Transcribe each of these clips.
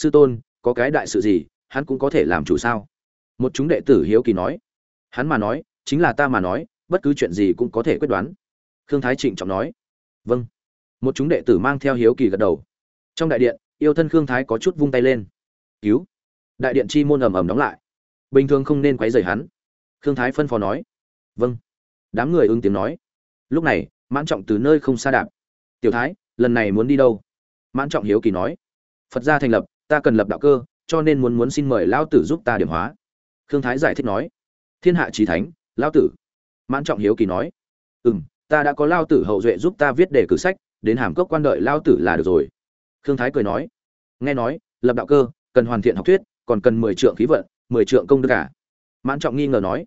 sư tôn, có cái đại sự gì, hắn cũng có thể làm chủ sao? Một chúng đệ tử hiếu kỳ nói. Hắn mà nói, chính là ta mà nói, bất cứ chuyện gì cũng có thể quyết đoán. Khương thái trịnh trọng nói. Vâng. Một chúng đệ tử mang theo hiếu kỳ gật đầu. Trong đại điện, yêu thân khương thái có chút vung tay lên. Cứu. Đại điện chi môn ầm ầm đóng lại. Bình thường không nên quấy rầy hắn. Khương thái phân phó nói. Vâng. Đám người ứng tiếng nói. Lúc này, mãn trọng từ nơi không xa đạp. Tiểu thái, lần này muốn đi đâu? Mãn trọng hiếu kỳ nói. Phật gia thành lập ta cần lập đạo cơ, cho nên muốn muốn xin mời lão tử giúp ta điểm hóa. Khương thái giải thích nói. Thiên hạ trí thánh, lão tử. Mãn trọng hiếu kỳ nói. Ừ m ta đã có lao tử hậu duệ giúp ta viết đề cử sách, đến hàm cốc quan đợi lao tử là được rồi. Khương thái cười nói. Nghe nói, lập đạo cơ, cần hoàn thiện học thuyết, còn cần mười trượng khí vận, mười trượng công đức cả mãn trọng nghi ngờ nói.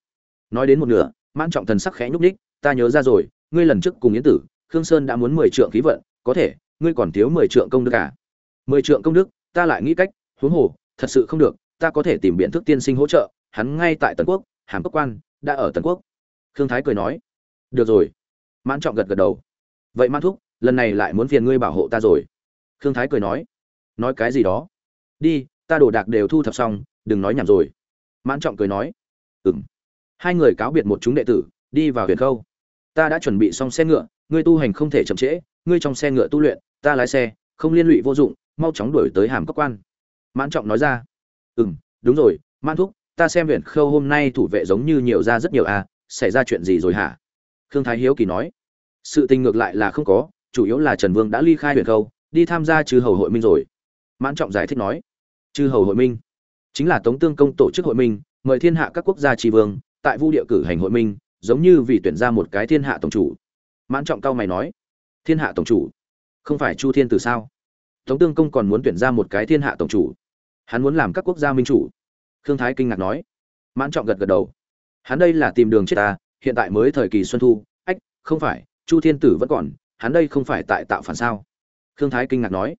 Nói đến một nửa, mãn trọng thần sắc khẽ nhúc ních ta nhớ ra rồi, ngươi lần trước cùng yến tử, khương sơn đã muốn mười trượng khí vận, có thể, ngươi còn thiếu mười trượng công đức cả mười trượng công đức ta lại nghĩ cách, huống hồ, thật sự không được, ta có thể tìm biện thức tiên sinh hỗ trợ, hắn ngay tại tần quốc, hàm cốc quan, đã ở tần quốc. Khương thái cười nói, được rồi. Mãn trọng gật gật đầu. Vậy mãn thúc, lần này lại muốn phiền ngươi bảo hộ ta rồi. Khương thái cười nói nói cái gì đó? Đi, ta đồ đạc đều thu thập xong, đừng nói nhảm rồi. Mãn trọng cười nói ừng hai người cáo biệt một chúng đệ tử, đi vào huyền khâu. Ta đã chuẩn bị xong xe ngựa, ngươi tu hành không thể chậm trễ, ngươi trong xe ngựa tu luyện, ta lái xe, không liên lụy vô dụng mau chóng đuổi tới hàm cấp quan. Mãn trọng nói ra ừ m đúng rồi, mãn thúc, ta xem huyện khâu hôm nay thủ vệ giống như nhiều ra rất nhiều à xảy ra chuyện gì rồi hả? Khương thái hiếu kỳ nói, sự tình ngược lại là không có, chủ yếu là trần vương đã ly khai huyện khâu, đi tham gia chư hầu hội minh rồi. Mãn trọng giải thích nói, chư hầu hội minh, chính là tống tương công tổ chức hội minh, mời thiên hạ các quốc gia tri vương, tại vu địa cử hành hội minh, giống như vì tuyển ra một cái thiên hạ tổng chủ. Mãn trọng cao mày nói, thiên hạ tổng chủ? Không phải chu thiên từ sao? Tống tương công còn muốn tuyển ra một cái thiên hạ tổng chủ. Hắn muốn làm các quốc gia minh chủ. Khương thái kinh ngạc nói. Mãn trọng gật gật đầu. Hắn đây là tìm đường chết ta, hiện tại mới thời kỳ xuân thu. Ách, không phải, chu thiên tử vẫn còn, hắn đây không phải tại tạo phản sao? Khương thái kinh ngạc nói.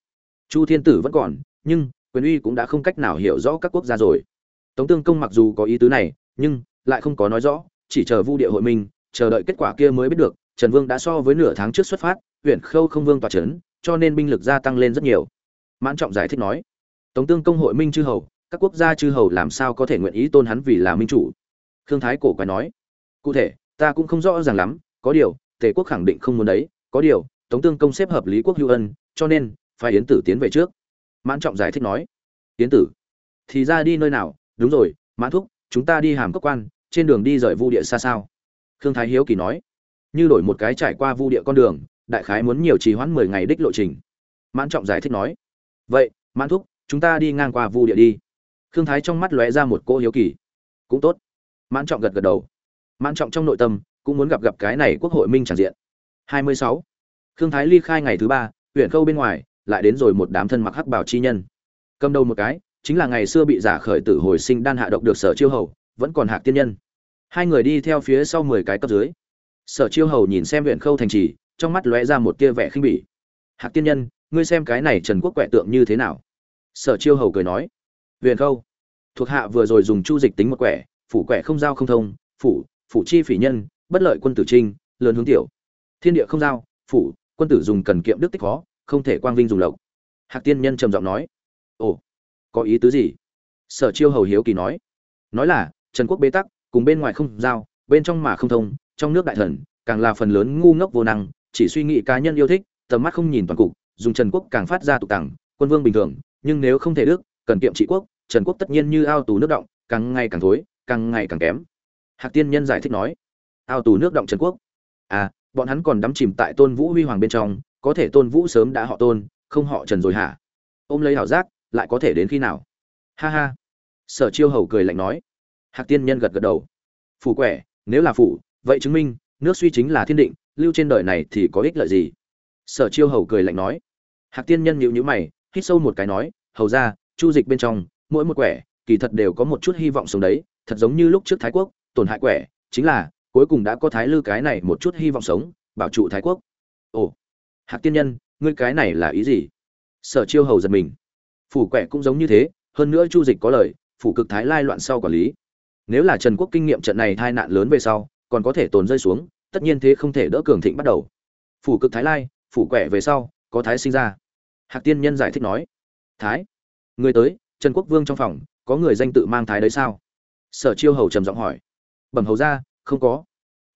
Chu thiên tử vẫn còn, nhưng, quyền uy cũng đã không cách nào hiểu rõ các quốc gia rồi. Tống tương công mặc dù có ý tứ này, nhưng, lại không có nói rõ, chỉ chờ vu địa hội minh, chờ đợi kết quả kia mới biết được. Trần vương đã so với nửa tháng trước xuất phát, huyện khâu không vương tòa trấn cho nên binh lực gia tăng lên rất nhiều. Mãn trọng giải thích nói, tống tương công hội minh chư hầu, các quốc gia chư hầu làm sao có thể nguyện ý tôn hắn vì là minh chủ? Khương thái cổ quái nói, cụ thể, ta cũng không rõ ràng lắm, có điều, tề quốc khẳng định không muốn đấy, có điều, tống tương công xếp hợp lý quốc hữu ân, cho nên phải yến tử tiến về trước. Mãn trọng giải thích nói, yến tử, thì ra đi nơi nào? Đúng rồi, mãn thúc, chúng ta đi hàm cốc quan, trên đường đi rời vu địa xa sao? Khương thái hiếu kỳ nói, như đổi một cái trải qua vu địa con đường đại khái muốn nhiều trì hoãn mười ngày đích lộ trình. Mãn trọng giải thích nói, vậy, mãn thúc, chúng ta đi ngang qua vu địa đi. Khương thái trong mắt lóe ra một cỗ hiếu kỳ. Cũng tốt. Mãn trọng gật gật đầu. Mãn trọng trong nội tâm cũng muốn gặp gặp cái này quốc hội minh tràn diện. Hai mươi sáu. Khương thái ly khai ngày thứ ba, huyện khâu bên ngoài, lại đến rồi một đám thân mặc hắc bảo chi nhân. Cầm đầu một cái, chính là ngày xưa bị giả khởi tử hồi sinh đan hạ độc được sở chiêu hầu, vẫn còn hạc tiên nhân. Hai người đi theo phía sau mười cái cấp dưới. Sở chiêu hầu nhìn xem huyện khâu thành trì trong mắt lóe ra một tia vẻ khinh bỉ. Hạc tiên nhân, ngươi xem cái này trần quốc quẹ tượng như thế nào? Sở chiêu hầu cười nói. Huyền khâu, thuộc hạ vừa rồi dùng chu dịch tính một quẻ, phủ quẻ không giao không thông, phủ phủ chi phỉ nhân, bất lợi quân tử trinh, lớn hướng tiểu. Thiên địa không giao, phủ, quân tử dùng cần kiệm đức tích khó, không thể quang vinh dùng lộc. Hạc tiên nhân trầm giọng nói. Ồ, có ý tứ gì? Sở chiêu hầu hiếu kỳ nói. Nói là, trần quốc bế tắc, cùng bên ngoài không giao, bên trong mà không thông, trong nước đại thần, càng là phần lớn ngu ngốc vô năng chỉ suy nghĩ cá nhân yêu thích, tầm mắt không nhìn toàn cục, dùng trần quốc càng phát ra tục tằng quân vương bình thường, nhưng nếu không thể đức, cần kiệm trị quốc, trần quốc tất nhiên như ao tù nước động, càng ngày càng thối, càng ngày càng kém. Hạc tiên nhân giải thích nói, ao tù nước động trần quốc. À bọn hắn còn đắm chìm tại tôn vũ huy hoàng bên trong, có thể tôn vũ sớm đã họ tôn, không họ trần rồi hả? Ôm lấy hảo giác, lại có thể đến khi nào? Ha ha. Sở chiêu hầu cười lạnh nói. Hạc tiên nhân gật gật đầu. Phủ quẻ, nếu là phủ, vậy chứng minh, nước suy chính là thiên định lưu trên đời này thì có ích lợi gì? Sở chiêu hầu cười lạnh nói. Hạc tiên nhân nhịu nhữ mày, hít sâu một cái nói, hầu ra, chu dịch bên trong, mỗi một quẻ, kỳ thật đều có một chút hy vọng sống đấy, thật giống như lúc trước thái quốc, tổn hại quẻ, chính là, cuối cùng đã có thái lư cái này một chút hy vọng sống, bảo trụ thái quốc. Ồ, hạc tiên nhân, ngươi cái này là ý gì? Sở chiêu hầu giật mình. Phủ quẻ cũng giống như thế, hơn nữa chu dịch có lời, phủ cực thái lai loạn sau quản lý. Nếu là trần quốc kinh nghiệm trận này tai nạn lớn về sau, còn có thể tồn rơi xuống tất nhiên thế không thể đỡ cường thịnh bắt đầu. Phủ cực thái lai, phủ quẻ về sau, có thái sinh ra. Hạc tiên nhân giải thích nói, thái, người tới, trần quốc vương trong phòng, có người danh tự mang thái đấy sao? Sở chiêu hầu trầm giọng hỏi. Bẩm hầu ra, không có.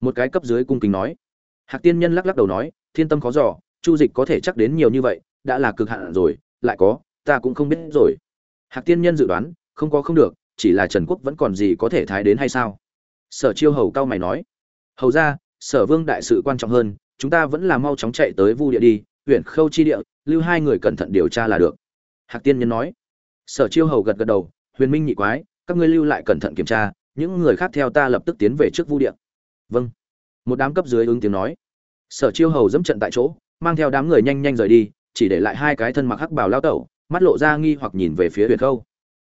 Một cái cấp dưới cung kính nói. Hạc tiên nhân lắc lắc đầu nói, thiên tâm khó giỏ chu dịch có thể chắc đến nhiều như vậy, đã là cực hạn rồi, lại có, ta cũng không biết rồi. Hạc tiên nhân dự đoán, không có không được, chỉ là trần quốc vẫn còn gì có thể thái đến hay sao? Sở chiêu hầu cao mày nói. Hầu ra sở vương đại sự quan trọng hơn, chúng ta vẫn là mau chóng chạy tới vu địa đi, huyện khâu chi địa, lưu hai người cẩn thận điều tra là được. Hạc tiên nhân nói. Sở chiêu hầu gật gật đầu, huyền minh nhị quái, các ngươi lưu lại cẩn thận kiểm tra, những người khác theo ta lập tức tiến về trước vu địa. Vâng. Một đám cấp dưới ứng tiếng nói. Sở chiêu hầu dẫm trận tại chỗ, mang theo đám người nhanh nhanh rời đi, chỉ để lại hai cái thân mặc hắc bào lao tẩu, mắt lộ ra nghi hoặc nhìn về phía huyền khâu.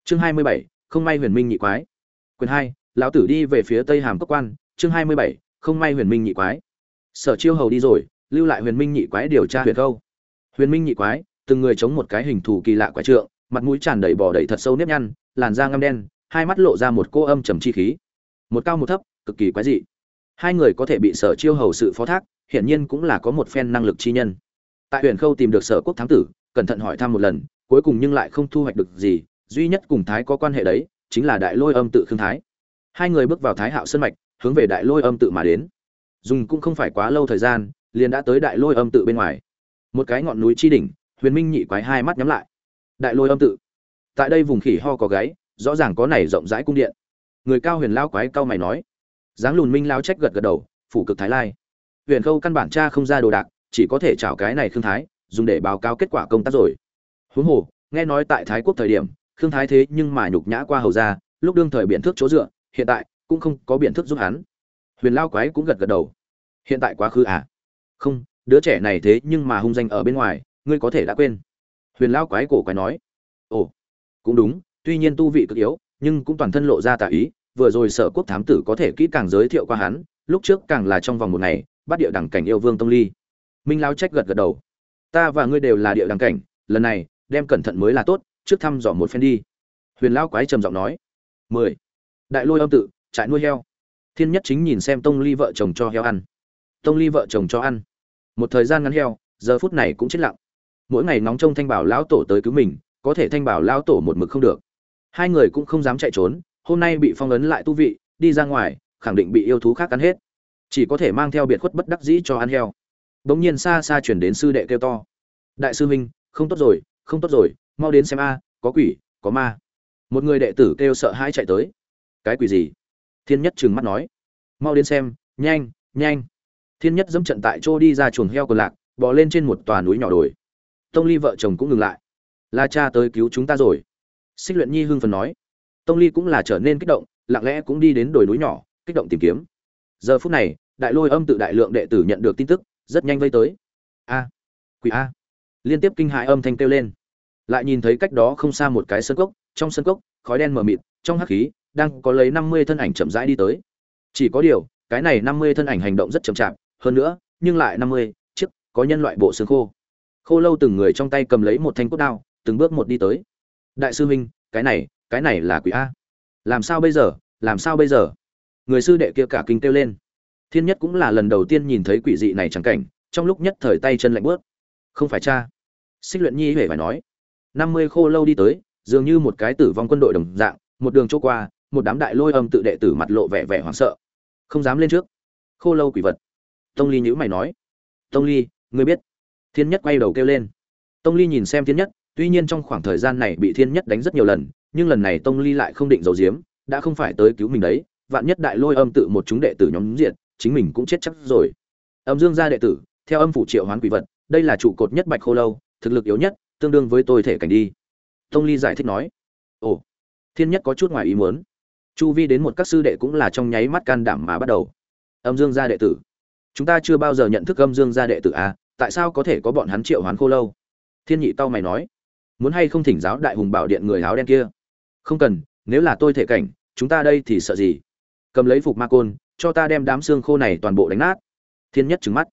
Chương hai mươi bảy, không may huyền minh nhị quái. Quyền hai, lão tử đi về phía tây hàm cốc quan. Chương hai mươi bảy không may huyền minh nhị quái. Sở chiêu hầu đi rồi, lưu lại huyền minh nhị quái điều tra huyền khâu huyền minh nhị quái, từng người chống một cái hình thù kỳ lạ quái trượng, mặt mũi tràn đầy bò đầy thật sâu nếp nhăn, làn da ngăm đen, hai mắt lộ ra một cô âm trầm chi khí. Một cao một thấp, cực kỳ quái dị. Hai người có thể bị sở chiêu hầu sự phó thác, hiển nhiên cũng là có một phen năng lực chi nhân. Tại Huyền khâu tìm được sở quốc thám tử, cẩn thận hỏi thăm một lần, cuối cùng nhưng lại không thu hoạch được gì, duy nhất cùng thái có quan hệ đấy, chính là đại lôi âm tự khương thái. Hai người bước vào thái hạo sân mạch hướng về đại lôi âm tự mà đến. Dùng cũng không phải quá lâu thời gian, liền đã tới đại lôi âm tự bên ngoài. Một cái ngọn núi chi đỉnh, huyền minh nhị quái hai mắt nhắm lại. Đại lôi âm tự. Tại đây vùng khỉ ho có gáy, rõ ràng có này rộng rãi cung điện. Người cao huyền lao quái cao mày nói. Dáng lùn minh lao trách gật gật đầu, phủ cực thái lai. Huyền khâu căn bản cha không ra đồ đạc, chỉ có thể chảo cái này khương thái, dùng để báo cáo kết quả công tác rồi. Huống hồ, nghe nói tại thái quốc thời điểm, khương thái thế nhưng mà nhục nhã qua hầu ra lúc đương thời biện thước chỗ dựa, hiện tại cũng không có biện thức giúp hắn. Huyền lao quái cũng gật gật đầu. Hiện tại quá khứ à? Không, đứa trẻ này thế nhưng mà hung danh ở bên ngoài, ngươi có thể đã quên. Huyền lao quái cổ quái nói. Ồ, cũng đúng, tuy nhiên tu vị cực yếu, nhưng cũng toàn thân lộ ra tà ý, vừa rồi sở quốc thám tử có thể kỹ càng giới thiệu qua hắn, lúc trước càng là trong vòng một ngày, bắt địa đẳng cảnh yêu vương tông ly. Minh lao trách gật gật đầu. Ta và ngươi đều là địa đẳng cảnh, lần này, đem cẩn thận mới là tốt, trước thăm dò một phen đi. Huyền lao quái trầm giọng nói. Mười. Đại lôi âm tự trại nuôi heo. Thiên nhất chính nhìn xem tông ly vợ chồng cho heo ăn. Tông ly vợ chồng cho ăn. Một thời gian ngắn heo, giờ phút này cũng chết lặng. Mỗi ngày nóng trông thanh bảo lão tổ tới cứu mình, có thể thanh bảo lão tổ một mực không được. Hai người cũng không dám chạy trốn, hôm nay bị phong ấn lại tu vị, đi ra ngoài, khẳng định bị yêu thú khác cắn hết. Chỉ có thể mang theo biệt khuất bất đắc dĩ cho ăn heo. Bỗng nhiên xa xa chuyển đến sư đệ kêu to. Đại sư huynh, không tốt rồi, không tốt rồi, mau đến xem a, có quỷ, có ma. Một người đệ tử kêu sợ hãi chạy tới. Cái quỷ gì? Thiên nhất trừng mắt nói. Mau đến xem, nhanh nhanh. Thiên nhất dẫm trận tại chỗ đi ra chuồng heo còn lạc, bò lên trên một tòa núi nhỏ đồi. Tông ly vợ chồng cũng ngừng lại. La cha tới cứu chúng ta rồi. Xích luyện nhi hưng phần nói. Tông ly cũng là trở nên kích động, lặng lẽ cũng đi đến đồi núi nhỏ, kích động tìm kiếm. Giờ phút này, đại lôi âm tự đại lượng đệ tử nhận được tin tức, rất nhanh vây tới. A, quỷ a. Liên tiếp kinh hãi âm thanh kêu lên. Lại nhìn thấy cách đó không xa một cái sân cốc, trong sân cốc, khói đen mờ mịt, trong hắc khí đang có lấy năm mươi thân ảnh chậm rãi đi tới. Chỉ có điều, cái này năm mươi thân ảnh hành động rất chậm chạp, hơn nữa, nhưng lại năm mươi, chiếc, có nhân loại bộ xương khô. Khô lâu từng người trong tay cầm lấy một thanh cốt đao, từng bước một đi tới. Đại sư huynh, cái này cái này là quỷ a. Làm sao bây giờ, làm sao bây giờ? Người sư đệ kia cả kinh kêu lên. Thiên nhất cũng là lần đầu tiên nhìn thấy quỷ dị này chẳng cảnh, trong lúc nhất thời tay chân lạnh bớt không phải cha. Xích luyện nhi huệ phải nói. năm mươi khô lâu đi tới, dường như một cái tử vong quân đội đồng dạng, một đường chỗ qua một đám đại lôi âm tự đệ tử mặt lộ vẻ vẻ hoảng sợ. Không dám lên trước. Khô lâu quỷ vật. Tông ly nhữ mày nói. Tông ly, ngươi biết. Thiên nhất quay đầu kêu lên. Tông ly nhìn xem thiên nhất, tuy nhiên trong khoảng thời gian này bị thiên nhất đánh rất nhiều lần, nhưng lần này tông ly lại không định giấu giếm, đã không phải tới cứu mình đấy. Vạn nhất đại lôi âm tự một chúng đệ tử nhóm diện chính mình cũng chết chắc rồi. Âm dương gia đệ tử, theo âm phủ triệu hoán quỷ vật, đây là trụ cột nhất bạch khô lâu, thực lực yếu nhất, tương đương với tôi thể cảnh đi. Tông ly giải thích nói. Ồ, thiên nhất có chút ngoài ý muốn chu vi đến một các sư đệ cũng là trong nháy mắt can đảm mà bắt đầu. Âm dương gia đệ tử. Chúng ta chưa bao giờ nhận thức âm dương gia đệ tử à tại sao có thể có bọn hắn triệu hoán khô lâu? Thiên nhị tao mày nói. Muốn hay không thỉnh giáo đại hùng bảo điện người áo đen kia? Không cần, nếu là tôi thể cảnh, chúng ta đây thì sợ gì? Cầm lấy phục ma côn, cho ta đem đám xương khô này toàn bộ đánh nát. Thiên nhất trừng mắt.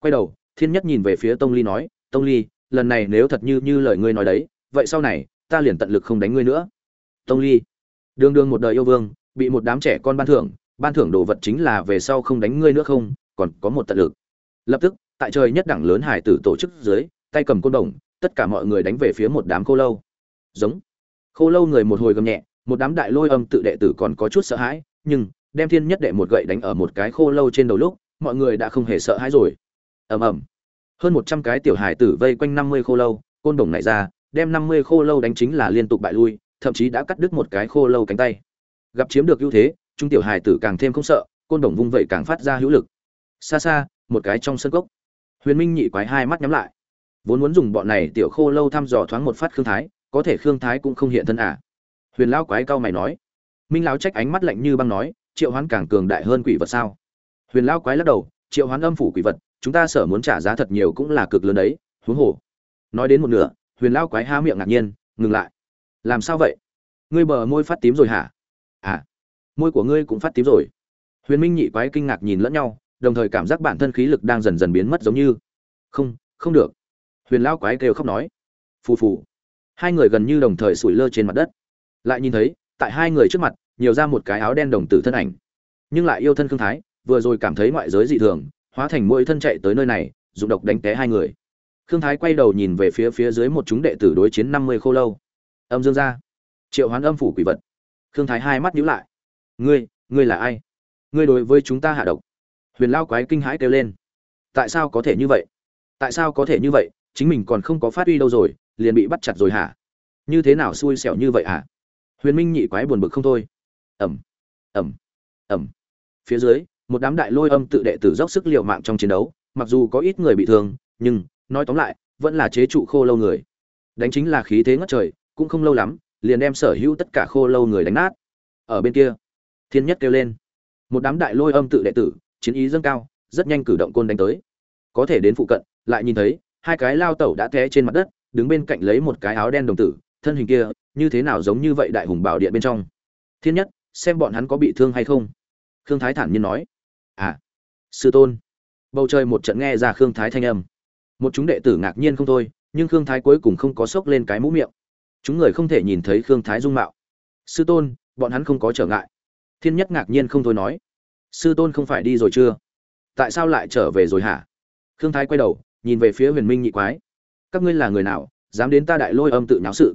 Quay đầu, thiên nhất nhìn về phía tông ly nói, tông ly, lần này nếu thật như như lời ngươi nói đấy, vậy sau này, ta liền tận lực không đánh ngươi nữa. Tông ly đường đường một đời yêu vương, bị một đám trẻ con ban thưởng ban thưởng đồ vật chính là về sau không đánh ngươi nữa không, còn có một tận lực. Lập tức, tại trời nhất đẳng lớn hải tử tổ chức dưới, tay cầm côn đồng, tất cả mọi người đánh về phía một đám khô lâu. Giống. Khô lâu người một hồi gầm nhẹ, một đám đại lôi âm tự đệ tử còn có chút sợ hãi, nhưng, đem thiên nhất đệ một gậy đánh ở một cái khô lâu trên đầu lúc, mọi người đã không hề sợ hãi rồi. Ầm ầm. Hơn một trăm cái tiểu hải tử vây quanh năm mươi khô lâu, côn đồng này ra, đem năm mươi khô lâu đánh chính là liên tục bại lui thậm chí đã cắt đứt một cái khô lâu cánh tay. Gặp chiếm được ưu thế, trung tiểu hài tử càng thêm không sợ, côn đồng vung vậy càng phát ra hữu lực. Xa xa, một cái trong sân cốc. Huyền minh nhị quái hai mắt nhắm lại. Vốn muốn dùng bọn này tiểu khô lâu thăm dò thoáng một phát khương thái, có thể khương thái cũng không hiện thân à? Huyền lão quái cao mày nói. Minh lão trách ánh mắt lạnh như băng nói, triệu hoán càng cường đại hơn quỷ vật sao? Huyền lão quái lắc đầu, triệu hoán âm phủ quỷ vật, chúng ta sở muốn trả giá thật nhiều cũng là cực lớn đấy, huống hồ. Nói đến một nửa, huyền lão quái há miệng ngạc nhiên, ngừng lại làm sao vậy? Ngươi bờ môi phát tím rồi hả? À môi của ngươi cũng phát tím rồi. Huyền minh nhị quái kinh ngạc nhìn lẫn nhau, đồng thời cảm giác bản thân khí lực đang dần dần biến mất giống như. Không không được. Huyền lão quái kêu khóc nói. Phù phù. Hai người gần như đồng thời sủi lơ trên mặt đất. Lại nhìn thấy, tại hai người trước mặt, nhiều ra một cái áo đen đồng tử thân ảnh. Nhưng lại yêu thân khương thái, vừa rồi cảm thấy ngoại giới dị thường, hóa thành mỗi thân chạy tới nơi này, dùng độc đánh té hai người. Khương thái quay đầu nhìn về phía phía dưới một chúng đệ tử đối chiến năm mươi khô lâu âm dương gia. Triệu hoán âm phủ quỷ vật. Khương thái hai mắt nhíu lại. Ngươi ngươi là ai? Ngươi đối với chúng ta hạ độc. Huyền lao quái kinh hãi kêu lên. Tại sao có thể như vậy? Tại sao có thể như vậy? Chính mình còn không có phát uy đâu rồi, liền bị bắt chặt rồi hả? Như thế nào xui xẻo như vậy hả? Huyền minh nhị quái buồn bực không thôi. Ẩm ẩm ẩm phía dưới, một đám đại lôi âm tự đệ tử dốc sức l i ề u mạng trong chiến đấu, mặc dù có ít người bị thương, nhưng, nói tóm lại, vẫn là chế trụ khô lâu người. Đánh chính là khí thế ngất trời cũng không lâu lắm, liền đem sở hữu tất cả khô lâu người đánh nát. Ở bên kia, thiên nhất kêu lên. Một đám đại lôi âm tự đệ tử, chiến ý dâng cao, rất nhanh cử động côn đánh tới. Có thể đến phụ cận, lại nhìn thấy, hai cái lao tẩu đã té trên mặt đất, đứng bên cạnh lấy một cái áo đen đồng tử, thân hình kia, như thế nào giống như vậy đại hùng bảo điện bên trong. Thiên nhất, xem bọn hắn có bị thương hay không? Khương thái thản nhiên nói. À sư tôn. Bầu trời một trận nghe ra khương thái thanh âm. Một chúng đệ tử ngạc nhiên không thôi, nhưng khương thái cuối cùng không có sốc lên cái mũ miệng chúng người không thể nhìn thấy khương thái dung mạo. Sư tôn, bọn hắn không có trở ngại. Thiên nhất ngạc nhiên không thôi nói. Sư tôn không phải đi rồi chưa? Tại sao lại trở về rồi hả? Khương thái quay đầu, nhìn về phía huyền minh nhị quái. Các ngươi là người nào, dám đến ta đại lôi âm tự nháo sự?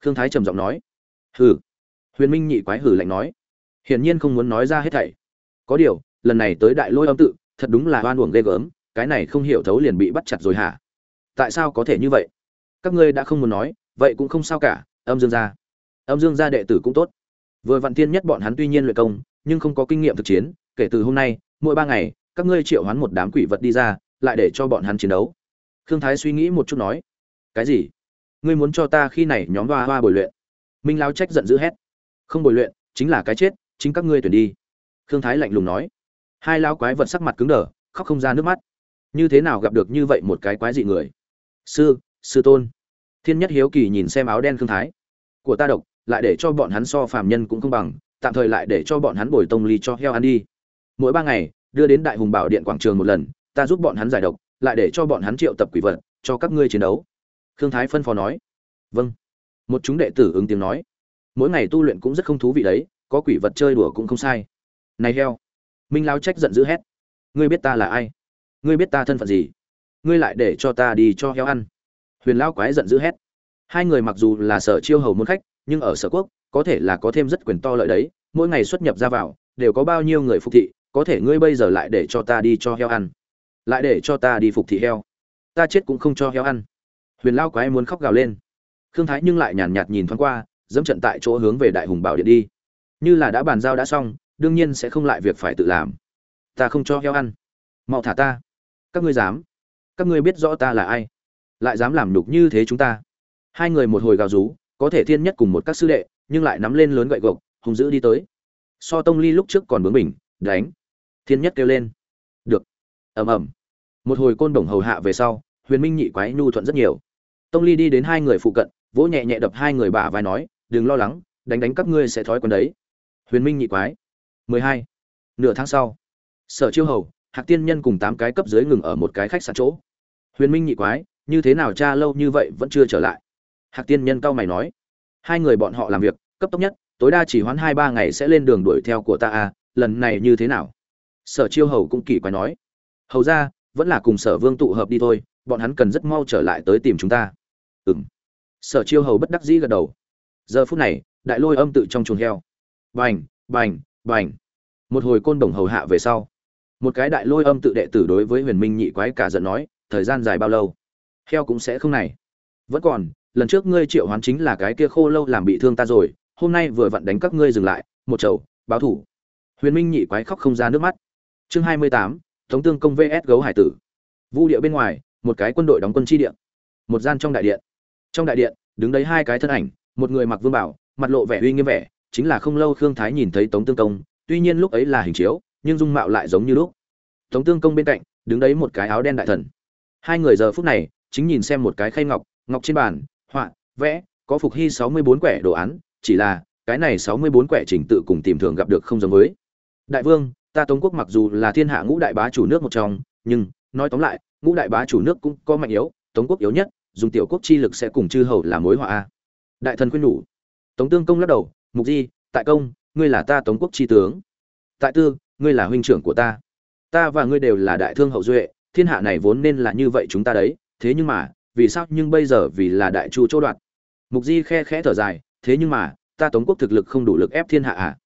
Khương thái trầm giọng nói. Hừ. Huyền minh nhị quái hử lạnh nói. Hiển nhiên không muốn nói ra hết thảy. Có điều, lần này tới đại lôi âm tự, thật đúng là oan uổng ghê gớm, cái này không hiểu thấu liền bị bắt chặt rồi hả? Tại sao có thể như vậy? Các ngươi đã không muốn nói vậy cũng không sao cả, âm dương gia. Âm dương gia đệ tử cũng tốt. Vừa vạn tiên nhất bọn hắn tuy nhiên luyện công, nhưng không có kinh nghiệm thực chiến, kể từ hôm nay, mỗi ba ngày, các ngươi triệu hoán một đám quỷ vật đi ra, lại để cho bọn hắn chiến đấu. Khương thái suy nghĩ một chút nói, cái gì? Ngươi muốn cho ta khi này nhóm hoa hoa bồi luyện? Minh lao trách giận dữ hét, không bồi luyện, chính là cái chết, chính các ngươi tuyển đi. Khương thái lạnh lùng nói, hai lao quái vật sắc mặt cứng đờ, khóc không ra nước mắt. Như thế nào gặp được như vậy một cái quái dị người? Sư sư tôn thiên nhất hiếu kỳ nhìn xem áo đen khương thái. Của ta độc, lại để cho bọn hắn so phàm nhân cũng không bằng, tạm thời lại để cho bọn hắn bồi tông ly cho heo ăn đi. Mỗi ba ngày, đưa đến đại hùng bảo điện quảng trường một lần, ta giúp bọn hắn giải độc, lại để cho bọn hắn triệu tập quỷ vật, cho các ngươi chiến đấu. Khương thái phân phó nói. Vâng. Một chúng đệ tử ứng tiếng nói. Mỗi ngày tu luyện cũng rất không thú vị đấy, có quỷ vật chơi đùa cũng không sai. Này heo. Minh lao trách giận dữ hét. Ngươi biết ta là ai? Ngươi biết ta thân phận gì? Ngươi lại để cho ta đi cho heo ăn huyền lao quái giận dữ hét. Hai người mặc dù là sở chiêu hầu môn khách, nhưng ở sở quốc, có thể là có thêm rất quyền to lợi đấy. Mỗi ngày xuất nhập ra vào, đều có bao nhiêu người phục thị, có thể ngươi bây giờ lại để cho ta đi cho heo ăn. Lại để cho ta đi phục thị heo. Ta chết cũng không cho heo ăn. Huyền lao quái muốn khóc gào lên. Khương thái nhưng lại nhàn nhạt nhìn thoáng qua, dẫm trận tại chỗ hướng về đại hùng bảo điện đi. Như là đã bàn giao đã xong, đương nhiên sẽ không lại việc phải tự làm. Ta không cho heo ăn. Mau thả ta. Các ngươi dám. Các ngươi biết rõ ta là ai lại dám làm nhục như thế chúng ta. Hai người một hồi gào rú, có thể thiên nhất cùng một các sư đệ, nhưng lại nắm lên lớn gậy gộc, hung dữ đi tới. So tông ly lúc trước còn bướng mình đánh. Thiên nhất kêu lên. Được. Ầm ầm. Một hồi côn đồng hầu hạ về sau, huyền minh nhị quái nhu thuận rất nhiều. Tông ly đi đến hai người phụ cận, vỗ nhẹ nhẹ đập hai người bả vai nói, đừng lo lắng, đánh đánh các ngươi sẽ thói quen đấy. Huyền minh nhị quái. Mười hai. Nửa tháng sau, sở chiêu hầu, hạc tiên nhân cùng tám cái cấp dưới ngừng ở một cái khách sạn chỗ. Huyền minh nhị quái như thế nào cha lâu như vậy vẫn chưa trở lại? Hạc tiên nhân cao mày nói. Hai người bọn họ làm việc, cấp tốc nhất, tối đa chỉ hoãn hai ba ngày sẽ lên đường đuổi theo của ta à lần này như thế nào? Sở chiêu hầu cũng kỳ quái nói. Hầu ra, vẫn là cùng sở vương tụ hợp đi thôi, bọn hắn cần rất mau trở lại tới tìm chúng ta. Ừng sở chiêu hầu bất đắc dĩ gật đầu. Giờ phút này, đại lôi âm tự trong chuồng heo. Bành bành bành. Một hồi côn đồng hầu hạ về sau. Một cái đại lôi âm tự đệ tử đối với huyền minh nhị quái cả giận nói, thời gian dài bao lâu? Heo cũng sẽ không này. Vẫn còn, lần trước ngươi triệu hoán chính là cái kia khô lâu làm bị thương ta rồi, hôm nay vừa vặn đánh các ngươi dừng lại, một chầu, báo thủ. Huyền minh nhị quái khóc không ra nước mắt. Chương hai mươi tám thống tương công vs gấu hải tử. Vu địa bên ngoài, một cái quân đội đóng quân chi điện một gian trong đại điện. Trong đại điện, đứng đấy hai cái thân ảnh, một người mặc vương bảo, mặt lộ vẻ uy nghiêm vẻ, chính là không lâu khương thái nhìn thấy tống tương công, tuy nhiên lúc ấy là hình chiếu, nhưng dung mạo lại giống như lúc. Tống tương công bên cạnh, đứng đấy một cái áo đen đại thần. Hai người giờ phút này chính nhìn xem một cái khay ngọc ngọc trên bàn, họa, vẽ, có phục hy sáu mươi bốn quẻ đồ án, chỉ là, cái này sáu mươi bốn quẻ trình tự cùng tìm thường gặp được không giống với. Đại vương, ta tống quốc mặc dù là thiên hạ ngũ đại bá chủ nước một trong, nhưng, nói tóm lại, ngũ đại bá chủ nước cũng có mạnh yếu, tống quốc yếu nhất, dùng tiểu quốc chi lực sẽ cùng chư hầu là mối họa a. Đại thần khuyên nhủ. Tống tương công lắc đầu, mục di, tại công, ngươi là ta tống quốc chi tướng. Tại tư, ngươi là huynh trưởng của ta. Ta và ngươi đều là đại thương hậu duệ, thiên hạ này vốn nên là như vậy chúng ta đấy thế nhưng mà, vì sao nhưng bây giờ vì là đại chu chỗ đoạt? Mục di khe khẽ thở dài, thế nhưng mà, ta tống quốc thực lực không đủ lực ép thiên hạ à?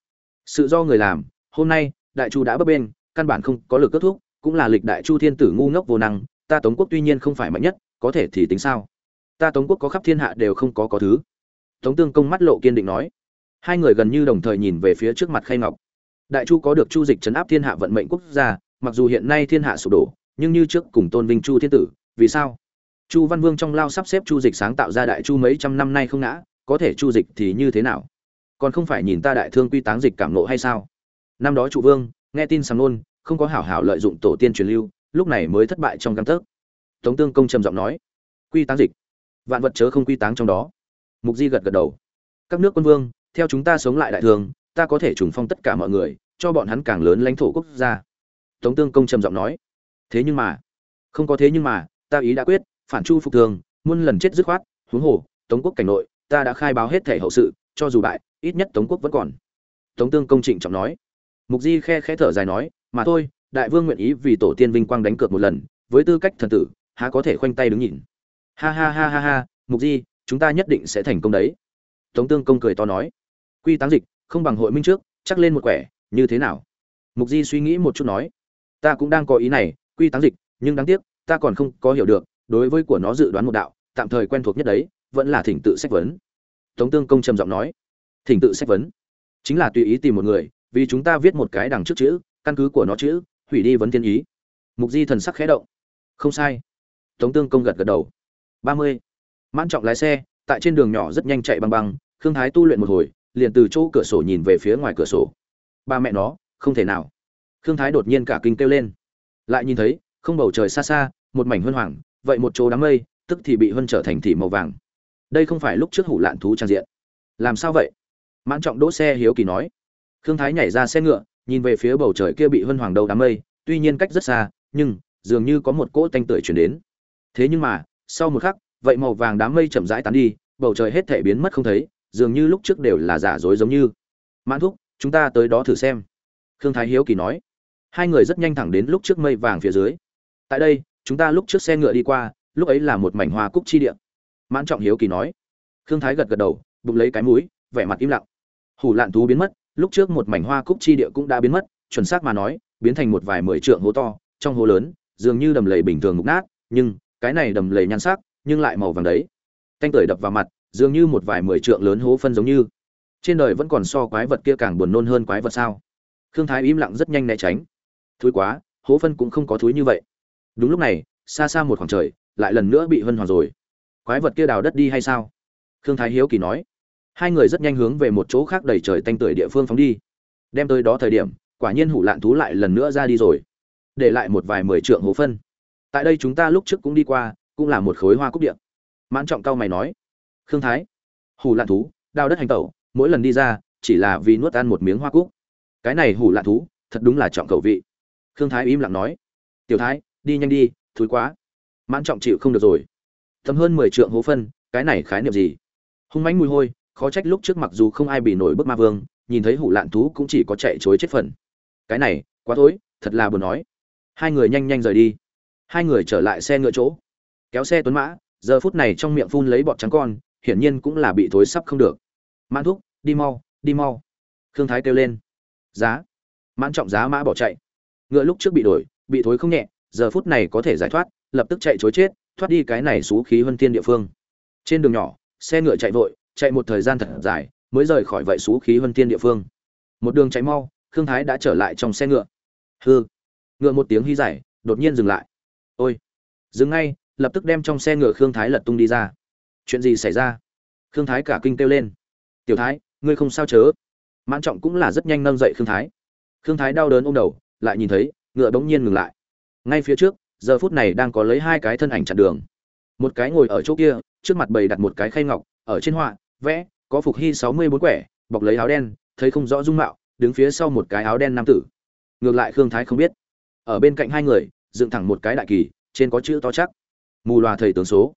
Sự do người làm, hôm nay, đại chu đã bấp bên căn bản không có lực kết thúc, cũng là lịch đại chu thiên tử ngu ngốc vô năng, ta tống quốc tuy nhiên không phải mạnh nhất, có thể thì tính sao? Ta tống quốc có khắp thiên hạ đều không có có thứ. Tống tương công mắt lộ kiên định nói. Hai người gần như đồng thời nhìn về phía trước mặt khay ngọc. Đại chu có được chu dịch chấn áp thiên hạ vận mệnh quốc gia, mặc dù hiện nay thiên hạ sụp đổ, nhưng như trước cùng tôn vinh chu thiên tử, vì sao? Chu văn vương trong lao sắp xếp chu dịch sáng tạo ra đại chu mấy trăm năm nay không ngã có thể chu dịch thì như thế nào? Còn không phải nhìn ta đại thương quy táng dịch cảm nộ hay sao? Năm đó trụ vương nghe tin sầm nôn không có hảo hảo lợi dụng tổ tiên truyền lưu lúc này mới thất bại trong căn tấc. Tống tương công trầm giọng nói quy táng dịch vạn vật chớ không quy táng trong đó. Mục di gật gật đầu các nước quân vương theo chúng ta sống lại đại thương, ta có thể trùng phong tất cả mọi người cho bọn hắn càng lớn lãnh thổ quốc gia. Tống tương công trầm giọng nói thế nhưng mà không có thế nhưng mà ta ý đã quyết phản chu phục thường, muôn lần chết dứt khoát, huống hồ, tống quốc cảnh nội, ta đã khai báo hết thể hậu sự, cho dù bại, ít nhất tống quốc vẫn còn. Tống tương công trịnh trọng nói. Mục di khe khẽ thở dài nói, mà thôi, đại vương nguyện ý vì tổ tiên vinh quang đánh cược một lần, với tư cách thần tử, há có thể khoanh tay đứng nhìn. Ha ha ha ha ha, mục di, chúng ta nhất định sẽ thành công đấy. Tống tương công cười to nói. Quy táng dịch, không bằng hội minh trước, chắc lên một quẻ, như thế nào? Mục di suy nghĩ một chút nói. Ta cũng đang có ý này, quy táng dịch, nhưng đáng tiếc, ta còn không có hiểu được đối với của nó dự đoán một đạo, tạm thời quen thuộc nhất đấy, vẫn là thỉnh tự sách vấn. Tống tương công trầm giọng nói, thỉnh tự sách vấn. Chính là tùy ý tìm một người, vì chúng ta viết một cái đằng trước chữ, căn cứ của nó chữ, hủy đi vấn thiên ý. Mục di thần sắc khẽ động. Không sai. Tống tương công gật gật đầu. Ba mươi. Mãn trọng lái xe, tại trên đường nhỏ rất nhanh chạy băng băng, khương thái tu luyện một hồi, liền từ chỗ cửa sổ nhìn về phía ngoài cửa sổ. Ba mẹ nó, không thể nào. Khương thái đột nhiên cả kinh kêu lên. Lại nhìn thấy, không bầu trời xa xa, một mảnh huân hoàng vậy một chỗ đám mây, tức thì bị hơn trở thành thị màu vàng. Đây không phải lúc trước hủ lạn thú trang diện. Làm sao vậy? Mãn trọng đỗ xe hiếu kỳ nói. Khương thái nhảy ra xe ngựa, nhìn về phía bầu trời kia bị huân hoàng đầu đám mây, tuy nhiên cách rất xa, nhưng dường như có một cỗ tanh tưởi chuyển đến. Thế nhưng mà, sau một khắc, vậy màu vàng đám mây chậm rãi tán đi, bầu trời hết thể biến mất không thấy, dường như lúc trước đều là giả dối giống như. Mãn thúc, chúng ta tới đó thử xem. Khương thái hiếu kỳ nói. Hai người rất nhanh thẳng đến lúc trước mây vàng phía dưới. Tại đây chúng ta lúc trước xe ngựa đi qua, lúc ấy là một mảnh hoa cúc chi địa. Mãn trọng hiếu kỳ nói. Khương thái gật gật đầu, bụng lấy cái mũi, vẻ mặt im lặng. Hủ lạn thú biến mất, lúc trước một mảnh hoa cúc chi địa cũng đã biến mất, chuẩn xác mà nói, biến thành một vài mười trượng hố to, trong hố lớn, dường như đầm lầy bình thường mục nát, nhưng cái này đầm lầy nhan sắc, nhưng lại màu vàng đấy. Tanh tưởi đập vào mặt, dường như một vài mười trượng lớn hố phân giống như. Trên đời vẫn còn so quái vật kia càng buồn nôn hơn quái vật sao? Khương thái im lặng rất nhanh né tránh. Thúi quá, hố phân cũng không có thúi như vậy đúng lúc này, xa xa một khoảng trời, lại lần nữa bị hân hoàng rồi. Quái vật kia đào đất đi hay sao? Khương thái hiếu kỳ nói. Hai người rất nhanh hướng về một chỗ khác đầy trời tanh tưởi địa phương phóng đi. Đem tới đó thời điểm, quả nhiên hủ lạn thú lại lần nữa ra đi rồi. Để lại một vài mười trượng hố phân. Tại đây chúng ta lúc trước cũng đi qua, cũng là một khối hoa cúc điện. Mãn trọng cao mày nói. Khương thái. Hủ lạn thú, đào đất hành tẩu, mỗi lần đi ra, chỉ là vì nuốt ăn một miếng hoa cúc. Cái này hủ lạn thú, thật đúng là trọng khẩu vị. Khương thái im lặng nói. Tiểu thái đi nhanh đi thúi quá. Mãn trọng chịu không được rồi. Thấm hơn mười trượng hố phân, cái này khái niệm gì? Hung mãnh mùi hôi, khó trách lúc trước mặc dù không ai bị nổi bức ma vương, nhìn thấy hủ lạn thú cũng chỉ có chạy chối chết phần. Cái này, quá thối, thật là buồn nói. Hai người nhanh nhanh rời đi. Hai người trở lại xe ngựa chỗ. Kéo xe tuấn mã, giờ phút này trong miệng phun lấy bọt trắng con, hiển nhiên cũng là bị thối sắp không được. Mãn thúc, đi mau đi mau. Khương thái kêu lên. Giá. Mãn trọng giá mã bỏ chạy. Ngựa lúc trước bị đổi, bị thối không nhẹ giờ phút này có thể giải thoát, lập tức chạy chối chết, thoát đi cái này xú khí vân thiên địa phương. Trên đường nhỏ, xe ngựa chạy vội, chạy một thời gian thật dài mới rời khỏi vậy xú khí vân thiên địa phương. Một đường chạy mau, khương thái đã trở lại trong xe ngựa. Hư ngựa một tiếng hy giải đột nhiên dừng lại. Ôi. Dừng ngay, lập tức đem trong xe ngựa khương thái lật tung đi ra. Chuyện gì xảy ra? Khương thái cả kinh kêu lên. Tiểu thái, ngươi không sao chớ. Mãn trọng cũng là rất nhanh nâng dậy khương thái. Khương thái đau đớn ôm đầu, lại nhìn thấy, ngựa bỗng nhiên ngừng lại ngay phía trước, giờ phút này đang có lấy hai cái thân ảnh chặn đường. Một cái ngồi ở chỗ kia, trước mặt bầy đặt một cái khay ngọc, ở trên họa, vẽ, có phục hy sáu mươi bốn quẻ, bọc lấy áo đen, thấy không rõ dung mạo, đứng phía sau một cái áo đen nam tử. Ngược lại khương thái không biết. Ở bên cạnh hai người, dựng thẳng một cái đại kỳ, trên có chữ to chắc. Mù loà thầy tướng số.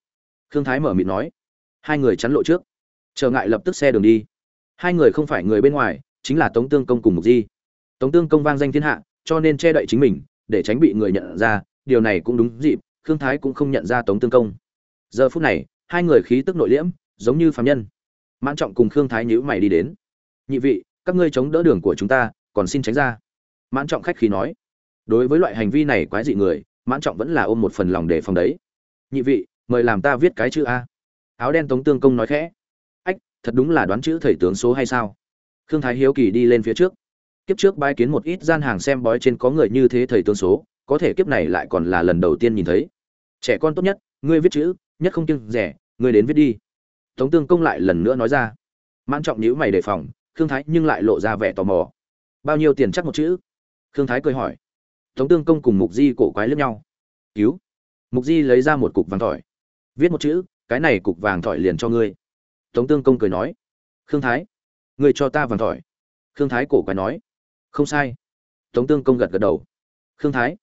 Khương thái mở mịt nói. Hai người chắn lộ trước. Trở ngại lập tức xe đường đi. Hai người không phải người bên ngoài, chính là tống tương công cùng mục di. Tống tương công vang danh thiên hạ, cho nên che đậy chính mình để tránh bị người nhận ra, điều này cũng đúng dịp, khương thái cũng không nhận ra tống tương công. Giờ phút này, hai người khí tức nội liễm, giống như phạm nhân. Mãn trọng cùng khương thái nhữ mày đi đến. Nhị vị, các ngươi chống đỡ đường của chúng ta, còn xin tránh ra. Mãn trọng khách khí nói. Đối với loại hành vi này quái dị người, mãn trọng vẫn là ôm một phần lòng để phòng đấy. Nhị vị, mời làm ta viết cái chữ a. Áo đen tống tương công nói khẽ. Ách, thật đúng là đoán chữ thầy tướng số hay sao? Khương thái hiếu kỳ đi lên phía trước kiếp trước bái kiến một ít gian hàng xem bói trên có người như thế thầy tướng số, có thể kiếp này lại còn là lần đầu tiên nhìn thấy. Trẻ con tốt nhất, ngươi viết chữ, nhất không kiêng rẻ, ngươi đến viết đi. Tống tương công lại lần nữa nói ra. Mãn trọng nhữ mày đề phòng, khương thái nhưng lại lộ ra vẻ tò mò. Bao nhiêu tiền chắc một chữ? Khương thái cười hỏi. Tống tương công cùng mục di cổ quái lướt nhau. Cứu. Mục di lấy ra một cục vàng thỏi. Viết một chữ, cái này cục vàng thỏi liền cho ngươi. Tống tương công cười nói. Khương thái. Ngươi cho ta vàng thỏi. Khương thái cổ quái nói không sai. Tống tương công gật gật đầu. Khương thái,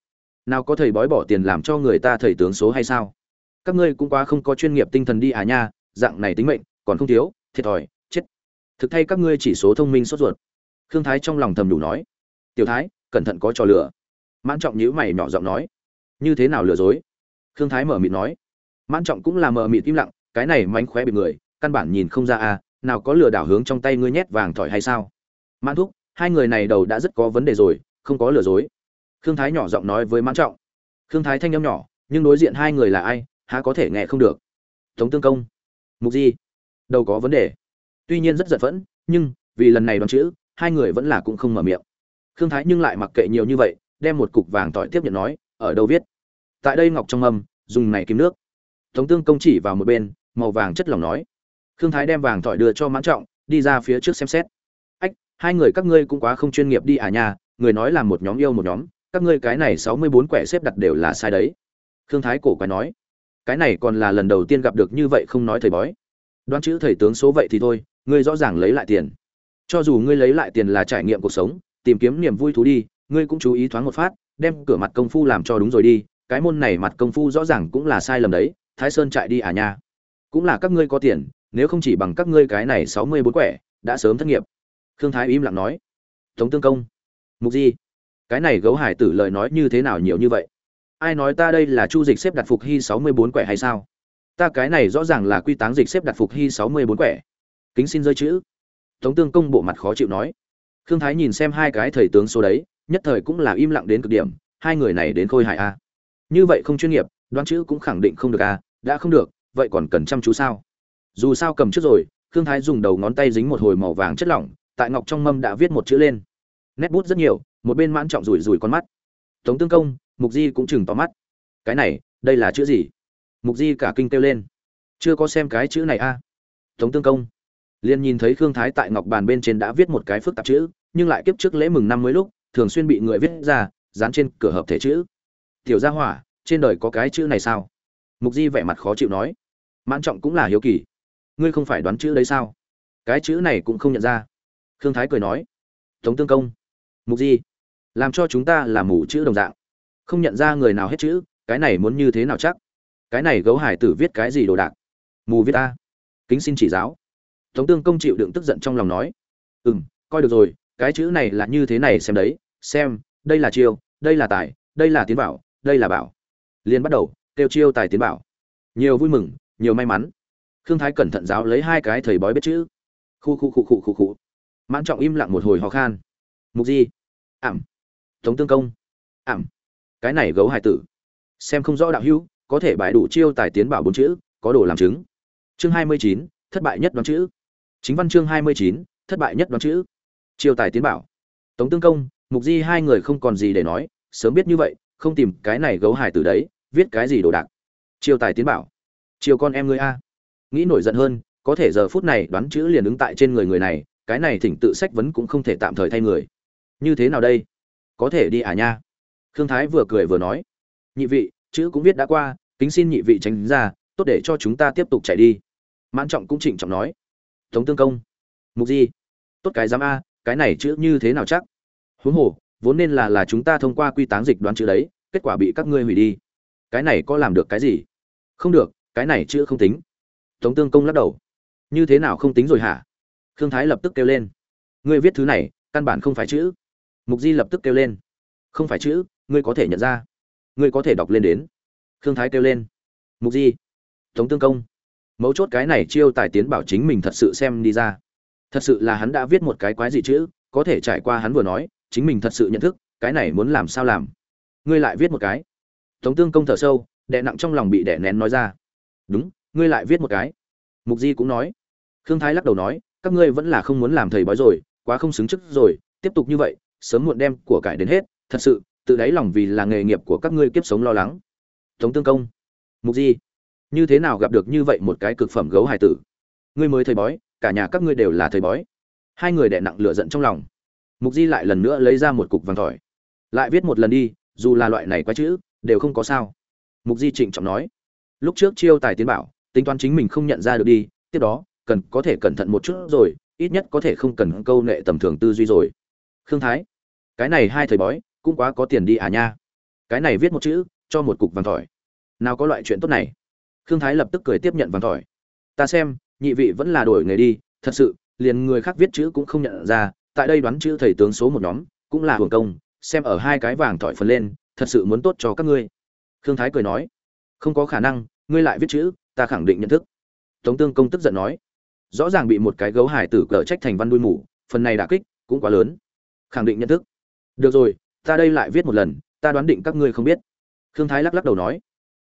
nào có thầy bói bỏ tiền làm cho người ta thầy tướng số hay sao? Các ngươi cũng quá không có chuyên nghiệp tinh thần đi à nha, dạng này tính mệnh, còn không thiếu, thiệt thòi, chết. Thực thay các ngươi chỉ số thông minh sốt ruột. Khương thái trong lòng thầm đủ nói. Tiểu thái, cẩn thận có trò lửa mãn trọng nhíu mày nhỏ giọng nói. Như thế nào lừa dối? Khương thái mở mịt nói. Mãn trọng cũng là mở mịt im lặng, cái này mánh khóe bị người, căn bản nhìn không ra à nào có lừa đảo hướng trong tay ngươi nhét vàng thỏi hay sao? Mãn thúc hai người này đầu đã rất có vấn đề rồi không có lừa dối. Khương thái nhỏ giọng nói với mãn trọng. Khương thái thanh âm nhỏ nhưng đối diện hai người là ai há có thể nghe không được. Tống tương công. Mục di. Đâu có vấn đề. Tuy nhiên rất giật phẫn nhưng vì lần này đoán chữ hai người vẫn là cũng không mở miệng. Khương thái nhưng lại mặc kệ nhiều như vậy đem một cục vàng tỏi tiếp nhận nói ở đâu viết? Tại đây ngọc trong âm, dùng này kim nước. Tống tương công chỉ vào một bên màu vàng chất lỏng nói. Khương thái đem vàng tỏi đưa cho mãn trọng đi ra phía trước xem xét hai người các ngươi cũng quá không chuyên nghiệp đi à nha, người nói là một nhóm yêu một nhóm, các ngươi cái này sáu mươi bốn quẻ xếp đặt đều là sai đấy. Khương thái cổ quái nói, cái này còn là lần đầu tiên gặp được như vậy không nói thầy bói. Đoán chữ thầy tướng số vậy thì thôi, ngươi rõ ràng lấy lại tiền. Cho dù ngươi lấy lại tiền là trải nghiệm cuộc sống, tìm kiếm niềm vui thú đi, ngươi cũng chú ý thoáng một phát, đem cửa mặt công phu làm cho đúng rồi đi, cái môn này mặt công phu rõ ràng cũng là sai lầm đấy, thái sơn chạy đi à nha. Cũng là các ngươi có tiền, nếu không chỉ bằng các ngươi cái này sáu mươi bốn quẻ, đã sớm thất nghiệp khương thái im lặng nói, tống tương công, mục di, cái này gấu hải tử lời nói như thế nào nhiều như vậy? Ai nói ta đây là chu dịch xếp đặt phục hy sáu mươi bốn quẻ hay sao? Ta cái này rõ ràng là quy táng dịch xếp đặt phục hy sáu mươi bốn quẻ. Kính xin rơi chữ. Tống tương công bộ mặt khó chịu nói. Khương thái nhìn xem hai cái thầy tướng số đấy, nhất thời cũng là im lặng đến cực điểm, hai người này đến khôi hại a à? như vậy không chuyên nghiệp, đoán chữ cũng khẳng định không được a đã không được, vậy còn cần chăm chú sao? Dù sao cầm trước rồi, khương thái dùng đầu ngón tay dính một hồi màu vàng chất lỏng tại ngọc trong mâm đã viết một chữ lên. Nét bút rất nhiều, một bên mãn trọng rủi rủi con mắt. Tống tương công, mục di cũng chừng to mắt. Cái này, đây là chữ gì? Mục di cả kinh kêu lên. Chưa có xem cái chữ này a tống tương công. Liền nhìn thấy khương thái tại ngọc bàn bên trên đã viết một cái phức tạp chữ, nhưng lại kiếp trước lễ mừng năm mới lúc, thường xuyên bị người viết ra, dán trên cửa hợp thể chữ. Tiểu gia hỏa, trên đời có cái chữ này sao? Mục di vẻ mặt khó chịu nói. Mãn trọng cũng là hiếu kỳ. Ngươi không phải đoán chữ đấy sao? Cái chữ này cũng không nhận ra khương thái cười nói, tống tương công, mục di, làm cho chúng ta là mù chữ đồng dạng. Không nhận ra người nào hết chữ, cái này muốn như thế nào chắc? Cái này gấu hải tử viết cái gì đồ đạc? Mù viết ta. Kính xin chỉ giáo. Tống tương công chịu đựng tức giận trong lòng nói ừ m coi được rồi, cái chữ này là như thế này xem đấy, xem, đây là chiêu, đây là tài, đây là tiến bảo, đây là bảo. Liền bắt đầu, kêu chiêu tài tiến bảo. Nhiều vui mừng, nhiều may mắn. Khương thái cẩn thận giáo lấy hai cái thầy bói biết chữ. Khu khu khu khu khu khu mãn trọng im lặng một hồi ho khan. Mục di. Ảm. Tống tương công. Ảm. Cái này gấu hải tử. Xem không rõ đạo hữu, có thể bài đủ chiêu tài tiến bảo bốn chữ, có đồ làm chứng. Chương hai mươi chín, thất bại nhất đoán chữ. Chính văn chương hai mươi chín, thất bại nhất đoán chữ. Chiêu tài tiến bảo. Tống tương công, mục di hai người không còn gì để nói, sớm biết như vậy, không tìm cái này gấu hải tử đấy, viết cái gì đồ đạc. Chiêu tài tiến bảo. Chiều con em ngươi a. Nghĩ nổi giận hơn, có thể giờ phút này đoán chữ liền ứng tại trên người người này cái này thỉnh tự sách vấn cũng không thể tạm thời thay người. Như thế nào đây? Có thể đi à nha? Khương thái vừa cười vừa nói. Nhị vị, chữ cũng viết đã qua, kính xin nhị vị tránh ra, tốt để cho chúng ta tiếp tục chạy đi. Mãn trọng cũng trịnh trọng nói. Tống tương công. Mục di. Tốt cái giám a, cái này chữ như thế nào chắc? Huống hồ, vốn nên là là chúng ta thông qua quy táng dịch đoán chữ đấy, kết quả bị các ngươi hủy đi. Cái này có làm được cái gì? Không được, cái này chữ không tính. Tống tương công lắc đầu. Như thế nào không tính rồi hả? Khương thái lập tức kêu lên. Ngươi viết thứ này, căn bản không phải chữ. Mục di lập tức kêu lên. Không phải chữ, ngươi có thể nhận ra. Ngươi có thể đọc lên đến. Khương thái kêu lên. Mục di. Tống tương công. Mấu chốt cái này chiêu tài tiến bảo chính mình thật sự xem đi ra. Thật sự là hắn đã viết một cái quái gì chữ, có thể trải qua hắn vừa nói, chính mình thật sự nhận thức, cái này muốn làm sao làm. Ngươi lại viết một cái. Tống tương công thở sâu, đè nặng trong lòng bị đè nén nói ra. Đúng, ngươi lại viết một cái. Mục di cũng nói. Khương thái lắc đầu nói các ngươi vẫn là không muốn làm thầy bói rồi, quá không xứng chức rồi, tiếp tục như vậy, sớm muộn đem của cải đến hết, thật sự, tự đáy lòng vì là nghề nghiệp của các ngươi kiếp sống lo lắng. Tống tương công, mục di, như thế nào gặp được như vậy một cái cực phẩm gấu hài tử? Ngươi mới thầy bói, cả nhà các ngươi đều là thầy bói. Hai người đè nặng lửa giận trong lòng. Mục di lại lần nữa lấy ra một cục vàng tỏi lại viết một lần đi, dù là loại này quá chữ, đều không có sao. Mục di trịnh trọng nói. Lúc trước chiêu tài tiến bảo, tính toán chính mình không nhận ra được đi, tiếp đó cần có thể cẩn thận một chút rồi, ít nhất có thể không cần câu nệ tầm thường tư duy rồi. Khương thái, cái này hai thầy bói, cũng quá có tiền đi à nha. Cái này viết một chữ, cho một cục vàng tỏi nào có loại chuyện tốt này. Khương thái lập tức cười tiếp nhận vàng tỏi ta xem, nhị vị vẫn là đổi nghề đi, thật sự, liền người khác viết chữ cũng không nhận ra, tại đây đoán chữ thầy tướng số một nhóm, cũng là hưởng công, xem ở hai cái vàng tỏi phần lên, thật sự muốn tốt cho các ngươi. Khương thái cười nói, không có khả năng, ngươi lại viết chữ, ta khẳng định nhận thức. Tống tương công tức giận nói rõ ràng bị một cái gấu hải tử cờ trách thành văn đuôi mủ phần này đả kích cũng quá lớn. Khẳng định nhận thức. Được rồi, ta đây lại viết một lần, ta đoán định các ngươi không biết. Khương thái lắc lắc đầu nói.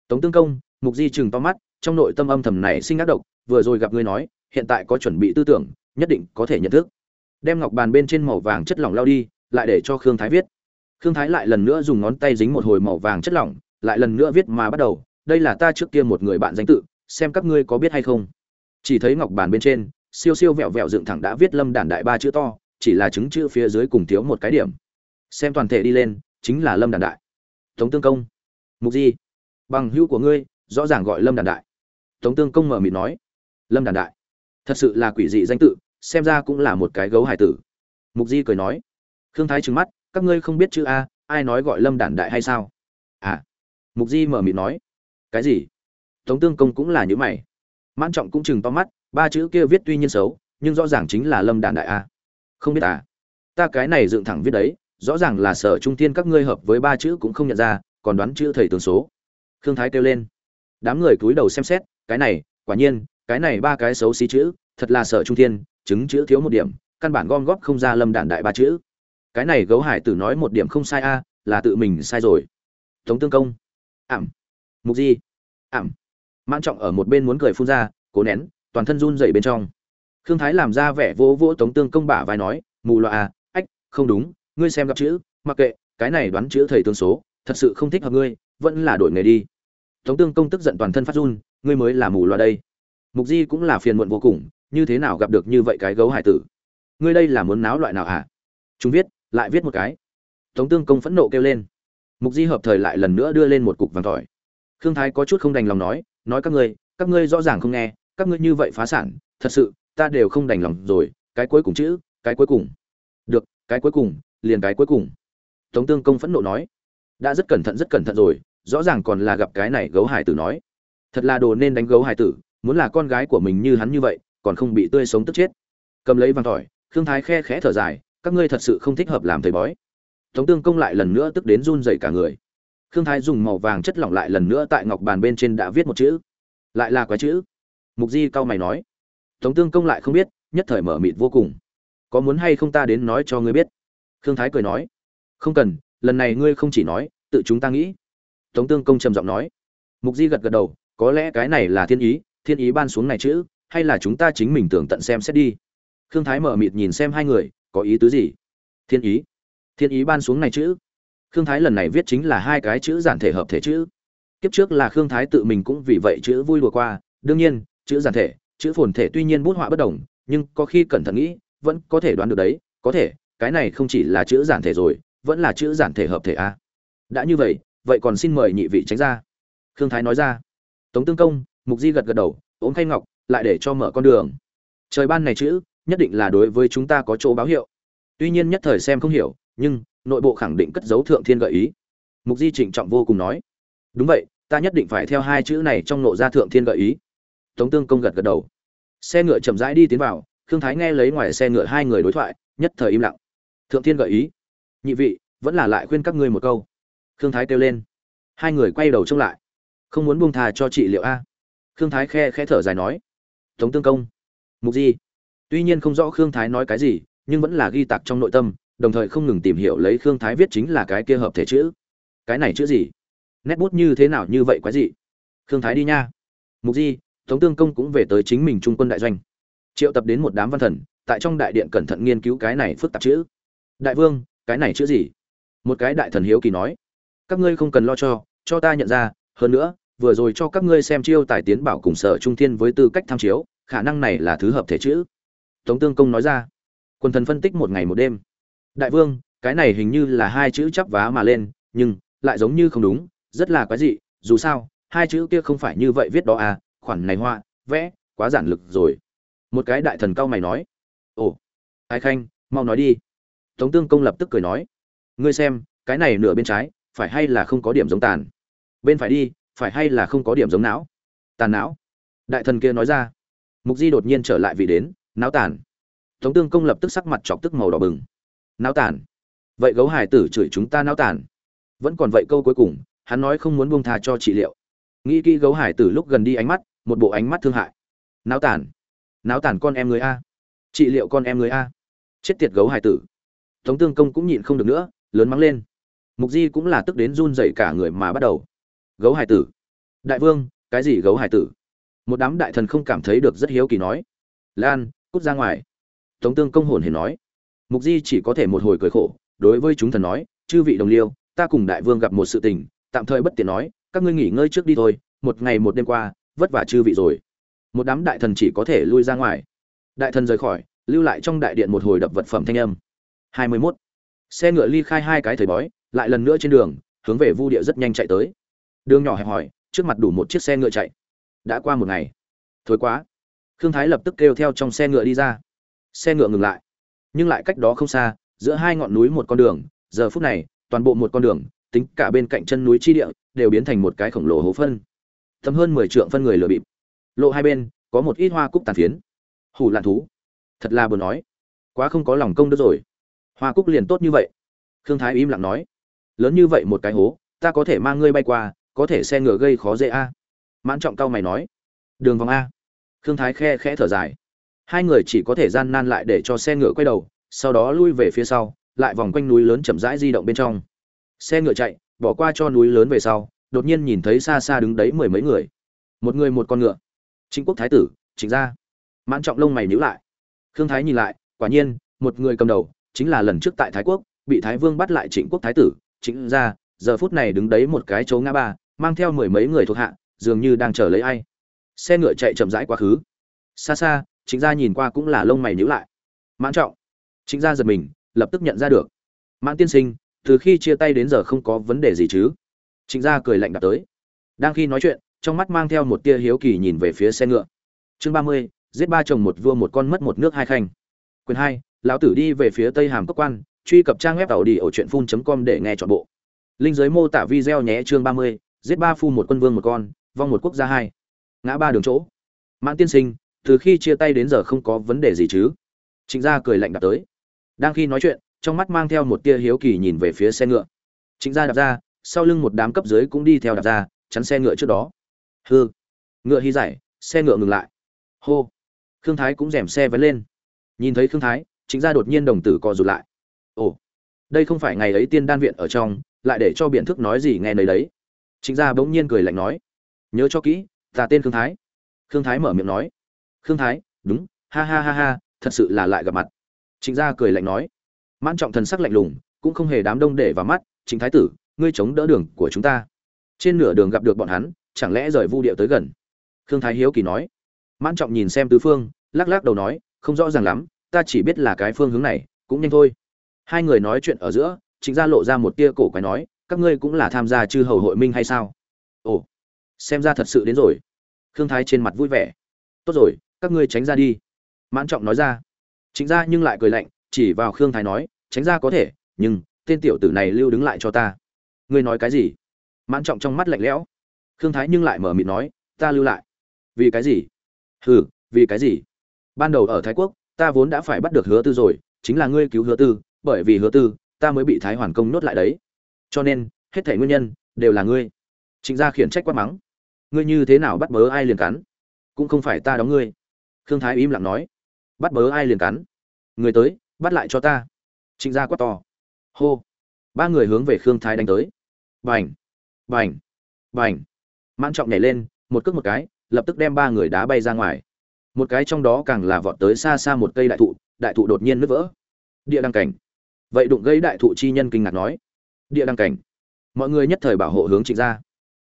Tống tương công, mục di chừng to mắt, trong nội tâm âm thầm này sinh ác độc, vừa rồi gặp ngươi nói, hiện tại có chuẩn bị tư tưởng, nhất định có thể nhận thức. Đem ngọc bàn bên trên màu vàng chất lỏng lao đi, lại để cho khương thái viết. Khương thái lại lần nữa dùng ngón tay dính một hồi màu vàng chất lỏng, lại lần nữa viết mà bắt đầu. Đây là ta trước kia một người bạn danh tự, xem các ngươi có biết hay không chỉ thấy ngọc bàn bên trên, siêu siêu vẹo vẹo dựng thẳng đã viết lâm đản đại ba chữ to, chỉ là chứng chữ phía dưới cùng thiếu một cái điểm. Xem toàn thể đi lên, chính là lâm đản đại. Tống tương công. Mục di. Bằng hữu của ngươi, rõ ràng gọi lâm đản đại. Tống tương công mở mịt nói. Lâm đản đại. Thật sự là quỷ dị danh tự, xem ra cũng là một cái gấu hải tử. Mục di cười nói. Khương thái trừng mắt, các ngươi không biết chữ a, ai nói gọi lâm đản đại hay sao? À. Mục di mở mịt nói. Cái gì? Tống tương công cũng là những mày mãn trọng cũng chừng to mắt, ba chữ kia viết tuy nhiên xấu, nhưng rõ ràng chính là lâm đàn đại a. Không biết à? Ta cái này dựng thẳng viết đấy, rõ ràng là sở trung tiên các ngươi hợp với ba chữ cũng không nhận ra, còn đoán chữ thầy tướng số. Khương thái kêu lên. Đám người cúi đầu xem xét, cái này, quả nhiên, cái này ba cái xấu xí chữ, thật là sở trung thiên, chứng chữ thiếu một điểm, căn bản gom góp không ra lâm đản đại ba chữ. Cái này gấu hải tử nói một điểm không sai a, là tự mình sai rồi. Tống tương công. Ảm. Mục di. Ảm mãn trọng ở một bên muốn cười phun ra, cố nén, toàn thân run dậy bên trong. Khương thái làm ra vẻ vỗ vỗ tống tương công bả vai nói, mù loà à ách, không đúng, ngươi xem gặp chữ, mặc kệ, cái này đoán chữ thầy tương số, thật sự không thích hợp ngươi, vẫn là đổi nghề đi. Tống tương công tức giận toàn thân phát run, ngươi mới là mù loà đây. Mục di cũng là phiền muộn vô cùng, như thế nào gặp được như vậy cái gấu hải tử? Ngươi đây là muốn náo loại nào hả? Chúng viết, lại viết một cái. Tống tương công phẫn nộ kêu lên. Mục di hợp thời lại lần nữa đưa lên một cục vàng tỏi. Khương thái có chút không đành lòng nói nói các ngươi các ngươi rõ ràng không nghe, các ngươi như vậy phá sản, thật sự, ta đều không đành lòng rồi, cái cuối cùng chữ, cái cuối cùng. Được, cái cuối cùng, liền cái cuối cùng. Tống tương công phẫn nộ nói. Đã rất cẩn thận, rất cẩn thận rồi, rõ ràng còn là gặp cái này gấu hải tử nói. Thật là đồ nên đánh gấu hải tử, muốn là con gái của mình như hắn như vậy, còn không bị tươi sống tức chết. Cầm lấy vàng tỏi khương thái khe khẽ thở dài, các ngươi thật sự không thích hợp làm thầy bói. Tống tương công lại lần nữa tức đến run dậy cả người khương thái dùng màu vàng chất lỏng lại lần nữa tại ngọc bàn bên trên đã viết một chữ. Lại là quái chữ. Mục di cao mày nói. Tống tương công lại không biết, nhất thời mở mịt vô cùng. Có muốn hay không ta đến nói cho ngươi biết? Khương thái cười nói. Không cần, lần này ngươi không chỉ nói, tự chúng ta nghĩ. Tống tương công trầm giọng nói. Mục di gật gật đầu, có lẽ cái này là thiên ý thiên ý ban xuống này chữ, hay là chúng ta chính mình tưởng tận xem xét đi. Khương thái mở mịt nhìn xem hai người, có ý tứ gì? Thiên ý. Thiên ý ban xuống này chữ khương thái lần này viết chính là hai cái chữ giản thể hợp thể chữ. Kiếp trước là khương thái tự mình cũng vì vậy chữ vui lùa qua. Đương nhiên, chữ giản thể, chữ phồn thể tuy nhiên bút họa bất đồng, nhưng có khi cẩn thận nghĩ, vẫn có thể đoán được đấy. Có thể, cái này không chỉ là chữ giản thể rồi, vẫn là chữ giản thể hợp thể a. Đã như vậy vậy còn xin mời nhị vị tránh ra. Khương thái nói ra. Tống tương công, mục di gật gật đầu, ốm khay ngọc, lại để cho mở con đường. Trời ban này chữ, nhất định là đối với chúng ta có chỗ báo hiệu. Tuy nhiên nhất thời xem không hiểu, nhưng nội bộ khẳng định cất dấu thượng thiên gợi ý. Mục di trịnh trọng vô cùng nói, đúng vậy, ta nhất định phải theo hai chữ này trong nội gia thượng thiên gợi ý. Tống tương công gật gật đầu. Xe ngựa chậm rãi đi tiến vào, khương thái nghe lấy ngoài xe ngựa hai người đối thoại, nhất thời im lặng. Thượng thiên gợi ý? Nhị vị, vẫn là lại khuyên các ngươi một câu. Khương thái kêu lên. Hai người quay đầu trông lại. Không muốn buông thà cho chị liệu a? Khương thái khe khẽ thở dài nói. Tống tương công. Mục di. Tuy nhiên không rõ khương thái nói cái gì, nhưng vẫn là ghi tạc trong nội tâm đồng thời không ngừng tìm hiểu lấy khương thái viết chính là cái kia hợp thể chữ. Cái này chữ gì? Nét bút như thế nào như vậy quái gì khương thái đi nha. Mục di, tống tương công cũng về tới chính mình trung quân đại doanh. Triệu tập đến một đám văn thần, tại trong đại điện cẩn thận nghiên cứu cái này phức tạp chữ. Đại vương, cái này chữ gì? Một cái đại thần hiếu kỳ nói. Các ngươi không cần lo cho cho ta nhận ra, hơn nữa, vừa rồi cho các ngươi xem chiêu tài tiến bảo cùng sở trung thiên với tư cách tham chiếu, khả năng này là thứ hợp thể chữ. Tống tương công nói ra. Quần thần phân tích một ngày một đêm đại vương, cái này hình như là hai chữ chắp vá mà lên, nhưng lại giống như không đúng, rất là quái dị, dù sao, hai chữ kia không phải như vậy viết đó à khoản này họa, vẽ, quá giản lực rồi. Một cái đại thần cao mày nói. Ồ ai khanh, mau nói đi. Tống tương công lập tức cười nói. Ngươi xem, cái này nửa bên trái, phải hay là không có điểm giống tàn? Bên phải đi, phải hay là không có điểm giống não? Tàn não. Đại thần kia nói ra. Mục di đột nhiên trở lại vị đến, não tàn. Tống tương công lập tức sắc mặt chọc tức màu đỏ bừng não tàn. Vậy gấu hải tử chửi chúng ta não tàn. Vẫn còn vậy câu cuối cùng, hắn nói không muốn buông tha cho trị liệu. Nghĩ kỹ gấu hải tử lúc gần đi ánh mắt, một bộ ánh mắt thương hại. Não tàn. Não tàn con em người a. Trị liệu con em người a. Chết tiệt gấu hải tử. Tống tương công cũng nhịn không được nữa, lớn mắng lên. Mục di cũng là tức đến run dậy cả người mà bắt đầu. Gấu hải tử. Đại vương, cái gì gấu hải tử? Một đám đại thần không cảm thấy được rất hiếu kỳ nói. Lan, cút ra ngoài. Tống tương công hồn hề nói mục di chỉ có thể một hồi cười khổ đối với chúng thần nói chư vị đồng liêu ta cùng đại vương gặp một sự tình tạm thời bất tiện nói các ngươi nghỉ ngơi trước đi thôi một ngày một đêm qua vất vả chư vị rồi. Một đám đại thần chỉ có thể lui ra ngoài. Đại thần rời khỏi lưu lại trong đại điện một hồi đập vật phẩm thanh âm. Hai mươi 21. xe ngựa ly khai hai cái thời bói lại lần nữa trên đường hướng về vu địa rất nhanh chạy tới. Đường nhỏ hẹp hỏi, trước mặt đủ một chiếc xe ngựa chạy. Đã qua một ngày. Thối quá. Khương thái lập tức kêu theo trong xe ngựa đi ra. Xe ngựa ngừng lại nhưng lại cách đó không xa, giữa hai ngọn núi một con đường, giờ phút này, toàn bộ một con đường, tính cả bên cạnh chân núi chi địa, đều biến thành một cái khổng lồ hố phân. Thấm hơn mười trượng phân người lừa bịp. Lộ hai bên, có một ít hoa cúc tàn phiến. Hủ lạn thú. Thật là buồn nói. Quá không có lòng công đức rồi. Hoa cúc liền tốt như vậy. Khương thái im lặng nói. Lớn như vậy một cái hố, ta có thể mang ngươi bay qua, có thể xe ngựa gây khó dễ a. Mãn trọng cao mày nói. Đường vòng a. Khương thái khe khẽ thở dài hai người chỉ có thể gian nan lại để cho xe ngựa quay đầu, sau đó lui về phía sau, lại vòng quanh núi lớn chậm rãi di động bên trong. Xe ngựa chạy, bỏ qua cho núi lớn về sau, đột nhiên nhìn thấy xa xa đứng đấy mười mấy người. Một người một con ngựa. Chính quốc thái tử chính ra mãn trọng lông mày nhíu lại. Khương thái nhìn lại, quả nhiên, một người cầm đầu, chính là lần trước tại thái quốc, bị thái vương bắt lại trịnh quốc thái tử chính ra giờ phút này đứng đấy một cái chỗ ngã ba, mang theo mười mấy người thuộc hạ, dường như đang chờ lấy ai. Xe ngựa chạy chậm rãi quá khứ. Xa xa chính gia nhìn qua cũng là lông mày nhíu lại. Mãn trọng. Chính gia giật mình, lập tức nhận ra được. Mãn tiên sinh, từ khi chia tay đến giờ không có vấn đề gì chứ? Chính gia cười lạnh đạp tới. Đang khi nói chuyện, trong mắt mang theo một tia hiếu kỳ nhìn về phía xe ngựa. Chương ba mươi, giết ba chồng một vua một con mất một nước hai khanh. Quyền hai, lão tử đi về phía tây hàm cốc quan, truy cập trang web tàu đi ở truyện phun com để nghe chọn bộ. Linh giới mô tả video nhé, chương ba mươi, giết ba phu một quân vương một con, vong một quốc gia hai. Ngã ba đường chỗ. Mãn tiên sinh từ khi chia tay đến giờ không có vấn đề gì chứ? Trịnh gia cười lạnh đạp tới. Đang khi nói chuyện, trong mắt mang theo một tia hiếu kỳ nhìn về phía xe ngựa. Trịnh gia đạp ra, sau lưng một đám cấp dưới cũng đi theo đạp ra, chắn xe ngựa trước đó. Hư ngựa hy giải xe ngựa ngừng lại. Hô. Khương thái cũng rèm xe vén lên. Nhìn thấy khương thái chính gia đột nhiên đồng tử co rụt lại. Ồ. Đây không phải ngày ấy tiên đan viện ở trong, lại để cho biện thức nói gì nghe nơi đấy. Chính gia bỗng nhiên cười lạnh nói. Nhớ cho kỹ, ta tên khương thái. Khương thái mở miệng nói khương thái, đúng, ha ha ha ha, thật sự là lại gặp mặt. Trịnh gia cười lạnh nói. Mãn trọng thần sắc lạnh lùng, cũng không hề đám đông để vào mắt chính thái tử, ngươi chống đỡ đường của chúng ta. Trên nửa đường gặp được bọn hắn, chẳng lẽ rời vu điệu tới gần? Khương thái hiếu kỳ nói. Mãn trọng nhìn xem tứ phương, lắc lắc đầu nói, không rõ ràng lắm, ta chỉ biết là cái phương hướng này, cũng nhanh thôi. Hai người nói chuyện ở giữa chính gia lộ ra một tia cổ quái nói, các ngươi cũng là tham gia chư hầu hội minh hay sao? Ồ, xem ra thật sự đến rồi. Khương thái trên mặt vui vẻ. Tốt rồi các ngươi tránh ra đi. Mãn trọng nói ra. Chính ra nhưng lại cười lạnh, chỉ vào khương thái nói, tránh ra có thể, nhưng tên tiểu tử này lưu đứng lại cho ta. Ngươi nói cái gì? Mãn trọng trong mắt lạnh lẽo. Khương thái nhưng lại mở mịt nói, ta lưu lại. Vì cái gì? Hừ, vì cái gì? Ban đầu ở thái quốc, ta vốn đã phải bắt được hứa tư rồi, chính là ngươi cứu hứa tư, bởi vì hứa tư, ta mới bị thái hoàn công nhốt lại đấy. Cho nên, hết thể nguyên nhân đều là ngươi. Trịnh gia khiển trách quát mắng. Ngươi như thế nào bắt bớ ai liền cắn? Cũng không phải ta đóng ngươi khương thái im lặng nói, bắt bớ ai liền cắn? Người tới, bắt lại cho ta. Trịnh gia quát to, hô! Ba người hướng về khương thái đánh tới. Bành! Bành! Bành! Mãn trọng nhảy lên, một cước một cái, lập tức đem ba người đá bay ra ngoài. Một cái trong đó càng là vọt tới xa xa một cây đại thụ đại thụ đột nhiên nứt vỡ. Địa đăng cảnh. Vậy đụng gây đại thụ chi nhân kinh ngạc nói, địa đăng cảnh. Mọi người nhất thời bảo hộ hướng trịnh gia.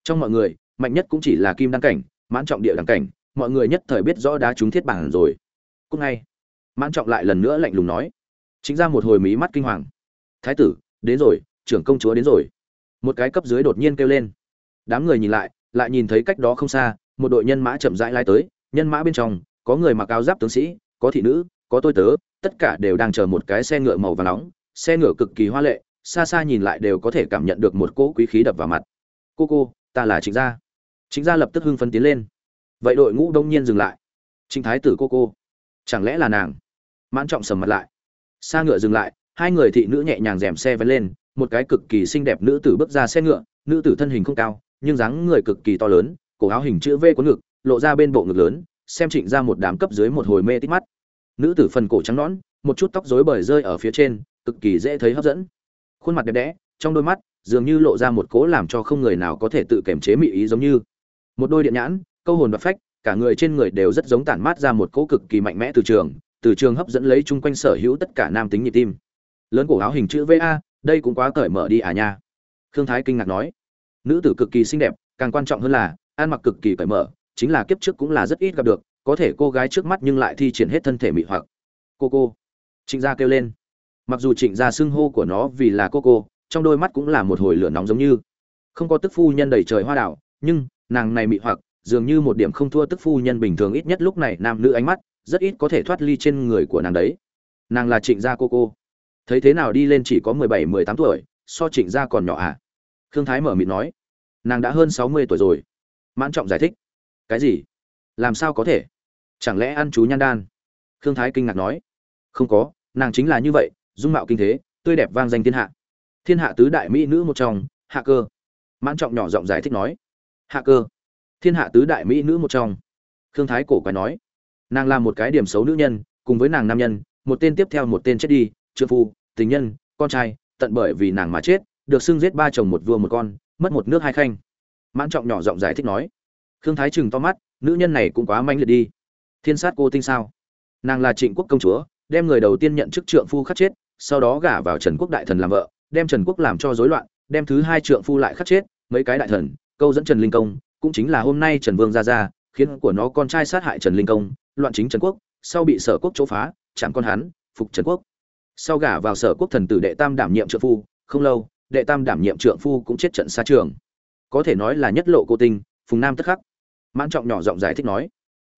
Trong mọi người, mạnh nhất cũng chỉ là kim đăng cảnh, mãn trọng địa đăng cảnh mọi người nhất thời biết rõ đá trúng thiết bản rồi. Cúc ngay. Mãn trọng lại lần nữa lạnh lùng nói. Chính ra một hồi mí mắt kinh hoàng. Thái tử, đến rồi, trưởng công chúa đến rồi. Một cái cấp dưới đột nhiên kêu lên. Đám người nhìn lại lại nhìn thấy cách đó không xa, một đội nhân mã chậm rãi lai tới, nhân mã bên trong, có người mặc áo giáp tướng sĩ, có thị nữ, có tôi tớ, tất cả đều đang chờ một cái xe ngựa màu vàng nóng, xe ngựa cực kỳ hoa lệ, xa xa nhìn lại đều có thể cảm nhận được một cỗ quý khí đập vào mặt. Cô cô, ta là chính gia. Chính gia lập tức hưng phấn tiến lên vậy đội ngũ đông nhiên dừng lại. Trịnh thái tử cô cô, chẳng lẽ là nàng? Mãn trọng sầm mặt lại. Xa ngựa dừng lại, hai người thị nữ nhẹ nhàng rèm xe vén lên, một cái cực kỳ xinh đẹp nữ tử bước ra xe ngựa, nữ tử thân hình không cao, nhưng dáng người cực kỳ to lớn, cổ áo hình chữ v có ngực, lộ ra bên bộ ngực lớn, xem trịnh ra một đám cấp dưới một hồi mê tít mắt. Nữ tử phần cổ trắng nõn, một chút tóc rối bời rơi ở phía trên, cực kỳ dễ thấy hấp dẫn. Khuôn mặt đẹp đẽ, trong đôi mắt, dường như lộ ra một cố làm cho không người nào có thể tự kiềm chế mị ý giống như. Một đôi điện nhãn câu hồn và phách, cả người trên người đều rất giống tản mát ra một cỗ cực kỳ mạnh mẽ từ trường từ trường hấp dẫn lấy chung quanh sở hữu tất cả nam tính nhịp tim. Lớn cổ áo hình chữ va đây cũng quá cởi mở đi à nha. Khương thái kinh ngạc nói. Nữ tử cực kỳ xinh đẹp, càng quan trọng hơn là, ăn mặc cực kỳ cởi mở, chính là kiếp trước cũng là rất ít gặp được, có thể cô gái trước mắt nhưng lại thi triển hết thân thể mị hoặc. Cô cô. Trịnh gia kêu lên. Mặc dù trịnh gia xưng hô của nó vì là cô cô, trong đôi mắt cũng là một hồi lửa nóng giống như. Không có tức phu nhân đầy trời hoa đảo, nhưng, nàng này mị hoặc dường như một điểm không thua tức phu nhân bình thường ít nhất lúc này nam nữ ánh mắt rất ít có thể thoát ly trên người của nàng đấy. Nàng là trịnh gia cô cô. Thấy thế nào đi lên chỉ có mười bảy, mười tám tuổi, so trịnh gia còn nhỏ à? Khương thái mở mịt nói. Nàng đã hơn sáu mươi tuổi rồi. Mãn trọng giải thích. Cái gì? Làm sao có thể? Chẳng lẽ ăn chú nhan đan? Khương thái kinh ngạc nói. Không có, nàng chính là như vậy, dung mạo kinh thế, tươi đẹp vang danh thiên hạ. Thiên hạ tứ đại mỹ nữ một trong, hạ cơ. Mãn trọng nhỏ giọng giải thích nói. Hạ cơ thiên hạ tứ đại mỹ nữ một trong. Khương thái cổ quái nói, nàng là một cái điểm xấu nữ nhân, cùng với nàng nam nhân, một tên tiếp theo một tên chết đi, trượng phu, tình nhân, con trai, tận bởi vì nàng mà chết, được xưng giết ba chồng một vua một con, mất một nước hai khanh. Mãn trọng nhỏ giọng giải thích nói, khương thái chừng to mắt, nữ nhân này cũng quá manh liệt đi. Thiên sát cô tinh sao? Nàng là trịnh quốc công chúa, đem người đầu tiên nhận chức trượng phu khắc chết, sau đó gả vào trần quốc đại thần làm vợ, đem trần quốc làm cho rối loạn, đem thứ hai trượng phu lại khắc chết, mấy cái đại thần, câu dẫn trần linh công cũng chính là hôm nay trần vương ra ra, khiến của nó con trai sát hại trần linh công, loạn chính trần quốc, sau bị sở quốc chỗ phá chẳng con hắn, phục trần quốc. Sau gả vào sở quốc thần tử đệ tam đảm nhiệm trượng phu, không lâu, đệ tam đảm nhiệm trượng phu cũng chết trận xa trường. Có thể nói là nhất lộ cô tinh, phùng nam tất khắc. Mãn trọng nhỏ giọng giải thích nói,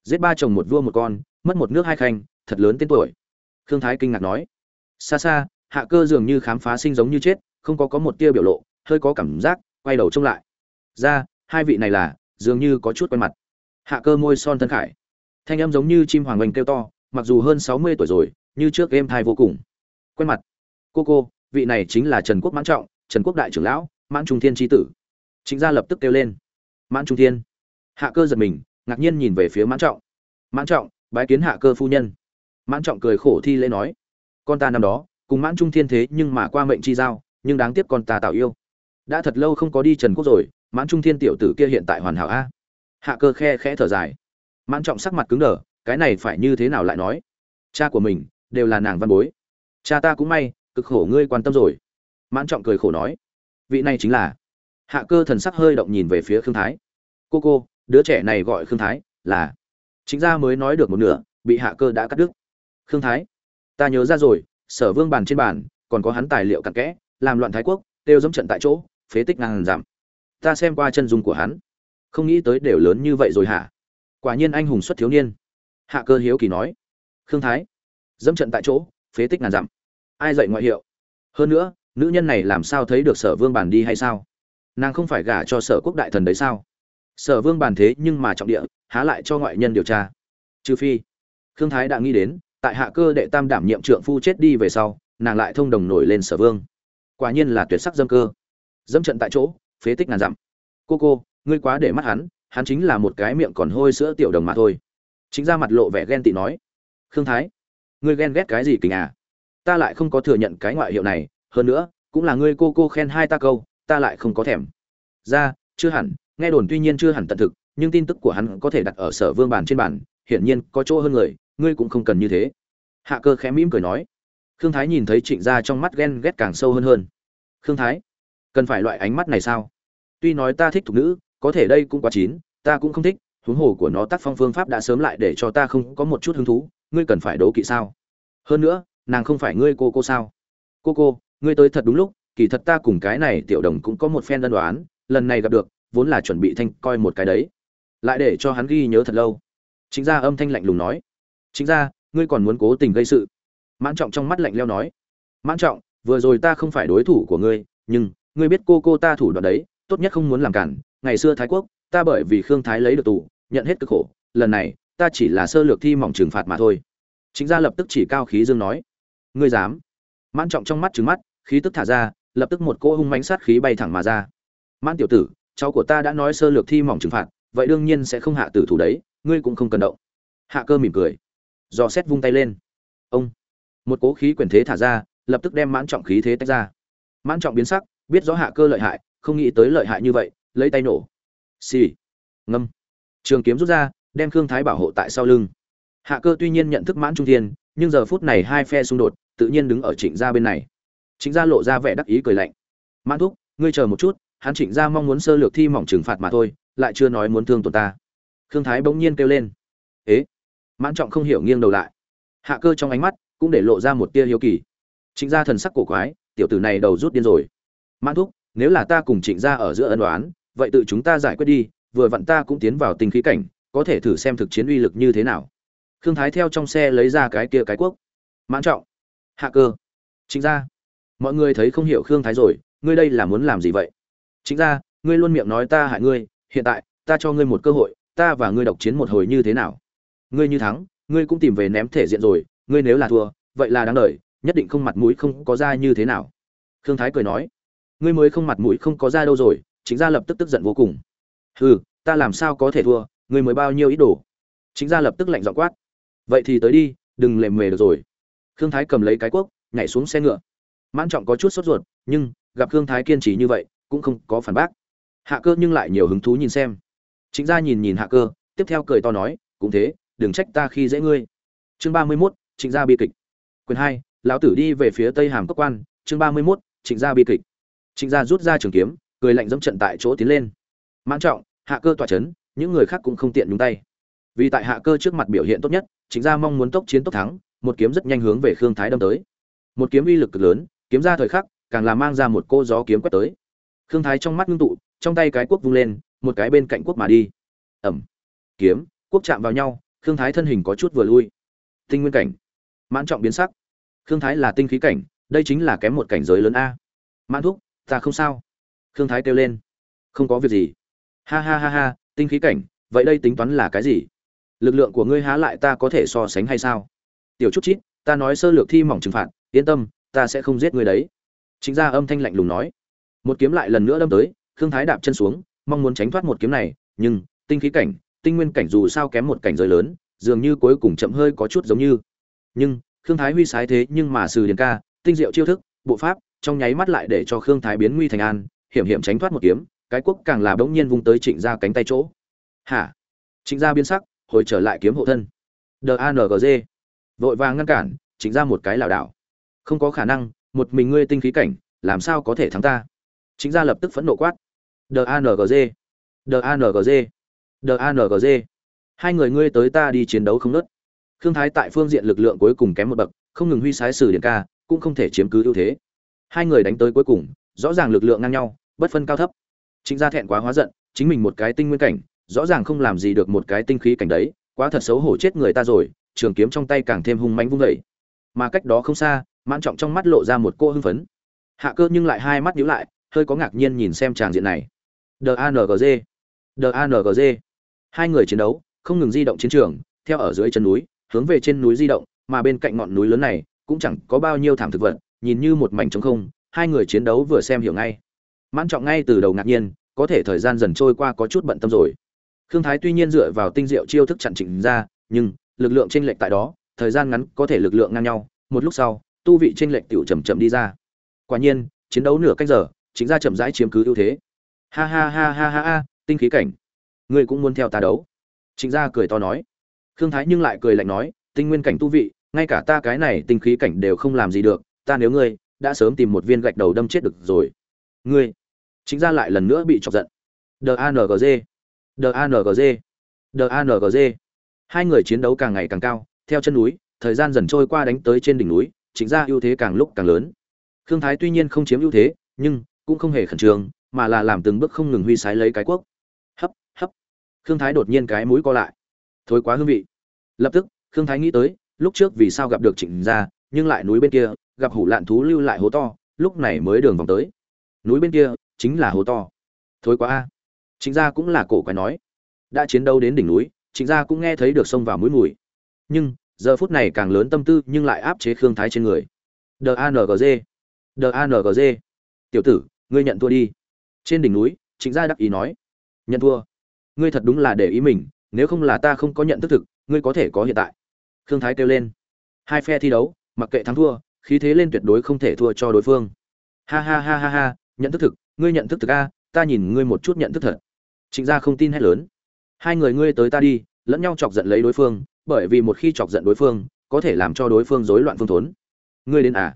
giết ba chồng một vua một con, mất một nước hai khanh, thật lớn tên tuổi. Khương thái kinh ngạc nói, xa xa, hạ cơ dường như khám phá sinh giống như chết, không có có một tia biểu lộ, hơi có cảm giác, quay đầu trông lại. Ra hai vị này là, dường như có chút quen mặt. Hạ cơ môi son thân khải. Thanh âm giống như chim hoàng oanh kêu to, mặc dù hơn sáu mươi tuổi rồi, như trước game thai vô cùng. Quen mặt. Cô cô, vị này chính là trần quốc mãn trọng, trần quốc đại trưởng lão, mãn trung thiên tri tử. Chính gia lập tức kêu lên. Mãn trung thiên. Hạ cơ giật mình, ngạc nhiên nhìn về phía mãn trọng. Mãn trọng, bái kiến hạ cơ phu nhân. Mãn trọng cười khổ thi lễ nói. Con ta năm đó, cùng mãn trung thiên thế nhưng mà qua mệnh chi giao, nhưng đáng tiếc con ta tạo yêu đã thật lâu không có đi trần quốc rồi, mãn trung thiên tiểu tử kia hiện tại hoàn hảo a. Hạ cơ khe khẽ thở dài. Mãn trọng sắc mặt cứng đờ, cái này phải như thế nào lại nói? Cha của mình, đều là nàng văn bối. Cha ta cũng may, cực khổ ngươi quan tâm rồi. Mãn trọng cười khổ nói. Vị này chính là. Hạ cơ thần sắc hơi động nhìn về phía khương thái. Cô cô, đứa trẻ này gọi khương thái, là. Chính gia mới nói được một nửa, bị hạ cơ đã cắt đứt. Khương thái, ta nhớ ra rồi, sở vương bàn trên bàn, còn có hắn tài liệu cặn kẽ, làm loạn thái quốc, đều dẫm trận tại chỗ phế tích ngàn giảm. Ta xem qua chân dung của hắn. Không nghĩ tới đều lớn như vậy rồi hả? Quả nhiên anh hùng xuất thiếu niên. Hạ cơ hiếu kỳ nói. Khương thái. Dẫm trận tại chỗ, phế tích ngàn dặm ai dạy ngoại hiệu? Hơn nữa, nữ nhân này làm sao thấy được sở vương bàn đi hay sao? Nàng không phải gả cho sở quốc đại thần đấy sao? Sở vương bàn thế nhưng mà trọng địa, há lại cho ngoại nhân điều tra. Trừ phi, khương thái đã nghĩ đến, tại hạ cơ đệ tam đảm nhiệm trượng phu chết đi về sau, nàng lại thông đồng nổi lên sở vương. Quả nhiên là tuyệt sắc dâm cơ dẫm trận tại chỗ phế tích ngàn dặm. Cô cô ngươi quá để mắt hắn hắn chính là một cái miệng còn hôi sữa tiểu đồng mà thôi. Chính ra mặt lộ vẻ ghen tị nói khương thái ngươi ghen ghét cái gì kình à? Ta lại không có thừa nhận cái ngoại hiệu này hơn nữa cũng là ngươi cô cô khen hai ta câu ta lại không có thèm. Ra chưa hẳn nghe đồn tuy nhiên chưa hẳn tận thực nhưng tin tức của hắn có thể đặt ở sở vương bản trên bản, hiển nhiên có chỗ hơn người ngươi cũng không cần như thế. Hạ cơ khẽ mỉm cười nói. Khương thái nhìn thấy trịnh gia trong mắt ghen ghét càng sâu hơn hơn. Khương thái cần phải loại ánh mắt này sao? Tuy nói ta thích thục nữ, có thể đây cũng quá chín, ta cũng không thích, huống hồ của nó tác phong phương pháp đã sớm lại để cho ta không có một chút hứng thú, ngươi cần phải đố kỵ sao? Hơn nữa, nàng không phải ngươi cô cô sao? Cô cô, ngươi tới thật đúng lúc, kỳ thật ta cùng cái này tiểu đồng cũng có một phen đơn đoán lần này gặp được, vốn là chuẩn bị thanh coi một cái đấy. Lại để cho hắn ghi nhớ thật lâu. Chính ra âm thanh lạnh lùng nói. Chính ra ngươi còn muốn cố tình gây sự? Mãn trọng trong mắt lạnh leo nói. Mãn trọng, vừa rồi ta không phải đối thủ của ngươi, nhưng ngươi biết cô cô ta thủ đoạn đấy, tốt nhất không muốn làm cản. Ngày xưa thái quốc, ta bởi vì khương thái lấy được tù, nhận hết cực khổ. Lần này, ta chỉ là sơ lược thi mỏng trừng phạt mà thôi. Chính gia lập tức chỉ cao khí dương nói, ngươi dám? Mãn trọng trong mắt trứng mắt, khí tức thả ra, lập tức một cỗ hung mánh sát khí bay thẳng mà ra. Mãn tiểu tử, cháu của ta đã nói sơ lược thi mỏng trừng phạt, vậy đương nhiên sẽ không hạ tử thủ đấy, ngươi cũng không cần động. Hạ cơ mỉm cười dò xét vung tay lên. Ông, một cỗ khí quyền thế thả ra, lập tức đem mãn trọng khí thế tách ra. Mãn trọng biến sắc biết rõ hạ cơ lợi hại, không nghĩ tới lợi hại như vậy, lấy tay nổ. Xì、sì. ngâm. Trường kiếm rút ra, đem khương thái bảo hộ tại sau lưng. Hạ cơ tuy nhiên nhận thức mãn trung thiên, nhưng giờ phút này hai phe xung đột, tự nhiên đứng ở trịnh gia bên này. Trịnh gia lộ ra vẻ đắc ý cười lạnh. Mãn thúc, ngươi chờ một chút, hắn trịnh gia mong muốn sơ lược thi mỏng trừng phạt mà thôi, lại chưa nói muốn thương tổn ta. Khương thái bỗng nhiên kêu lên. Ế? Mãn trọng không hiểu nghiêng đầu lại. Hạ cơ trong ánh mắt cũng để lộ ra một tia hiếu kỳ. Trịnh gia thần sắc cổ quái, tiểu tử này đầu rút điên rồi mãn thúc, nếu là ta cùng trịnh gia ở giữa ân đoán vậy tự chúng ta giải quyết đi, vừa vặn ta cũng tiến vào tình khí cảnh, có thể thử xem thực chiến uy lực như thế nào. Khương thái theo trong xe lấy ra cái kia cái quốc mãn trọng, hạ cơ. Trịnh Gia, mọi người thấy không hiểu khương thái rồi, ngươi đây là muốn làm gì vậy? Chính ra ngươi luôn miệng nói ta hại ngươi, hiện tại, ta cho ngươi một cơ hội, ta và ngươi độc chiến một hồi như thế nào? Ngươi như thắng, ngươi cũng tìm về ném thể diện rồi, ngươi nếu là thua, vậy là đáng đời, nhất định không mặt mũi không có ra như thế nào. Khương thái cười nói ngươi mới không mặt mũi không có ra đâu rồi, chính gia lập tức tức giận vô cùng. Hừ, ta làm sao có thể thua, ngươi mới bao nhiêu ít đồ. Chính gia lập tức lạnh dọn quát. Vậy thì tới đi, đừng lềm mề được rồi. Khương thái cầm lấy cái cuốc, nhảy xuống xe ngựa. Mãn trọng có chút sốt ruột, nhưng gặp khương thái kiên trì như vậy, cũng không có phản bác. Hạ cơ nhưng lại nhiều hứng thú nhìn xem. Chính gia nhìn nhìn hạ cơ, tiếp theo cười to nói, cũng thế, đừng trách ta khi dễ ngươi. Chương ba mươi mốt, trịnh gia bi kịch. Quyền hai, lão tử đi về phía tây hàm cốc quan. Chương ba mươi mốt, trịnh gia bi kịch trịnh gia rút ra trường kiếm, cười lạnh dẫm trận tại chỗ tiến lên. Mãn trọng, hạ cơ tỏa chấn, những người khác cũng không tiện nhúng tay. Vì tại hạ cơ trước mặt biểu hiện tốt nhất chính gia mong muốn tốc chiến tốc thắng, một kiếm rất nhanh hướng về khương thái đâm tới. Một kiếm uy lực cực lớn, kiếm ra thời khắc, càng làm mang ra một cô gió kiếm quét tới. Khương thái trong mắt ngưng tụ, trong tay cái quốc vung lên, một cái bên cạnh quốc mà đi. Ẩm. Kiếm, quốc chạm vào nhau, khương thái thân hình có chút vừa lui. Tinh nguyên cảnh. Mãn trọng biến sắc. Khương thái là tinh khí cảnh, đây chính là kém một cảnh giới lớn a. Mãn thúc ta không sao. Khương thái kêu lên. Không có việc gì. Ha ha ha ha, tinh khí cảnh, vậy đây tính toán là cái gì? Lực lượng của ngươi há lại ta có thể so sánh hay sao? Tiểu chút chít, ta nói sơ lược thi mỏng trừng phạt, yên tâm, ta sẽ không giết ngươi đấy. Chính ra âm thanh lạnh lùng nói. Một kiếm lại lần nữa đâm tới, khương thái đạp chân xuống, mong muốn tránh thoát một kiếm này, nhưng, tinh khí cảnh, tinh nguyên cảnh dù sao kém một cảnh giới lớn, dường như cuối cùng chậm hơi có chút giống như. Nhưng, khương thái huy sái thế nhưng mà sử điền ca, tinh diệu chiêu thức, bộ pháp trong nháy mắt lại để cho khương thái biến nguy thành an, hiểm hiểm tránh thoát một kiếm, cái quốc càng là bỗng nhiên vung tới trịnh gia cánh tay chỗ. Hả? Trịnh gia biến sắc, hồi trở lại kiếm hộ thân. Đangg vội vàng ngăn cản, trịnh gia một cái lảo đảo. Không có khả năng, một mình ngươi tinh khí cảnh, làm sao có thể thắng ta? Trịnh gia lập tức phẫn nộ quát. Dangg dangg dangg hai người ngươi tới ta đi chiến đấu không nớt. Khương thái tại phương diện lực lượng cuối cùng kém một bậc, không ngừng huy sái sử điện ca, cũng không thể chiếm cứ ưu thế hai người đánh tới cuối cùng, rõ ràng lực lượng ngang nhau, bất phân cao thấp. Chính gia thẹn quá hóa giận, chính mình một cái tinh nguyên cảnh, rõ ràng không làm gì được một cái tinh khí cảnh đấy, quá thật xấu hổ chết người ta rồi, trường kiếm trong tay càng thêm hung mãnh vung vẩy mà cách đó không xa, mãn trọng trong mắt lộ ra một cô hưng phấn. Hạ cơ nhưng lại hai mắt nhíu lại, hơi có ngạc nhiên nhìn xem tràng diện này. Dangg dangg hai người chiến đấu, không ngừng di động chiến trường, theo ở dưới chân núi, hướng về trên núi di động, mà bên cạnh ngọn núi lớn này, cũng chẳng có bao nhiêu thảm thực vật nhìn như một mảnh trống không, hai người chiến đấu vừa xem hiểu ngay. Mãn trọng ngay từ đầu ngạc nhiên, có thể thời gian dần trôi qua có chút bận tâm rồi. Khương thái tuy nhiên dựa vào tinh diệu chiêu thức chặn chỉnh ra, nhưng lực lượng chênh lệch tại đó, thời gian ngắn có thể lực lượng ngang nhau, một lúc sau, tu vị chênh lệch tiểu chậm chậm đi ra. Quả nhiên, chiến đấu nửa canh giờ, chính ra chậm rãi chiếm cứ ưu thế. Ha ha ha ha ha ha, tinh khí cảnh. Ngươi cũng muốn theo ta đấu. Chính gia cười to nói. Khương thái nhưng lại cười lạnh nói, tinh nguyên cảnh tu vị, ngay cả ta cái này tinh khí cảnh đều không làm gì được ta nếu ngươi, đã sớm tìm một viên gạch đầu đâm chết được rồi. Ngươi, chính gia lại lần nữa bị chọc giận. Dangg dangg dangg hai người chiến đấu càng ngày càng cao, theo chân núi, thời gian dần trôi qua đánh tới trên đỉnh núi, chính ra ưu thế càng lúc càng lớn. Khương thái tuy nhiên không chiếm ưu thế, nhưng cũng không hề khẩn trương, mà là làm từng bước không ngừng huy sái lấy cái quốc. Hấp hấp. Khương thái đột nhiên cái mũi co lại. Thối quá hương vị. Lập tức, khương thái nghĩ tới, lúc trước vì sao gặp được trịnh gia, nhưng lại núi bên kia gặp hủ lạn thú lưu lại hố to, lúc này mới đường vòng tới. Núi bên kia chính là hố to. Thối quá a. Chính gia cũng là cổ quái nói. Đã chiến đấu đến đỉnh núi chính gia cũng nghe thấy được sông vào mũi mùi. Nhưng, giờ phút này càng lớn tâm tư nhưng lại áp chế khương thái trên người. Dangg g tiểu tử, ngươi nhận thua đi. Trên đỉnh núi chính gia đắc ý nói. Nhận thua. Ngươi thật đúng là để ý mình, nếu không là ta không có nhận thức thực, ngươi có thể có hiện tại. Khương thái kêu lên. Hai phe thi đấu, mặc kệ thắng thua khí thế lên tuyệt đối không thể thua cho đối phương. Ha ha ha ha ha, nhận thức thực, ngươi nhận thức thực a, ta nhìn ngươi một chút nhận thức thật. Trịnh gia không tin hết lớn. Hai người ngươi tới ta đi, lẫn nhau chọc giận lấy đối phương, bởi vì một khi chọc giận đối phương, có thể làm cho đối phương rối loạn phương thốn. Ngươi đến à?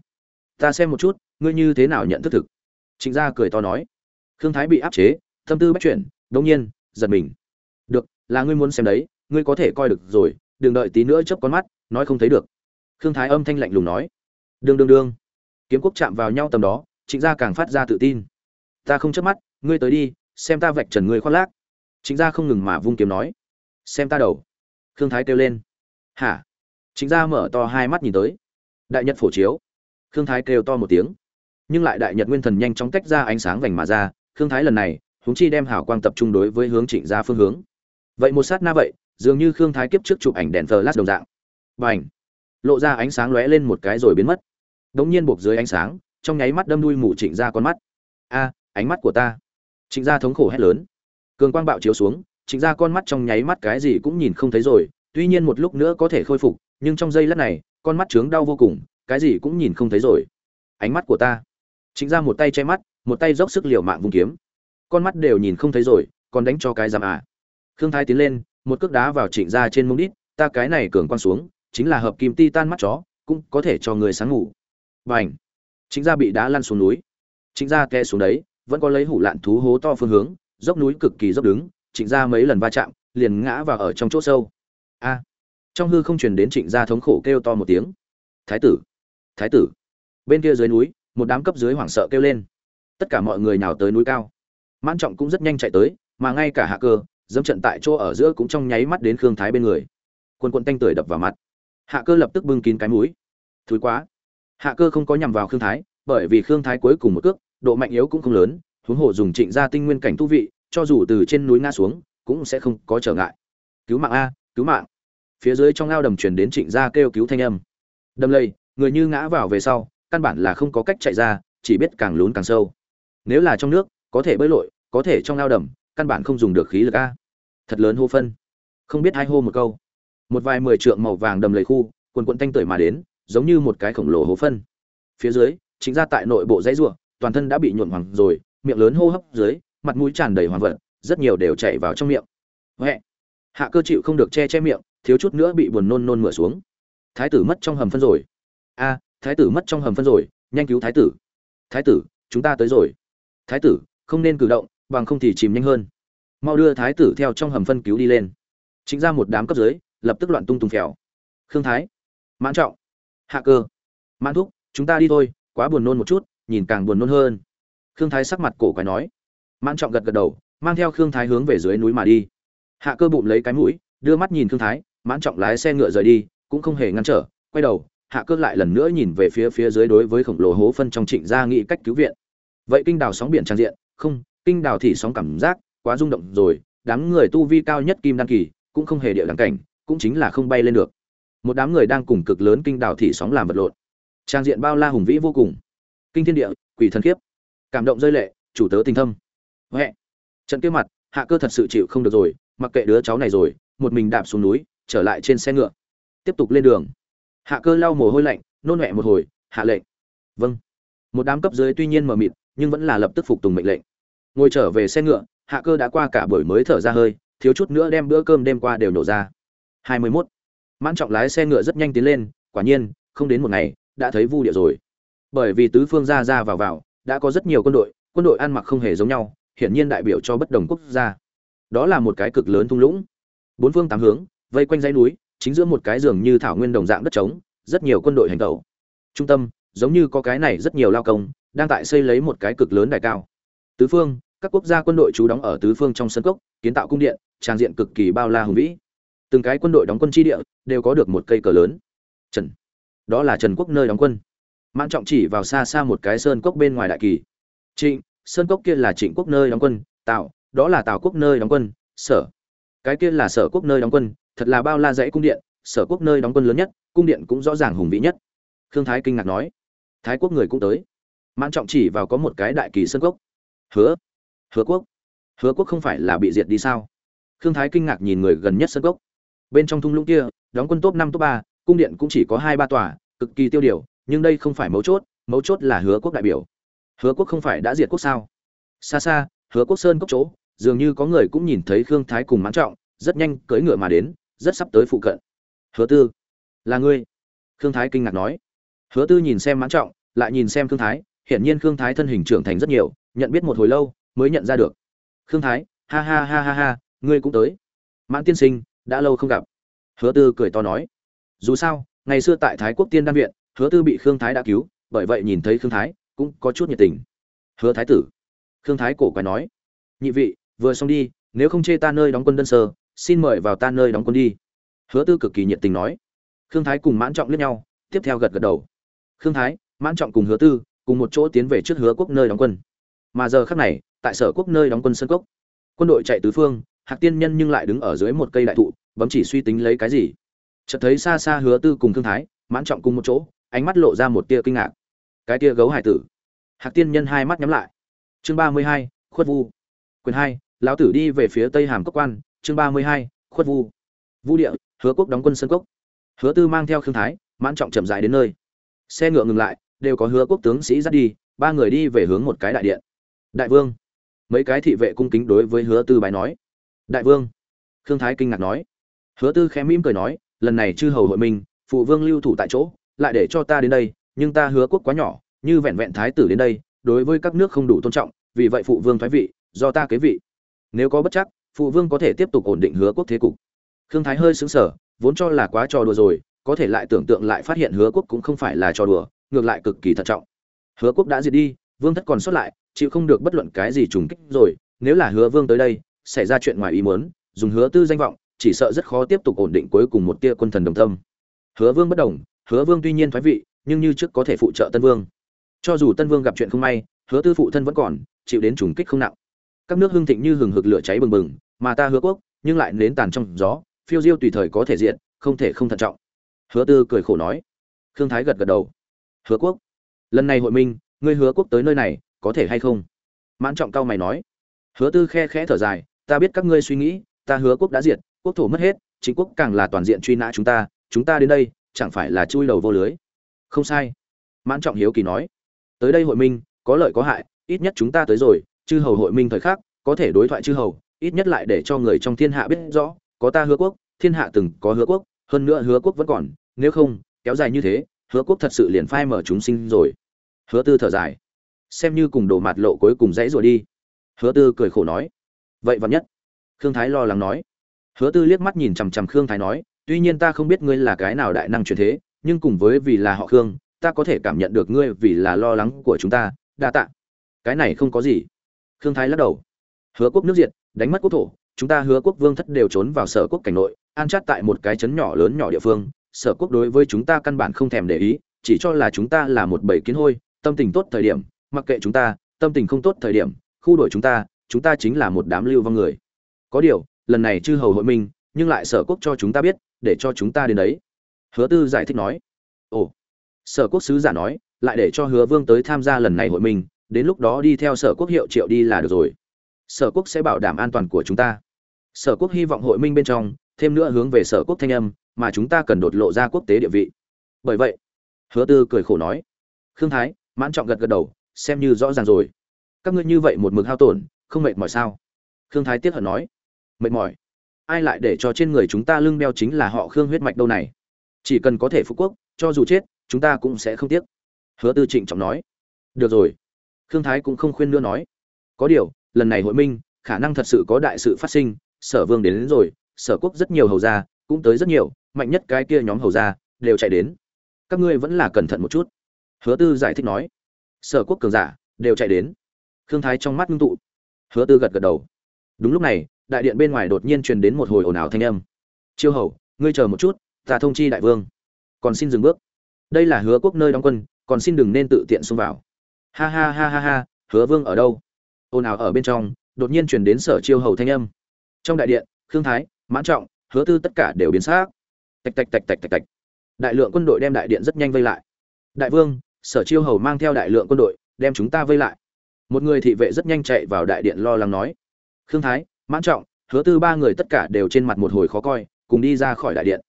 Ta xem một chút, ngươi như thế nào nhận thức thực? Trịnh gia cười to nói. Khương thái bị áp chế, tâm tư bắt chuyển đông nhiên, giật mình. Được, là ngươi muốn xem đấy, ngươi có thể coi được rồi, đừng đợi tí nữa chớp con mắt, nói không thấy được. Khương thái âm thanh lạnh lùng nói đương đương đương. Kiếm quốc chạm vào nhau tầm đó, trịnh gia càng phát ra tự tin. Ta không chớp mắt, ngươi tới đi, xem ta vạch trần ngươi khoác lác. Trịnh gia không ngừng mà vung kiếm nói. Xem ta đầu. Khương thái kêu lên. Hả? Trịnh gia mở to hai mắt nhìn tới. Đại nhật phổ chiếu. Khương thái kêu to một tiếng. Nhưng lại đại nhật nguyên thần nhanh chóng tách ra ánh sáng vành mà ra. Khương thái lần này húng chi đem hảo quang tập trung đối với hướng trịnh gia phương hướng. Vậy một sát na vậy, dường như khương thái kiếp trước chụp ảnh đèn flash đồng dạng. B à lộ ra ánh sáng lóe lên một cái rồi biến mất đống nhiên buộc dưới ánh sáng, trong nháy mắt đâm đuôi mù trịnh ra con mắt. A, ánh mắt của ta. Trịnh ra thống khổ hét lớn. Cường quang bạo chiếu xuống, trịnh ra con mắt trong nháy mắt cái gì cũng nhìn không thấy rồi, tuy nhiên một lúc nữa có thể khôi phục, nhưng trong giây lát này, con mắt trướng đau vô cùng, cái gì cũng nhìn không thấy rồi. Ánh mắt của ta. Trịnh ra một tay che mắt, một tay dốc sức liều mạng vùng kiếm. Con mắt đều nhìn không thấy rồi, còn đánh cho cái giam à. Khương thái tiến lên, một cước đá vào trịnh ra trên mông đít, ta cái này cường quang xuống, chính là hợp kim ti tan mắt chó, cũng có thể cho người sáng ngủ b trịnh gia bị đá lăn xuống núi. Trịnh gia ke xuống đấy, vẫn có lấy hủ lạn thú hố to phương hướng, dốc núi cực kỳ dốc đứng trịnh gia mấy lần va chạm, liền ngã vào ở trong chỗ sâu. A. Trong hư không truyền đến trịnh gia thống khổ kêu to một tiếng. Thái tử thái tử. Bên kia dưới núi, một đám cấp dưới hoảng sợ kêu lên. Tất cả mọi người nào tới núi cao. Mãn trọng cũng rất nhanh chạy tới, mà ngay cả hạ cơ, dẫm trận tại chỗ ở giữa cũng trong nháy mắt đến khương thái bên người. Quân quận tanh tưởi đập vào mặt. Hạ cơ lập tức bưng kín cái mũi. Thúi quá hạ cơ không có nhằm vào khương thái, bởi vì khương thái cuối cùng một cước, độ mạnh yếu cũng không lớn, huống hồ dùng trịnh gia tinh nguyên cảnh tu vị, cho dù từ trên núi ngã xuống, cũng sẽ không có trở ngại. Cứu mạng a, cứu mạng. Phía dưới trong ao đầm truyền đến trịnh gia kêu cứu thanh âm. Đầm lầy, người như ngã vào về sau, căn bản là không có cách chạy ra, chỉ biết càng lún càng sâu. Nếu là trong nước, có thể bơi lội, có thể trong ao đầm, căn bản không dùng được khí lực a. Thật lớn hô phân. Không biết hai hô một câu. Một vài mười trượng màu vàng đầm lầy khu, quần quận thanh tưởi mà đến giống như một cái khổng lồ hố phân. Phía dưới, chính ra tại nội bộ dãy ruộng toàn thân đã bị nhuộn hoàng rồi, miệng lớn hô hấp dưới, mặt mũi tràn đầy hoàng vật rất nhiều đều chảy vào trong miệng. Huệ! Hạ cơ chịu không được che che miệng, thiếu chút nữa bị buồn nôn nôn mửa xuống. Thái tử mất trong hầm phân rồi. A, thái tử mất trong hầm phân rồi, nhanh cứu thái tử. Thái tử, chúng ta tới rồi. Thái tử, không nên cử động, bằng không thì chìm nhanh hơn. Mau đưa thái tử theo trong hầm phân cứu đi lên. Chính ra một đám cấp dưới, lập tức loạn tung tung phèo. Khương thái, mãn trọng hạ cơ. Mãn thúc, chúng ta đi thôi, quá buồn nôn một chút, nhìn càng buồn nôn hơn. Khương thái sắc mặt cổ quái nói. Mãn trọng gật gật đầu, mang theo khương thái hướng về dưới núi mà đi. Hạ cơ bụng lấy cái mũi, đưa mắt nhìn khương thái, mãn trọng lái xe ngựa rời đi, cũng không hề ngăn trở, quay đầu, hạ cơ lại lần nữa nhìn về phía phía dưới đối với khổng lồ hố phân trong trịnh gia nghĩ cách cứu viện. Vậy kinh đào sóng biển trang diện, không, kinh đào thì sóng cảm giác, quá rung động rồi, đám người tu vi cao nhất kim đan kỳ, cũng không hề địa đẳng cảnh, cũng chính là không bay lên được một đám người đang cùng cực lớn kinh đảo thị sóng làm vật lộn. Trang diện bao la hùng vĩ vô cùng. Kinh thiên địa, quỷ thần khiếp cảm động rơi lệ, chủ tớ tình thâm. Huệ. Trận kia mặt, hạ cơ thật sự chịu không được rồi, mặc kệ đứa cháu này rồi, một mình đạp xuống núi, trở lại trên xe ngựa. Tiếp tục lên đường. Hạ cơ lau mồ hôi lạnh, nôn huệ một hồi, hạ lệnh. Vâng. Một đám cấp dưới tuy nhiên mờ mịt, nhưng vẫn là lập tức phục tùng mệnh lệnh. Ngồi trở về xe ngựa, hạ cơ đã qua cả buổi mới thở ra hơi, thiếu chút nữa đem bữa cơm đêm qua đều nổ ra. Hai mươi 21 mãn trọng lái xe ngựa rất nhanh tiến lên, quả nhiên, không đến một ngày, đã thấy vu địa rồi. Bởi vì tứ phương ra ra vào vào, đã có rất nhiều quân đội quân đội ăn mặc không hề giống nhau, hiển nhiên đại biểu cho bất đồng quốc gia. Đó là một cái cực lớn thung lũng. Bốn phương tám hướng, vây quanh dãy núi, chính giữa một cái giường như thảo nguyên đồng dạng đất trống, rất nhiều quân đội hành tẩu. Trung tâm, giống như có cái này rất nhiều lao công, đang tại xây lấy một cái cực lớn đài cao. Tứ phương, các quốc gia quân đội trú đóng ở tứ phương trong sân cốc, kiến tạo cung điện, trang diện cực kỳ bao la hùng vĩ từng cái quân đội đóng quân tri địa đều có được một cây cờ lớn. Trần. Đó là trần quốc nơi đóng quân. Mãn trọng chỉ vào xa xa một cái sơn cốc bên ngoài đại kỳ. Trịnh, sơn cốc kia là trịnh quốc nơi đóng quân tạo đó là tào quốc nơi đóng quân, sở. Cái kia là sở quốc nơi đóng quân, thật là bao la dãy cung điện, sở quốc nơi đóng quân lớn nhất, cung điện cũng rõ ràng hùng vĩ nhất. Khương thái kinh ngạc nói. Thái quốc người cũng tới. Mãn trọng chỉ vào có một cái đại kỳ sơn cốc. Hứa. Hứa quốc. Hứa quốc không phải là bị diệt đi sao? Khương thái kinh ngạc nhìn người gần nhất sơn cốc bên trong thung lũng kia, đóng quân top năm, top ba, cung điện cũng chỉ có hai, ba tòa, cực kỳ tiêu điều, nhưng đây không phải mấu chốt mấu chốt là hứa quốc đại biểu. Hứa quốc không phải đã diệt quốc sao? Xa xa, hứa quốc sơn cốc chỗ, dường như có người cũng nhìn thấy khương thái cùng mãn trọng, rất nhanh cưỡi ngựa mà đến, rất sắp tới phụ cận. Hứa tư, là ngươi? Khương thái kinh ngạc nói. Hứa tư nhìn xem mãn trọng, lại nhìn xem khương thái, hiển nhiên khương thái thân hình trưởng thành rất nhiều, nhận biết một hồi lâu mới nhận ra được. Khương thái, ha ha ha ha ha, ngươi cũng tới. Mãn tiên sinh đã lâu không gặp. Hứa tư cười to nói, dù sao, ngày xưa tại thái quốc tiên đan viện, hứa tư bị khương thái đã cứu, bởi vậy nhìn thấy khương thái cũng có chút nhiệt tình. Hứa thái tử, khương thái cổ quái nói, nhị vị, vừa xong đi, nếu không chê ta nơi đóng quân đơn sơ, xin mời vào ta nơi đóng quân đi. Hứa tư cực kỳ nhiệt tình nói. Khương thái cùng mãn trọng liếc nhau, tiếp theo gật gật đầu. Khương thái, mãn trọng cùng hứa tư cùng một chỗ tiến về trước hứa quốc nơi đóng quân. Mà giờ khác này, tại sở quốc nơi đóng quân sơn cốc quân đội chạy tứ phương hạc tiên nhân nhưng lại đứng ở dưới một cây đại thụ, bấm chỉ suy tính lấy cái gì. Chợt thấy xa xa hứa tư cùng thương thái, mãn trọng cùng một chỗ, ánh mắt lộ ra một tia kinh ngạc. Cái tia gấu hải tử. Hạc tiên nhân hai mắt nhắm lại. Chương ba mươi hai, khuất vu. Quyền hai, lão tử đi về phía tây hàm cốc quan. Chương ba mươi hai, khuất vu. Vũ địa, hứa quốc đóng quân sân cốc. Hứa tư mang theo khương thái, mãn trọng chậm dại đến nơi. Xe ngựa ngừng lại, đều có hứa quốc tướng sĩ dắt đi, ba người đi về hướng một cái đại điện. Đại vương. Mấy cái thị vệ cung kính đối với hứa tư bái nói đại vương. Khương thái kinh ngạc nói. Hứa tư khẽ mỉm cười nói lần này chư hầu hội mình, phụ vương lưu thủ tại chỗ lại để cho ta đến đây nhưng ta hứa quốc quá nhỏ như vẹn vẹn thái tử đến đây đối với các nước không đủ tôn trọng vì vậy phụ vương thoái vị do ta kế vị. Nếu có bất chắc phụ vương có thể tiếp tục ổn định hứa quốc thế cục. Khương thái hơi xứng sở vốn cho là quá trò đùa rồi có thể lại tưởng tượng lại phát hiện hứa quốc cũng không phải là trò đùa ngược lại cực kỳ thận trọng. Hứa quốc đã diệt đi vương thất còn xuất lại chịu không được bất luận cái gì trùng kích rồi nếu là hứa vương tới đây xảy ra chuyện ngoài ý muốn, dùng hứa tư danh vọng, chỉ sợ rất khó tiếp tục ổn định cuối cùng một tia quân thần đồng tâm hứa vương bất đồng, hứa vương tuy nhiên thoái vị, nhưng như trước có thể phụ trợ tân vương. Cho dù tân vương gặp chuyện không may, hứa tư phụ thân vẫn còn, chịu đến trùng kích không nặng. Các nước hưng thịnh như hừng hực lửa cháy bừng bừng, mà ta hứa quốc, nhưng lại nến tàn trong gió, phiêu diêu tùy thời có thể diện không thể không thận trọng. Hứa tư cười khổ nói. Khương thái gật gật đầu. Hứa quốc, lần này hội minh, ngươi hứa quốc tới nơi này, có thể hay không? Mãn trọng cao mày nói. Hứa tư khe khẽ thở dài ta biết các ngươi suy nghĩ, ta hứa quốc đã diệt, quốc thổ mất hết, chính quốc càng là toàn diện truy nã chúng ta chúng ta đến đây, chẳng phải là chui đầu vô lưới? Không sai. Mãn trọng hiếu kỳ nói. Tới đây hội minh, có lợi có hại, ít nhất chúng ta tới rồi, chư hầu hội minh thời khắc, có thể đối thoại chư hầu, ít nhất lại để cho người trong thiên hạ biết rõ, có ta hứa quốc, thiên hạ từng có hứa quốc, hơn nữa hứa quốc vẫn còn, nếu không, kéo dài như thế, hứa quốc thật sự liền phai mở chúng sinh rồi. Hứa tư thở dài. Xem như cùng đồ mạt lộ cuối cùng dãy rồi đi. Hứa tư cười khổ nói vậy vắn nhất? Khương thái lo lắng nói. Hứa tư liếc mắt nhìn chằm chằm khương thái nói, tuy nhiên ta không biết ngươi là cái nào đại năng truyền thế, nhưng cùng với vì là họ khương, ta có thể cảm nhận được ngươi vì là lo lắng của chúng ta, đa tạ. Cái này không có gì. Khương thái lắc đầu. Hứa quốc nước diệt, đánh mất quốc thổ, chúng ta hứa quốc vương thất đều trốn vào sở quốc cảnh nội, an chát tại một cái trấn nhỏ lớn nhỏ địa phương, sở quốc đối với chúng ta căn bản không thèm để ý, chỉ cho là chúng ta là một bầy kiến hôi, tâm tình tốt thời điểm, mặc kệ chúng ta, tâm tình không tốt thời điểm, khu đổi chúng ta chúng ta chính là một đám lưu vong người. Có điều, lần này chư hầu hội minh, nhưng lại sở quốc cho chúng ta biết, để cho chúng ta đến đấy. Hứa tư giải thích nói. Ồ. Sở quốc sứ giả nói, lại để cho hứa vương tới tham gia lần này hội minh, đến lúc đó đi theo sở quốc hiệu triệu đi là được rồi. Sở quốc sẽ bảo đảm an toàn của chúng ta. Sở quốc hy vọng hội minh bên trong, thêm nữa hướng về sở quốc thanh âm, mà chúng ta cần đột lộ ra quốc tế địa vị. Bởi vậy, hứa tư cười khổ nói, khương thái, mãn trọng gật gật đầu, xem như rõ ràng rồi. Các ngươi như vậy một mực hao tổn không mệt mỏi sao? Khương thái tiếc hận nói. Mệt mỏi? Ai lại để cho trên người chúng ta lưng đeo chính là họ khương huyết mạch đâu này? Chỉ cần có thể phú quốc cho dù chết chúng ta cũng sẽ không tiếc. Hứa tư trịnh trọng nói. Được rồi. Khương thái cũng không khuyên nữa nói. Có điều lần này hội minh khả năng thật sự có đại sự phát sinh sở vương đến, đến rồi sở quốc rất nhiều hầu gia cũng tới rất nhiều mạnh nhất cái kia nhóm hầu gia đều chạy đến. Các ngươi vẫn là cẩn thận một chút. Hứa tư giải thích nói. Sở quốc cường giả đều chạy đến. Khương thái trong mắt ngưng tụ hứa tư gật gật đầu. Đúng lúc này, đại điện bên ngoài đột nhiên truyền đến một hồi ồn ào thanh âm. Chiêu hầu, ngươi chờ một chút, ta thông chi đại vương. Còn xin dừng bước. Đây là hứa quốc nơi đóng quân, còn xin đừng nên tự tiện xông vào. Ha ha ha ha ha, hứa vương ở đâu? Ồn ào ở bên trong, đột nhiên truyền đến sở chiêu hầu thanh âm. Trong đại điện, khương thái, mãn trọng, hứa tư tất cả đều biến xác tạch tạch tạch tạch tạch tạch. Đại lượng quân đội đem đại điện rất nhanh vây lại. Đại vương, sở chiêu hầu mang theo đại lượng quân đội, đem chúng ta vây lại một người thị vệ rất nhanh chạy vào đại điện lo lắng nói, khương thái, mãn trọng, hứa tư ba người tất cả đều trên mặt một hồi khó coi, cùng đi ra khỏi đại điện.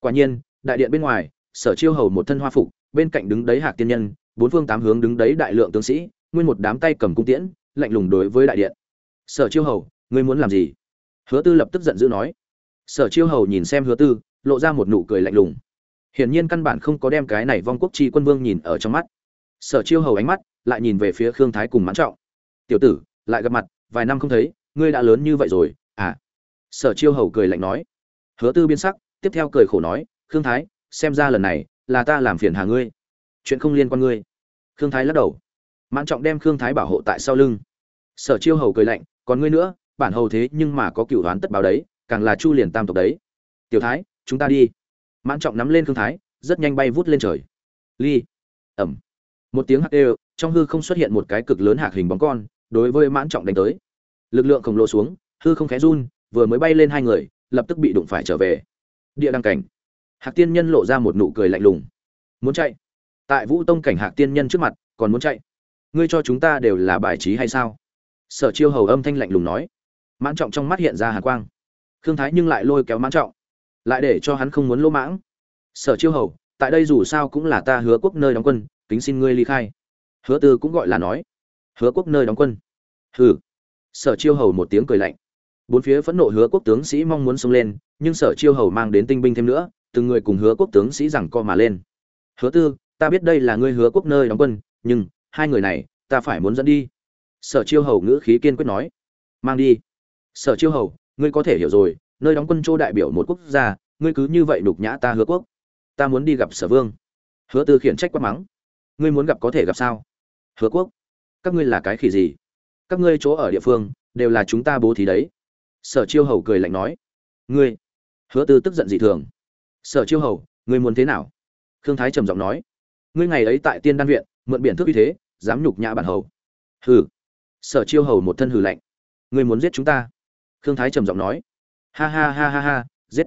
Quả nhiên, đại điện bên ngoài, sở chiêu hầu một thân hoa phục, bên cạnh đứng đấy hạc tiên nhân, bốn phương tám hướng đứng đấy đại lượng tướng sĩ, nguyên một đám tay cầm cung tiễn, lạnh lùng đối với đại điện. Sở chiêu hầu, ngươi muốn làm gì? Hứa tư lập tức giận dữ nói. Sở chiêu hầu nhìn xem hứa tư, lộ ra một nụ cười lạnh lùng. Hiển nhiên căn bản không có đem cái này vong quốc chi quân vương nhìn ở trong mắt. Sở chiêu hầu ánh mắt lại nhìn về phía khương thái cùng mãn trọng. Tiểu tử, lại gặp mặt, vài năm không thấy, ngươi đã lớn như vậy rồi à? Sở chiêu hầu cười lạnh nói. Hứa tư biến sắc, tiếp theo cười khổ nói, khương thái, xem ra lần này là ta làm phiền hà ngươi. Chuyện không liên quan ngươi. Khương thái lắc đầu. Mãn trọng đem khương thái bảo hộ tại sau lưng. Sở chiêu hầu cười lạnh, còn ngươi nữa, bản hầu thế nhưng mà có cựu đoán tất báo đấy, càng là chu liền tam tộc đấy. Tiểu thái, chúng ta đi. Mãn trọng nắm lên khương thái, rất nhanh bay vút lên trời. Ly. Ẩm. Một tiếng hắc đều trong hư không xuất hiện một cái cực lớn hạc hình bóng con, đối với mãn trọng đánh tới. Lực lượng khổng lồ xuống, hư không khẽ run, vừa mới bay lên hai người, lập tức bị đụng phải trở về. Địa đăng cảnh. Hạc tiên nhân lộ ra một nụ cười lạnh lùng. Muốn chạy? Tại vũ tông cảnh hạc tiên nhân trước mặt, còn muốn chạy? Ngươi cho chúng ta đều là bài trí hay sao? Sở chiêu hầu âm thanh lạnh lùng nói. Mãn trọng trong mắt hiện ra hà quang. Khương thái nhưng lại lôi kéo mãn trọng. Lại để cho hắn không muốn lỗ mãng. Sở chiêu hầu, tại đây dù sao cũng là ta hứa quốc nơi đóng quân, kính xin ngươi ly khai hứa tư cũng gọi là nói. Hứa quốc nơi đóng quân. Hừ. Sở chiêu hầu một tiếng cười lạnh. Bốn phía phẫn nộ hứa quốc tướng sĩ mong muốn xông lên, nhưng sở chiêu hầu mang đến tinh binh thêm nữa, từng người cùng hứa quốc tướng sĩ rằng co mà lên. Hứa tư, ta biết đây là ngươi hứa quốc nơi đóng quân, nhưng hai người này, ta phải muốn dẫn đi. Sở chiêu hầu ngữ khí kiên quyết nói. Mang đi. Sở chiêu hầu, ngươi có thể hiểu rồi, nơi đóng quân châu đại biểu một quốc gia, ngươi cứ như vậy đục nhã ta hứa quốc. Ta muốn đi gặp sở vương. Hứa tư khiển trách quát mắng. Ngươi muốn gặp có thể gặp sao? Hứa quốc, các ngươi là cái khỉ gì? Các ngươi chỗ ở địa phương đều là chúng ta bố thí đấy. Sở chiêu hầu cười lạnh nói. Ngươi, hứa tư tức giận dị thường. Sở chiêu hầu, ngươi muốn thế nào? Khương thái trầm giọng nói. Ngươi ngày ấy tại tiên đan viện, mượn biển thức uy thế, dám nhục nhã bản hầu. Hừ. Sở chiêu hầu một thân hừ lạnh. Ngươi muốn giết chúng ta? Khương thái trầm giọng nói. Ha ha ha ha ha, giết.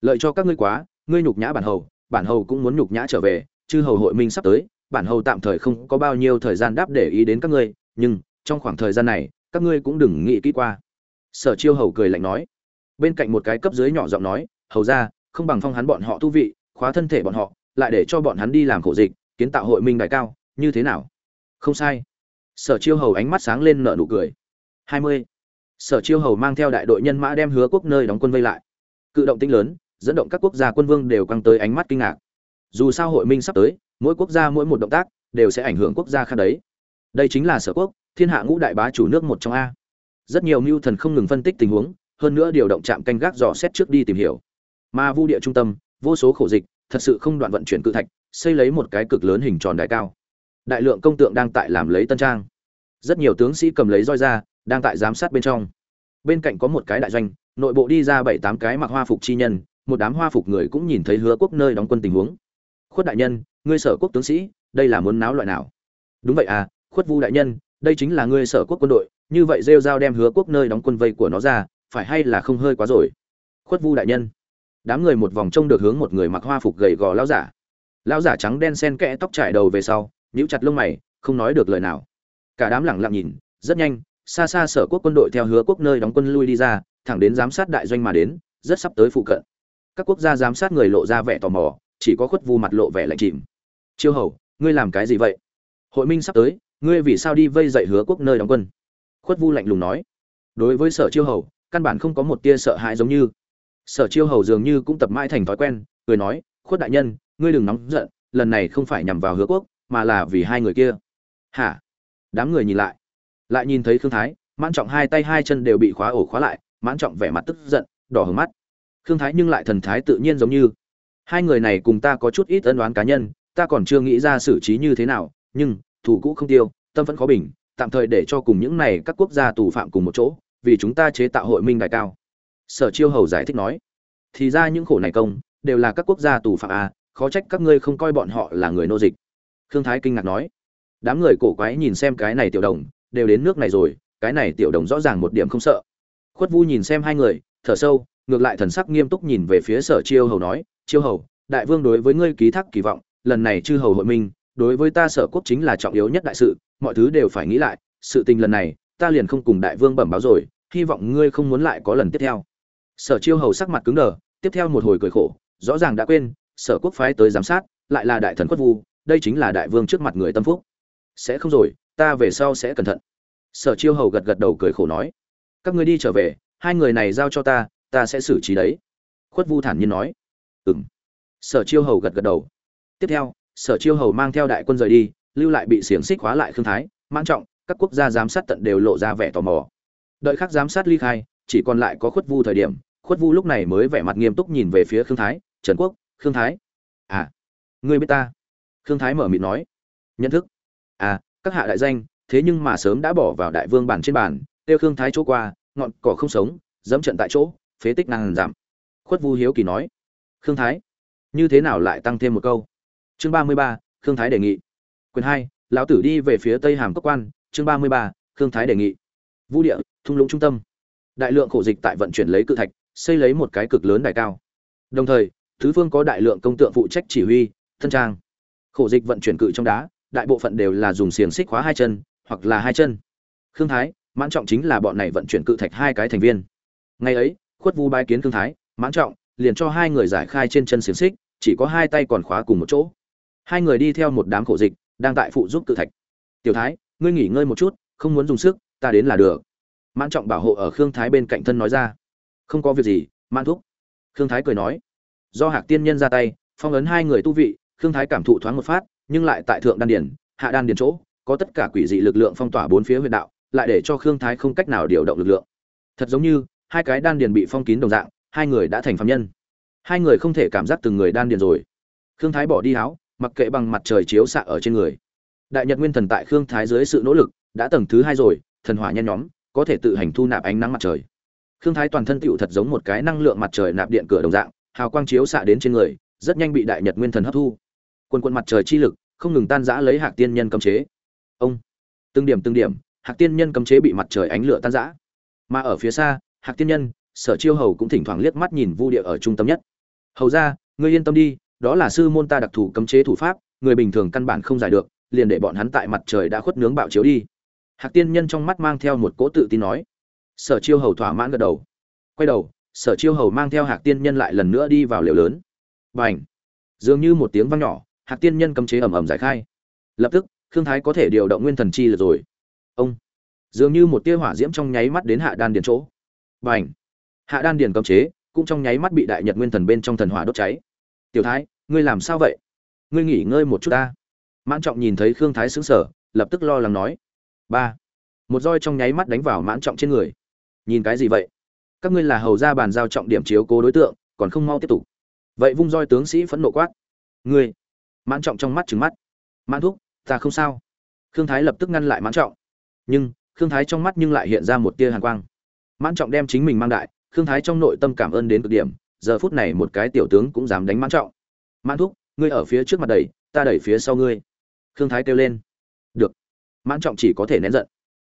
Lợi cho các ngươi quá, ngươi nhục nhã bản hầu bản hầu cũng muốn nhục nhã trở về, chư hầu hội minh sắp tới bản hầu tạm thời không có bao nhiêu thời gian đáp để ý đến các ngươi, nhưng trong khoảng thời gian này, các ngươi cũng đừng nghĩ kỹ qua. Sở chiêu hầu cười lạnh nói. Bên cạnh một cái cấp dưới nhỏ giọng nói, hầu ra, không bằng phong hắn bọn họ thu vị, khóa thân thể bọn họ, lại để cho bọn hắn đi làm khổ dịch, kiến tạo hội minh đại cao, như thế nào? Không sai. Sở chiêu hầu ánh mắt sáng lên nở nụ cười. Hai mươi. Sở chiêu hầu mang theo đại đội nhân mã đem hứa quốc nơi đóng quân vây lại. Cự động tinh lớn, dẫn động các quốc gia quân vương đều căng tới ánh mắt kinh ngạc dù sao hội minh sắp tới, mỗi quốc gia mỗi một động tác đều sẽ ảnh hưởng quốc gia khác đấy. Đây chính là sở quốc, thiên hạ ngũ đại bá chủ nước một trong a. Rất nhiều mưu thần không ngừng phân tích tình huống, hơn nữa điều động trạm canh gác dò xét trước đi tìm hiểu. Mà vu địa trung tâm, vô số khổ dịch, thật sự không đoạn vận chuyển cự thạch, xây lấy một cái cực lớn hình tròn đại cao. Đại lượng công tượng đang tại làm lấy tân trang. Rất nhiều tướng sĩ cầm lấy roi ra, đang tại giám sát bên trong. Bên cạnh có một cái đại doanh, nội bộ đi ra bảy tám cái mặc hoa phục chi nhân, một đám hoa phục người cũng nhìn thấy hứa quốc nơi đóng quân tình huống khuất đại nhân, ngươi sở quốc tướng sĩ, đây là muốn náo loại nào? Đúng vậy à khuất vu đại nhân, đây chính là ngươi sở quốc quân đội, như vậy rêu dao đem hứa quốc nơi đóng quân vây của nó ra, phải hay là không hơi quá rồi? Khuất vu đại nhân, đám người một vòng trông được hướng một người mặc hoa phục gầy gò lão giả. Lão giả trắng đen sen kẽ tóc trải đầu về sau, nhíu chặt lông mày, không nói được lời nào. Cả đám lẳng lặng nhìn, rất nhanh, xa xa sở quốc quân đội theo hứa quốc nơi đóng quân lui đi ra, thẳng đến giám sát đại doanh mà đến, rất sắp tới phụ cận. Các quốc gia giám sát người lộ ra vẻ tò mò chỉ có khuất vu mặt lộ vẻ lạnh chìm. Chiêu hầu, ngươi làm cái gì vậy? Hội minh sắp tới, ngươi vì sao đi vây dậy hứa quốc nơi đóng quân? Khuất vu lạnh lùng nói. Đối với sở chiêu hầu, căn bản không có một tia sợ hãi giống như. Sở chiêu hầu dường như cũng tập mãi thành thói quen, cười nói, khuất đại nhân, ngươi đừng nóng giận, lần này không phải nhằm vào hứa quốc, mà là vì hai người kia. Hả? Đám người nhìn lại. Lại nhìn thấy khương thái, mãn trọng hai tay hai chân đều bị khóa ổ khóa lại, mãn trọng vẻ mặt tức giận, đỏ hứng mắt. Khương thái nhưng lại thần thái tự nhiên giống như hai người này cùng ta có chút ít ân đoán cá nhân, ta còn chưa nghĩ ra xử trí như thế nào, nhưng, thủ cũ không tiêu, tâm vẫn khó bình, tạm thời để cho cùng những này các quốc gia tù phạm cùng một chỗ, vì chúng ta chế tạo hội minh đại cao. Sở chiêu hầu giải thích nói, thì ra những khổ này công, đều là các quốc gia tù phạm à khó trách các ngươi không coi bọn họ là người nô dịch. Khương thái kinh ngạc nói, đám người cổ quái nhìn xem cái này tiểu đồng, đều đến nước này rồi, cái này tiểu đồng rõ ràng một điểm không sợ. Khuất vu nhìn xem hai người, thở sâu, ngược lại thần sắc nghiêm túc nhìn về phía sở chiêu hầu nói chiêu hầu, đại vương đối với ngươi ký thác kỳ vọng, lần này chư hầu hội minh, đối với ta sở quốc chính là trọng yếu nhất đại sự, mọi thứ đều phải nghĩ lại, sự tình lần này, ta liền không cùng đại vương bẩm báo rồi, hy vọng ngươi không muốn lại có lần tiếp theo. Sở chiêu hầu sắc mặt cứng đờ, tiếp theo một hồi cười khổ, rõ ràng đã quên, sở quốc phái tới giám sát, lại là đại thần quất vu, đây chính là đại vương trước mặt người tâm phúc. Sẽ không rồi, ta về sau sẽ cẩn thận. Sở chiêu hầu gật gật đầu cười khổ nói, các ngươi đi trở về, hai người này giao cho ta ta sẽ xử trí đấy. Khuất vu thản nhiên nói ừng sở chiêu hầu gật gật đầu. Tiếp theo, sở chiêu hầu mang theo đại quân rời đi, lưu lại bị xiềng xích hóa lại khương thái mang trọng, các quốc gia giám sát tận đều lộ ra vẻ tò mò. Đợi khác giám sát ly khai, chỉ còn lại có khuất vu thời điểm, khuất vu lúc này mới vẻ mặt nghiêm túc nhìn về phía khương thái, trần quốc, khương thái? À ngươi biết ta. Khương thái mở mịt nói. Nhận thức. À các hạ đại danh, thế nhưng mà sớm đã bỏ vào đại vương bản trên bàn tiêu khương thái chỗ qua, ngọn cỏ không sống, dẫm trận tại chỗ, phế tích năng giảm. Khuất vu hiếu kỳ nói khương thái. Như thế nào lại tăng thêm một câu? Chương ba mươi ba, khương thái đề nghị. Quyền hai, lão tử đi về phía tây hàm cốc quan. Chương ba mươi ba, khương thái đề nghị. Vũ địa, thung lũng trung tâm. Đại lượng khổ dịch tại vận chuyển lấy cự thạch, xây lấy một cái cực lớn đài cao. Đồng thời, thứ phương có đại lượng công tượng phụ trách chỉ huy, thân trang. Khổ dịch vận chuyển cự trong đá, đại bộ phận đều là dùng xiềng xích khóa hai chân, hoặc là hai chân. Khương thái, mãn trọng chính là bọn này vận chuyển cự thạch hai cái thành viên. Ngày ấy, khuất vu bái kiến khương thái, mãn trọng liền cho hai người giải khai trên chân xiềng xích, chỉ có hai tay còn khóa cùng một chỗ. Hai người đi theo một đám khổ dịch, đang tại phụ giúp cự thạch. Tiểu thái, ngươi nghỉ ngơi một chút, không muốn dùng sức, ta đến là được. Mãn trọng bảo hộ ở khương thái bên cạnh thân nói ra. Không có việc gì, mãn thúc. Khương thái cười nói. Do hạc tiên nhân ra tay, phong ấn hai người tu vị, khương thái cảm thụ thoáng một phát, nhưng lại tại thượng đan điển hạ đan điển chỗ, có tất cả quỷ dị lực lượng phong tỏa bốn phía huyện đạo, lại để cho khương thái không cách nào điều động lực lượng. Thật giống như, hai cái đan điền bị phong kín đồng dạng hai người đã thành phạm nhân. Hai người không thể cảm giác từng người đan điền rồi. Khương thái bỏ đi áo, mặc kệ bằng mặt trời chiếu xạ ở trên người. Đại nhật nguyên thần tại khương thái dưới sự nỗ lực, đã tầng thứ hai rồi, thần hỏa nhen nhóm, có thể tự hành thu nạp ánh nắng mặt trời. Khương thái toàn thân tựu thật giống một cái năng lượng mặt trời nạp điện cửa đồng dạng, hào quang chiếu xạ đến trên người, rất nhanh bị đại nhật nguyên thần hấp thu. Quân quân mặt trời chi lực, không ngừng tan rã lấy hạc tiên nhân cấm chế. Ông, từng điểm từng điểm, hạc tiên nhân cấm chế bị mặt trời ánh lửa tan rã. Mà ở phía xa, hạc tiên nhân sở chiêu hầu cũng thỉnh thoảng liếc mắt nhìn vu địa ở trung tâm nhất. Hầu ra, ngươi yên tâm đi, đó là sư môn ta đặc thù cấm chế thủ pháp, người bình thường căn bản không giải được, liền để bọn hắn tại mặt trời đã khuất nướng bạo chiếu đi. Hạc tiên nhân trong mắt mang theo một cỗ tự tin nói. Sở chiêu hầu thỏa mãn gật đầu. Quay đầu, sở chiêu hầu mang theo hạc tiên nhân lại lần nữa đi vào lều lớn. B à n h dường như một tiếng văng nhỏ, hạc tiên nhân cấm chế ầm ầm giải khai. Lập tức, khương thái có thể điều động nguyên thần chi lượt rồi. Ông! Dường như một tia hỏa diễm trong nháy mắt đến hạ đan điền chỗ. B à n h hạ đan điền cấm chế, cũng trong nháy mắt bị đại nhật nguyên thần bên trong thần hỏa đốt cháy. Tiểu thái, ngươi làm sao vậy? Ngươi nghỉ ngơi một chút ta. Mãn trọng nhìn thấy khương thái xứng sở lập tức lo lắng nói. Ba. Một roi trong nháy mắt đánh vào mãn trọng trên người. Nhìn cái gì vậy? Các ngươi là hầu ra bàn giao trọng điểm chiếu cố đối tượng, còn không mau tiếp tục. Vậy vung roi tướng sĩ phẫn nộ quát. Ngươi! Mãn trọng trong mắt trừng mắt. Mãn thúc, ta không sao. Khương thái lập tức ngăn lại mãn trọng. Nhưng, khương thái trong mắt nhưng lại hiện ra một tia hàn quang. Mãn trọng đem chính mình mang đại khương thái trong nội tâm cảm ơn đến cực điểm, giờ phút này một cái tiểu tướng cũng dám đánh mãn trọng. Mãn thúc, ngươi ở phía trước mặt đẩy, ta đẩy phía sau ngươi. Khương thái kêu lên. Được. Mãn trọng chỉ có thể nén giận.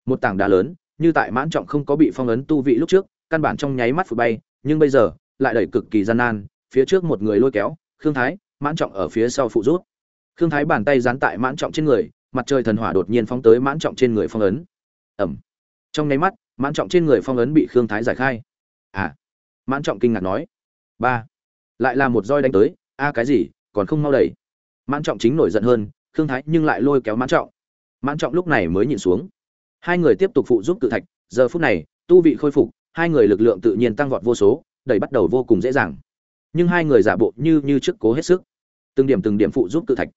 Một tảng đá lớn, như tại mãn trọng không có bị phong ấn tu vị lúc trước, căn bản trong nháy mắt phủ bay, nhưng bây giờ, lại đẩy cực kỳ gian nan, phía trước một người lôi kéo, khương thái, mãn trọng ở phía sau phụ rút. Khương thái bàn tay dán tại mãn trọng trên người, mặt trời thần hỏa đột nhiên phóng tới mãn trọng trên người phong ấn. Ẩm. Trong nháy mắt, mãn trọng trên người phong ấn bị khương thái giải khai à. Mãn trọng kinh ngạc nói. Ba. Lại là một roi đánh tới. A, cái gì? Còn không mau đẩy. Mãn trọng chính nổi giận hơn, khương thái nhưng lại lôi kéo mãn trọng. Mãn trọng lúc này mới nhìn xuống. Hai người tiếp tục phụ giúp cự thạch. Giờ phút này, tu vị khôi phục, hai người lực lượng tự nhiên tăng vọt vô số, đẩy bắt đầu vô cùng dễ dàng. Nhưng hai người giả bộ như như trước cố hết sức. Từng điểm từng điểm phụ giúp cự thạch.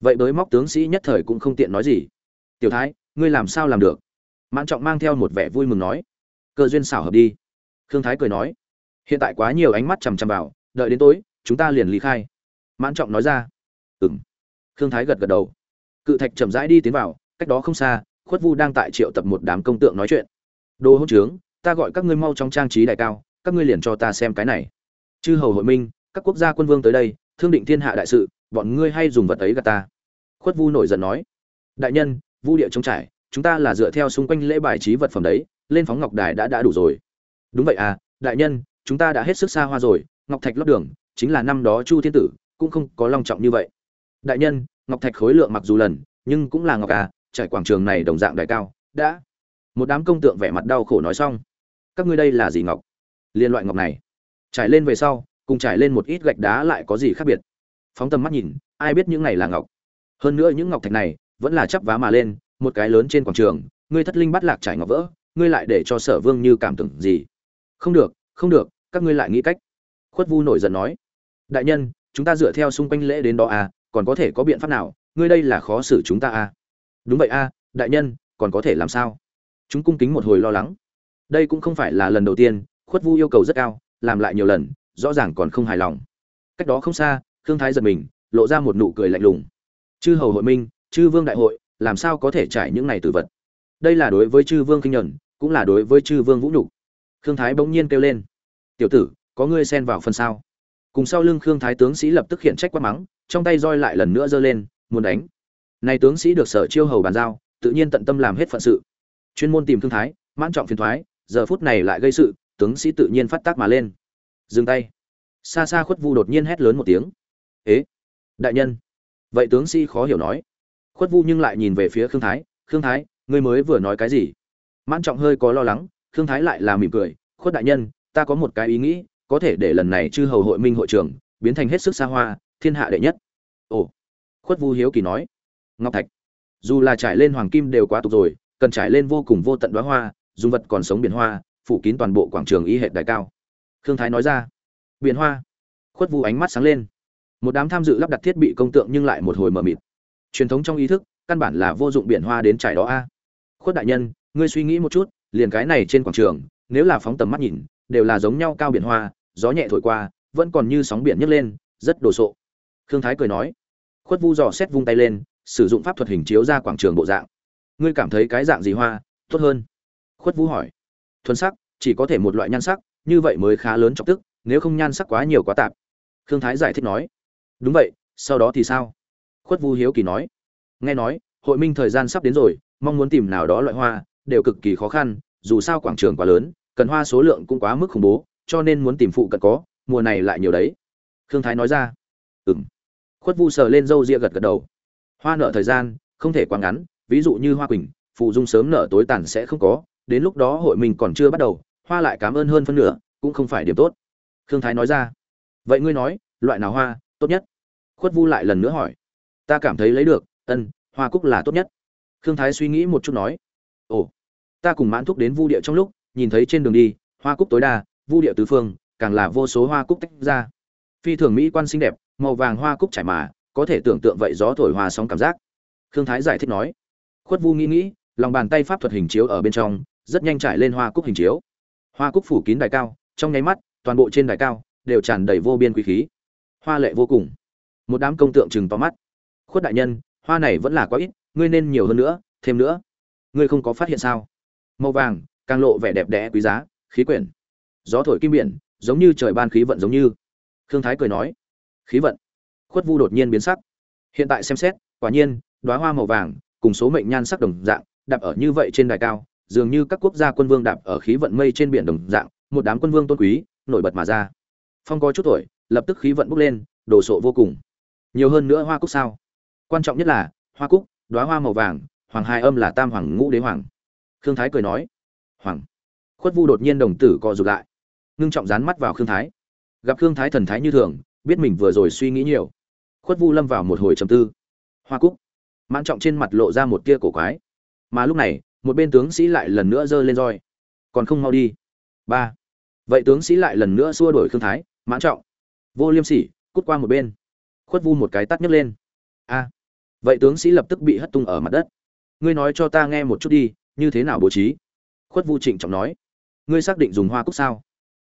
Vậy đối móc tướng sĩ nhất thời cũng không tiện nói gì. Tiểu thái, ngươi làm sao làm được? Mãn trọng mang theo một vẻ vui mừng nói. Cơ duyên xảo hợp đi khương thái cười nói, hiện tại quá nhiều ánh mắt chằm chằm vào, đợi đến tối, chúng ta liền ly khai. Mãn trọng nói ra ừ m khương thái gật gật đầu. Cự thạch chậm rãi đi tiến vào, cách đó không xa, khuất vu đang tại triệu tập một đám công tượng nói chuyện. Đồ hỗn trướng, ta gọi các ngươi mau trong trang trí đại cao, các ngươi liền cho ta xem cái này. Chư hầu hội minh, các quốc gia quân vương tới đây, thương định thiên hạ đại sự, bọn ngươi hay dùng vật ấy gạt ta. Khuất vu nổi giận nói, đại nhân vu địa trống trải, chúng ta là dựa theo xung quanh lễ bài trí vật phẩm đấy, lên phóng ngọc đài đã đã đủ rồi đúng vậy à đại nhân, chúng ta đã hết sức xa hoa rồi, ngọc thạch lót đường, chính là năm đó chu thiên tử, cũng không có long trọng như vậy. Đại nhân, ngọc thạch khối lượng mặc dù lần, nhưng cũng là ngọc à trải quảng trường này đồng dạng đại cao, đã. Một đám công tượng vẻ mặt đau khổ nói xong. Các ngươi đây là gì ngọc? Liên loại ngọc này. Trải lên về sau, cùng trải lên một ít gạch đá lại có gì khác biệt? Phóng tầm mắt nhìn, ai biết những này là ngọc? Hơn nữa những ngọc thạch này vẫn là chắp vá mà lên, một cái lớn trên quảng trường, ngươi thất linh bắt lạc trải ngọc vỡ, ngươi lại để cho sở vương như cảm tưởng gì? Không được không được, các ngươi lại nghĩ cách. Khuất vu nổi giận nói. Đại nhân, chúng ta dựa theo xung quanh lễ đến đó à còn có thể có biện pháp nào? Ngươi đây là khó xử chúng ta à? Đúng vậy à đại nhân, còn có thể làm sao? Chúng cung kính một hồi lo lắng. Đây cũng không phải là lần đầu tiên, khuất vu yêu cầu rất cao, làm lại nhiều lần, rõ ràng còn không hài lòng. Cách đó không xa, khương thái giật mình, lộ ra một nụ cười lạnh lùng. Chư hầu hội minh, chư vương đại hội, làm sao có thể trải những này tử vật? Đây là đối với chư vương kinh nhuận, cũng là đối với chư vương vũ nhục khương thái bỗng nhiên kêu lên. Tiểu tử, có ngươi xen vào phần sao? Cùng sau lưng khương thái tướng sĩ lập tức hiện trách quát mắng, trong tay roi lại lần nữa giơ lên, muốn đánh. Này tướng sĩ được sở chiêu hầu bàn giao, tự nhiên tận tâm làm hết phận sự. Chuyên môn tìm khương thái, mãn trọng phiền thoái, giờ phút này lại gây sự, tướng sĩ tự nhiên phát tác mà lên. Dừng tay. Xa xa khuất vu đột nhiên hét lớn một tiếng. Ế, đại nhân. Vậy tướng sĩ khó hiểu nói. Khuất vu nhưng lại nhìn về phía khương thái. Khương thái, ngươi mới vừa nói cái gì? Mãn trọng hơi có lo lắng khương thái lại là mỉm cười, khuất đại nhân, ta có một cái ý nghĩ, có thể để lần này chư hầu hội minh hội trưởng biến thành hết sức xa hoa, thiên hạ đệ nhất. Ồ. Khuất vu hiếu kỳ nói. Ngọc thạch, dù là trải lên hoàng kim đều quá tục rồi, cần trải lên vô cùng vô tận đóa hoa, dùng vật còn sống biển hoa, phủ kín toàn bộ quảng trường y hệ đại cao. Khương thái nói ra. Biển hoa. Khuất vu ánh mắt sáng lên. Một đám tham dự lắp đặt thiết bị công tượng nhưng lại một hồi mờ mịt. Truyền thống trong ý thức, căn bản là vô dụng biển hoa đến trải đó a. Khuất đại nhân, ngươi suy nghĩ một chút liền cái này trên quảng trường, nếu là phóng tầm mắt nhìn, đều là giống nhau cao biển hoa, gió nhẹ thổi qua, vẫn còn như sóng biển nhấc lên, rất đồ sộ. Khương thái cười nói, khuất vu dò xét vung tay lên, sử dụng pháp thuật hình chiếu ra quảng trường bộ dạng. Ngươi cảm thấy cái dạng gì hoa, tốt hơn? Khuất vu hỏi. Thuần sắc, chỉ có thể một loại nhan sắc, như vậy mới khá lớn trọng tức, nếu không nhan sắc quá nhiều quá tạp. Khương thái giải thích nói. Đúng vậy, sau đó thì sao? Khuất vu hiếu kỳ nói. Nghe nói, hội minh thời gian sắp đến rồi, mong muốn tìm nào đó loại hoa đều cực kỳ khó khăn dù sao quảng trường quá lớn cần hoa số lượng cũng quá mức khủng bố cho nên muốn tìm phụ cận có mùa này lại nhiều đấy. Khương thái nói ra. Ừm, khuất vu sờ lên râu ria gật gật đầu. Hoa nợ thời gian không thể quá ngắn ví dụ như hoa quỳnh phụ dung sớm nở tối tàn sẽ không có đến lúc đó hội mình còn chưa bắt đầu hoa lại cảm ơn hơn phân nửa cũng không phải điểm tốt. Khương thái nói ra. Vậy ngươi nói loại nào hoa tốt nhất? Khuất vu lại lần nữa hỏi. Ta cảm thấy lấy được ân hoa cúc là tốt nhất. Khương thái suy nghĩ một chút nói. Ồ ta cùng mãn thúc đến vu địa trong lúc, nhìn thấy trên đường đi, hoa cúc tối đa, vu địa tứ phương, càng là vô số hoa cúc tách ra. Phi thường mỹ quan xinh đẹp, màu vàng hoa cúc trải mà, có thể tưởng tượng vậy gió thổi hoa sóng cảm giác. Khương thái giải thích nói. Khuất vu nghĩ nghĩ, lòng bàn tay pháp thuật hình chiếu ở bên trong, rất nhanh trải lên hoa cúc hình chiếu. Hoa cúc phủ kín đài cao, trong nháy mắt, toàn bộ trên đài cao, đều tràn đầy vô biên quý khí. Hoa lệ vô cùng. Một đám công tượng chừng to mắt. Khuất đại nhân, hoa này vẫn là quá ít, ngươi nên nhiều hơn nữa, thêm nữa. Ngươi không có phát hiện sao? Màu vàng, càng lộ vẻ đẹp đẽ quý giá, khí quyển. Gió thổi kim biển, giống như trời ban khí vận giống như. Khương thái cười nói, khí vận. Khuất vu đột nhiên biến sắc. Hiện tại xem xét, quả nhiên đoá hoa màu vàng, cùng số mệnh nhan sắc đồng dạng, đạp ở như vậy trên đài cao, dường như các quốc gia quân vương đạp ở khí vận mây trên biển đồng dạng, một đám quân vương tôn quý, nổi bật mà ra. Phong có chút tuổi, lập tức khí vận bốc lên, đồ sộ vô cùng. Nhiều hơn nữa hoa cúc sao? Quan trọng nhất là, hoa cúc đoá hoa màu vàng, hoàng hai âm là tam hoàng ngũ đế hoàng khương thái cười nói, hoàng. Khuất vu đột nhiên đồng tử co rụt lại, ngưng trọng dán mắt vào khương thái. Gặp khương thái thần thái như thường, biết mình vừa rồi suy nghĩ nhiều. Khuất vu lâm vào một hồi trầm tư. Hoa cúc. Mãn trọng trên mặt lộ ra một tia cổ quái. Mà lúc này, một bên tướng sĩ lại lần nữa giơ lên roi. Còn không mau đi. Ba. Vậy tướng sĩ lại lần nữa xua đuổi khương thái, mãn trọng. Vô liêm sỉ, cút qua một bên. Khuất vu một cái tắt nhấc lên. A. Vậy tướng sĩ lập tức bị hất tung ở mặt đất. Ngươi nói cho ta nghe một chút đi như thế nào bố trí? Khuất vu trịnh trọng nói. Ngươi xác định dùng hoa cúc sao?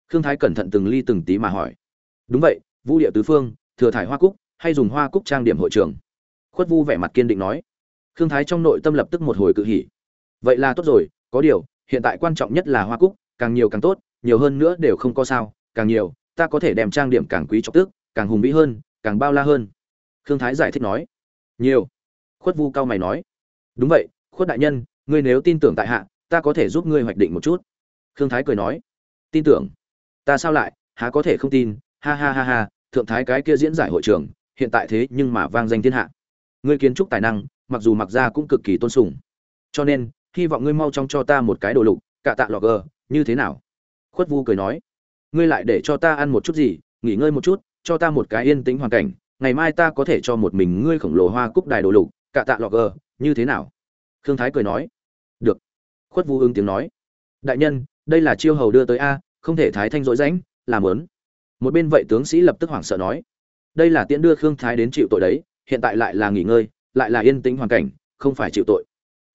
Khương thái cẩn thận từng ly từng tí mà hỏi. Đúng vậy, vũ địa tứ phương, thừa thải hoa cúc, hay dùng hoa cúc trang điểm hội trường? Khuất vu vẻ mặt kiên định nói. Khương thái trong nội tâm lập tức một hồi cự hỉ. Vậy là tốt rồi, có điều, hiện tại quan trọng nhất là hoa cúc, càng nhiều càng tốt, nhiều hơn nữa đều không có sao, càng nhiều, ta có thể đem trang điểm càng quý trọng tức, càng hùng vĩ hơn, càng bao la hơn. Khương thái giải thích nói. Nhiều. Khuất vu cao mày nói. Đúng vậy, khuất đại nhân ngươi nếu tin tưởng tại hạ, ta có thể giúp ngươi hoạch định một chút. Khương thái cười nói, tin tưởng. Ta sao lại, há có thể không tin? Ha ha ha ha, thượng thái cái kia diễn giải hội trường, hiện tại thế nhưng mà vang danh thiên hạ. Ngươi kiến trúc tài năng, mặc dù mặc ra cũng cực kỳ tôn sùng. Cho nên, hy vọng ngươi mau chóng cho ta một cái đồ lục cạ tạ lò gờ, như thế nào? Khuất vu cười nói, ngươi lại để cho ta ăn một chút gì, nghỉ ngơi một chút, cho ta một cái yên tĩnh hoàn cảnh, ngày mai ta có thể cho một mình ngươi khổng lồ hoa cúc đài đồ lục cạ tạ lò gờ, như thế nào? Khương thái cười nói khuất vu ứng tiếng nói. Đại nhân, đây là chiêu hầu đưa tới a, không thể thái thanh dỗi rãnh, làm lớn một bên vậy tướng sĩ lập tức hoảng sợ nói. Đây là tiễn đưa khương thái đến chịu tội đấy, hiện tại lại là nghỉ ngơi, lại là yên tĩnh hoàn cảnh, không phải chịu tội.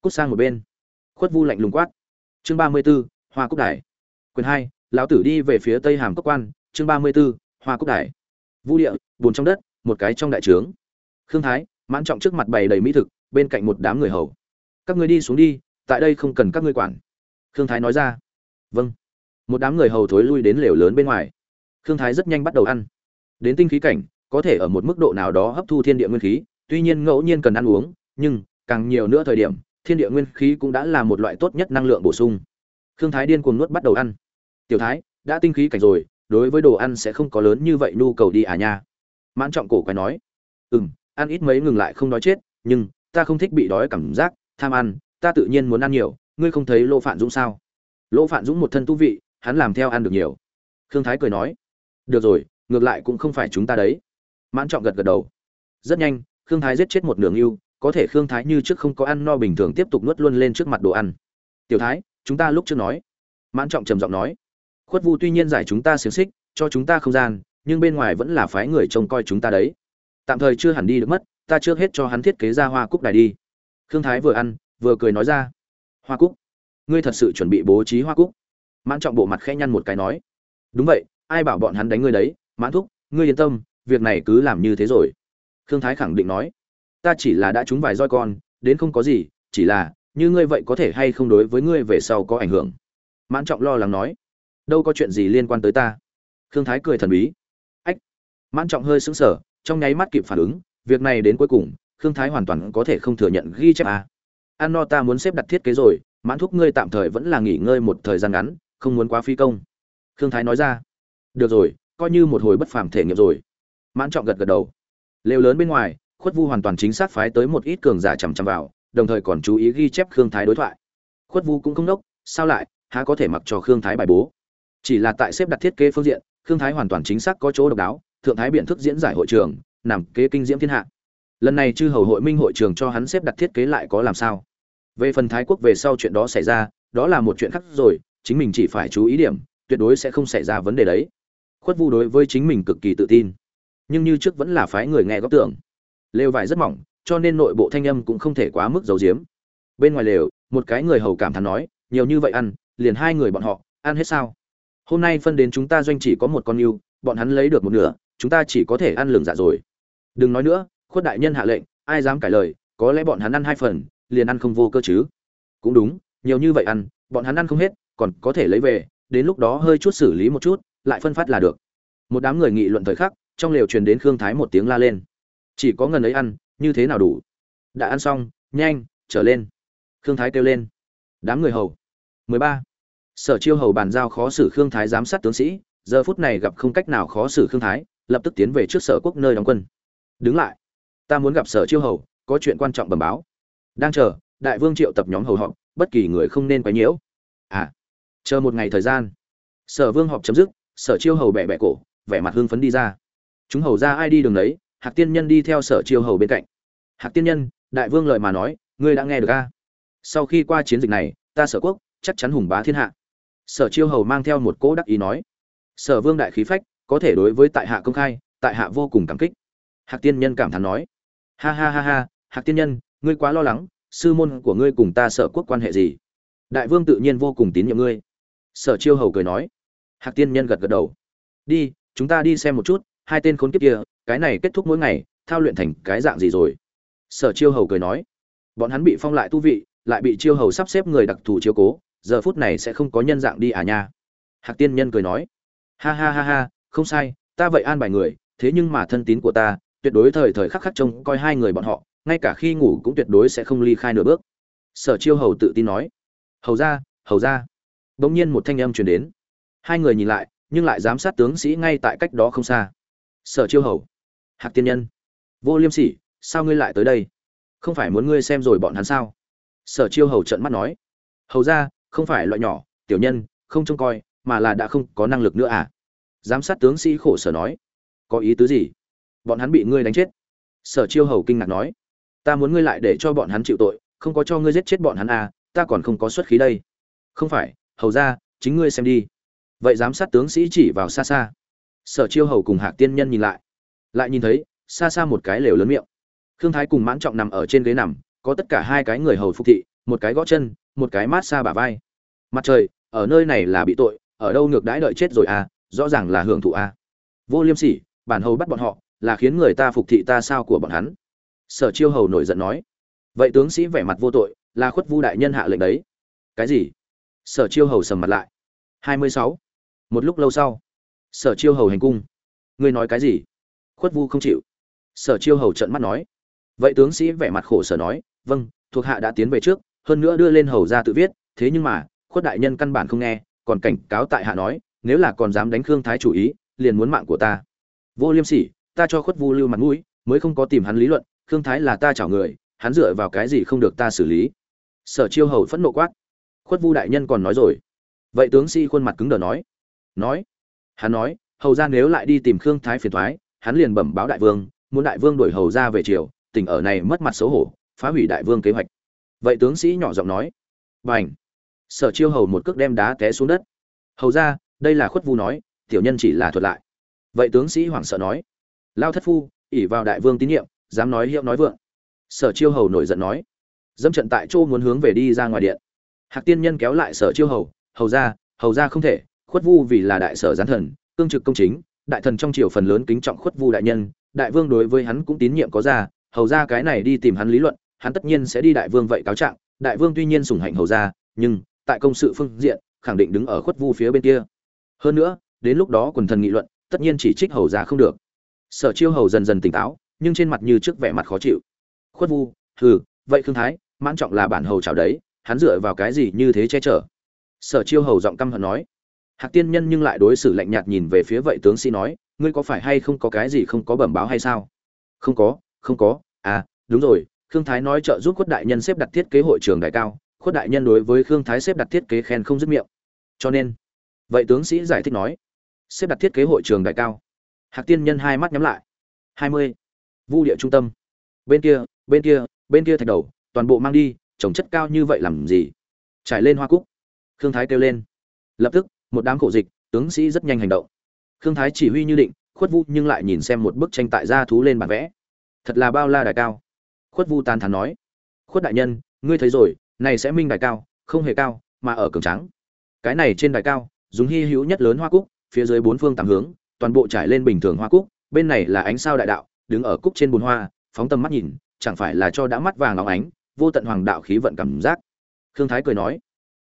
Cút sang một bên. Khuất vu lạnh lùng quát. Chương ba mươi b ố hoa cúc đài. Quyền hai, lão tử đi về phía tây hàm cốc quan. Chương ba mươi b ố hoa cúc đài. Vu địa bùn trong đất, một cái trong đại trướng. Khương thái, mãn trọng trước mặt bày đầy mỹ thực, bên cạnh một đám người hầu. Các ngươi đi xuống đi tại đây không cần các ngươi quản. Khương thái nói ra. Vâng. Một đám người hầu thối lui đến lều lớn bên ngoài. Khương thái rất nhanh bắt đầu ăn. Đến tinh khí cảnh, có thể ở một mức độ nào đó hấp thu thiên địa nguyên khí, tuy nhiên ngẫu nhiên cần ăn uống, nhưng, càng nhiều nữa thời điểm, thiên địa nguyên khí cũng đã là một loại tốt nhất năng lượng bổ sung. Khương thái điên cuồng nuốt bắt đầu ăn. Tiểu thái, đã tinh khí cảnh rồi, đối với đồ ăn sẽ không có lớn như vậy nhu cầu đi à nha. Mãn trọng cổ quái nói. Ừ m ăn ít mấy ngừng lại không đói chết, nhưng, ta không thích bị đói cảm giác, tham ăn ta tự nhiên muốn ăn nhiều, ngươi không thấy lỗ phạn dũng sao? Lỗ phạn dũng một thân tu vị, hắn làm theo ăn được nhiều. Khương thái cười nói, được rồi, ngược lại cũng không phải chúng ta đấy. Mãn trọng gật gật đầu. Rất nhanh, khương thái giết chết một nửa ngưu, có thể khương thái như trước không có ăn no bình thường tiếp tục nuốt luôn lên trước mặt đồ ăn. Tiểu thái, chúng ta lúc trước nói. Mãn trọng trầm giọng nói, khuất vu tuy nhiên giải chúng ta xiềng xích, cho chúng ta không gian, nhưng bên ngoài vẫn là phái người trông coi chúng ta đấy. Tạm thời chưa hẳn đi được mất, ta trước hết cho hắn thiết kế ra hoa cúc đài đi. Khương thái vừa ăn vừa cười nói ra. Hoa cúc, ngươi thật sự chuẩn bị bố trí hoa cúc. Mãn trọng bộ mặt khẽ nhăn một cái nói. Đúng vậy, ai bảo bọn hắn đánh ngươi đấy? Mãn thúc, ngươi yên tâm, việc này cứ làm như thế rồi. Khương thái khẳng định nói. Ta chỉ là đã trúng vài roi con, đến không có gì, chỉ là, như ngươi vậy có thể hay không đối với ngươi về sau có ảnh hưởng? Mãn trọng lo lắng nói. Đâu có chuyện gì liên quan tới ta. Khương thái cười thần bí. Ách. Mãn trọng hơi sững sờ, trong nháy mắt kịp phản ứng, việc này đến cuối cùng, khương thái hoàn toàn có thể không thừa nhận ghi chép à ăn no ta muốn xếp đặt thiết kế rồi, mãn thúc ngươi tạm thời vẫn là nghỉ ngơi một thời gian ngắn, không muốn quá phi công. Khương thái nói ra. Được rồi, coi như một hồi bất phàm thể nghiệm rồi. Mãn trọng gật gật đầu. Lều lớn bên ngoài, khuất vu hoàn toàn chính xác phái tới một ít cường giả chằm chằm vào, đồng thời còn chú ý ghi chép khương thái đối thoại. Khuất vu cũng không đốc, sao lại, há có thể mặc cho khương thái bài bố? Chỉ là tại xếp đặt thiết kế phương diện, khương thái hoàn toàn chính xác có chỗ độc đáo, thượng thái biện thức diễn giải hội trường, nằm kế kinh diễm thiên hạ lần này chư hầu hội minh hội trường cho hắn xếp đặt thiết kế lại có làm sao? Về phần thái quốc về sau chuyện đó xảy ra, đó là một chuyện khác rồi, chính mình chỉ phải chú ý điểm, tuyệt đối sẽ không xảy ra vấn đề đấy. Khuất vu đối với chính mình cực kỳ tự tin, nhưng như trước vẫn là phái người nghe góp tưởng. Lều vải rất mỏng, cho nên nội bộ thanh âm cũng không thể quá mức giấu giếm. Bên ngoài lều, một cái người hầu cảm thán nói, nhiều như vậy ăn, liền hai người bọn họ, ăn hết sao? Hôm nay phân đến chúng ta doanh chỉ có một con yêu, bọn hắn lấy được một nửa, chúng ta chỉ có thể ăn lường dạ rồi. Đừng nói nữa khuất đại nhân hạ lệnh, ai dám cãi lời, có lẽ bọn hắn ăn hai phần, liền ăn không vô cơ chứ. Cũng đúng, nhiều như vậy ăn, bọn hắn ăn không hết, còn có thể lấy về, đến lúc đó hơi chút xử lý một chút, lại phân phát là được. Một đám người nghị luận thời khắc, trong lều truyền đến khương thái một tiếng la lên. Chỉ có ngần ấy ăn, như thế nào đủ? Đã ăn xong, nhanh, trở lên. Khương thái kêu lên. Đám người hầu. 13. sở chiêu hầu bàn giao khó xử khương thái giám sát tướng sĩ, giờ phút này gặp không cách nào khó xử khương thái, lập tức tiến về trước sở quốc nơi đóng quân. Đứng lại ta muốn gặp sở chiêu hầu, có chuyện quan trọng bẩm báo. Đang chờ, đại vương triệu tập nhóm hầu họp, bất kỳ người không nên quấy nhiễu. À chờ một ngày thời gian. Sở vương họp chấm dứt, sở chiêu hầu bẹ bẹ cổ, vẻ mặt hưng phấn đi ra. Chúng hầu ra ai đi đường đấy hạc tiên nhân đi theo sở chiêu hầu bên cạnh. Hạc tiên nhân, đại vương lời mà nói, ngươi đã nghe được a sau khi qua chiến dịch này, ta sở quốc, chắc chắn hùng bá thiên hạ. Sở chiêu hầu mang theo một cỗ đắc ý nói. Sở vương đại khí phách, có thể đối với tại hạ công khai, tại hạ vô cùng cảm kích. Hạc tiên nhân cảm thán nói ha ha ha ha, hạc tiên nhân, ngươi quá lo lắng, sư môn của ngươi cùng ta sở quốc quan hệ gì? Đại vương tự nhiên vô cùng tín nhiệm ngươi. Sở chiêu hầu cười nói. Hạc tiên nhân gật gật đầu. Đi, chúng ta đi xem một chút, hai tên khốn kiếp kia, cái này kết thúc mỗi ngày, thao luyện thành cái dạng gì rồi? Sở chiêu hầu cười nói. Bọn hắn bị phong lại tu vị, lại bị chiêu hầu sắp xếp người đặc thù chiếu cố, giờ phút này sẽ không có nhân dạng đi à nha. Hạc tiên nhân cười nói. Ha ha ha ha, không sai, ta vậy an bài người, thế nhưng mà thân tín của ta tuyệt đối thời thời khắc khắc trông coi hai người bọn họ, ngay cả khi ngủ cũng tuyệt đối sẽ không ly khai nửa bước. Sở chiêu hầu tự tin nói. Hầu ra hầu ra. Bỗng nhiên một thanh âm truyền đến. Hai người nhìn lại, nhưng lại giám sát tướng sĩ ngay tại cách đó không xa. Sở chiêu hầu, hạc tiên nhân, vô liêm sỉ, sao ngươi lại tới đây? Không phải muốn ngươi xem rồi bọn hắn sao? Sở chiêu hầu trận mắt nói. Hầu ra, không phải loại nhỏ, tiểu nhân, không trông coi, mà là đã không có năng lực nữa à? Giám sát tướng sĩ khổ sở nói. Có ý tứ gì? Bọn hắn bị ngươi đánh chết. Sở chiêu hầu kinh ngạc nói, ta muốn ngươi lại để cho bọn hắn chịu tội, không có cho ngươi giết chết bọn hắn à ta còn không có xuất khí đây. Không phải, hầu ra, chính ngươi xem đi. Vậy giám sát tướng sĩ chỉ vào xa xa sở chiêu hầu cùng hạc tiên nhân nhìn lại. Lại nhìn thấy xa xa một cái lều lớn miệng. Khương thái cùng mãn trọng nằm ở trên ghế nằm, có tất cả hai cái người hầu phục thị, một cái gõ chân, một cái mát xa bả vai. Mặt trời, ở nơi này là bị tội, ở đâu ngược đãi đợi chết rồi à rõ ràng là hưởng thụ à. Vô liêm sỉ, bản hầu bắt bọn họ là khiến người ta phục thị ta sao của bọn hắn. Sở chiêu hầu nổi giận nói. Vậy tướng sĩ vẻ mặt vô tội, là khuất vu đại nhân hạ lệnh đấy. Cái gì? Sở chiêu hầu sầm mặt lại. Hai mươi sáu. Một lúc lâu sau, sở chiêu hầu hành cung. Ngươi nói cái gì? Khuất vu không chịu. Sở chiêu hầu trận mắt nói. Vậy tướng sĩ vẻ mặt khổ sở nói vâng thuộc hạ đã tiến về trước, hơn nữa đưa lên hầu ra tự viết, thế nhưng mà, khuất đại nhân căn bản không nghe, còn cảnh cáo tại hạ nói, nếu là còn dám đánh khương thái chủ ý, liền muốn mạng của ta. Vô liêm sỉ ta cho khuất vu lưu mặt mũi, mới không có tìm hắn lý luận, khương thái là ta chảo người, hắn dựa vào cái gì không được ta xử lý? Sở chiêu hầu phẫn nộ quát. Khuất vu đại nhân còn nói rồi. Vậy tướng sĩ khuôn mặt cứng đờ nói. Nói. Hắn nói, hầu ra nếu lại đi tìm khương thái phiền thoái, hắn liền bẩm báo đại vương, muốn đại vương đuổi hầu ra về triều, tỉnh ở này mất mặt xấu hổ, phá hủy đại vương kế hoạch. Vậy tướng sĩ nhỏ giọng nói. B à n h sở chiêu hầu một cước đem đá té xuống đất. Hầu ra đây là khuất vu nói, tiểu nhân chỉ là thuật lại. Vậy tướng sĩ hoảng sợ nói lao thất phu ỉ vào đại vương tín nhiệm, dám nói hiệu nói vượng. Sở chiêu hầu nổi giận nói. Dâm trận tại chỗ muốn hướng về đi ra ngoài điện. Hạc tiên nhân kéo lại sở chiêu hầu hầu ra hầu ra không thể, khuất vu vì là đại sở gián thần, cương trực công chính, đại thần trong triều phần lớn kính trọng khuất vu đại nhân, đại vương đối với hắn cũng tín nhiệm có ra, hầu ra cái này đi tìm hắn lý luận, hắn tất nhiên sẽ đi đại vương vậy cáo trạng, đại vương tuy nhiên sủng hạnh hầu ra nhưng, tại công sự phương diện, khẳng định đứng ở khuất vu phía bên kia. Hơn nữa, đến lúc đó quần thần nghị luận, tất nhiên chỉ trích hầu ra không được sở chiêu hầu dần dần tỉnh táo, nhưng trên mặt như trước vẻ mặt khó chịu. Khuất vu, hừ, vậy khương thái, mãn trọng là bản hầu chào đấy, hắn dựa vào cái gì như thế che chở? Sở chiêu hầu giọng căm hận nói. Hạc tiên nhân nhưng lại đối xử lạnh nhạt nhìn về phía vậy tướng sĩ nói, ngươi có phải hay không có cái gì không có bẩm báo hay sao? Không có không có à đúng rồi, khương thái nói trợ giúp khuất đại nhân xếp đặt thiết kế hội trường đại cao, khuất đại nhân đối với khương thái xếp đặt thiết kế khen không dứt miệng. Cho nên, vậy tướng sĩ giải thích nói, xếp đặt thiết kế hội trường đại cao hạc tiên nhân hai mắt nhắm lại. Hai mươi. Vu địa trung tâm. Bên kia bên kia bên kia thạch đầu, toàn bộ mang đi, trồng chất cao như vậy làm gì? Trải lên hoa cúc. Khương thái kêu lên. Lập tức, một đám khổ dịch, tướng sĩ rất nhanh hành động. Khương thái chỉ huy như định, khuất vu nhưng lại nhìn xem một bức tranh tại gia thú lên bản vẽ. Thật là bao la đài cao. Khuất vu tàn thản nói. Khuất đại nhân, ngươi thấy rồi, này sẽ minh đài cao, không hề cao, mà ở cường trắng cái này trên đài cao, dùng hy hữu nhất lớn hoa cúc, phía dưới bốn phương tám hướng toàn bộ trải lên bình thường hoa cúc, bên này là ánh sao đại đạo, đứng ở cúc trên bùn hoa, phóng tầm mắt nhìn, chẳng phải là cho đã mắt vàng óng ánh, vô tận hoàng đạo khí vận cảm giác. Khương thái cười nói,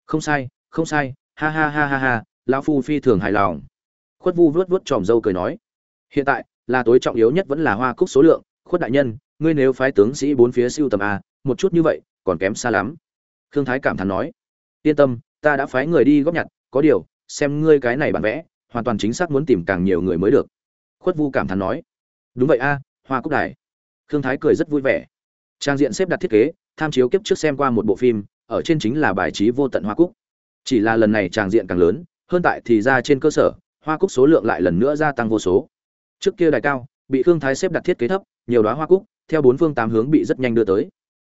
không sai không sai, ha ha ha ha ha, lão phu phi thường hài lòng. Khuất vu vuốt vuốt tròm râu cười nói, hiện tại, là tối trọng yếu nhất vẫn là hoa cúc số lượng. Khuất đại nhân, ngươi nếu phái tướng sĩ bốn phía siêu tầm a, một chút như vậy, còn kém xa lắm. Khương thái cảm thán nói, yên tâm, ta đã phái người đi góp nhặt, có điều, xem ngươi cái này bản vẽ hoàn toàn chính xác muốn tìm càng nhiều người mới được. Khuất vu cảm thán nói, đúng vậy a, hoa cúc đài. Khương thái cười rất vui vẻ. Trang diện xếp đặt thiết kế, tham chiếu kiếp trước xem qua một bộ phim, ở trên chính là bài trí vô tận hoa cúc. Chỉ là lần này tràng diện càng lớn, hơn tại thì ra trên cơ sở, hoa cúc số lượng lại lần nữa gia tăng vô số. Trước kia đài cao, bị khương thái xếp đặt thiết kế thấp, nhiều đoá hoa cúc, theo bốn phương tám hướng bị rất nhanh đưa tới.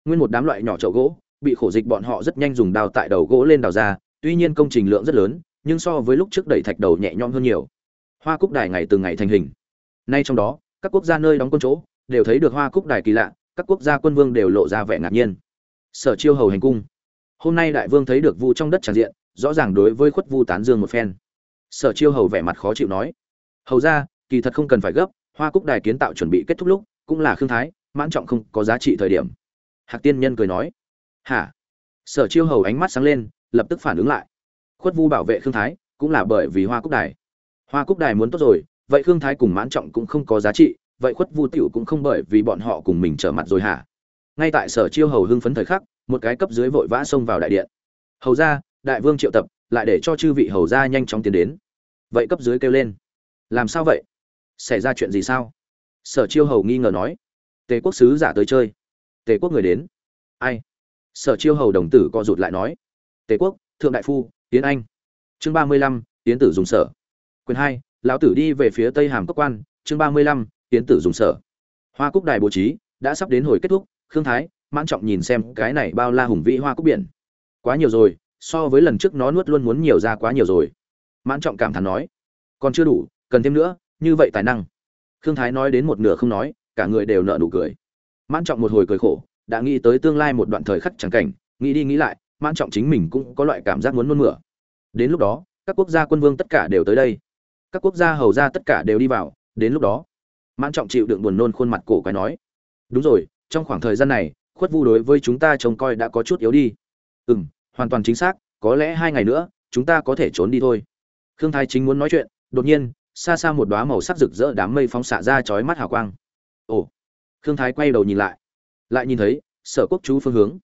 Nguyên một đám loại nhỏ chậu gỗ, bị khổ dịch bọn họ rất nhanh dùng đào tại đầu gỗ lên đào ra, tuy nhiên công trình lượng rất lớn nhưng so với lúc trước đẩy thạch đầu nhẹ nhõm hơn nhiều. Hoa cúc đài ngày từng ngày thành hình. Nay trong đó, các quốc gia nơi đóng quân chỗ đều thấy được hoa cúc đài kỳ lạ, các quốc gia quân vương đều lộ ra vẻ ngạc nhiên. Sở chiêu hầu hành cung. Hôm nay đại vương thấy được vu trong đất tràn diện, rõ ràng đối với khuất vu tán dương một phen. Sở chiêu hầu vẻ mặt khó chịu nói, hầu ra, kỳ thật không cần phải gấp, hoa cúc đài kiến tạo chuẩn bị kết thúc lúc, cũng là khương thái, mãn trọng không có giá trị thời điểm. Hạc tiên nhân cười nói, hả? Sở chiêu hầu ánh mắt sáng lên, lập tức phản ứng lại khuất vu bảo vệ khương thái, cũng là bởi vì hoa cúc đài. Hoa cúc đài muốn tốt rồi, vậy khương thái cùng mãn trọng cũng không có giá trị, vậy khuất vu tiểu cũng không bởi vì bọn họ cùng mình trở mặt rồi hả? Ngay tại sở chiêu hầu hưng phấn thời khắc, một cái cấp dưới vội vã xông vào đại điện. Hầu ra, đại vương triệu tập, lại để cho chư vị hầu ra nhanh chóng tiến đến. Vậy cấp dưới kêu lên. Làm sao vậy? Xảy ra chuyện gì sao? Sở chiêu hầu nghi ngờ nói. Tề quốc sứ giả tới chơi. Tề quốc người đến. Ai? Sở chiêu hầu đồng tử co rụt lại nói. Tề quốc, thượng đại phu tiến anh. Chương ba mươi lăm, tiến tử dùng sở. Quyền hai, lão tử đi về phía tây hàm cốc quan. Chương ba mươi lăm, tiến tử dùng sở. Hoa cúc đài bố trí đã sắp đến hồi kết thúc, khương thái mãn trọng nhìn xem cái này bao la hùng vĩ hoa cúc biển. Quá nhiều rồi, so với lần trước nó nuốt luôn muốn nhiều ra quá nhiều rồi. Mãn trọng cảm thán nói, còn chưa đủ, cần thêm nữa, như vậy tài năng. Khương thái nói đến một nửa không nói, cả người đều nợ nụ cười. Mãn trọng một hồi cười khổ, đã nghĩ tới tương lai một đoạn thời khắc chẳng cảnh, nghĩ đi nghĩ lại mãn trọng chính mình cũng có loại cảm giác muốn nôn mửa. Đến lúc đó, các quốc gia quân vương tất cả đều tới đây. Các quốc gia hầu ra tất cả đều đi vào, đến lúc đó, mãn trọng chịu đựng buồn nôn khuôn mặt cổ quái nói. Đúng rồi, trong khoảng thời gian này, khuất vu đối với chúng ta trông coi đã có chút yếu đi. Ừ m hoàn toàn chính xác, có lẽ hai ngày nữa, chúng ta có thể trốn đi thôi. Khương thái chính muốn nói chuyện, đột nhiên, xa xa một đoá màu sắc rực rỡ đám mây phóng xạ ra chói mắt hào quang. Ồ, khương thái quay đầu nhìn lại lại nhìn thấy sở quốc chú phương hướng.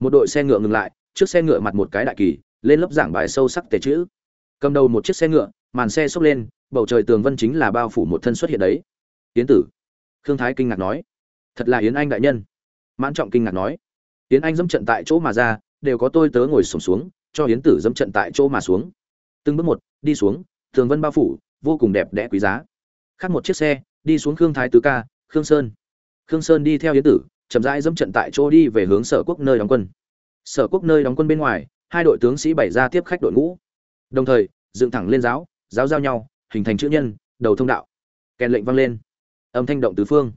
Một đội xe ngựa ngừng lại trước xe ngựa mặt một cái đại kỳ, lên lớp giảng bài sâu sắc tề chữ. Cầm đầu một chiếc xe ngựa, màn xe xốc lên, bầu trời tường vân chính là bao phủ một thân xuất hiện đấy. Tiến tử. Khương thái kinh ngạc nói. Thật là yến anh đại nhân. Mãn trọng kinh ngạc nói. Yến anh dẫm trận tại chỗ mà ra, đều có tôi tớ ngồi sổng xuống, cho yến tử dẫm trận tại chỗ mà xuống. Từng bước một, đi xuống, tường vân bao phủ, vô cùng đẹp đẽ quý giá. Khác một chiếc xe, đi xuống khương thái tứ ca, khương sơn. Khương sơn đi theo yến tử, chậm rãi dẫm trận tại chỗ đi về hướng sở quốc nơi đóng quân sở quốc nơi đóng quân bên ngoài, hai đội tướng sĩ bày ra tiếp khách đội ngũ. Đồng thời, dựng thẳng lên giáo giáo giao nhau, hình thành chữ nhân, đầu thông đạo. Kèn lệnh vang lên. Âm thanh động tứ phương.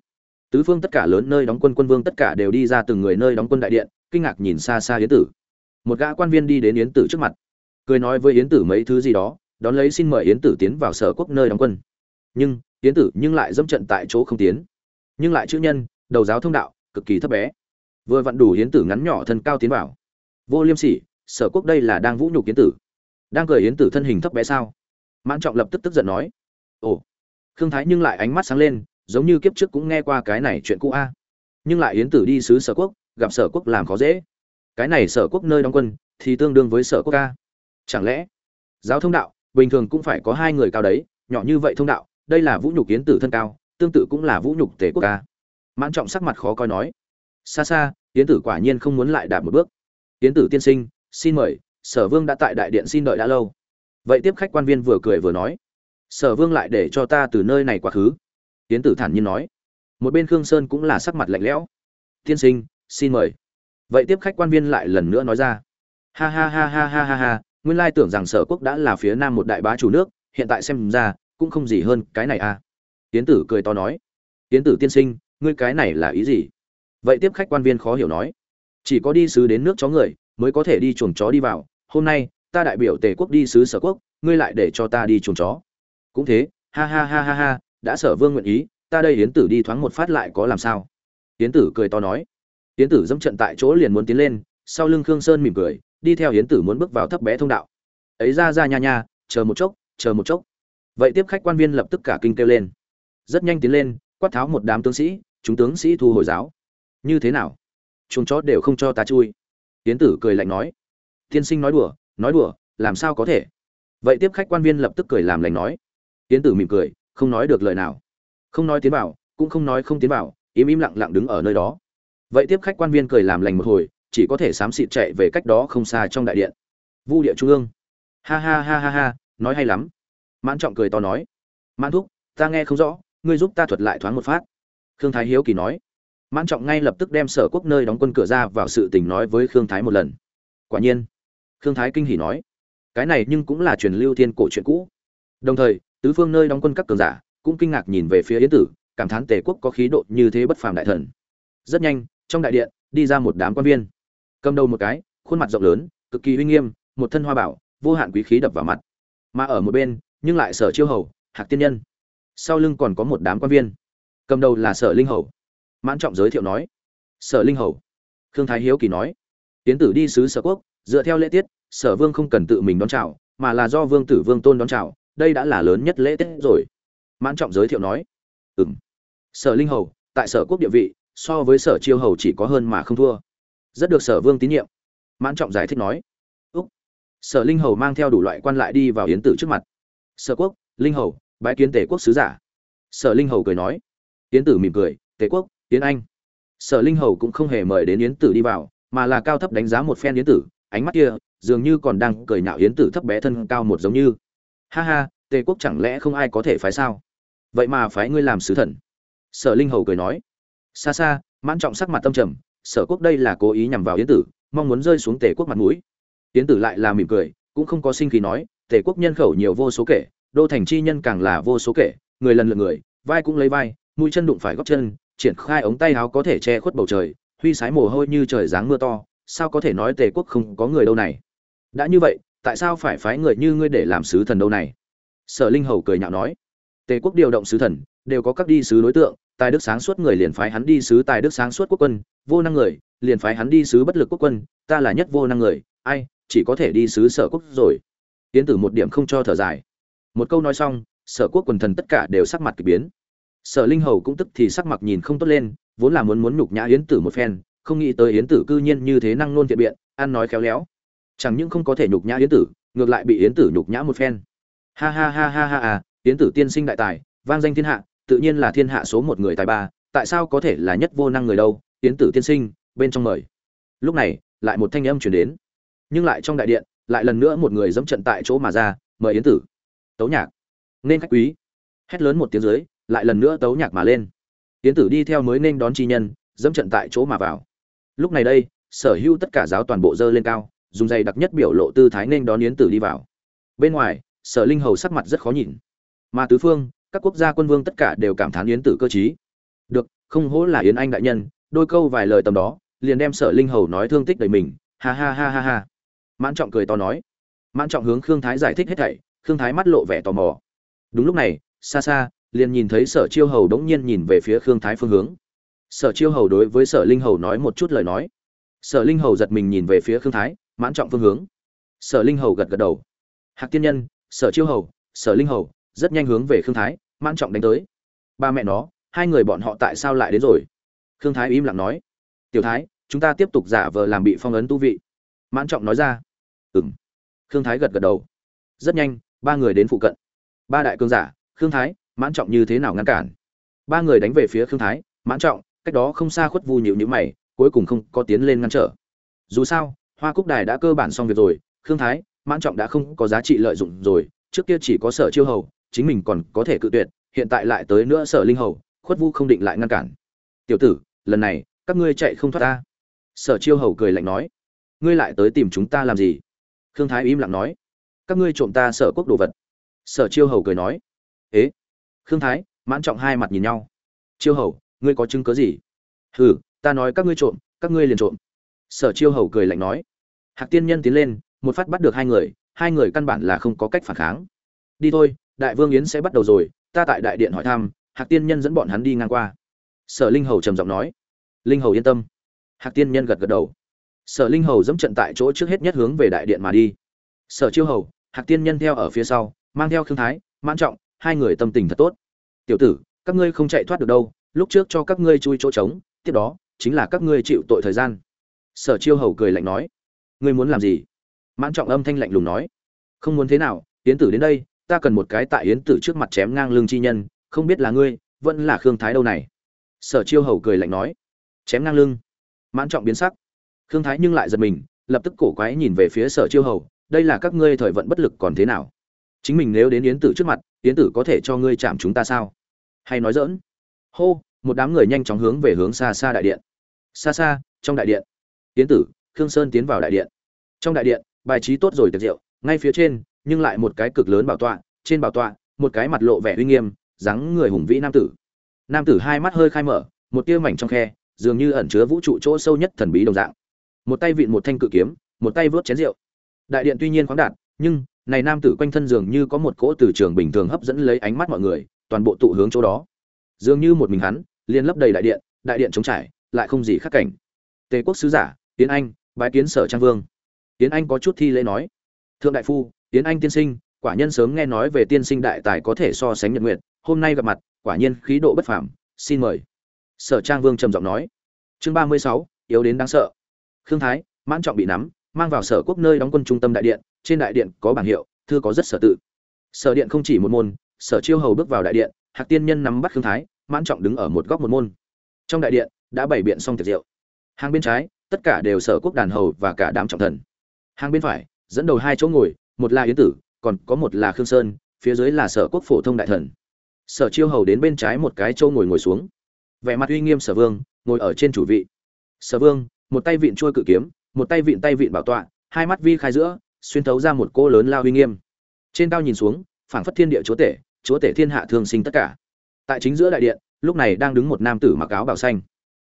Tứ phương tất cả lớn nơi đóng quân quân vương tất cả đều đi ra từng người nơi đóng quân đại điện, kinh ngạc nhìn xa xa yến tử. Một gã quan viên đi đến yến tử trước mặt. Cười nói với yến tử mấy thứ gì đó, đón lấy xin mời yến tử tiến vào sở quốc nơi đóng quân. Nhưng, yến tử nhưng lại dẫm trận tại chỗ không tiến. Nhưng lại chữ nhân, đầu giáo thông đạo, cực kỳ thấp bé vừa vặn đủ hiến tử ngắn nhỏ thân cao tiến vào. Vô liêm sỉ, sở quốc đây là đang vũ nhục hiến tử. Đang cười hiến tử thân hình thấp bé sao? Mãn trọng lập tức tức giận nói. Ồ, khương thái nhưng lại ánh mắt sáng lên, giống như kiếp trước cũng nghe qua cái này chuyện cũ a. Nhưng lại hiến tử đi sứ sở quốc, gặp sở quốc làm khó dễ. Cái này sở quốc nơi đóng quân, thì tương đương với sở quốc a. Chẳng lẽ, giáo thông đạo, bình thường cũng phải có hai người cao đấy, nhỏ như vậy thông đạo, đây là vũ nhục hiến tử thân cao, tương tự cũng là vũ nhục tề quốc a. Mãn trọng sắc mặt khó coi nói xa xa tiến tử quả nhiên không muốn lại đạp một bước. Tiến tử tiên sinh, xin mời, sở vương đã tại đại điện xin đợi đã lâu. Vậy tiếp khách quan viên vừa cười vừa nói, sở vương lại để cho ta từ nơi này quá khứ. Tiến tử thản nhiên nói. Một bên khương sơn cũng là sắc mặt lạnh lẽo. Tiên sinh, xin mời. Vậy tiếp khách quan viên lại lần nữa nói ra. Ha ha ha ha ha ha ha, nguyên lai tưởng rằng sở quốc đã là phía nam một đại bá chủ nước, hiện tại xem ra, cũng không gì hơn cái này à. Tiến tử cười to nói. Tiến tử tiên sinh, ngươi cái này là ý gì? Vậy tiếp khách quan viên khó hiểu nói, chỉ có đi sứ đến nước chó người mới có thể đi chuồng chó đi vào. Hôm nay, ta đại biểu tề quốc đi sứ sở quốc, ngươi lại để cho ta đi chuồng chó. Cũng thế, ha ha ha ha ha, đã sở vương nguyện ý, ta đây hiến tử đi thoáng một phát lại có làm sao? Hiến tử cười to nói. Hiến tử dẫm trận tại chỗ liền muốn tiến lên, sau lưng khương sơn mỉm cười, đi theo hiến tử muốn bước vào thấp bé thông đạo. Ấy ra ra nha nha, chờ một chốc, chờ một chốc. Vậy tiếp khách quan viên lập tức cả kinh kêu lên. Rất nhanh tiến lên, quát tháo một đám tướng sĩ, chúng tướng sĩ thu hồi giáo như thế nào? Chúng chó đều không cho ta chui. Tiến tử cười lạnh nói. Tiên sinh nói đùa nói đùa, làm sao có thể? Vậy tiếp khách quan viên lập tức cười làm lành nói. Tiến tử mỉm cười, không nói được lời nào. Không nói tiến vào, cũng không nói không tiến vào, im im lặng lặng đứng ở nơi đó. Vậy tiếp khách quan viên cười làm lành một hồi, chỉ có thể xám xịt chạy về cách đó không xa trong đại điện. Vu địa trung ương. Ha ha ha ha ha, nói hay lắm. Mãn trọng cười to nói. Mãn thúc, ta nghe không rõ, ngươi giúp ta thuật lại thoáng một phát. Khương thái hiếu kỳ nói mãn trọng ngay lập tức đem sở quốc nơi đóng quân cửa ra vào sự tình nói với khương thái một lần. Quả nhiên, khương thái kinh hỉ nói, cái này nhưng cũng là truyền lưu thiên cổ chuyện cũ. Đồng thời, tứ phương nơi đóng quân các cường giả cũng kinh ngạc nhìn về phía yến tử, cảm thán tề quốc có khí độ như thế bất phàm đại thần. Rất nhanh, trong đại điện, đi ra một đám quan viên. Cầm đầu một cái, khuôn mặt rộng lớn, cực kỳ uy nghiêm, một thân hoa bảo, vô hạn quý khí đập vào mặt. Mà ở một bên, nhưng lại sở chiêu hầu, hạc tiên nhân. Sau lưng còn có một đám quan viên. Cầm đầu là sở linh hầu mãn trọng giới thiệu nói. Sở linh hầu. Khương thái hiếu kỳ nói. Tiến tử đi sứ sở quốc, dựa theo lễ tiết, sở vương không cần tự mình đón chào, mà là do vương tử vương tôn đón chào, đây đã là lớn nhất lễ tiết rồi. Mãn trọng giới thiệu nói. Ừ m sở linh hầu, tại sở quốc địa vị, so với sở chiêu hầu chỉ có hơn mà không thua. Rất được sở vương tín nhiệm. Mãn trọng giải thích nói. Úc. Sở linh hầu mang theo đủ loại quan lại đi vào yến tử trước mặt. Sở quốc, linh hầu bãi kiến tể quốc sứ giả. Sở linh hầu cười nói. Yến tử mỉm cười tể quốc yến anh. Sở linh hầu cũng không hề mời đến yến tử đi vào, mà là cao thấp đánh giá một phen yến tử, ánh mắt kia dường như còn đang cười nhạo yến tử thấp bé thân cao một giống như. Ha ha, tề quốc chẳng lẽ không ai có thể phái sao? Vậy mà phái ngươi làm sứ thần. Sở linh hầu cười nói. Xa xa, mãn trọng sắc mặt tâm trầm, sở quốc đây là cố ý nhằm vào yến tử, mong muốn rơi xuống tề quốc mặt mũi. Yến tử lại là mỉm cười, cũng không có sinh khí nói, tề quốc nhân khẩu nhiều vô số kể, đô thành chi nhân càng là vô số kể, người lần lượt người, vai cũng lấy vai, mũi chân đụng phải góc chân triển khai ống tay áo có thể che khuất bầu trời, huy sái mồ hôi như trời giáng mưa to, sao có thể nói tề quốc không có người đâu này? Đã như vậy, tại sao phải phái người như ngươi để làm sứ thần đâu này? Sở linh hầu cười nhạo nói. Tề quốc điều động sứ thần, đều có các đi sứ đối tượng, tài đức sáng suốt người liền phái hắn đi sứ tài đức sáng suốt quốc quân, vô năng người, liền phái hắn đi sứ bất lực quốc quân, ta là nhất vô năng người, ai, chỉ có thể đi sứ sở quốc rồi. Tiến tử một điểm không cho thở dài. Một câu nói xong, sở quốc quần thần tất cả đều sắc mặt kỳ biến sở linh hầu cũng tức thì sắc mặt nhìn không tốt lên, vốn là muốn muốn nhục nhã yến tử một phen, không nghĩ tới yến tử cư nhiên như thế năng nôn thiện biện, ăn nói khéo léo. Chẳng những không có thể nhục nhã yến tử, ngược lại bị yến tử nhục nhã một phen. Ha ha ha ha ha à yến tử tiên sinh đại tài, vang danh thiên hạ, tự nhiên là thiên hạ số một người tài ba, tại sao có thể là nhất vô năng người đâu, yến tử tiên sinh, bên trong mời. Lúc này, lại một thanh âm chuyển đến. Nhưng lại trong đại điện, lại lần nữa một người dẫm trận tại chỗ mà ra, mời yến tử. Tấu nhạc. Nên khách quý. Hét lớn một tiếng dưới lại lần nữa tấu nhạc mà lên. Tiến tử đi theo mới nên đón chi nhân, dẫm trận tại chỗ mà vào. Lúc này đây, sở hữu tất cả giáo toàn bộ dơ lên cao, dùng dây đặc nhất biểu lộ tư thái nên đón yến tử đi vào. Bên ngoài, sở linh hầu sắc mặt rất khó nhìn. Mà tứ phương, các quốc gia quân vương tất cả đều cảm thán yến tử cơ chí được, không hổ là yến anh đại nhân, đôi câu vài lời tầm đó, liền đem sở linh hầu nói thương tích đầy mình, ha ha ha ha ha. Mãn trọng cười to nói. Mãn trọng hướng khương thái giải thích hết thảy, khương thái mắt lộ vẻ tò mò. Đúng lúc này, xa xa liền nhìn thấy sở chiêu hầu đống nhiên nhìn về phía khương thái phương hướng. Sở chiêu hầu đối với sở linh hầu nói một chút lời nói. Sở linh hầu giật mình nhìn về phía khương thái, mãn trọng phương hướng. Sở linh hầu gật gật đầu. Hạc tiên nhân, sở chiêu hầu, sở linh hầu, rất nhanh hướng về khương thái, mãn trọng đánh tới. Ba mẹ nó, hai người bọn họ tại sao lại đến rồi? Khương thái im lặng nói. Tiểu thái, chúng ta tiếp tục giả vờ làm bị phong ấn tu vị. Mãn trọng nói ra. Ừng khương thái gật gật đầu. Rất nhanh, ba người đến phụ cận. Ba đại cương giả, khương thái mãn trọng như thế nào ngăn cản? Ba người đánh về phía khương thái, mãn trọng, cách đó không xa khuất vu nhịu nhữ mày, cuối cùng không có tiến lên ngăn trở. Dù sao, hoa cúc đài đã cơ bản xong việc rồi, khương thái, mãn trọng đã không có giá trị lợi dụng rồi, trước kia chỉ có sở chiêu hầu, chính mình còn có thể cự tuyệt, hiện tại lại tới nữa sở linh hầu, khuất vu không định lại ngăn cản. Tiểu tử, lần này, các ngươi chạy không thoát ta. Sở chiêu hầu cười lạnh nói. Ngươi lại tới tìm chúng ta làm gì? Khương thái im lặng nói. Các ngươi trộm ta sở quốc đồ vật. Sở chiêu hầu cười nói khương thái, mãn trọng hai mặt nhìn nhau. Chiêu hầu, ngươi có chứng cớ gì? Hừ, ta nói các ngươi trộm, các ngươi liền trộm. Sở chiêu hầu cười lạnh nói. Hạc tiên nhân tiến lên, một phát bắt được hai người hai người căn bản là không có cách phản kháng. Đi thôi, đại vương yến sẽ bắt đầu rồi, ta tại đại điện hỏi thăm, hạc tiên nhân dẫn bọn hắn đi ngang qua. Sở linh hầu trầm giọng nói. Linh hầu yên tâm. Hạc tiên nhân gật gật đầu. Sở linh hầu dẫm trận tại chỗ trước hết nhất hướng về đại điện mà đi. Sở chiêu hầu, hạc tiên nhân theo ở phía sau, mang theo khương thái, mãn trọng hai người tâm tình thật tốt. Tiểu tử, các ngươi không chạy thoát được đâu, lúc trước cho các ngươi chui chỗ trống, tiếp đó, chính là các ngươi chịu tội thời gian. Sở chiêu hầu cười lạnh nói. Ngươi muốn làm gì? Mãn trọng âm thanh lạnh lùng nói. Không muốn thế nào, yến tử đến đây, ta cần một cái tại yến tử trước mặt chém ngang lưng chi nhân, không biết là ngươi, vẫn là khương thái đâu này. Sở chiêu hầu cười lạnh nói. Chém ngang lưng. Mãn trọng biến sắc. Khương thái nhưng lại giật mình, lập tức cổ quái nhìn về phía sở chiêu hầu, đây là các ngươi thời vận bất lực còn thế nào? Chính mình nếu đến yến tử trước mặt yến tử có thể cho ngươi chạm chúng ta sao? Hay nói dỡn hô, một đám người nhanh chóng hướng về hướng xa xa đại điện. Xa xa, trong đại điện. Yến tử, khương sơn tiến vào đại điện. Trong đại điện, bài trí tốt rồi tiệc rượu, ngay phía trên, nhưng lại một cái cực lớn bảo tọa, trên bảo tọa, một cái mặt lộ vẻ uy nghiêm, dáng người hùng vĩ nam tử. Nam tử hai mắt hơi khai mở, một tia mảnh trong khe, dường như ẩn chứa vũ trụ chỗ sâu nhất thần bí đồng dạng. Một tay vịn một thanh cự kiếm, một tay vớt chén rượu. Đại điện tuy nhiên khoáng đạt, nhưng này nam tử quanh thân dường như có một cỗ từ trường bình thường hấp dẫn lấy ánh mắt mọi người, toàn bộ tụ hướng chỗ đó. Dường như một mình hắn liên lấp đầy đại điện đại điện trống trải, lại không gì khác cảnh. Tề quốc sứ giả tiến anh, bái kiến sở trang vương. Tiến anh có chút thi lễ nói. Thượng đại phu tiến anh tiên sinh, quả nhân sớm nghe nói về tiên sinh đại tài có thể so sánh nhật nguyện, hôm nay gặp mặt, quả nhiên khí độ bất phàm, xin mời. Sở trang vương trầm giọng nói. Chương ba mươi sáu, yếu đến đáng sợ. Khương thái, mãn trọng bị nắm, mang vào sở quốc nơi đóng quân trung tâm đại điện trên đại điện có bảng hiệu, thư có rất sở tự. Sở điện không chỉ một môn, sở chiêu hầu bước vào đại điện, hạc tiên nhân nắm bắt khương thái, mãn trọng đứng ở một góc một môn. Trong đại điện, đã bày biện xong tiệc rượu. Hàng bên trái, tất cả đều sở quốc đàn hầu và cả đám trọng thần. Hàng bên phải, dẫn đầu hai chỗ ngồi, một là yến tử, còn có một là khương sơn, phía dưới là sở quốc phổ thông đại thần. Sở chiêu hầu đến bên trái một cái châu ngồi ngồi xuống. Vẻ mặt uy nghiêm sở vương, ngồi ở trên chủ vị. Sở vương, một tay vịn trôi cự kiếm, một tay vịn tay vịn bảo tọa, hai mắt vi khai giữa xuyên thấu ra một cô lớn lao uy nghiêm. Trên cao nhìn xuống, phảng phất thiên địa chúa tể chúa tể thiên hạ thương sinh tất cả. Tại chính giữa đại điện, lúc này đang đứng một nam tử mặc áo bảo xanh.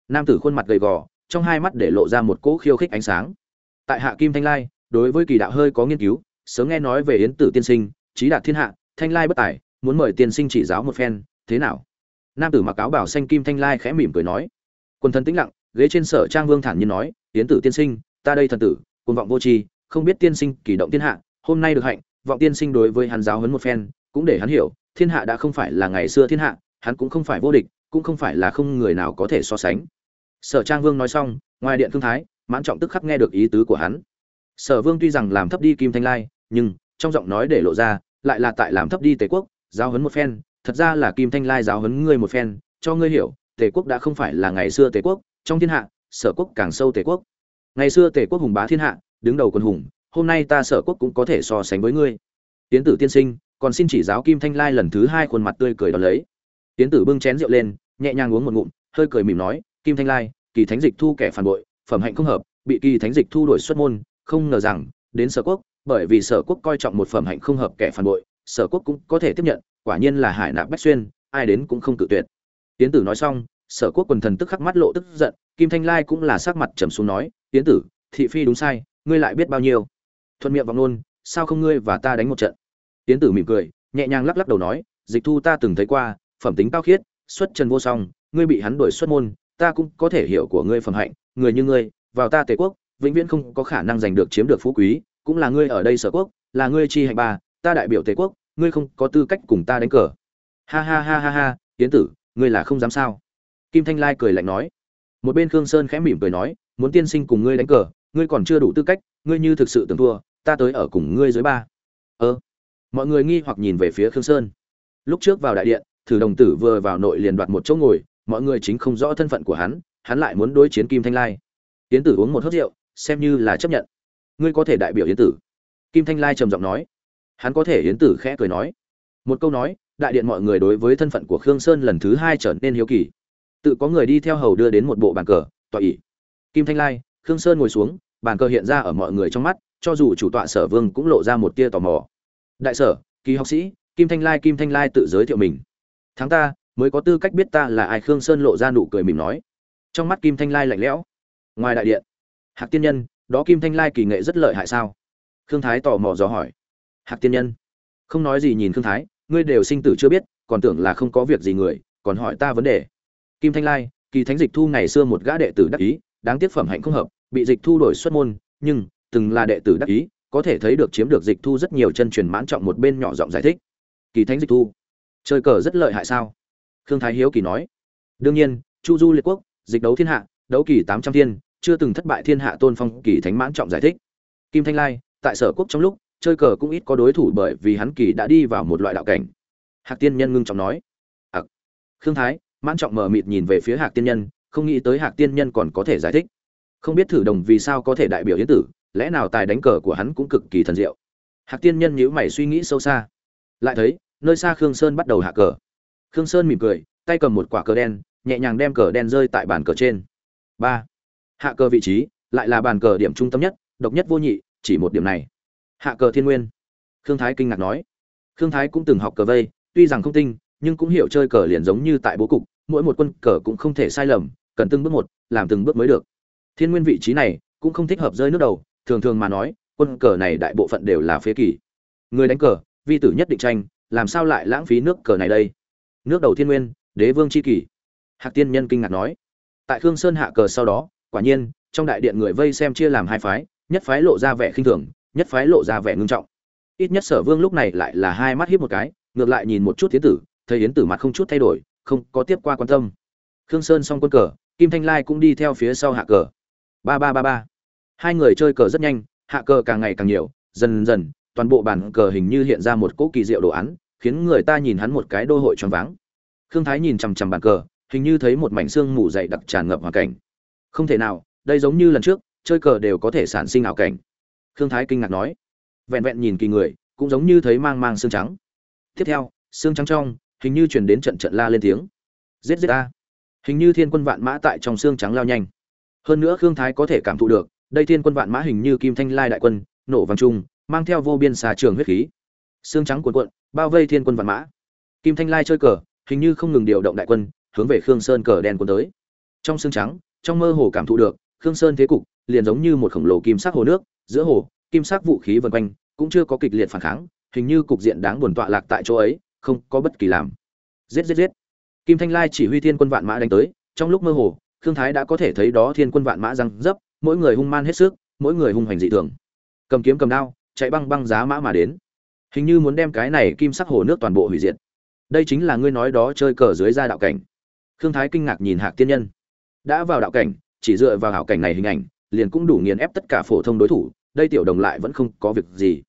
Nam tử khuôn mặt gầy gò, trong hai mắt để lộ ra một cỗ khiêu khích ánh sáng. Tại hạ kim thanh lai, đối với kỳ đạo hơi có nghiên cứu, sớm nghe nói về yến tử tiên sinh, trí đạt thiên hạ, thanh lai bất tài, muốn mời tiên sinh chỉ giáo một phen, thế nào? Nam tử mặc áo bảo xanh kim thanh lai khẽ mỉm cười nói. Quân thân tĩnh lặng, ghế trên sở trang vương thản nhiên nói, yến tử tiên sinh, ta đây thần tử côn vọng vô tri không biết tiên sinh kỳ động thiên hạ, hôm nay được hạnh, vọng tiên sinh đối với hắn giáo huấn một phen, cũng để hắn hiểu, thiên hạ đã không phải là ngày xưa thiên hạ, hắn cũng không phải vô địch, cũng không phải là không người nào có thể so sánh. Sở trang vương nói xong, ngoài điện thương thái, mãn trọng tức khắc nghe được ý tứ của hắn. Sở vương tuy rằng làm thấp đi kim thanh lai, nhưng trong giọng nói để lộ ra, lại là tại làm thấp đi tề quốc, giáo huấn một phen, thật ra là kim thanh lai giáo huấn ngươi một phen, cho ngươi hiểu, tề quốc đã không phải là ngày xưa tề quốc, trong thiên hạ, sở quốc càng sâu tề quốc. Ngày xưa tề quốc hùng bá thiên hạ đứng đầu quân hùng, hôm nay ta sở quốc cũng có thể so sánh với ngươi. Tiến tử tiên sinh, còn xin chỉ giáo kim thanh lai lần thứ hai khuôn mặt tươi cười đón lấy. Tiến tử bưng chén rượu lên, nhẹ nhàng uống một ngụm, hơi cười mỉm nói, kim thanh lai, kỳ thánh dịch thu kẻ phản bội, phẩm hạnh không hợp, bị kỳ thánh dịch thu đổi xuất môn, không ngờ rằng, đến sở quốc, bởi vì sở quốc coi trọng một phẩm hạnh không hợp kẻ phản bội, sở quốc cũng có thể tiếp nhận, quả nhiên là hải nạp bách xuyên, ai đến cũng không cự tuyệt. Tiến tử nói xong, sở quốc quần thần tức khắc mắt lộ tức giận, kim thanh lai cũng là sắc mặt trầm xuống nói tiến tử, thị phi đúng sai ngươi lại biết bao nhiêu? Thuận miệng vọng luôn, sao không ngươi và ta đánh một trận? Tiến tử mỉm cười, nhẹ nhàng lắc lắc đầu nói, dịch thu ta từng thấy qua, phẩm tính cao khiết, xuất trần vô song, ngươi bị hắn đuổi xuất môn, ta cũng có thể hiểu của ngươi phẩm hạnh, người như ngươi, vào ta tề quốc, vĩnh viễn không có khả năng giành được chiếm được phú quý, cũng là ngươi ở đây sở quốc, là ngươi chi hạnh ba ta đại biểu tề quốc, ngươi không có tư cách cùng ta đánh cờ. Ha ha ha ha ha tiến tử, ngươi là không dám sao? Kim thanh lai cười lạnh nói. Một bên khương sơn khẽ mỉm cười nói, muốn tiên sinh cùng ngươi đánh cờ ngươi còn chưa đủ tư cách, ngươi như thực sự tưởng thua, ta tới ở cùng ngươi dưới ba. Ơ. Mọi người nghi hoặc nhìn về phía khương sơn. Lúc trước vào đại điện, thử đồng tử vừa vào nội liền đoạt một chỗ ngồi, mọi người chính không rõ thân phận của hắn hắn lại muốn đối chiến kim thanh lai. Tiến tử uống một hớt rượu, xem như là chấp nhận. Ngươi có thể đại biểu yến tử. Kim thanh lai trầm giọng nói. Hắn có thể, yến tử khẽ cười nói. Một câu nói, đại điện mọi người đối với thân phận của khương sơn lần thứ hai trở nên hiếu kỳ. Tự có người đi theo hầu đưa đến một bộ bàn cờ, tọa ỉ kim thanh lai khương sơn ngồi xuống, bàn cờ hiện ra ở mọi người trong mắt, cho dù chủ tọa sở vương cũng lộ ra một tia tò mò. Đại sở, kỳ học sĩ, kim thanh lai, kim thanh lai tự giới thiệu mình. Tháng ta, mới có tư cách biết ta là ai. Khương sơn lộ ra nụ cười mỉm nói. Trong mắt kim thanh lai lạnh lẽo. Ngoài đại điện, hạc tiên nhân, đó kim thanh lai kỳ nghệ rất lợi hại sao? Khương thái tò mò dò hỏi. Hạc tiên nhân, không nói gì nhìn khương thái, ngươi đều sinh tử chưa biết, còn tưởng là không có việc gì người, còn hỏi ta vấn đề. Kim thanh lai, kỳ thánh dịch thu ngày xưa một gã đệ tử đắc ý, đáng tiếc phẩm hạnh không hợp bị dịch thu đổi xuất môn, nhưng, từng là đệ tử đắc ý, có thể thấy được chiếm được dịch thu rất nhiều chân truyền mãn trọng một bên nhỏ giọng giải thích. Kỳ thánh dịch thu chơi cờ rất lợi hại sao? Khương thái hiếu kỳ nói. Đương nhiên, chu du liệt quốc, dịch đấu thiên hạ, đấu kỳ tám trăm thiên, chưa từng thất bại thiên hạ tôn phong kỳ thánh mãn trọng giải thích. Kim thanh lai, tại sở quốc trong lúc, chơi cờ cũng ít có đối thủ bởi vì hắn kỳ đã đi vào một loại đạo cảnh. Hạc tiên nhân ngưng trọng nói. Ặc khương thái, mãn trọng mờ mịt nhìn về phía hạc tiên nhân, không nghĩ tới hạc tiên nhân còn có thể giải thích không biết thử đồng vì sao có thể đại biểu yến tử, lẽ nào tài đánh cờ của hắn cũng cực kỳ thần diệu. Hạc tiên nhân nhíu mày suy nghĩ sâu xa. Lại thấy, nơi xa khương sơn bắt đầu hạ cờ. Khương sơn mỉm cười, tay cầm một quả cờ đen, nhẹ nhàng đem cờ đen rơi tại bàn cờ trên. Ba. Hạ cờ vị trí, lại là bàn cờ điểm trung tâm nhất, độc nhất vô nhị, chỉ một điểm này. Hạ cờ thiên nguyên. Khương thái kinh ngạc nói. Khương thái cũng từng học cờ vây, tuy rằng không tinh, nhưng cũng hiểu chơi cờ liền giống như tại bố cục, mỗi một quân cờ cũng không thể sai lầm, cần từng bước một, làm từng bước mới được thiên nguyên vị trí này cũng không thích hợp rơi nước đầu, thường thường mà nói, quân cờ này đại bộ phận đều là phế kỳ. Người đánh cờ, vi tử nhất định tranh, làm sao lại lãng phí nước cờ này đây? Nước đầu thiên nguyên, đế vương c h i kỷ. Hạc tiên nhân kinh ngạc nói. Tại khương sơn hạ cờ sau đó, quả nhiên, trong đại điện người vây xem chia làm hai phái, nhất phái lộ ra vẻ khinh thường, nhất phái lộ ra vẻ ngưng trọng. Ít nhất sở vương lúc này lại là hai mắt hiếp một cái, ngược lại nhìn một chút tiến tử, thấy yến tử mặt không chút thay đổi, không có tiếp qua quan tâm. Khương sơn xong quân cờ, kim thanh lai cũng đi theo phía sau hạ cờ ba ba ba ba. Hai người chơi cờ rất nhanh, hạ cờ càng ngày càng nhiều, dần dần, toàn bộ bàn cờ hình như hiện ra một cỗ kỳ diệu đồ án, khiến người ta nhìn hắn một cái đô hội choáng váng. Khương thái nhìn chằm chằm bàn cờ, hình như thấy một mảnh xương mù dày đặc tràn ngập hoàn cảnh. Không thể nào, đây giống như lần trước, chơi cờ đều có thể sản sinh ảo cảnh. Khương thái kinh ngạc nói. Vẹn vẹn nhìn kỳ người, cũng giống như thấy mang mang xương trắng. Tiếp theo, xương trắng trong, hình như chuyển đến trận trận la lên tiếng. Giết giết ta. Hình như thiên quân vạn mã tại trong xương trắng lao nhanh hơn nữa khương thái có thể cảm thụ được, đây thiên quân vạn mã hình như kim thanh lai đại quân, nổ vang trung mang theo vô biên xà trường huyết khí. Xương trắng cuộn cuộn, bao vây thiên quân vạn mã. Kim thanh lai chơi cờ, hình như không ngừng điều động đại quân, hướng về khương sơn cờ đen cuốn tới. Trong xương trắng, trong mơ hồ cảm thụ được, khương sơn thế cục, liền giống như một khổng lồ kim sắc hồ nước, giữa hồ, kim sắc vũ khí vần quanh, cũng chưa có kịch liệt phản kháng, hình như cục diện đáng buồn tọa lạc tại chỗ ấy, không có bất kỳ làm. Giết giết giết. Kim thanh lai chỉ huy thiên quân vạn mã đánh tới, trong lúc mơ hồ khương thái đã có thể thấy đó thiên quân vạn mã răng dấp, mỗi người hung man hết sức, mỗi người hung hành dị thường. Cầm kiếm cầm đao, chạy băng băng giá mã mà đến. Hình như muốn đem cái này kim sắc hồ nước toàn bộ hủy diệt. Đây chính là ngươi nói đó chơi cờ dưới ra đạo cảnh. Khương thái kinh ngạc nhìn hạc tiên nhân. Đã vào đạo cảnh, chỉ dựa vào hảo cảnh này hình ảnh, liền cũng đủ nghiền ép tất cả phổ thông đối thủ, đây tiểu đồng lại vẫn không có việc gì.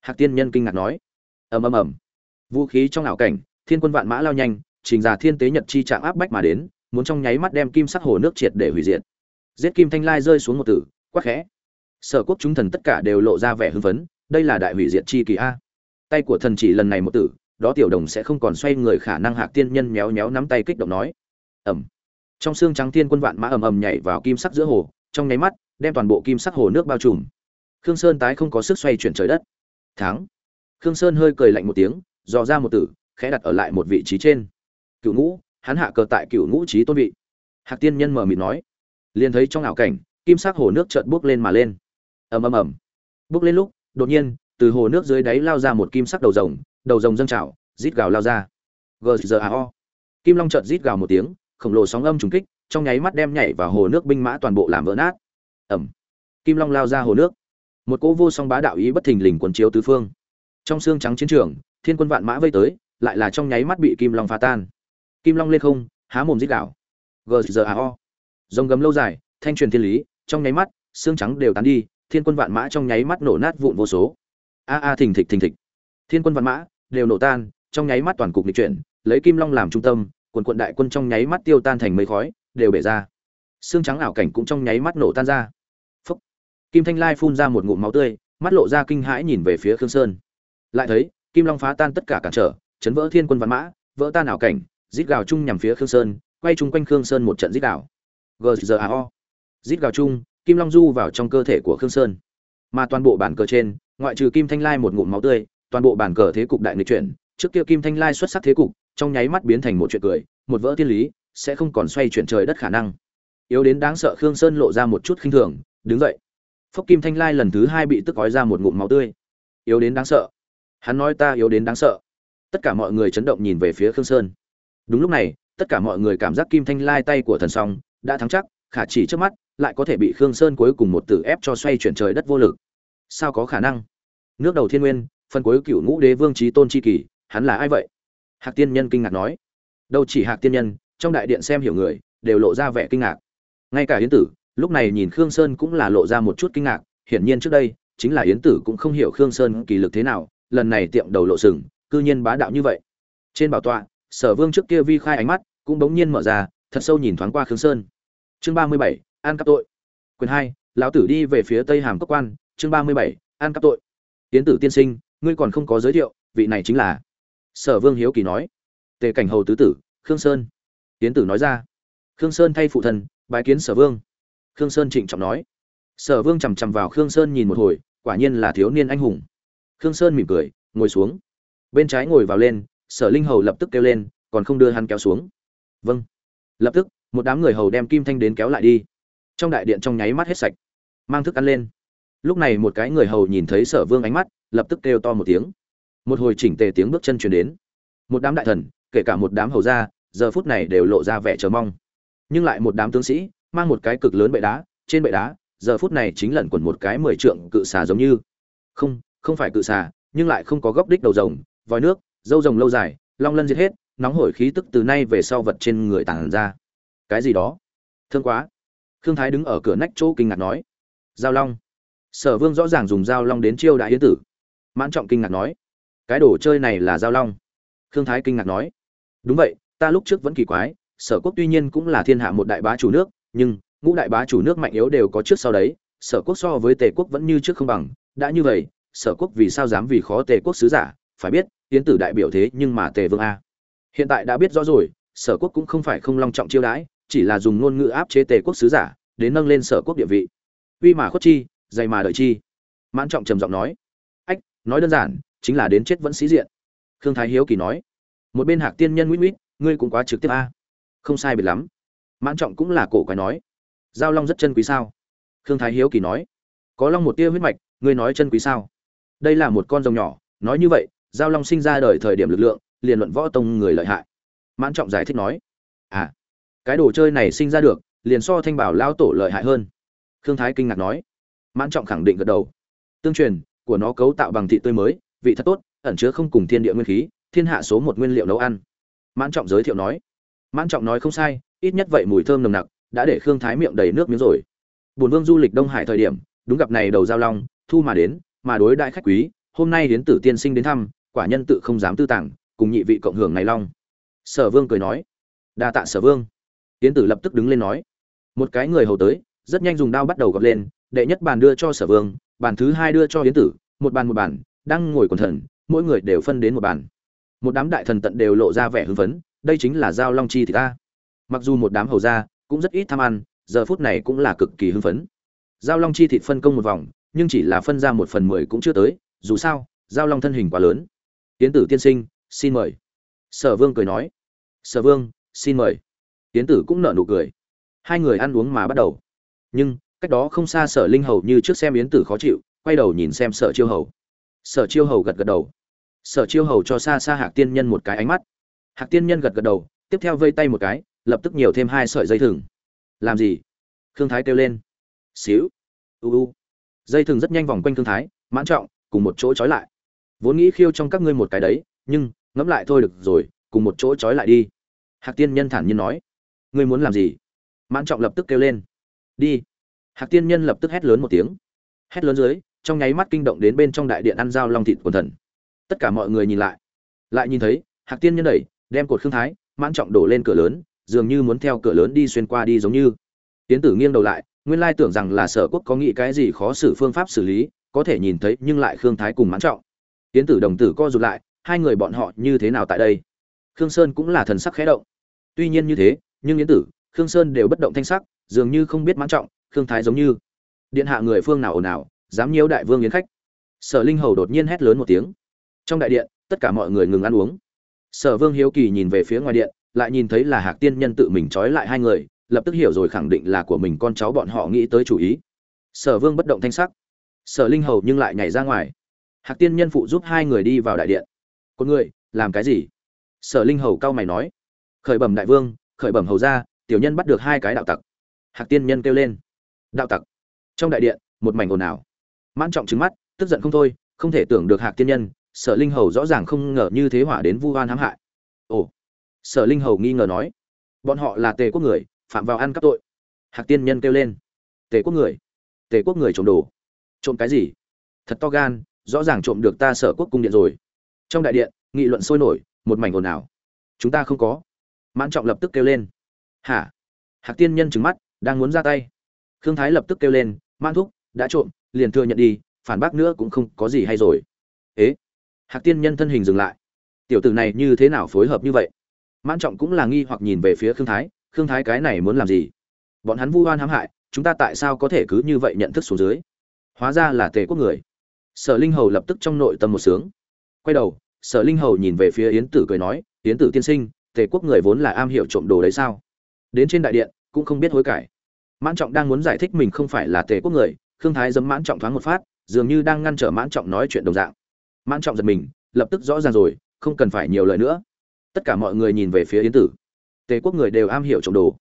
Hạc tiên nhân kinh ngạc nói. Ầm ầm ầm. Vũ khí trong ảo cảnh, thiên quân vạn mã lao nhanh, trình ra thiên tế nhật chi trạng áp bách mà đến muốn trong nháy mắt đem kim sắc hồ nước triệt để hủy diệt. Giết kim thanh lai rơi xuống một tử, quắc khẽ. Sở quốc chúng thần tất cả đều lộ ra vẻ hưng phấn, đây là đại hủy diệt chi kỳ a. Tay của thần chỉ lần này một tử, đó tiểu đồng sẽ không còn xoay người khả năng hạc tiên nhân méo méo nắm tay kích động nói. Ẩm trong xương trắng tiên quân vạn mã ầm ầm nhảy vào kim sắc giữa hồ, trong nháy mắt, đem toàn bộ kim sắc hồ nước bao trùm. Khương sơn tái không có sức xoay chuyển trời đất. Thắng. Khương sơn hơi cười lạnh một tiếng, dò ra một tử, khẽ đặt ở lại một vị trí trên. Cựu ngũ hắn hạ cờ tại cựu ngũ trí tôn vị. Hạc tiên nhân mở mịt nói, liền thấy trong ảo cảnh, kim sắc hồ nước chợt bước lên mà lên. Ầm ầm ầm. Bước lên lúc, đột nhiên, từ hồ nước dưới đáy lao ra một kim sắc đầu rồng đầu rồng dâng trào, rít gào lao ra. Gờ giờ ào kim long chợt rít gào một tiếng, khổng lồ sóng âm trùng kích, trong nháy mắt đem nhảy vào hồ nước binh mã toàn bộ làm vỡ nát. Ẩm kim long lao ra hồ nước. Một cỗ vô song bá đạo ý bất thình lình quần chiếu tứ phương. Trong xương trắng chiến trường, thiên quân vạn mã vây tới, lại là trong nháy mắt bị kim long phá tan kim long lên không, há mồm dít đảo gzao rồng gầm lâu dài, thanh truyền thiên lý, trong nháy mắt, xương trắng đều tán đi, thiên quân vạn mã trong nháy mắt nổ nát vụn vô số. A a thình thịch thình thịch. Thiên quân vạn mã đều nổ tan, trong nháy mắt toàn cục lịch chuyển, lấy kim long làm trung tâm, quần quận đại quân trong nháy mắt tiêu tan thành mây khói, đều bể ra. Xương trắng ảo cảnh cũng trong nháy mắt nổ tan ra. Phúc. kim thanh lai phun ra một ngụm máu tươi, mắt lộ ra kinh hãi nhìn về phía khương sơn. Lại thấy, kim long phá tan tất cả cản trở, chấn vỡ thiên quân văn mã, vỡ tan ảo cảnh rít gào chung nhằm phía khương sơn, quay chung quanh khương sơn một trận rít gào. Gzao rít gào chung, kim long du vào trong cơ thể của khương sơn. Mà toàn bộ bản cờ trên, ngoại trừ kim thanh lai một ngụm máu tươi, toàn bộ bản cờ thế cục đại nghịch chuyển. Trước kia kim thanh lai xuất sắc thế cục, trong nháy mắt biến thành một chuyện cười, một vỡ thiên lý, sẽ không còn xoay chuyển trời đất khả năng. Yếu đến đáng sợ khương sơn lộ ra một chút khinh thường, đứng dậy. Phúc kim thanh lai lần thứ hai bị tức gói ra một ngụm máu tươi. Yếu đến đáng sợ. Hắn nói ta yếu đến đáng sợ. Tất cả mọi người chấn động nhìn về phía khương sơn đúng lúc này, tất cả mọi người cảm giác kim thanh lai tay của thần song đã thắng chắc, khả chỉ trước mắt lại có thể bị khương sơn cuối cùng một tử ép cho xoay chuyển trời đất vô lực. Sao có khả năng? Nước đầu thiên nguyên, phần cuối cựu ngũ đế vương trí tôn chi kỳ hắn là ai vậy? Hạc tiên nhân kinh ngạc nói. Đâu chỉ hạc tiên nhân, trong đại điện xem hiểu người, đều lộ ra vẻ kinh ngạc. Ngay cả yến tử, lúc này nhìn khương sơn cũng là lộ ra một chút kinh ngạc, hiển nhiên trước đây, chính là yến tử cũng không hiểu khương sơn kỳ lực thế nào, lần này tiệm đầu lộ sừng, cư nhiên bá đạo như vậy. Trên bảo tọa sở vương trước kia vi khai ánh mắt, cũng bỗng nhiên mở ra, thật sâu nhìn thoáng qua khương sơn. Chương ba mươi bảy an cắp tội. Quyền hai, lão tử đi về phía tây hàm cốc quan. Chương ba mươi bảy an cắp tội. Tiến tử tiên sinh, ngươi còn không có giới thiệu, vị này chính là? Sở vương hiếu kỳ nói. Tề cảnh hầu tứ tử, khương sơn. Tiến tử nói ra. Khương sơn thay phụ thần, bái kiến sở vương. Khương sơn trịnh trọng nói. Sở vương chằm chằm vào khương sơn nhìn một hồi, quả nhiên là thiếu niên anh hùng. Khương sơn mỉm cười, ngồi xuống. Bên trái ngồi vào lên sở linh hầu lập tức kêu lên, còn không đưa hắn kéo xuống. Vâng. Lập tức, một đám người hầu đem kim thanh đến kéo lại đi. Trong đại điện trong nháy mắt hết sạch. Mang thức ăn lên. Lúc này một cái người hầu nhìn thấy sở vương ánh mắt, lập tức kêu to một tiếng. Một hồi chỉnh tề tiếng bước chân chuyển đến. Một đám đại thần, kể cả một đám hầu gia, giờ phút này đều lộ ra vẻ chờ mong. Nhưng lại một đám tướng sĩ, mang một cái cực lớn bệ đá, trên bệ đá, giờ phút này chính lẩn quẩn một cái mười trượng cự xà giống như. Không không phải cự xà, nhưng lại không có góc đích đầu rồng, vòi nước dâu rồng lâu dài, long lân giết hết, nóng hổi khí tức từ nay về sau vật trên người tản ra. Cái gì đó? Thương quá. Khương thái đứng ở cửa nách chỗ kinh ngạc nói. Giao long. Sở vương rõ ràng dùng giao long đến chiêu đại yến tử. Mãn trọng kinh ngạc nói. Cái đồ chơi này là giao long. Khương thái kinh ngạc nói. Đúng vậy, ta lúc trước vẫn kỳ quái, sở quốc tuy nhiên cũng là thiên hạ một đại bá chủ nước, nhưng, ngũ đại bá chủ nước mạnh yếu đều có trước sau đấy, sở quốc so với tề quốc vẫn như trước không bằng, đã như vậy, sở quốc vì sao dám vì khó tề quốc sứ giả, phải biết tiến tử đại biểu thế nhưng mà tề vương a. Hiện tại đã biết rõ rồi, sở quốc cũng không phải không long trọng chiêu đãi, chỉ là dùng ngôn ngữ áp chế tề quốc sứ giả, đến nâng lên sở quốc địa vị. Uy mà khuất chi, dày mà đợi chi. Mãn trọng trầm giọng nói. Ách, nói đơn giản, chính là đến chết vẫn sĩ diện. Khương thái hiếu kỳ nói. Một bên hạc tiên nhân nguyễn nguyễn, ngươi cũng quá trực tiếp a. Không sai biệt lắm. Mãn trọng cũng là cổ quái nói. Giao long rất chân quý sao? Khương thái hiếu kỳ nói. Có long một tia huyết mạch, ngươi nói chân quý sao? Đây là một con rồng nhỏ, nói như vậy giao long sinh ra đời thời điểm lực lượng, liền luận võ tông người lợi hại. Mãn trọng giải thích nói à cái đồ chơi này sinh ra được, liền so thanh bảo lao tổ lợi hại hơn. Khương thái kinh ngạc nói. Mãn trọng khẳng định gật đầu. Tương truyền, của nó cấu tạo bằng thị tươi mới, vị thật tốt, ẩn chứa không cùng thiên địa nguyên khí, thiên hạ số một nguyên liệu nấu ăn. Mãn trọng giới thiệu nói. Mãn trọng nói không sai, ít nhất vậy mùi thơm nồng nặc, đã để khương thái miệng đầy nước miếng rồi. Bùn vương du lịch đông hải thời điểm, đúng gặp này đầu giao long, thu mà đến, mà đối đại khách quý, hôm nay đến tử tiên sinh đến thăm quả nhân tự không dám tư tàng, cùng nhị vị cộng hưởng này long. Sở vương cười nói, đa tạ sở vương. Tiến tử lập tức đứng lên nói, một cái người hầu tới, rất nhanh dùng đao bắt đầu gọt lên, đệ nhất bàn đưa cho sở vương, bàn thứ hai đưa cho hiến tử, một bàn một bàn, đang ngồi quần thần, mỗi người đều phân đến một bàn. Một đám đại thần tận đều lộ ra vẻ hưng phấn, đây chính là giao long chi thì ta. Mặc dù một đám hầu gia cũng rất ít tham ăn, giờ phút này cũng là cực kỳ hưng phấn. Giao long chi thịt phân công một vòng, nhưng chỉ là phân ra một phần mười cũng chưa tới, dù sao, giao long thân hình quá lớn tiến tử tiên sinh, xin mời. Sở vương cười nói. Sở vương, xin mời. Tiến tử cũng nở nụ cười. Hai người ăn uống mà bắt đầu. Nhưng, cách đó không xa sở linh hầu như trước xem yến tử khó chịu, quay đầu nhìn xem sở chiêu hầu. Sở chiêu hầu gật gật đầu. Sở chiêu hầu cho xa xa hạc tiên nhân một cái ánh mắt. Hạc tiên nhân gật gật đầu, tiếp theo vây tay một cái, lập tức nhiều thêm hai sợi dây thừng. Làm gì? Khương thái kêu lên. Xíu. U u. Dây thừng rất nhanh vòng quanh khương thái, mãn trọng, cùng một chỗ trói lại vốn nghĩ khiêu trong các ngươi một cái đấy, nhưng, ngẫm lại thôi được rồi, cùng một chỗ trói lại đi. Hạc tiên nhân thản nhiên nói. Ngươi muốn làm gì? Mãn trọng lập tức kêu lên. Đi. Hạc tiên nhân lập tức hét lớn một tiếng. Hét lớn dưới, trong nháy mắt kinh động đến bên trong đại điện ăn dao long thịt quần thần. Tất cả mọi người nhìn lại. Lại nhìn thấy, hạc tiên nhân đẩy, đem cột khương thái, mãn trọng đổ lên cửa lớn, dường như muốn theo cửa lớn đi xuyên qua đi giống như. Tiến tử nghiêng đầu lại, nguyên lai tưởng rằng là sở quốc có nghĩ cái gì khó xử phương pháp xử lý, có thể nhìn thấy nhưng lại khương thái cùng mãn trọng tiến tử đồng tử co rụt lại, hai người bọn họ như thế nào tại đây? Khương sơn cũng là thần sắc khẽ động. Tuy nhiên như thế, nhưng yến tử, khương sơn đều bất động thanh sắc, dường như không biết mãn trọng, khương thái giống như. Điện hạ người phương nào ồn ào, dám nhiễu đại vương yến khách. Sở linh hầu đột nhiên hét lớn một tiếng. Trong đại điện, tất cả mọi người ngừng ăn uống. Sở vương hiếu kỳ nhìn về phía ngoài điện, lại nhìn thấy là hạc tiên nhân tự mình trói lại hai người, lập tức hiểu rồi khẳng định là của mình con cháu bọn họ nghĩ tới chủ ý. Sở vương bất động thanh sắc. Sở linh hầu nhưng lại nhảy ra ngoài hạc tiên nhân phụ giúp hai người đi vào đại điện. Con người làm cái gì? Sở linh hầu cao mày nói. Khởi bẩm đại vương, khởi bẩm hầu ra tiểu nhân bắt được hai cái đạo tặc. Hạc tiên nhân kêu lên. Đạo tặc? Trong đại điện, một mảnh ồn ào. Mãn trọng trứng mắt, tức giận không thôi, không thể tưởng được hạc tiên nhân, sở linh hầu rõ ràng không ngờ như thế hỏa đến vu oan hãm hại. Ồ. Sở linh hầu nghi ngờ nói. Bọn họ là tề quốc người, phạm vào ăn cắp tội. Hạc tiên nhân kêu lên. Tề quốc người? Tề quốc người trộm đồ? Trộm cái gì? Thật to gan rõ ràng trộm được ta sở quốc cung điện rồi. Trong đại điện, nghị luận sôi nổi, một mảnh ồn ào. Chúng ta không có. Mãn trọng lập tức kêu lên. Hả? Hạc tiên nhân trừng mắt, đang muốn ra tay. Khương thái lập tức kêu lên, mãn thúc, đã trộm, liền thừa nhận đi, phản bác nữa cũng không có gì hay rồi. Ế? Hạc tiên nhân thân hình dừng lại. Tiểu tử này như thế nào phối hợp như vậy? Mãn trọng cũng là nghi hoặc nhìn về phía khương thái khương thái cái này muốn làm gì? Bọn hắn vu oan hãm hại, chúng ta tại sao có thể cứ như vậy nhận thức số dưới? Hóa ra là tề quốc người sở linh hầu lập tức trong nội tâm một sướng. Quay đầu, sở linh hầu nhìn về phía yến tử cười nói, yến tử tiên sinh, tề quốc người vốn là am hiểu trộm đồ đấy sao? Đến trên đại điện, cũng không biết hối cải. Mãn trọng đang muốn giải thích mình không phải là tề quốc người, khương thái dấm mãn trọng thoáng một phát, dường như đang ngăn trở mãn trọng nói chuyện đồng dạng. Mãn trọng giật mình, lập tức rõ ràng rồi, không cần phải nhiều lời nữa. Tất cả mọi người nhìn về phía yến tử. Tề quốc người đều am hiểu trộm đồ.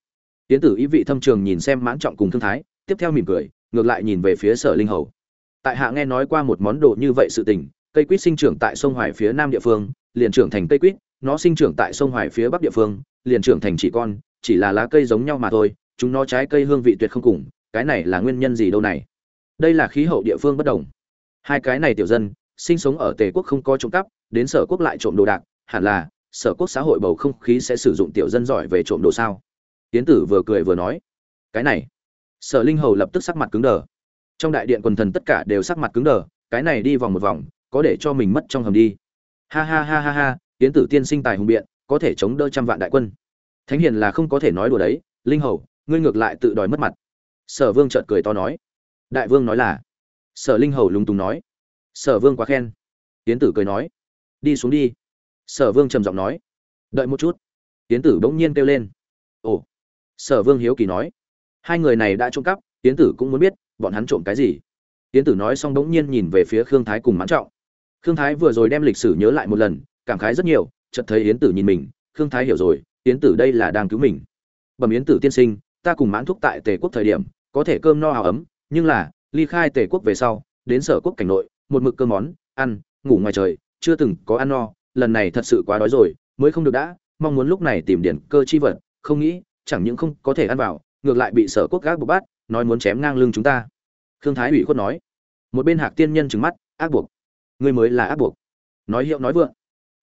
Yến tử ý vị thâm trường nhìn xem mãn trọng cùng thương thái, tiếp theo mỉm cười, ngược lại nhìn về phía sở linh hầu tại hạ nghe nói qua một món đồ như vậy sự tình, cây quýt sinh trưởng tại sông hoài phía nam địa phương, liền trưởng thành cây quýt, nó sinh trưởng tại sông hoài phía bắc địa phương, liền trưởng thành chỉ con, chỉ là lá cây giống nhau mà thôi, chúng nó trái cây hương vị tuyệt không cùng, cái này là nguyên nhân gì đâu này? Đây là khí hậu địa phương bất đồng. Hai cái này tiểu dân, sinh sống ở tề quốc không có trộm cắp, đến sở quốc lại trộm đồ đạc, hẳn là, sở quốc xã hội bầu không khí sẽ sử dụng tiểu dân giỏi về trộm đồ sao? Tiến tử vừa cười vừa nói, cái này. Sở linh hầu lập tức sắc mặt cứng đờ trong đại điện quần thần tất cả đều sắc mặt cứng đờ, cái này đi vòng một vòng, có để cho mình mất trong hầm đi. Ha ha ha ha ha tiến tử tiên sinh tài hùng biện, có thể chống đỡ trăm vạn đại quân. Thánh hiền là không có thể nói đùa đấy, linh hầu, ngươi ngược lại tự đòi mất mặt. Sở vương trợt cười to nói. Đại vương nói là. Sở linh hầu lúng túng nói. Sở vương quá khen. Tiến tử cười nói. Đi xuống đi. Sở vương trầm giọng nói. Đợi một chút. Tiến tử bỗng nhiên kêu lên. Ồ. Sở vương hiếu kỳ nói. Hai người này đã trộm cắp tiến tử cũng muốn biết bọn hắn trộm cái gì? Tiến tử nói xong bỗng nhiên nhìn về phía khương thái cùng mãn trọng. Khương thái vừa rồi đem lịch sử nhớ lại một lần, cảm khái rất nhiều, chợt thấy yến tử nhìn mình, khương thái hiểu rồi, yến tử đây là đang cứu mình. Bẩm yến tử tiên sinh, ta cùng mãn thúc tại tề quốc thời điểm, có thể cơm no áo ấm, nhưng là, ly khai tề quốc về sau, đến sở quốc cảnh nội, một mực cơm món, ăn, ngủ ngoài trời, chưa từng có ăn no, lần này thật sự quá đói rồi, mới không được đã, mong muốn lúc này tìm điển cơ chi vật, không nghĩ, chẳng những không có thể ăn vào, ngược lại bị sở quốc gác bộc bắt nói muốn chém ngang lưng chúng ta. Khương thái ủy khuất nói. Một bên hạc tiên nhân trừng mắt, ác buộc. Ngươi mới là ác buộc. Nói hiệu nói vượng.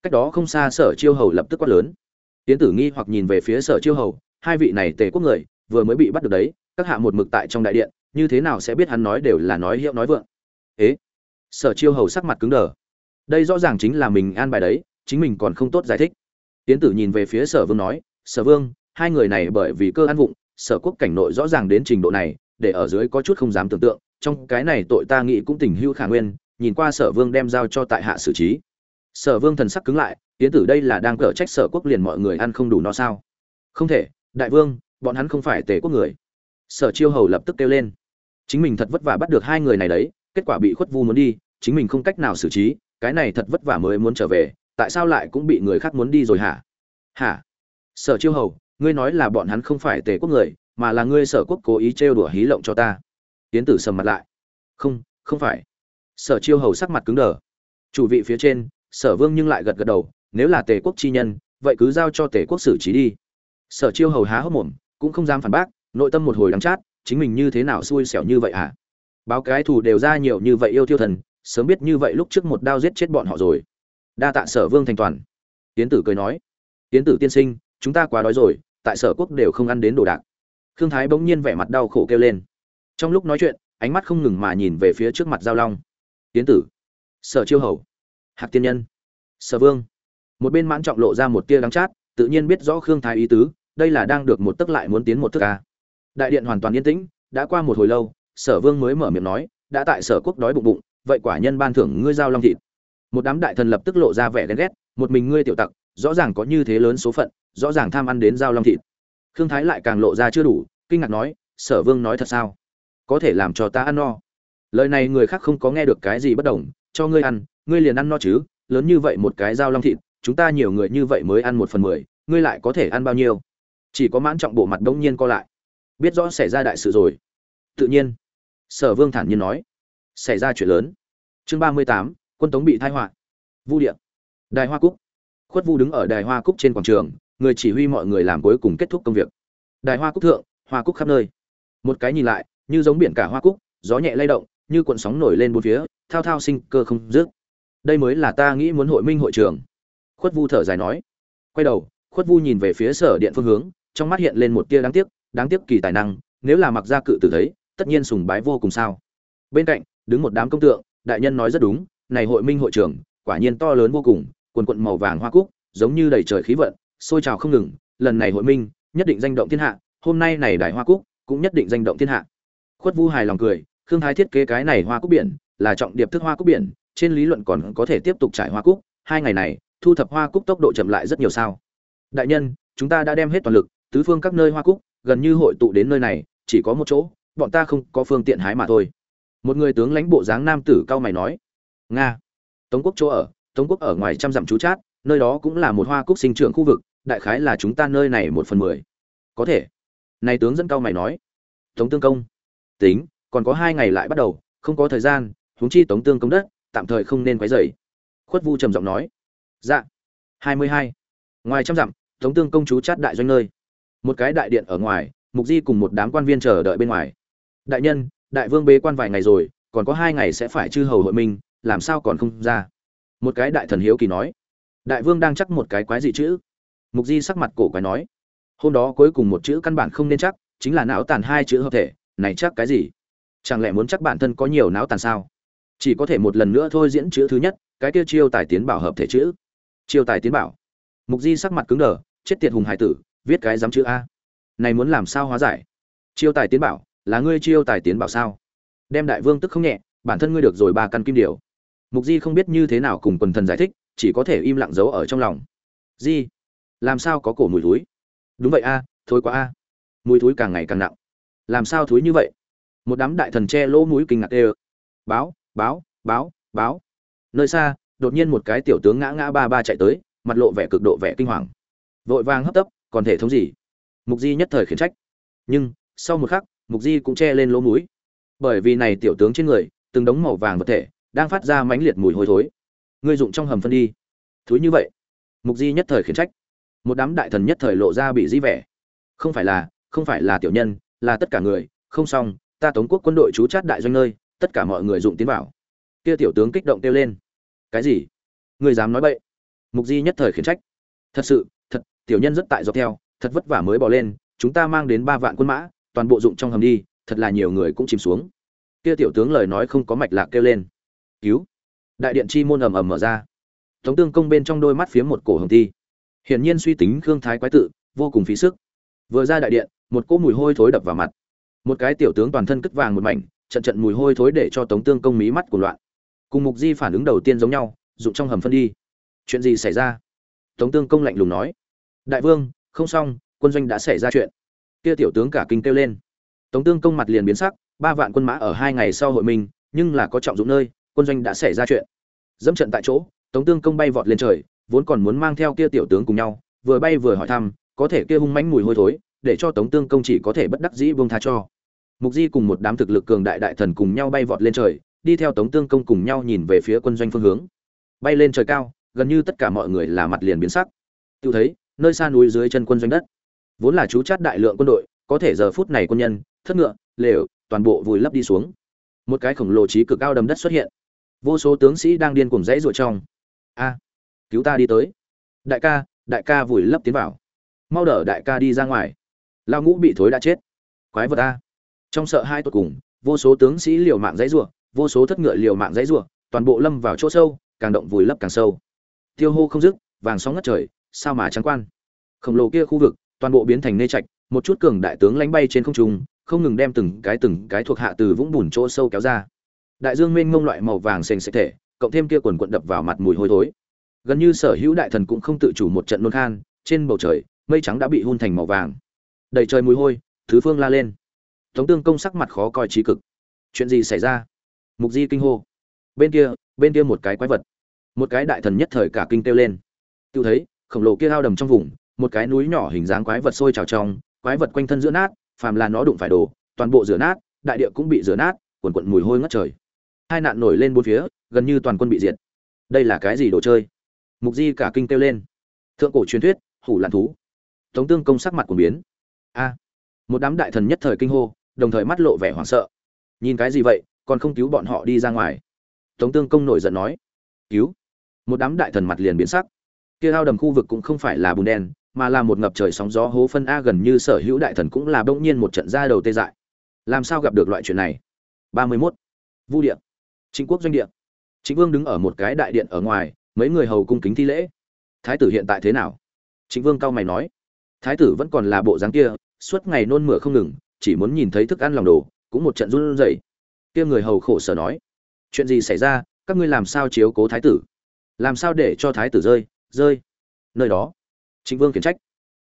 Cách đó không xa sở chiêu hầu lập tức quát lớn. Tiến tử nghi hoặc nhìn về phía sở chiêu hầu, hai vị này tề quốc người, vừa mới bị bắt được đấy, các hạ một mực tại trong đại điện, như thế nào sẽ biết hắn nói đều là nói hiệu nói vượng? Ế? Sở chiêu hầu sắc mặt cứng đờ. Đây rõ ràng chính là mình an bài đấy, chính mình còn không tốt giải thích. Tiến tử nhìn về phía sở vương nói, sở vương, hai người này bởi vì cơ ăn vụng sở quốc cảnh nội rõ ràng đến trình độ này, để ở dưới có chút không dám tưởng tượng, trong cái này tội ta nghĩ cũng tình hưu khả nguyên, nhìn qua sở vương đem giao cho tại hạ xử trí. Sở vương thần sắc cứng lại tiến tử đây là đang cở trách sở quốc liền mọi người ăn không đủ no sao? Không thể, đại vương, bọn hắn không phải tề quốc người. Sở chiêu hầu lập tức kêu lên. Chính mình thật vất vả bắt được hai người này đấy, kết quả bị khuất vu muốn đi, chính mình không cách nào xử trí, cái này thật vất vả mới muốn trở về, tại sao lại cũng bị người khác muốn đi rồi hả? Hả? Sở chiêu hầu ngươi nói là bọn hắn không phải tề quốc người, mà là ngươi sở quốc cố ý trêu đùa hí lộng cho ta. Tiến tử sầm mặt lại. Không không phải. Sở chiêu hầu sắc mặt cứng đờ. Chủ vị phía trên, sở vương nhưng lại gật gật đầu, nếu là tề quốc chi nhân, vậy cứ giao cho tề quốc xử trí đi. Sở chiêu hầu há hốc mồm, cũng không dám phản bác, nội tâm một hồi đắng chát, chính mình như thế nào xui xẻo như vậy hả? Báo cái thù đều ra nhiều như vậy yêu thiêu thần, sớm biết như vậy lúc trước một đao giết chết bọn họ rồi. Đa tạ sở vương thành toàn. Tiến tử cười nói. Tiến tử tiên sinh, chúng ta quá đói rồi tại sở quốc đều không ăn đến đồ đạc. Khương thái bỗng nhiên vẻ mặt đau khổ kêu lên. Trong lúc nói chuyện, ánh mắt không ngừng mà nhìn về phía trước mặt giao long. Tiến tử, sở chiêu hầu, hạc tiên nhân, sở vương. Một bên mãn trọng lộ ra một tia đắng chát, tự nhiên biết rõ khương thái ý tứ, đây là đang được một tức lại muốn tiến một thức ca à. đại điện hoàn toàn yên tĩnh, đã qua một hồi lâu, sở vương mới mở miệng nói, đã tại sở quốc đói bụng bụng, vậy quả nhân ban thưởng ngươi giao long thịt. Một đám đại thần lập tức lộ ra vẻ ghen ghét, một mình ngươi tiểu tặc rõ ràng có như thế lớn số phận, rõ ràng tham ăn đến giao long thịt. Khương thái lại càng lộ ra chưa đủ, kinh ngạc nói, sở vương nói thật sao? Có thể làm cho ta ăn no. Lời này người khác không có nghe được cái gì bất đồng, cho ngươi ăn, ngươi liền ăn no chứ, lớn như vậy một cái dao long thịt, chúng ta nhiều người như vậy mới ăn một phần mười, ngươi lại có thể ăn bao nhiêu? Chỉ có mãn trọng bộ mặt đông nhiên co lại. Biết rõ xảy ra đại sự rồi. Tự nhiên, sở vương thản nhiên nói, xảy ra chuyện lớn. Chương ba mươi tám, quân tống bị thai họa. Vu điện đài hoa cúc khuất vu đứng ở đài hoa cúc trên quảng trường, người chỉ huy mọi người làm cuối cùng kết thúc công việc. Đài hoa cúc thượng, hoa cúc khắp nơi. Một cái nhìn lại, như giống biển cả hoa cúc, gió nhẹ lay động, như cuộn sóng nổi lên bốn phía, thao thao sinh cơ không dứt. Đây mới là ta nghĩ muốn hội minh hội trường. Khuất vu thở dài nói. Quay đầu, khuất vu nhìn về phía sở điện phương hướng, trong mắt hiện lên một tia đáng tiếc đáng tiếc kỳ tài năng, nếu là mặc gia cự tử thấy, tất nhiên sùng bái vô cùng sao. Bên cạnh, đứng một đám công tượng, đại nhân nói rất đúng, này hội minh hội trường, quả nhiên to lớn vô cùng quần quận màu vàng hoa cúc, giống như đầy trời khí vận, sôi trào không ngừng, lần này hội minh, nhất định danh động thiên hạ, hôm nay này đại hoa cúc cũng nhất định danh động thiên hạ. Khuất vu hài lòng cười, khương thái thiết kế cái này hoa cúc biển, là trọng điệp thức hoa cúc biển, trên lý luận còn có thể tiếp tục trải hoa cúc, hai ngày này, thu thập hoa cúc tốc độ chậm lại rất nhiều sao. Đại nhân, chúng ta đã đem hết toàn lực, tứ phương các nơi hoa cúc, gần như hội tụ đến nơi này, chỉ có một chỗ, bọn ta không có phương tiện hái mà thôi. Một người tướng lãnh bộ dáng nam tử cao mày nói, nga, tống quốc chỗ ở tống quốc ở ngoài trăm dặm chú chát, nơi đó cũng là một hoa cúc sinh trưởng khu vực, đại khái là chúng ta nơi này một phần mười. Có thể. Này tướng dẫn cao mày nói. Tống tương công. Tính, còn có hai ngày lại bắt đầu, không có thời gian, huống chi tống tương công đất, tạm thời không nên quấy rầy. Khuất vu trầm giọng nói. Dạ. Hai mươi hai. Ngoài trăm dặm, tống tương công chú chát đại doanh nơi. Một cái đại điện ở ngoài, mục di cùng một đám quan viên chờ đợi bên ngoài. Đại nhân, đại vương bế quan vài ngày rồi, còn có hai ngày sẽ phải chư hầu hội minh, làm sao còn không ra? Một cái đại thần hiếu kỳ nói, đại vương đang chắc một cái quái gì chữ mục di sắc mặt cổ quái nói, hôm đó cuối cùng một chữ căn bản không nên chắc, chính là não tàn hai chữ hợp thể, này chắc cái gì? Chẳng lẽ muốn chắc bản thân có nhiều não tàn sao? Chỉ có thể một lần nữa thôi diễn chữ thứ nhất, cái kia chiêu tài tiến bảo hợp thể chữ. Chiêu tài tiến bảo? Mục di sắc mặt cứng đờ, chết tiệt hùng hải tử, viết cái dám chữ a. Này muốn làm sao hóa giải? Chiêu tài tiến bảo, là ngươi chiêu tài tiến bảo sao? Đem đại vương tức không nhẹ, bản thân ngươi được rồi ba căn kim điều mục di không biết như thế nào cùng quần thần giải thích, chỉ có thể im lặng giấu ở trong lòng. Di, làm sao có cổ mùi thúi? Đúng vậy a thôi quá a. Mùi thúi càng ngày càng nặng. Làm sao thúi như vậy? Một đám đại thần che lỗ mũi kinh ngạc ê báo báo báo báo. Nơi xa, đột nhiên một cái tiểu tướng ngã ngã ba ba chạy tới, mặt lộ vẻ cực độ vẻ kinh hoàng. Vội vàng hấp tấp, còn thể thống gì? Mục di nhất thời khiển trách. Nhưng, sau một khắc, mục di cũng che lên lỗ mũi. Bởi vì này tiểu tướng trên người, từng đống màu vàng vật thể đang phát ra mãnh liệt mùi hôi thối. Ngươi dụng trong hầm phân đi. Thúi như vậy. Mục di nhất thời khiển trách. Một đám đại thần nhất thời lộ ra bị di vẻ. Không phải là, không phải là tiểu nhân, là tất cả người. Không xong, ta tống quốc quân đội chú chát đại doanh nơi, tất cả mọi người dụng tiến vào. Kia tiểu tướng kích động kêu lên. Cái gì? Người dám nói bậy? Mục di nhất thời khiển trách. Thật sự, thật, tiểu nhân rất tại dọc theo, thật vất vả mới bỏ lên, chúng ta mang đến ba vạn quân mã, toàn bộ dụng trong hầm đi, thật là nhiều người cũng chìm xuống. Kia tiểu tướng lời nói không có mạch lạc kêu lên cứu. Đại điện chi môn ầm ầm mở ra. Tống tương công bên trong đôi mắt phía một cổ hồng thi hiển nhiên suy tính khương thái quái tự, vô cùng phí sức. Vừa ra đại điện, một cỗ mùi hôi thối đập vào mặt. Một cái tiểu tướng toàn thân cất vàng một mảnh, trận trận mùi hôi thối để cho tống tương công mí mắt của loạn. Cùng mục di phản ứng đầu tiên giống nhau, dụng trong hầm phân đi. Chuyện gì xảy ra? Tống tương công lạnh lùng nói. Đại vương, không xong, quân doanh đã xảy ra chuyện. Kia tiểu tướng cả kinh kêu lên. Tống tương công mặt liền biến sắc, ba vạn quân mã ở hai ngày sau hội mình, nhưng là có trọng dụng nơi quân doanh đã xảy ra chuyện. Dẫm trận tại chỗ, tống tương công bay vọt lên trời, vốn còn muốn mang theo kia tiểu tướng cùng nhau, vừa bay vừa hỏi thăm, có thể kia hung mãnh mùi hôi thối, để cho tống tương công chỉ có thể bất đắc dĩ buông tha cho. Mục di cùng một đám thực lực cường đại đại thần cùng nhau bay vọt lên trời, đi theo tống tương công cùng nhau nhìn về phía quân doanh phương hướng. Bay lên trời cao, gần như tất cả mọi người là mặt liền biến sắc. Tự thấy, nơi xa núi dưới chân quân doanh đất. Vốn là chú chát đại lượng quân đội, có thể giờ phút này quân nhân, thất ngựa, lều, toàn bộ vùi lấp đi xuống. Một cái khổng lồ trí cực cao đầm đất xuất hiện vô số tướng sĩ đang điên cuồng dãy ruột trong. A, cứu ta đi tới. Đại ca đại ca vùi lấp tiến vào. Mau đỡ đại ca đi ra ngoài. Lao ngũ bị thối đã chết. Quái vật a. Trong sợ hai tuột cùng, vô số tướng sĩ liều mạng dãy ruộng, vô số thất ngựa liều mạng dãy ruộng, toàn bộ lâm vào chỗ sâu, càng động vùi lấp càng sâu. Tiêu hô không dứt, vàng sóng ngất trời, sao mà trắng quan. Khổng lồ kia khu vực, toàn bộ biến thành nê trạch, một chút cường đại tướng lánh bay trên không trung, không ngừng đem từng cái từng cái thuộc hạ từ vũng bùn chỗ sâu kéo ra đại dương mênh mông loại màu vàng sền sệt thể, cộng thêm kia quần quận đập vào mặt mùi hôi thối. Gần như sở hữu đại thần cũng không tự chủ một trận nôn khan, trên bầu trời, mây trắng đã bị hun thành màu vàng. Đầy trời mùi hôi, thứ phương la lên. Tống tương công sắc mặt khó coi trí cực. Chuyện gì xảy ra? Mục di kinh hô. Bên kia bên kia một cái quái vật. Một cái đại thần nhất thời cả kinh kêu lên. Tự thấy, khổng lồ kia hao đầm trong vùng, một cái núi nhỏ hình dáng quái vật sôi trào trong, quái vật quanh thân giữa nát, phàm là nó đụng phải đồ, toàn bộ rửa nát, đại địa cũng bị rửa nát, quần quận mùi hôi ngất trời hai nạn nổi lên bốn phía, gần như toàn quân bị diệt. Đây là cái gì đồ chơi? Mục di cả kinh kêu lên. Thượng cổ truyền thuyết, hủ lạn thú. Tống tương công sắc mặt của biến. A. Một đám đại thần nhất thời kinh hô, đồng thời mắt lộ vẻ hoảng sợ. Nhìn cái gì vậy, còn không cứu bọn họ đi ra ngoài. Tống tương công nổi giận nói. Cứu. Một đám đại thần mặt liền biến sắc. Kia ao đầm khu vực cũng không phải là bùn đen, mà là một ngập trời sóng gió hố phân a gần như sở hữu đại thần cũng là bỗng nhiên một trận ra đầu tê dại. Làm sao gặp được loại chuyện này? Ba mươi 31. vu điện Trịnh quốc doanh điện Trịnh vương đứng ở một cái đại điện ở ngoài, mấy người hầu cung kính thi lễ. Thái tử hiện tại thế nào? Trịnh vương cao mày nói. Thái tử vẫn còn là bộ dáng kia, suốt ngày nôn mửa không ngừng, chỉ muốn nhìn thấy thức ăn lòng đồ, cũng một trận run rẩy. Kia người hầu khổ sở nói. Chuyện gì xảy ra? Các ngươi làm sao chiếu cố thái tử? Làm sao để cho thái tử rơi rơi? Nơi đó. Trịnh vương khiển trách.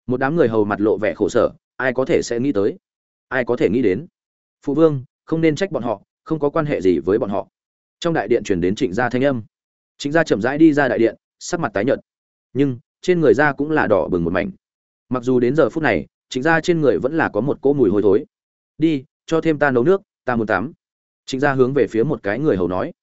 Một đám người hầu mặt lộ vẻ khổ sở, ai có thể sẽ nghĩ tới? Ai có thể nghĩ đến? Phụ vương, không nên trách bọn họ, không có quan hệ gì với bọn họ trong đại điện truyền đến trịnh gia thanh âm. Trịnh gia chậm rãi đi ra đại điện, sắc mặt tái nhợt. Nhưng, trên người gia cũng là đỏ bừng một mảnh. Mặc dù đến giờ phút này, trịnh gia trên người vẫn là có một cỗ mùi hôi thối. Đi, cho thêm ta nấu nước, ta muốn tắm. Trịnh gia hướng về phía một cái người hầu nói.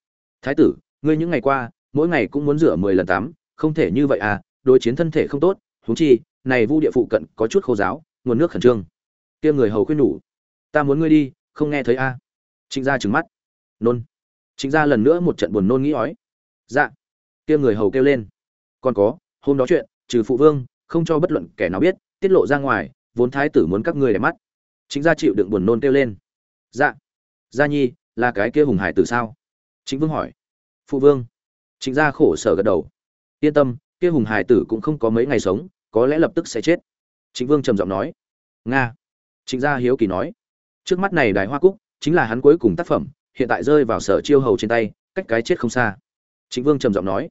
Thái tử, ngươi những ngày qua, mỗi ngày cũng muốn rửa mười lần tắm, không thể như vậy à đối chiến thân thể không tốt, huống chi, này vu địa phụ cận có chút khô giáo, nguồn nước khẩn trương. Kia người hầu khuyên nhủ. Ta muốn ngươi đi, không nghe thấy a. À. trịnh gia trừng mắt. Nôn. Chính gia lần nữa một trận buồn nôn nghĩ ói. Dạ. Kia người hầu kêu lên. Còn có, hôm đó chuyện, trừ phụ vương, không cho bất luận kẻ nào biết, tiết lộ ra ngoài, vốn thái tử muốn các ngươi để mắt. Chính gia chịu đựng buồn nôn kêu lên. Dạ. Gia nhi, là cái kia hùng hải tử sao? Chính vương hỏi. Phụ vương. Chính gia khổ sở gật đầu. Yên tâm, kia hùng hải tử cũng không có mấy ngày sống, có lẽ lập tức sẽ chết. Chính vương trầm giọng nói. Nga. Chính gia hiếu kỳ nói. Trước mắt này đài hoa cúc, chính là hắn cuối cùng tác phẩm hiện tại rơi vào sở chiêu hầu trên tay, cách cái chết không xa. Chính vương trầm giọng nói,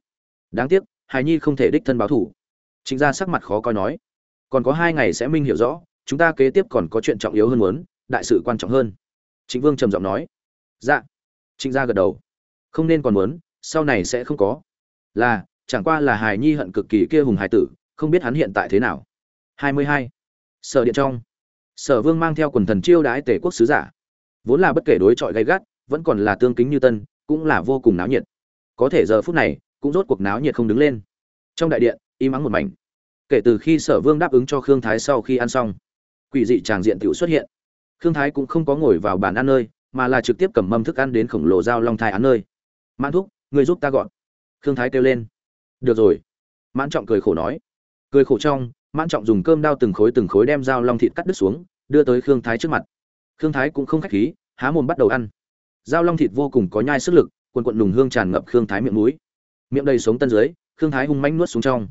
đáng tiếc hài nhi không thể đích thân báo thủ. Chính gia sắc mặt khó coi nói, còn có hai ngày sẽ minh hiểu rõ, chúng ta kế tiếp còn có chuyện trọng yếu hơn muốn, đại sự quan trọng hơn. Chính vương trầm giọng nói dạ. Trịnh gia gật đầu, không nên còn muốn, sau này sẽ không có. Là, chẳng qua là hài nhi hận cực kỳ kia hùng hải tử, không biết hắn hiện tại thế nào. Hai mươi hai. Sở điện trong. Sở vương mang theo quần thần chiêu đái tể quốc sứ giả. Vốn là bất kể đối chọi gay gắt vẫn còn là tương kính như tân, cũng là vô cùng náo nhiệt. Có thể giờ phút này, cũng rốt cuộc náo nhiệt không đứng lên. Trong đại điện, im ắng một mảnh. Kể từ khi sở vương đáp ứng cho khương thái sau khi ăn xong, quỷ dị tràng diện tiểu xuất hiện. Khương thái cũng không có ngồi vào bàn ăn nơi, mà là trực tiếp cầm mâm thức ăn đến khổng lồ dao long thai ăn nơi. Mãn thúc, người giúp ta gọn. Khương thái kêu lên. Được rồi. Mãn trọng cười khổ nói. Cười khổ trong, mãn trọng dùng cơm đao từng khối từng khối đem dao long thịt cắt đứt xuống, đưa tới khương thái trước mặt. Khương thái cũng không khách khí, há mồm bắt đầu ăn dao long thịt vô cùng có nhai sức lực quần quận nùng hương tràn ngập khương thái miệng mũi. Miệng đầy sống tân dưới, khương thái hung manh nuốt xuống trong.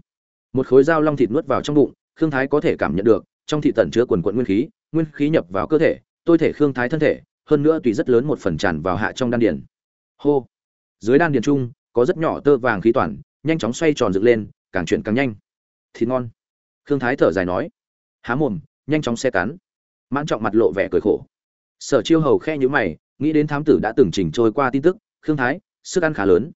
Một khối dao long thịt nuốt vào trong bụng, khương thái có thể cảm nhận được, trong thị tẩn chứa quần quận nguyên khí nguyên khí nhập vào cơ thể, tôi thể khương thái thân thể, hơn nữa tùy rất lớn một phần tràn vào hạ trong đan điền. Hô! Dưới đan điền trung, có rất nhỏ tơ vàng khí toàn, nhanh chóng xoay tròn dựng lên, càng chuyển càng nhanh. Thịt ngon. Khương thái thở dài nói. Há mồm, nhanh chóng xe cắn. Mãn trọng mặt lộ vẻ cười khổ. Sở chiêu hầu khe nhữ mày nghĩ đến thám tử đã từng trình trôi qua tin tức, khương thái, sức ăn khá lớn.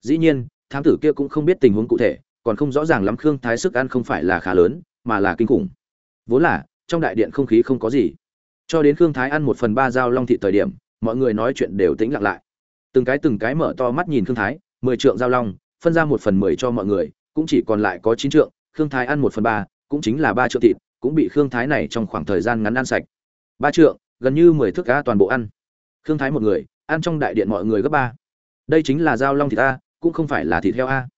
Dĩ nhiên, thám tử kia cũng không biết tình huống cụ thể, còn không rõ ràng lắm khương thái sức ăn không phải là khá lớn, mà là kinh khủng. Vốn là, trong đại điện không khí không có gì. Cho đến khương thái ăn một phần ba dao long thị thời điểm, mọi người nói chuyện đều tĩnh lặng lại. Từng cái từng cái mở to mắt nhìn khương thái, mười trượng dao long, phân ra một phần mười cho mọi người, cũng chỉ còn lại có chín trượng, khương thái ăn một phần ba, cũng chính là ba trượng thịt, cũng bị khương thái này trong khoảng thời gian ngắn ăn sạch. Ba trượng, gần như mười thước cá toàn bộ ăn khương thái một người, ăn trong đại điện mọi người gấp ba. Đây chính là dao long thịt a, cũng không phải là thịt heo a.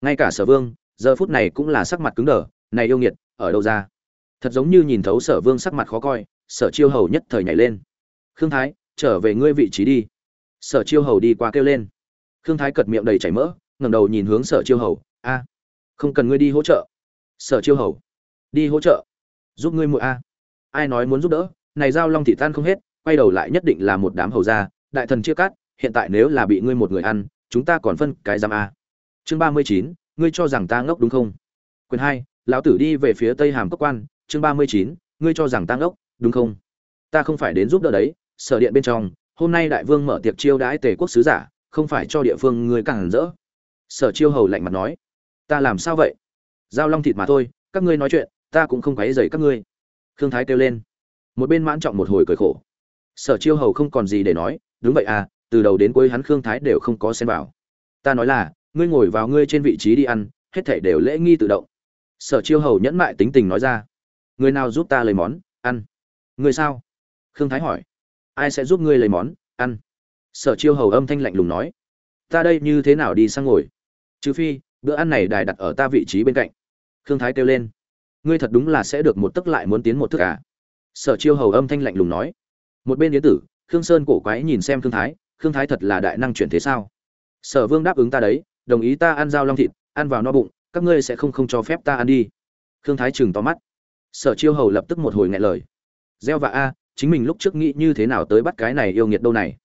Ngay cả sở vương, giờ phút này cũng là sắc mặt cứng đờ, này yêu nghiệt, ở đâu ra? Thật giống như nhìn thấu sở vương sắc mặt khó coi, sở chiêu hầu nhất thời nhảy lên. Khương thái, trở về ngươi vị trí đi. Sở chiêu hầu đi qua kêu lên. Khương thái cật miệng đầy chảy mỡ, ngẩng đầu nhìn hướng sở chiêu hầu, a, không cần ngươi đi hỗ trợ. Sở chiêu hầu, đi hỗ trợ, giúp ngươi muội a. Ai nói muốn giúp đỡ, này giao long thị tan không hết quay đầu lại nhất định là một đám hầu gia, đại thần chia cắt, hiện tại nếu là bị ngươi một người ăn, chúng ta còn phân cái giam a. Chương ba mươi chín, ngươi cho rằng ta ngốc đúng không? Quyền hai, lão tử đi về phía tây hàm cốc quan. Chương ba mươi chín, ngươi cho rằng ta ngốc đúng không? Ta không phải đến giúp đỡ đấy, sở điện bên trong, hôm nay đại vương mở tiệc chiêu đãi tề quốc sứ giả, không phải cho địa phương ngươi càng rỡ. Sở chiêu hầu lạnh mặt nói, ta làm sao vậy? Giao long thịt mà thôi, các ngươi nói chuyện, ta cũng không quấy rầy các ngươi. Khương thái kêu lên. Một bên mãn trọng một hồi cười khổ sở chiêu hầu không còn gì để nói, đúng vậy à từ đầu đến cuối hắn khương thái đều không có xen vào. Ta nói là, ngươi ngồi vào ngươi trên vị trí đi ăn, hết thảy đều lễ nghi tự động. Sở chiêu hầu nhẫn mại tính tình nói ra, người nào giúp ta lấy món, ăn? Người sao? Khương thái hỏi. Ai sẽ giúp ngươi lấy món, ăn? Sở chiêu hầu âm thanh lạnh lùng nói, ta đây như thế nào đi sang ngồi? Trừ phi, bữa ăn này đài đặt ở ta vị trí bên cạnh. Khương thái kêu lên, ngươi thật đúng là sẽ được một tức lại muốn tiến một thức à? Sở chiêu hầu âm thanh lạnh lùng nói một bên yến tử, khương sơn cổ quái nhìn xem khương thái khương thái thật là đại năng chuyển thế sao? Sở vương đáp ứng ta đấy, đồng ý ta ăn dao long thịt, ăn vào no bụng, các ngươi sẽ không không cho phép ta ăn đi. Khương thái chừng to mắt. Sở chiêu hầu lập tức một hồi ngại lời. Gieo và a, chính mình lúc trước nghĩ như thế nào tới bắt cái này yêu nghiệt đâu này?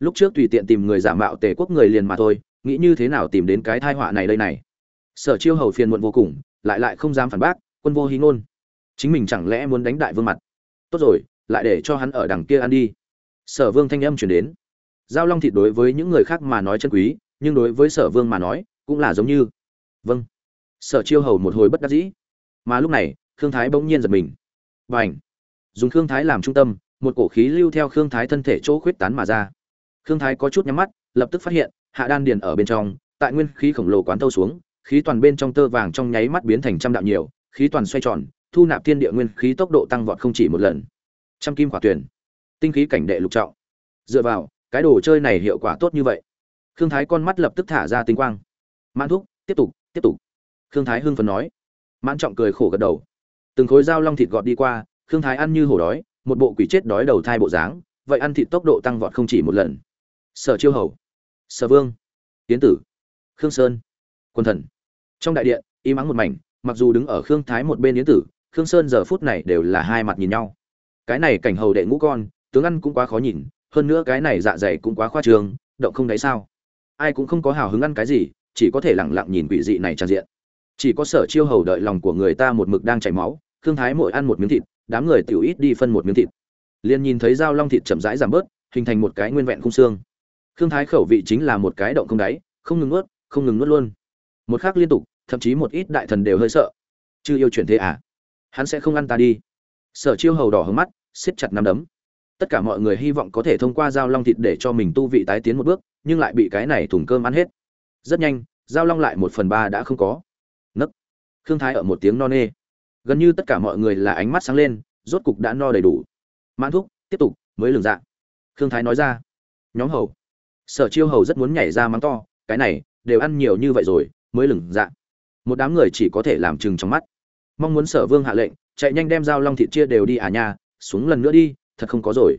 Lúc trước tùy tiện tìm người giả mạo tề quốc người liền mà thôi, nghĩ như thế nào tìm đến cái thai họa này đây này? Sở chiêu hầu phiền muộn vô cùng, lại lại không dám phản bác, quân vô hí ngôn. Chính mình chẳng lẽ muốn đánh đại vương mặt? Tốt rồi lại để cho hắn ở đằng kia ăn đi. Sở vương thanh âm chuyển đến. Giao long thịt đối với những người khác mà nói chân quý, nhưng đối với sở vương mà nói, cũng là giống như vâng. Sở chiêu hầu một hồi bất đắc dĩ. Mà lúc này, khương thái bỗng nhiên giật mình. Và ảnh dùng khương thái làm trung tâm, một cổ khí lưu theo khương thái thân thể chỗ khuyết tán mà ra. Khương thái có chút nhắm mắt, lập tức phát hiện, hạ đan điền ở bên trong, tại nguyên khí khổng lồ quán thâu xuống, khí toàn bên trong tơ vàng trong nháy mắt biến thành trăm đạo nhiều, khí toàn xoay tròn, thu nạp thiên địa nguyên khí tốc độ tăng vọt không chỉ một lần trăm kim quả tuyển, tinh khí cảnh đệ lục trọng. Dựa vào, cái đồ chơi này hiệu quả tốt như vậy. Khương thái con mắt lập tức thả ra tinh quang. Mãn thúc, tiếp tục tiếp tục. Khương thái hưng phấn nói. Mãn trọng cười khổ gật đầu. Từng khối dao long thịt gọt đi qua, khương thái ăn như hổ đói, một bộ quỷ chết đói đầu thai bộ dáng, vậy ăn thịt tốc độ tăng vọt không chỉ một lần. Sở chiêu hầu, sở vương tiến tử, khương sơn, quân thần. Trong đại điện, im ắng một mảnh, mặc dù đứng ở khương thái một bên yến tử, khương sơn giờ phút này đều là hai mặt nhìn nhau cái này cảnh hầu đệ ngũ con, tướng ăn cũng quá khó nhìn, hơn nữa cái này dạ dày cũng quá khoa trương, động không đáy sao. Ai cũng không có hào hứng ăn cái gì, chỉ có thể lẳng lặng nhìn quỷ dị này tràn diện. Chỉ có sở chiêu hầu đợi lòng của người ta một mực đang chảy máu thương thái mỗi ăn một miếng thịt, đám người tiểu ít đi phân một miếng thịt. Liền nhìn thấy dao long thịt chậm rãi giảm bớt, hình thành một cái nguyên vẹn khung xương. Thương thái khẩu vị chính là một cái động không đáy, không ngừng nuốt, không ngừng nuốt luôn. Một khác liên tục, thậm chí một ít đại thần đều hơi sợ. Chưa yêu chuyển thế à? Hắn sẽ không ăn ta đi sở chiêu hầu đỏ hướng mắt, siết chặt nắm đấm. Tất cả mọi người hy vọng có thể thông qua dao long thịt để cho mình tu vị tái tiến một bước, nhưng lại bị cái này thùng cơm ăn hết. Rất nhanh dao long lại một phần ba đã không có. Nấc. Khương thái ở một tiếng no nê. Gần như tất cả mọi người là ánh mắt sáng lên, rốt cục đã no đầy đủ. Mãn thúc, tiếp tục, mới lường dạ. Khương thái nói ra. Nhóm hầu. Sở chiêu hầu rất muốn nhảy ra mắng to, cái này, đều ăn nhiều như vậy rồi, mới lừng dạ. Một đám người chỉ có thể làm chừng trong mắt. Mong muốn sở vương hạ lệnh chạy nhanh đem dao long thịt chia đều đi à nha, xuống lần nữa đi, thật không có rồi.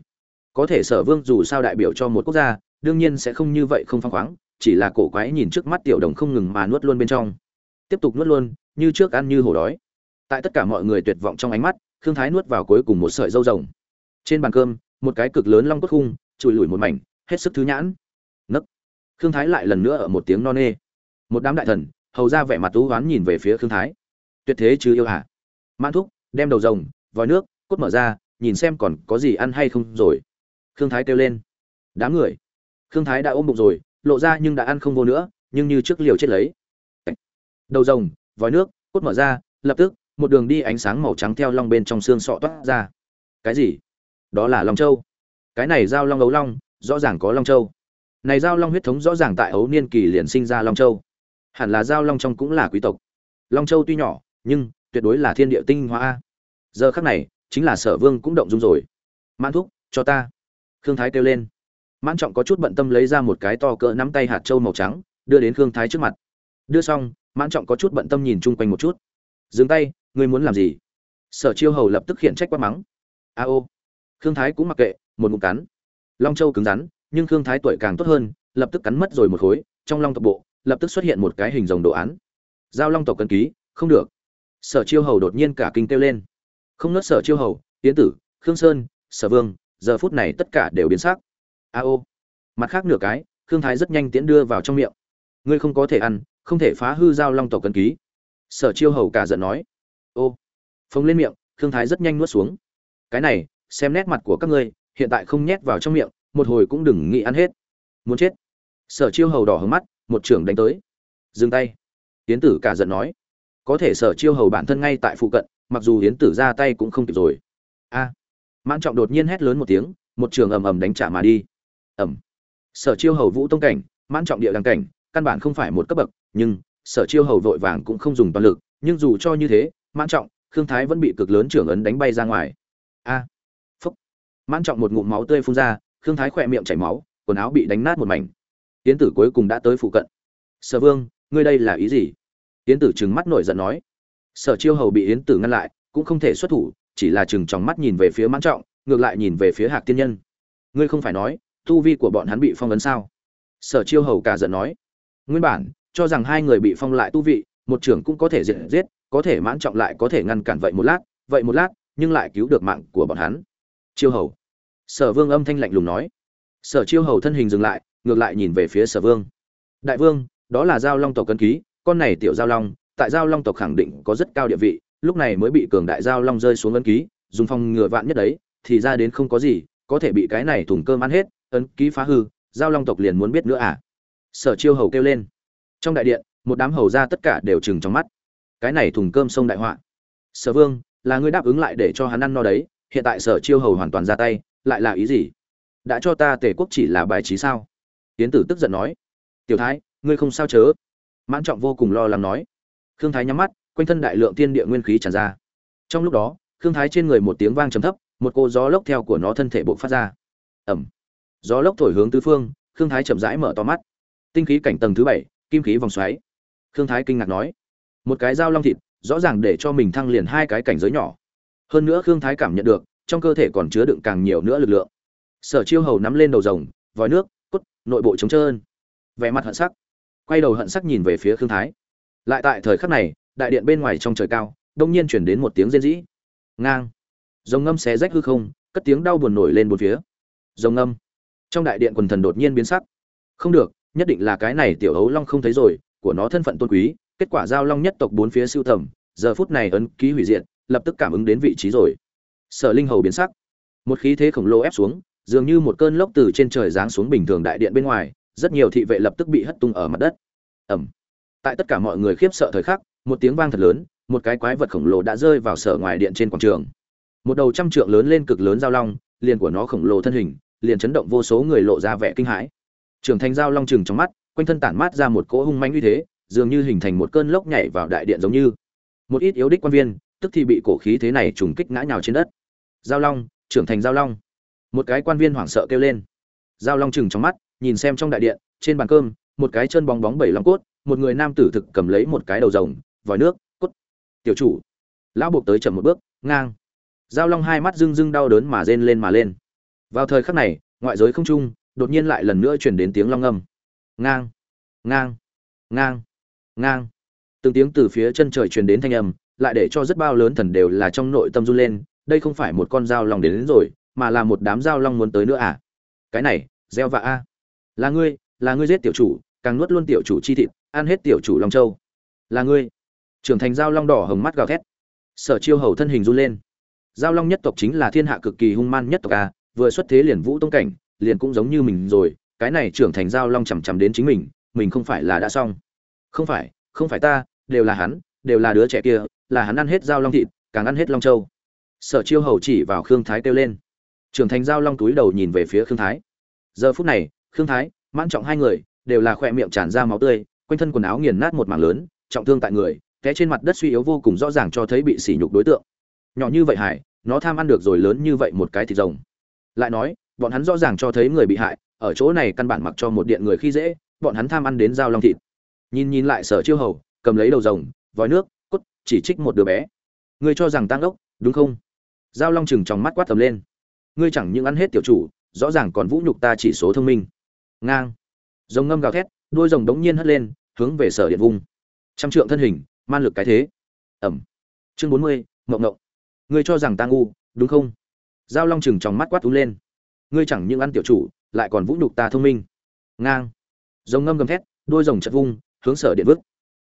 Có thể sở vương dù sao đại biểu cho một quốc gia, đương nhiên sẽ không như vậy không phăng khoáng, chỉ là cổ quái nhìn trước mắt tiểu đồng không ngừng mà nuốt luôn bên trong. Tiếp tục nuốt luôn, như trước ăn như hổ đói. Tại tất cả mọi người tuyệt vọng trong ánh mắt, khương thái nuốt vào cuối cùng một sợi dâu rồng. Trên bàn cơm, một cái cực lớn long cốt khung chùi lủi một mảnh, hết sức thứ nhãn. Nấc. Khương thái lại lần nữa ở một tiếng no nê. Một đám đại thần, hầu ra vẻ mặt tú hoán nhìn về phía khương thái. Tuyệt thế chứ yêu hả? Mãn thúc đem đầu rồng, vòi nước, cốt mở ra, nhìn xem còn có gì ăn hay không rồi. Khương thái kêu lên. Đám người. Khương thái đã ôm bụng rồi, lộ ra nhưng đã ăn không vô nữa, nhưng như trước liều chết lấy. Đầu rồng, vòi nước, cốt mở ra, lập tức, một đường đi ánh sáng màu trắng theo long bên trong xương sọ toát ra. Cái gì? Đó là long châu. Cái này giao long ấu long, rõ ràng có long châu. Này giao long huyết thống rõ ràng tại ấu niên kỳ liền sinh ra long châu. Hẳn là giao long trong cũng là quý tộc. Long châu tuy nhỏ, nhưng tuyệt đối là thiên địa tinh hoa giờ khắc này, chính là sở vương cũng động dung rồi. Mãn thúc, cho ta. Khương thái kêu lên. Mãn trọng có chút bận tâm lấy ra một cái to cỡ nắm tay hạt trâu màu trắng, đưa đến khương thái trước mặt. Đưa xong, mãn trọng có chút bận tâm nhìn chung quanh một chút. Dừng tay, ngươi muốn làm gì? Sở chiêu hầu lập tức khiển trách quát mắng. A ô. Khương thái cũng mặc kệ, một ngụm cắn. Long châu cứng rắn, nhưng khương thái tuổi càng tốt hơn, lập tức cắn mất rồi một khối, trong long tộc bộ, lập tức xuất hiện một cái hình rồng đồ án. Giao long tộc cân ký, không được. Sở chiêu hầu đột nhiên cả kinh kêu lên không nớt sở chiêu hầu tiến tử, khương sơn, sở vương, giờ phút này tất cả đều biến sắc. A ô. Mặt khác nửa cái, khương thái rất nhanh tiễn đưa vào trong miệng. Ngươi không có thể ăn, không thể phá hư giao long tộc cân ký. Sở chiêu hầu cả giận nói. Ô. Phông lên miệng, khương thái rất nhanh nuốt xuống. Cái này, xem nét mặt của các ngươi, hiện tại không nhét vào trong miệng, một hồi cũng đừng nghĩ ăn hết. Muốn chết. Sở chiêu hầu đỏ hướng mắt, một trưởng đánh tới. Dừng tay. Tiến tử cả giận nói. Có thể sở chiêu hầu bản thân ngay tại phụ cận mặc dù hiến tử ra tay cũng không kịp rồi. A. Mãn trọng đột nhiên hét lớn một tiếng, một trường ầm ầm đánh trả mà đi. Ầm. Sở chiêu hầu vũ tông cảnh, mãn trọng địa đăng cảnh, căn bản không phải một cấp bậc, nhưng sở chiêu hầu vội vàng cũng không dùng toàn lực, nhưng dù cho như thế, mãn trọng, khương thái vẫn bị cực lớn trưởng ấn đánh bay ra ngoài. A. Phúc. Mãn trọng một ngụm máu tươi phun ra, khương thái khỏe miệng chảy máu, quần áo bị đánh nát một mảnh. Tiến tử cuối cùng đã tới phụ cận. Sở vương, ngươi đây là ý gì? Tiến tử trừng mắt nổi giận nói sở chiêu hầu bị yến tử ngăn lại, cũng không thể xuất thủ, chỉ là chừng trong mắt nhìn về phía mãn trọng, ngược lại nhìn về phía hạc tiên nhân. Ngươi không phải nói, tu vi của bọn hắn bị phong ấn sao? Sở chiêu hầu cả giận nói. Nguyên bản, cho rằng hai người bị phong lại tu vị, một trưởng cũng có thể diệt giết, có thể mãn trọng lại có thể ngăn cản vậy một lát, vậy một lát, nhưng lại cứu được mạng của bọn hắn. Chiêu hầu. Sở vương âm thanh lạnh lùng nói. Sở chiêu hầu thân hình dừng lại, ngược lại nhìn về phía sở vương. Đại vương, đó là giao long tộc cân ký, con này tiểu giao long tại giao long tộc khẳng định có rất cao địa vị, lúc này mới bị cường đại giao long rơi xuống ấn ký, dùng phòng ngừa vạn nhất đấy, thì ra đến không có gì, có thể bị cái này thùng cơm ăn hết, ấn ký phá hư, giao long tộc liền muốn biết nữa à? Sở chiêu hầu kêu lên. Trong đại điện, một đám hầu ra tất cả đều chừng trong mắt. Cái này thùng cơm sông đại họa. Sở vương, là ngươi đáp ứng lại để cho hắn ăn no đấy, hiện tại sở chiêu hầu hoàn toàn ra tay, lại là ý gì? Đã cho ta tề quốc chỉ là bài trí sao? Tiến tử tức giận nói. Tiểu thái, ngươi không sao chớ. Mãn trọng vô cùng lo lắng nói khương thái nhắm mắt, quanh thân đại lượng tiên địa nguyên khí tràn ra. Trong lúc đó, khương thái trên người một tiếng vang trầm thấp, một cô gió lốc theo của nó thân thể bộc phát ra. Ẩm. Gió lốc thổi hướng tứ phương, khương thái chậm rãi mở to mắt. Tinh khí cảnh tầng thứ bảy, kim khí vòng xoáy. Khương thái kinh ngạc nói, một cái dao long thịt, rõ ràng để cho mình thăng liền hai cái cảnh giới nhỏ. Hơn nữa khương thái cảm nhận được, trong cơ thể còn chứa đựng càng nhiều nữa lực lượng. Sở chiêu hầu nắm lên đầu rồng, vòi nước cốt nội bộ trống trơn. Vẻ mặt hận sắc. Quay đầu hận sắc nhìn về phía khương thái lại tại thời khắc này, đại điện bên ngoài trong trời cao, đông nhiên chuyển đến một tiếng rên rỉ. Ngang. Dòng ngâm xé rách hư không, cất tiếng đau buồn nổi lên một phía. Dòng ngâm. Trong đại điện quần thần đột nhiên biến sắc. Không được, nhất định là cái này tiểu hấu long không thấy rồi, của nó thân phận tôn quý, kết quả giao long nhất tộc bốn phía siêu thẩm giờ phút này ấn ký hủy diệt, lập tức cảm ứng đến vị trí rồi. Sở linh hầu biến sắc. Một khí thế khổng lồ ép xuống, dường như một cơn lốc từ trên trời giáng xuống bình thường đại điện bên ngoài, rất nhiều thị vệ lập tức bị hất tung ở mặt đất. Ẩm tại tất cả mọi người khiếp sợ thời khắc, một tiếng vang thật lớn, một cái quái vật khổng lồ đã rơi vào sở ngoài điện trên quảng trường. Một đầu trăm trượng lớn lên cực lớn giao long, liền của nó khổng lồ thân hình, liền chấn động vô số người lộ ra vẻ kinh hãi. Trưởng thành giao long chừng trong mắt, quanh thân tản mát ra một cỗ hung manh uy thế, dường như hình thành một cơn lốc nhảy vào đại điện giống như. Một ít yếu đích quan viên, tức thì bị cổ khí thế này trùng kích ngã nhào trên đất. Giao long, trưởng thành giao long. Một cái quan viên hoảng sợ kêu lên. Giao long chừng trong mắt, nhìn xem trong đại điện, trên bàn cơm, một cái chân bóng bóng bảy long cốt một người nam tử thực cầm lấy một cái đầu rồng vòi nước cốt tiểu chủ. Lão buộc tới chậm một bước ngang. Giao long hai mắt rưng rưng đau đớn mà rên lên mà lên. Vào thời khắc này ngoại giới không trung đột nhiên lại lần nữa truyền đến tiếng long âm. Ngang ngang ngang ngang. Từng tiếng từ phía chân trời truyền đến thanh âm lại để cho rất bao lớn thần đều là trong nội tâm run lên. Đây không phải một con dao long đến, đến rồi mà là một đám dao long muốn tới nữa à? Cái này gieo vạ a. Là ngươi là ngươi giết tiểu chủ càng nuốt luôn tiểu chủ chi thịt ăn hết tiểu chủ long châu. Là ngươi. Trưởng thành giao long đỏ hồng mắt gào thét. Sở chiêu hầu thân hình run lên. Giao long nhất tộc chính là thiên hạ cực kỳ hung man nhất tộc a, vừa xuất thế liền vũ tông cảnh, liền cũng giống như mình rồi, cái này trưởng thành giao long chằm chằm đến chính mình mình không phải là đã xong. Không phải không phải ta, đều là hắn, đều là đứa trẻ kia, là hắn ăn hết giao long thịt, càng ăn hết long châu. Sở chiêu hầu chỉ vào khương thái kêu lên. Trưởng thành giao long túi đầu nhìn về phía khương thái. Giờ phút này, khương thái, mãn trọng hai người, đều là khỏe miệng tràn ra máu tươi quanh thân quần áo nghiền nát một mảng lớn, trọng thương tại người, té trên mặt đất suy yếu vô cùng rõ ràng cho thấy bị sỉ nhục đối tượng. Nhỏ như vậy hải nó tham ăn được rồi lớn như vậy một cái thịt rồng. Lại nói, bọn hắn rõ ràng cho thấy người bị hại, ở chỗ này căn bản mặc cho một điện người khi dễ, bọn hắn tham ăn đến dao long thịt. Nhìn nhìn lại sở chiêu hầu, cầm lấy đầu rồng, vòi nước cốt chỉ trích một đứa bé. Ngươi cho rằng tăng ốc, đúng không? Dao long chừng trong mắt quát tầm lên. Ngươi chẳng những ăn hết tiểu chủ, rõ ràng còn vũ nhục ta chỉ số thông minh. Ngang. Rồng ngâm gào thét đôi rồng đống nhiên hất lên, hướng về sở điện vung. Trăm trượng thân hình, man lực cái thế. Ẩm. Chương bốn mươi, ngộng ngộng. Ngươi cho rằng ta ngu, đúng không? Giao long chừng trong mắt quát tú lên. Ngươi chẳng những ăn tiểu chủ, lại còn vũ nhục ta thông minh. Ngang. Rồng ngâm gầm thét, đôi rồng chật vung, hướng sở điện vứt.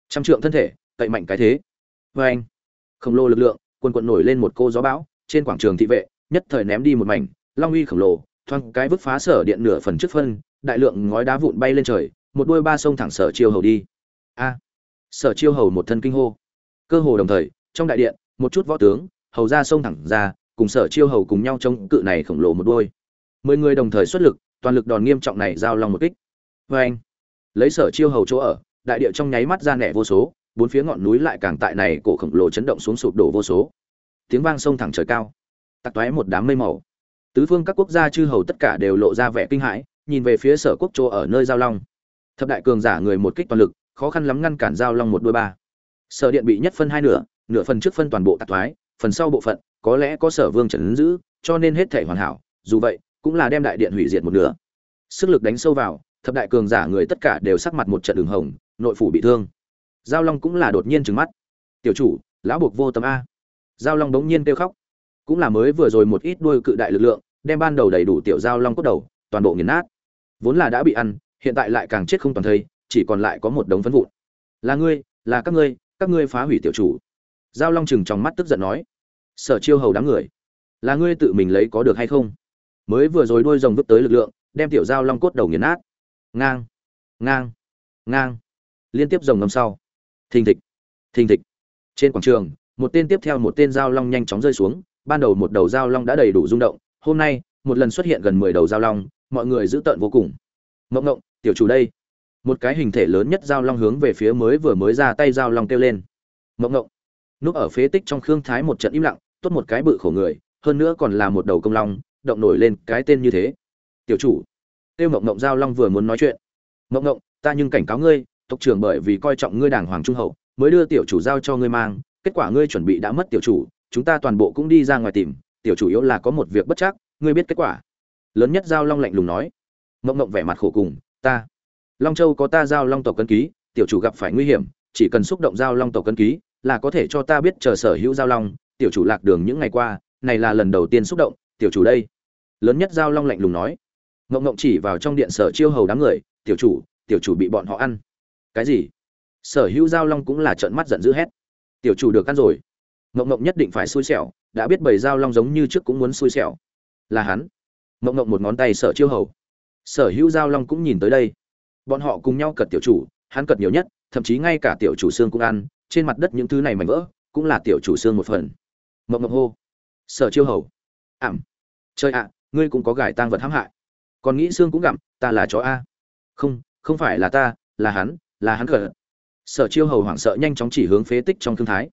Trăm trượng thân thể, cậy mạnh cái thế. Vê anh khổng lồ lực lượng, quần quận nổi lên một cô gió bão, trên quảng trường thị vệ, nhất thời ném đi một mảnh, long uy khổng lồ thoang cái vứt phá sở điện nửa phần trước phân, đại lượng ngói đá vụn bay lên trời một đôi ba sông thẳng sở chiêu hầu đi. A. Sở chiêu hầu một thân kinh hô. Cơ hồ đồng thời, trong đại điện, một chút võ tướng, hầu ra sông thẳng ra, cùng sở chiêu hầu cùng nhau chống cự này khổng lồ một đôi mười người đồng thời xuất lực, toàn lực đòn nghiêm trọng này giao long một kích. Vê anh lấy sở chiêu hầu chỗ ở, đại địa trong nháy mắt ra nẻ vô số, bốn phía ngọn núi lại càng tại này cổ khổng lồ chấn động xuống sụp đổ vô số. Tiếng vang sông thẳng trời cao tặc toé một đám mây màu. Tứ phương các quốc gia chư hầu tất cả đều lộ ra vẻ kinh hãi, nhìn về phía sở quốc chỗ ở nơi giao long thập đại cường giả người một kích toàn lực, khó khăn lắm ngăn cản giao long một đôi ba. Sở điện bị nhất phân hai nửa nửa phần trước phân toàn bộ tạc thoái, phần sau bộ phận, có lẽ có sở vương trần giữ, cho nên hết thể hoàn hảo, dù vậy, cũng là đem đại điện hủy diệt một nửa. Sức lực đánh sâu vào, thập đại cường giả người tất cả đều sắc mặt một trận đường hồng, nội phủ bị thương. Giao long cũng là đột nhiên trừng mắt. Tiểu chủ, lão buộc vô tâm a. Giao long bỗng nhiên kêu khóc. Cũng là mới vừa rồi một ít đuôi cự đại lực lượng, đem ban đầu đầy đủ tiểu giao long cốt đầu, toàn bộ nghiền nát. Vốn là đã bị ăn hiện tại lại càng chết không toàn thây, chỉ còn lại có một đống phấn vụn. Là ngươi, là các ngươi các ngươi phá hủy tiểu chủ. Giao long chừng trong mắt tức giận nói. Sở chiêu hầu đám người, là ngươi tự mình lấy có được hay không? Mới vừa rồi đôi rồng vứt tới lực lượng, đem tiểu giao long cốt đầu nghiền nát. Ngang ngang ngang. Liên tiếp rồng ngầm sau. Thình thịch thình thịch. Trên quảng trường, một tên tiếp theo một tên giao long nhanh chóng rơi xuống. Ban đầu một đầu giao long đã đầy đủ rung động. Hôm nay, một lần xuất hiện gần mười đầu giao long, mọi người giữ tợn vô cùng. Mộng ngộng tiểu chủ đây. Một cái hình thể lớn nhất giao long hướng về phía mới vừa mới ra tay giao long kêu lên. Mộng ngộng. Núp ở phế tích trong khương thái một trận im lặng, tốt một cái bự khổ người, hơn nữa còn là một đầu công long, động nổi lên cái tên như thế. Tiểu chủ. Tiêu mộng ngộng giao long vừa muốn nói chuyện. Mộng ngộng, ta nhưng cảnh cáo ngươi, tộc trưởng bởi vì coi trọng ngươi đảng hoàng trung hậu, mới đưa tiểu chủ giao cho ngươi mang, kết quả ngươi chuẩn bị đã mất tiểu chủ, chúng ta toàn bộ cũng đi ra ngoài tìm, tiểu chủ yếu là có một việc bất chắc, ngươi biết kết quả. Lớn nhất giao long lạnh lùng nói. Mộng ngộng vẻ mặt khổ cùng ta. Long châu có ta giao long tộc cân ký, tiểu chủ gặp phải nguy hiểm, chỉ cần xúc động giao long tộc cân ký, là có thể cho ta biết chờ sở hữu giao long, tiểu chủ lạc đường những ngày qua, này là lần đầu tiên xúc động, tiểu chủ đây. Lớn nhất giao long lạnh lùng nói. Ngộng ngộng chỉ vào trong điện sở chiêu hầu đám người, tiểu chủ tiểu chủ bị bọn họ ăn. Cái gì? Sở hữu giao long cũng là trợn mắt giận dữ hét. Tiểu chủ được ăn rồi. Ngộng ngộng nhất định phải xui xẻo, đã biết bầy giao long giống như trước cũng muốn xui xẻo. Là hắn. Ngộng ngộng một ngón tay sở chiêu hầu sở hữu giao long cũng nhìn tới đây. Bọn họ cùng nhau cật tiểu chủ, hắn cật nhiều nhất, thậm chí ngay cả tiểu chủ xương cũng ăn, trên mặt đất những thứ này mảnh vỡ, cũng là tiểu chủ xương một phần. Mộng mộng hô. Sở chiêu hầu. Ảm. Chơi ạ, ngươi cũng có gài tang vật hãm hại. Còn nghĩ xương cũng gặm, ta là chó a. Không không phải là ta, là hắn là hắn cờ sở chiêu hầu hoảng sợ nhanh chóng chỉ hướng phế tích trong thương thái.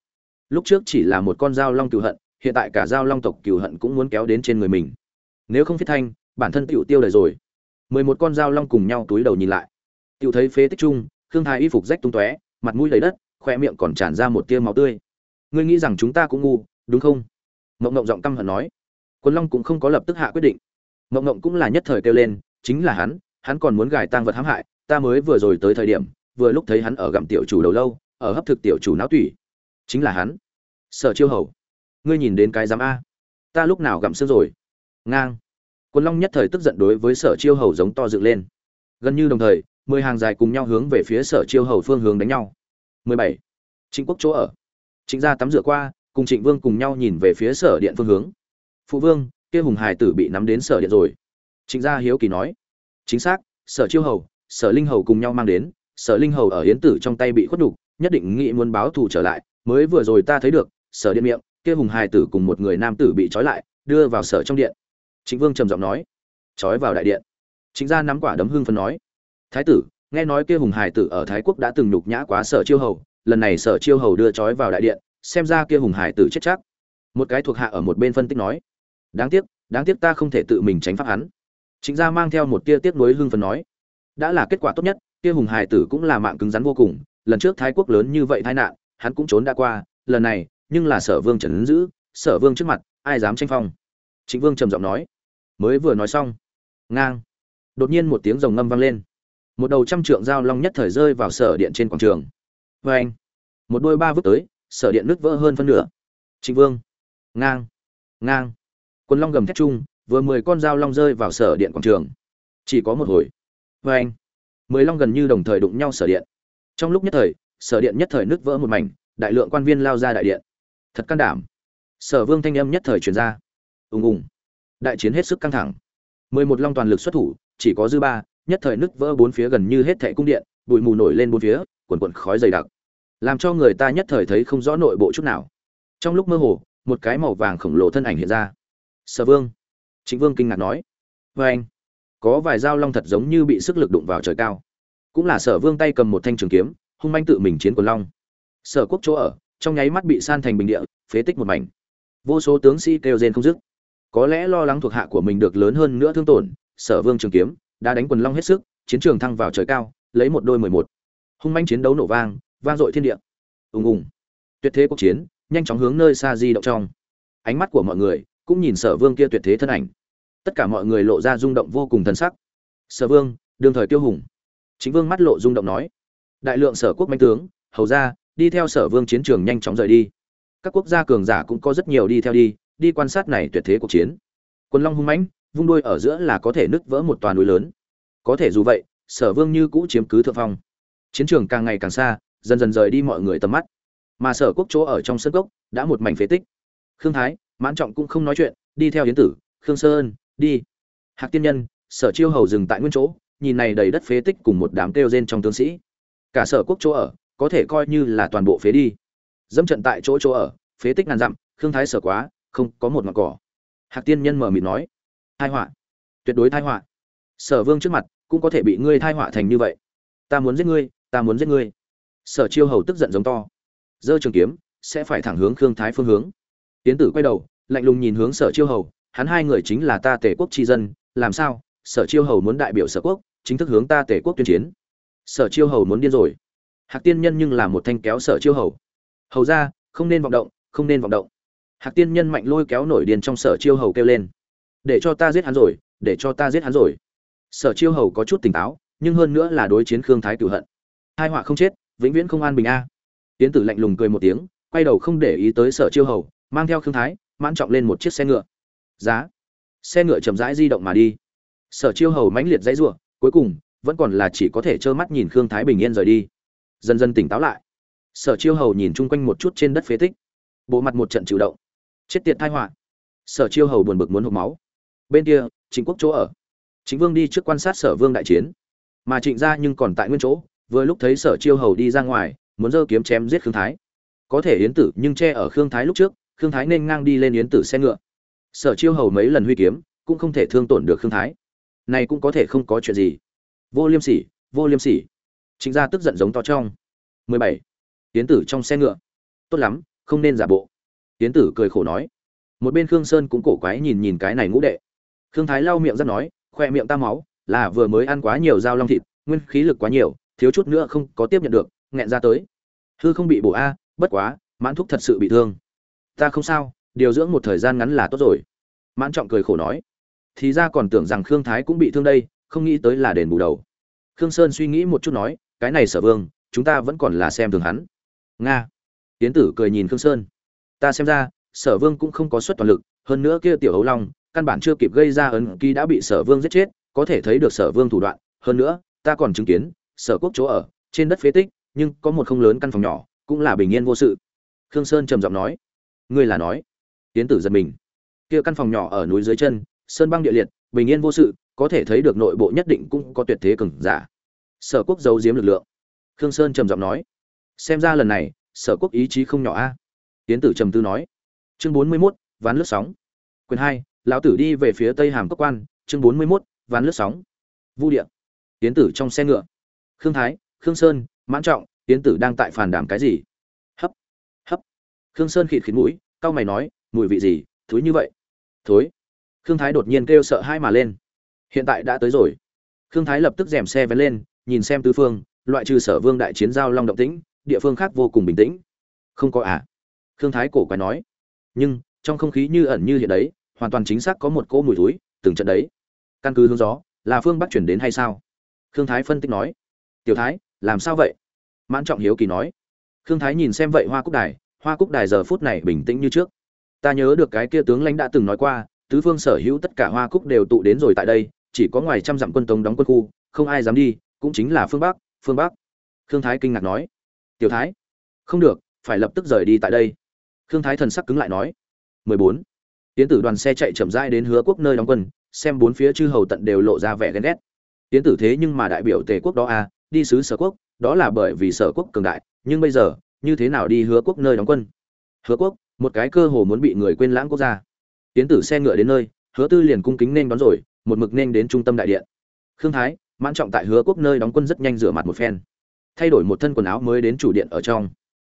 Lúc trước chỉ là một con dao long cừu hận, hiện tại cả dao long tộc cừu hận cũng muốn kéo đến trên người mình. Nếu không phiết thanh, bản thân tựu tiêu đời rồi mười một con dao long cùng nhau túi đầu nhìn lại. Tựu thấy phế tích chung thương thái y phục rách tung tóe, mặt mũi đầy đất khoe miệng còn tràn ra một tia máu tươi. Ngươi nghĩ rằng chúng ta cũng ngu, đúng không? Mộng mộng giọng căm hận nói. Quân long cũng không có lập tức hạ quyết định. Mộng mộng cũng là nhất thời kêu lên, chính là hắn hắn còn muốn gài tang vật hãm hại, ta mới vừa rồi tới thời điểm, vừa lúc thấy hắn ở gặm tiểu chủ đầu lâu, ở hấp thực tiểu chủ não tủy. Chính là hắn. Sở chiêu hầu, ngươi nhìn đến cái giám a. Ta lúc nào gặm xương rồi? Ngang quân long nhất thời tức giận đối với sở chiêu hầu giống to dựng lên gần như đồng thời mười hàng dài cùng nhau hướng về phía sở chiêu hầu phương hướng đánh nhau 17. Trịnh Quốc chỗ ở. Trịnh gia tắm rửa qua, cùng Trịnh Vương cùng nhau nhìn về phía sở điện phương hướng. Phụ vương, kia hùng hài tử bị nắm đến sở điện rồi. Trịnh gia hiếu kỳ nói. Chính xác, sở chiêu hầu, sở linh hầu cùng nhau mang đến, sở linh hầu ở hiến tử trong tay bị khuất đục, nhất định nghĩ muốn báo thù trở lại, mới vừa rồi ta thấy được, sở điện miệng, kia hùng hài tử cùng một người nam tử bị trói lại, đưa vào sở trong điện. Trịnh Vương trầm giọng nói. Trói vào đại điện. Trịnh gia nắm quả đấm hưng phấn nói. Thái tử, nghe nói kia hùng hải tử ở thái quốc đã từng nhục nhã quá sở chiêu hầu lần này sở chiêu hầu đưa trói vào đại điện xem ra kia hùng hải tử chết chắc một cái thuộc hạ ở một bên phân tích nói đáng tiếc đáng tiếc ta không thể tự mình tránh pháp hắn chính gia mang theo một tia tiếc nuối hưng phấn nói đã là kết quả tốt nhất kia hùng hải tử cũng là mạng cứng rắn vô cùng lần trước thái quốc lớn như vậy tai nạn hắn cũng trốn đã qua lần này nhưng là sở vương trần giữ sở vương trước mặt ai dám tranh phong chính vương trầm giọng nói mới vừa nói xong. Ngang. Đột nhiên một tiếng rồng ngâm vang lên. Một đầu trăm trượng dao long nhất thời rơi vào sở điện trên quảng trường. Vê anh, một đôi ba vứt tới, sở điện nứt vỡ hơn phân nửa. Trịnh vương. Ngang. Ngang. Quân long gầm thét chung, vừa mười con dao long rơi vào sở điện quảng trường. Chỉ có một hồi. Vê anh, mười long gần như đồng thời đụng nhau sở điện. Trong lúc nhất thời, sở điện nhất thời nứt vỡ một mảnh, đại lượng quan viên lao ra đại điện. Thật can đảm. Sở vương thanh âm nhất thời truyền ra. Ùng ùng đại chiến hết sức căng thẳng. Mười một long toàn lực xuất thủ, chỉ có dư ba, nhất thời nứt vỡ bốn phía gần như hết thệ cung điện, bụi mù nổi lên bốn phía quần quần khói dày đặc. Làm cho người ta nhất thời thấy không rõ nội bộ chút nào. Trong lúc mơ hồ, một cái màu vàng khổng lồ thân ảnh hiện ra. Sở vương. Chính vương kinh ngạc nói. Vê anh, có vài dao long thật giống như bị sức lực đụng vào trời cao. Cũng là sở vương tay cầm một thanh trường kiếm, hung manh tự mình chiến quần long. Sở quốc chỗ ở, trong nháy mắt bị san thành bình địa, phế tích một mảnh. Vô số tướng sĩ kêu rên không dứt có lẽ lo lắng thuộc hạ của mình được lớn hơn nữa thương tổn, sở vương trường kiếm, đã đánh quần long hết sức, chiến trường thăng vào trời cao, lấy một đôi mười một. Hung manh chiến đấu nổ vang vang dội thiên địa. Ùng ùng. Tuyệt thế cuộc chiến, nhanh chóng hướng nơi xa di động trong. Ánh mắt của mọi người cũng nhìn sở vương kia tuyệt thế thân ảnh. Tất cả mọi người lộ ra rung động vô cùng thần sắc. Sở vương, đương thời tiêu hùng. Chính vương mắt lộ rung động nói. Đại lượng sở quốc manh tướng, hầu ra, đi theo sở vương chiến trường nhanh chóng rời đi. Các quốc gia cường giả cũng có rất nhiều đi theo đi đi quan sát này tuyệt thế cuộc chiến. Quân long hung mãnh, vung đuôi ở giữa là có thể nứt vỡ một toàn núi lớn. Có thể dù vậy, sở vương như cũ chiếm cứ thượng phong. Chiến trường càng ngày càng xa, dần dần rời đi mọi người tầm mắt. Mà sở quốc chỗ ở trong sân cốc đã một mảnh phế tích. Khương thái, mãn trọng cũng không nói chuyện, đi theo hiến tử, khương sơn, đi. Hạc tiên nhân, sở chiêu hầu dừng tại nguyên chỗ, nhìn này đầy đất phế tích cùng một đám kêu rên trong tướng sĩ. Cả sở quốc chỗ ở có thể coi như là toàn bộ phế đi. Dẫm trận tại chỗ chỗ ở, phế tích ngàn dặm, khương thái sở quá không có một ngọn cỏ. Hạc tiên nhân mở mịt nói, thai họa, tuyệt đối thai họa. Sở vương trước mặt cũng có thể bị ngươi thai họa thành như vậy. Ta muốn giết ngươi, ta muốn giết ngươi. Sở chiêu hầu tức giận giống to. Giơ trường kiếm, sẽ phải thẳng hướng khương thái phương hướng. Tiến tử quay đầu, lạnh lùng nhìn hướng sở chiêu hầu, hắn hai người chính là ta tể quốc tri dân, làm sao? Sở chiêu hầu muốn đại biểu sở quốc, chính thức hướng ta tể quốc tuyên chiến. Sở chiêu hầu muốn điên rồi. Hạc tiên nhân nhưng là một thanh kéo sở chiêu hầu. Hầu ra, không nên vọng động, không nên vọng động hạc tiên nhân mạnh lôi kéo nổi điên trong sở chiêu hầu kêu lên. Để cho ta giết hắn rồi, để cho ta giết hắn rồi. Sở chiêu hầu có chút tỉnh táo, nhưng hơn nữa là đối chiến khương thái cửu hận. Hai họa không chết, vĩnh viễn không an bình a. Tiến tử lạnh lùng cười một tiếng, quay đầu không để ý tới sở chiêu hầu, mang theo khương thái, mãn trọng lên một chiếc xe ngựa. Giá. Xe ngựa chậm rãi di động mà đi. Sở chiêu hầu mãnh liệt dãy rủa, cuối cùng, vẫn còn là chỉ có thể trơ mắt nhìn khương thái bình yên rời đi. Dần dần tỉnh táo lại. Sở chiêu hầu nhìn chung quanh một chút trên đất phế tích. Bộ mặt một trận chịu động chết tiệt thai họa. Sở chiêu hầu buồn bực muốn hộp máu. Bên kia chính quốc chỗ ở. Chính vương đi trước quan sát sở vương đại chiến. Mà trịnh gia nhưng còn tại nguyên chỗ, vừa lúc thấy sở chiêu hầu đi ra ngoài, muốn giơ kiếm chém giết khương thái. Có thể yến tử nhưng che ở khương thái lúc trước, khương thái nên ngang đi lên yến tử xe ngựa. Sở chiêu hầu mấy lần huy kiếm, cũng không thể thương tổn được khương thái. Này cũng có thể không có chuyện gì. Vô liêm sỉ, vô liêm sỉ. Trịnh gia tức giận giống to trong. 17. yến tử trong xe ngựa. Tốt lắm, không nên giả bộ. Tiến tử cười khổ nói. Một bên khương sơn cũng cổ quái nhìn nhìn cái này ngũ đệ. Khương thái lau miệng ra nói, khoe miệng ta máu, là vừa mới ăn quá nhiều dao long thịt, nguyên khí lực quá nhiều, thiếu chút nữa không có tiếp nhận được, nghẹn ra tới. Hư không bị bổ a, bất quá, mãn thúc thật sự bị thương. Ta không sao, điều dưỡng một thời gian ngắn là tốt rồi. Mãn trọng cười khổ nói. Thì ra còn tưởng rằng khương thái cũng bị thương đây, không nghĩ tới là đền bù đầu. Khương sơn suy nghĩ một chút nói, cái này sở vương, chúng ta vẫn còn là xem thường hắn. Nga. Tiến tử cười nhìn khương sơn ta xem ra, sở vương cũng không có suất toàn lực, hơn nữa kia tiểu hấu long, căn bản chưa kịp gây ra ấn ký đã bị sở vương giết chết, có thể thấy được sở vương thủ đoạn. Hơn nữa, ta còn chứng kiến, sở quốc chỗ ở, trên đất phế tích, nhưng có một không lớn căn phòng nhỏ, cũng là bình yên vô sự. Khương sơn trầm giọng nói, ngươi là nói? Tiến tử giật mình. Kia căn phòng nhỏ ở núi dưới chân, sơn băng địa liệt, bình yên vô sự, có thể thấy được nội bộ nhất định cũng có tuyệt thế cường giả. Sở quốc giấu giếm lực lượng. Khương sơn trầm giọng nói, xem ra lần này, sở quốc ý chí không nhỏ a tiến tử trầm tư nói. Chương bốn mươi 41, ván lướt sóng. Quyền hai lão tử đi về phía tây hàm cốc quan. Chương bốn mươi 41, ván lướt sóng. Vu địa. Tiến tử trong xe ngựa. Khương thái khương sơn mãn trọng tiến tử đang tại phàn đàm cái gì? Hấp hấp. Khương sơn khịt khịt mũi cau mày nói mùi vị gì thối như vậy? Thối. Khương thái đột nhiên kêu sợ hai mà lên. Hiện tại đã tới rồi. Khương thái lập tức dèm xe vén lên nhìn xem tư phương loại trừ sở vương đại chiến giao long động tĩnh địa phương khác vô cùng bình tĩnh. Không có à? Khương thái cổ quái nói. Nhưng, trong không khí như ẩn như hiện đấy, hoàn toàn chính xác có một cỗ mùi túi từng trận đấy. Căn cứ hướng gió, là phương bắc chuyển đến hay sao? Khương thái phân tích nói. Tiểu thái, làm sao vậy? Mãn trọng hiếu kỳ nói. Khương thái nhìn xem vậy hoa cúc đài, hoa cúc đài giờ phút này bình tĩnh như trước. Ta nhớ được cái kia tướng lãnh đã từng nói qua, tứ phương sở hữu tất cả hoa cúc đều tụ đến rồi tại đây, chỉ có ngoài trăm dặm quân tống đóng quân khu, không ai dám đi, cũng chính là phương bắc phương bắc. Khương thái kinh ngạc nói. Tiểu thái, không được, phải lập tức rời đi tại đây khương thái thần sắc cứng lại nói 14. tiến tử đoàn xe chạy chậm rãi đến hứa quốc nơi đóng quân, xem bốn phía chư hầu tận đều lộ ra vẻ ghen ghét. Tiến tử thế nhưng mà đại biểu tề quốc đó à đi sứ sở quốc, đó là bởi vì sở quốc cường đại, nhưng bây giờ, như thế nào đi hứa quốc nơi đóng quân? Hứa quốc, một cái cơ hồ muốn bị người quên lãng quốc gia. Tiến tử xe ngựa đến nơi, hứa tư liền cung kính nên đón rồi, một mực nên đến trung tâm đại điện. Khương thái, mãn trọng tại hứa quốc nơi đóng quân rất nhanh rửa mặt một phen. Thay đổi một thân quần áo mới đến chủ điện ở trong.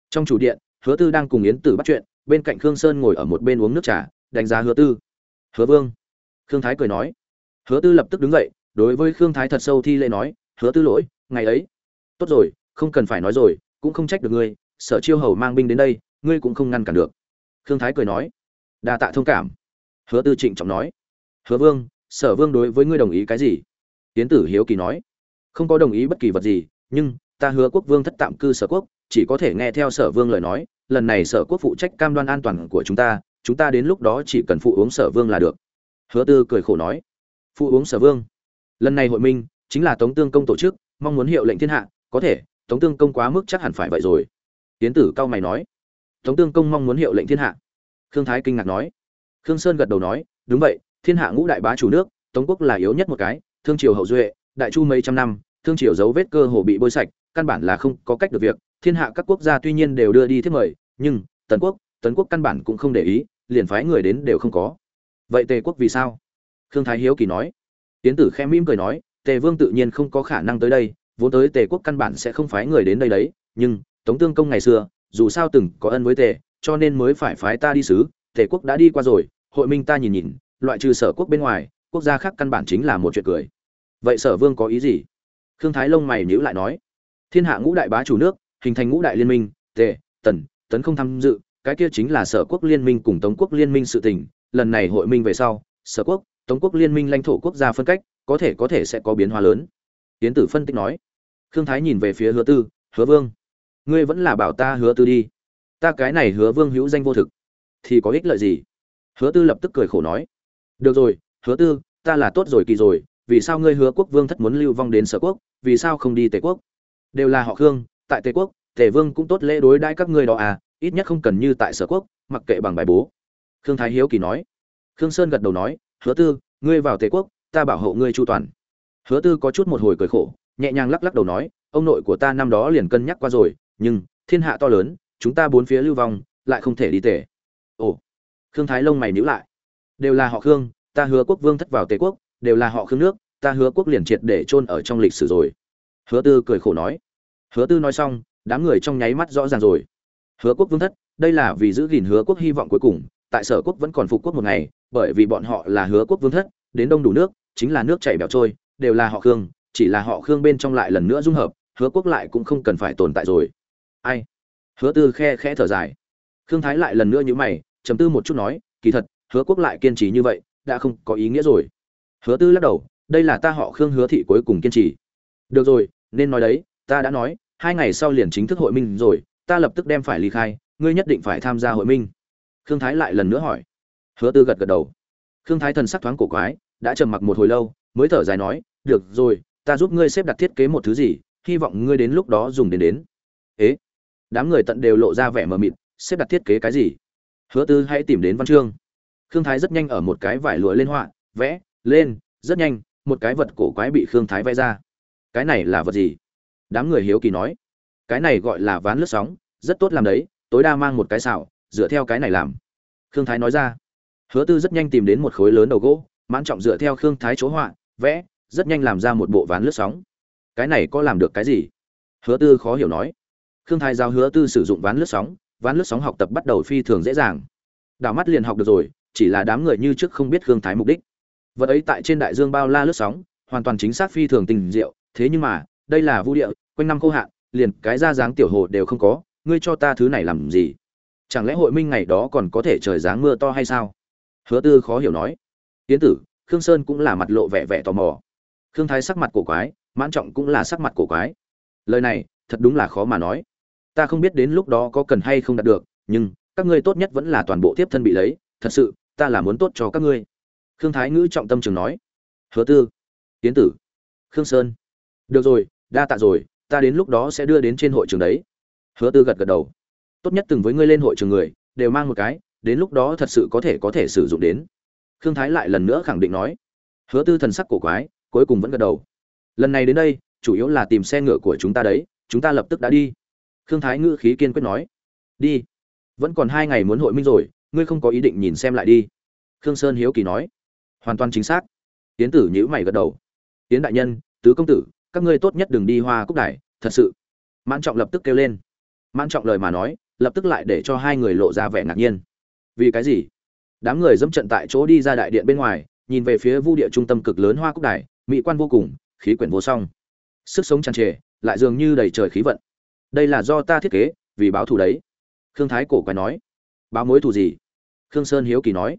Trong chủ điện hứa tư đang cùng yến tử bắt chuyện, bên cạnh khương sơn ngồi ở một bên uống nước trà, đánh giá hứa tư. Hứa vương. Khương thái cười nói. Hứa tư lập tức đứng dậy, đối với khương thái thật sâu thi lễ nói, hứa tư lỗi, ngày ấy. Tốt rồi, không cần phải nói rồi, cũng không trách được ngươi, sở chiêu hầu mang binh đến đây, ngươi cũng không ngăn cản được. Khương thái cười nói. Đa tạ thông cảm. Hứa tư trịnh trọng nói. Hứa vương, sở vương đối với ngươi đồng ý cái gì? Tiến tử hiếu kỳ nói. Không có đồng ý bất kỳ vật gì, nhưng ta hứa quốc vương thất tạm cư sở quốc chỉ có thể nghe theo sở vương lời nói, lần này sở quốc phụ trách cam đoan an toàn của chúng ta chúng ta đến lúc đó chỉ cần phụ uống sở vương là được. Hứa tư cười khổ nói. Phụ uống sở vương? Lần này hội minh chính là tống tương công tổ chức, mong muốn hiệu lệnh thiên hạ, có thể, tống tương công quá mức chắc hẳn phải vậy rồi. Tiến tử cao mày nói. Tống tương công mong muốn hiệu lệnh thiên hạ. Khương thái kinh ngạc nói. Khương sơn gật đầu nói. Đúng vậy, thiên hạ ngũ đại bá chủ nước, tống quốc là yếu nhất một cái, thương triều hậu duệ, đại chu mấy trăm năm, thương triều dấu vết cơ hồ bị bôi sạch, căn bản là không có cách được việc thiên hạ các quốc gia tuy nhiên đều đưa đi thiết mời, nhưng tần quốc tấn quốc căn bản cũng không để ý, liền phái người đến đều không có. Vậy tề quốc vì sao? Khương thái hiếu kỳ nói. Tiến tử khẽ mỉm cười nói, tề vương tự nhiên không có khả năng tới đây, vốn tới tề quốc căn bản sẽ không phái người đến đây đấy, nhưng tống tương công ngày xưa, dù sao từng có ân với tề, cho nên mới phải phái ta đi sứ, tề quốc đã đi qua rồi, hội minh ta nhìn nhìn, loại trừ sở quốc bên ngoài, quốc gia khác căn bản chính là một chuyện cười. Vậy sở vương có ý gì? Khương thái lông mày nhữ lại nói. Thiên hạ ngũ đại bá chủ nước hình thành ngũ đại liên minh tề tần, tấn không tham dự, cái kia chính là sở quốc liên minh cùng tống quốc liên minh sự tình. Lần này hội minh về sau, sở quốc, tống quốc liên minh lãnh thổ quốc gia phân cách, có thể có thể sẽ có biến hóa lớn. Tiến tử phân tích nói. Khương thái nhìn về phía hứa tư, hứa vương, ngươi vẫn là bảo ta hứa tư đi. Ta cái này hứa vương hữu danh vô thực, thì có ích lợi gì? Hứa tư lập tức cười khổ nói. Được rồi, hứa tư, ta là tốt rồi kỳ rồi, vì sao ngươi hứa quốc vương thất muốn lưu vong đến sở quốc, vì sao không đi tề quốc? Đều là họ khương tại tề quốc, tề vương cũng tốt lễ đối đãi các ngươi đó à ít nhất không cần như tại sở quốc, mặc kệ bằng bài bố. Khương thái hiếu kỳ nói. Khương sơn gật đầu nói, hứa tư, ngươi vào tề quốc, ta bảo hộ ngươi chu toàn. Hứa tư có chút một hồi cười khổ, nhẹ nhàng lắc lắc đầu nói, ông nội của ta năm đó liền cân nhắc qua rồi, nhưng thiên hạ to lớn, chúng ta bốn phía lưu vong, lại không thể đi tề. Ồ. Khương thái lông mày nhữ lại. Đều là họ khương, ta hứa quốc vương thất vào tề quốc, đều là họ khương nước, ta hứa quốc liền triệt để chôn ở trong lịch sử rồi. Hứa tư cười khổ nói hứa tư nói xong, đám người trong nháy mắt rõ ràng rồi. Hứa quốc vương thất, đây là vì giữ gìn hứa quốc hy vọng cuối cùng, tại sở quốc vẫn còn phục quốc một ngày, bởi vì bọn họ là hứa quốc vương thất, đến đông đủ nước, chính là nước chảy bẹo trôi, đều là họ khương, chỉ là họ khương bên trong lại lần nữa dung hợp, hứa quốc lại cũng không cần phải tồn tại rồi. Ai? Hứa tư khe khẽ thở dài. Khương thái lại lần nữa như mày chấm tư một chút nói, kỳ thật, hứa quốc lại kiên trì như vậy, đã không có ý nghĩa rồi. Hứa tư lắc đầu, đây là ta họ khương hứa thị cuối cùng kiên trì. Được rồi, nên nói đấy, ta đã nói hai ngày sau liền chính thức hội minh rồi, ta lập tức đem phải ly khai, ngươi nhất định phải tham gia hội minh. Khương thái lại lần nữa hỏi. Hứa tư gật gật đầu. Khương thái thần sắc thoáng cổ quái, đã trầm mặc một hồi lâu, mới thở dài nói, được rồi, ta giúp ngươi xếp đặt thiết kế một thứ gì, hy vọng ngươi đến lúc đó dùng đến đến. Ế? Đám người tận đều lộ ra vẻ mờ mịt, xếp đặt thiết kế cái gì? Hứa tư hãy tìm đến văn chương. Khương thái rất nhanh ở một cái vải lụa lên họa, vẽ, lên, rất nhanh, một cái vật cổ quái bị khương thái vẽ ra. Cái này là vật gì? Đám người hiếu kỳ nói, cái này gọi là ván lướt sóng, rất tốt làm đấy, tối đa mang một cái xảo dựa theo cái này làm. Khương thái nói ra. Hứa tư rất nhanh tìm đến một khối lớn đầu gỗ, mãn trọng dựa theo khương thái chỗ họa, vẽ, rất nhanh làm ra một bộ ván lướt sóng. Cái này có làm được cái gì? Hứa tư khó hiểu nói. Khương thái giao hứa tư sử dụng ván lướt sóng, ván lướt sóng học tập bắt đầu phi thường dễ dàng. Đảo mắt liền học được rồi, chỉ là đám người như trước không biết khương thái mục đích. Vật ấy tại trên đại dương bao la lướt sóng, hoàn toàn chính xác phi thường tình diệu, thế nhưng mà, đây là vũ địa quanh năm khô hạn, liền cái ra dáng tiểu hồ đều không có, ngươi cho ta thứ này làm gì? Chẳng lẽ hội minh ngày đó còn có thể trời dáng mưa to hay sao? Hứa tư khó hiểu nói. Tiến tử, khương sơn cũng là mặt lộ vẻ vẻ tò mò. Khương thái sắc mặt cổ quái, mãn trọng cũng là sắc mặt cổ quái. Lời này, thật đúng là khó mà nói. Ta không biết đến lúc đó có cần hay không đạt được, nhưng các ngươi tốt nhất vẫn là toàn bộ tiếp thân bị lấy, thật sự, ta là muốn tốt cho các ngươi. Khương thái ngữ trọng tâm trường nói. Hứa tư tiến tử, khương sơn. Được rồi, đa tạ rồi ta đến lúc đó sẽ đưa đến trên hội trường đấy. Hứa tư gật gật đầu. Tốt nhất từng với ngươi lên hội trường người, đều mang một cái, đến lúc đó thật sự có thể có thể sử dụng đến. Khương thái lại lần nữa khẳng định nói. Hứa tư thần sắc cổ quái, cuối cùng vẫn gật đầu. Lần này đến đây, chủ yếu là tìm xe ngựa của chúng ta đấy, chúng ta lập tức đã đi. Khương thái ngữ khí kiên quyết nói. Đi. Vẫn còn hai ngày muốn hội minh rồi, ngươi không có ý định nhìn xem lại đi. Khương sơn hiếu kỳ nói. Hoàn toàn chính xác. Tiến tử nhữ mày gật đầu. Tiến đại nhân, tứ công tử các ngươi tốt nhất đừng đi hoa cúc đài, thật sự. Mãn trọng lập tức kêu lên. Mãn trọng lời mà nói, lập tức lại để cho hai người lộ ra vẻ ngạc nhiên. Vì cái gì? Đám người dẫm trận tại chỗ đi ra đại điện bên ngoài, nhìn về phía vu địa trung tâm cực lớn hoa cúc đài, mỹ quan vô cùng, khí quyển vô song. Sức sống tràn trề, lại dường như đầy trời khí vận. Đây là do ta thiết kế, vì báo thù đấy. Khương thái cổ quái nói. Báo mối thù gì? Khương sơn hiếu kỳ nói.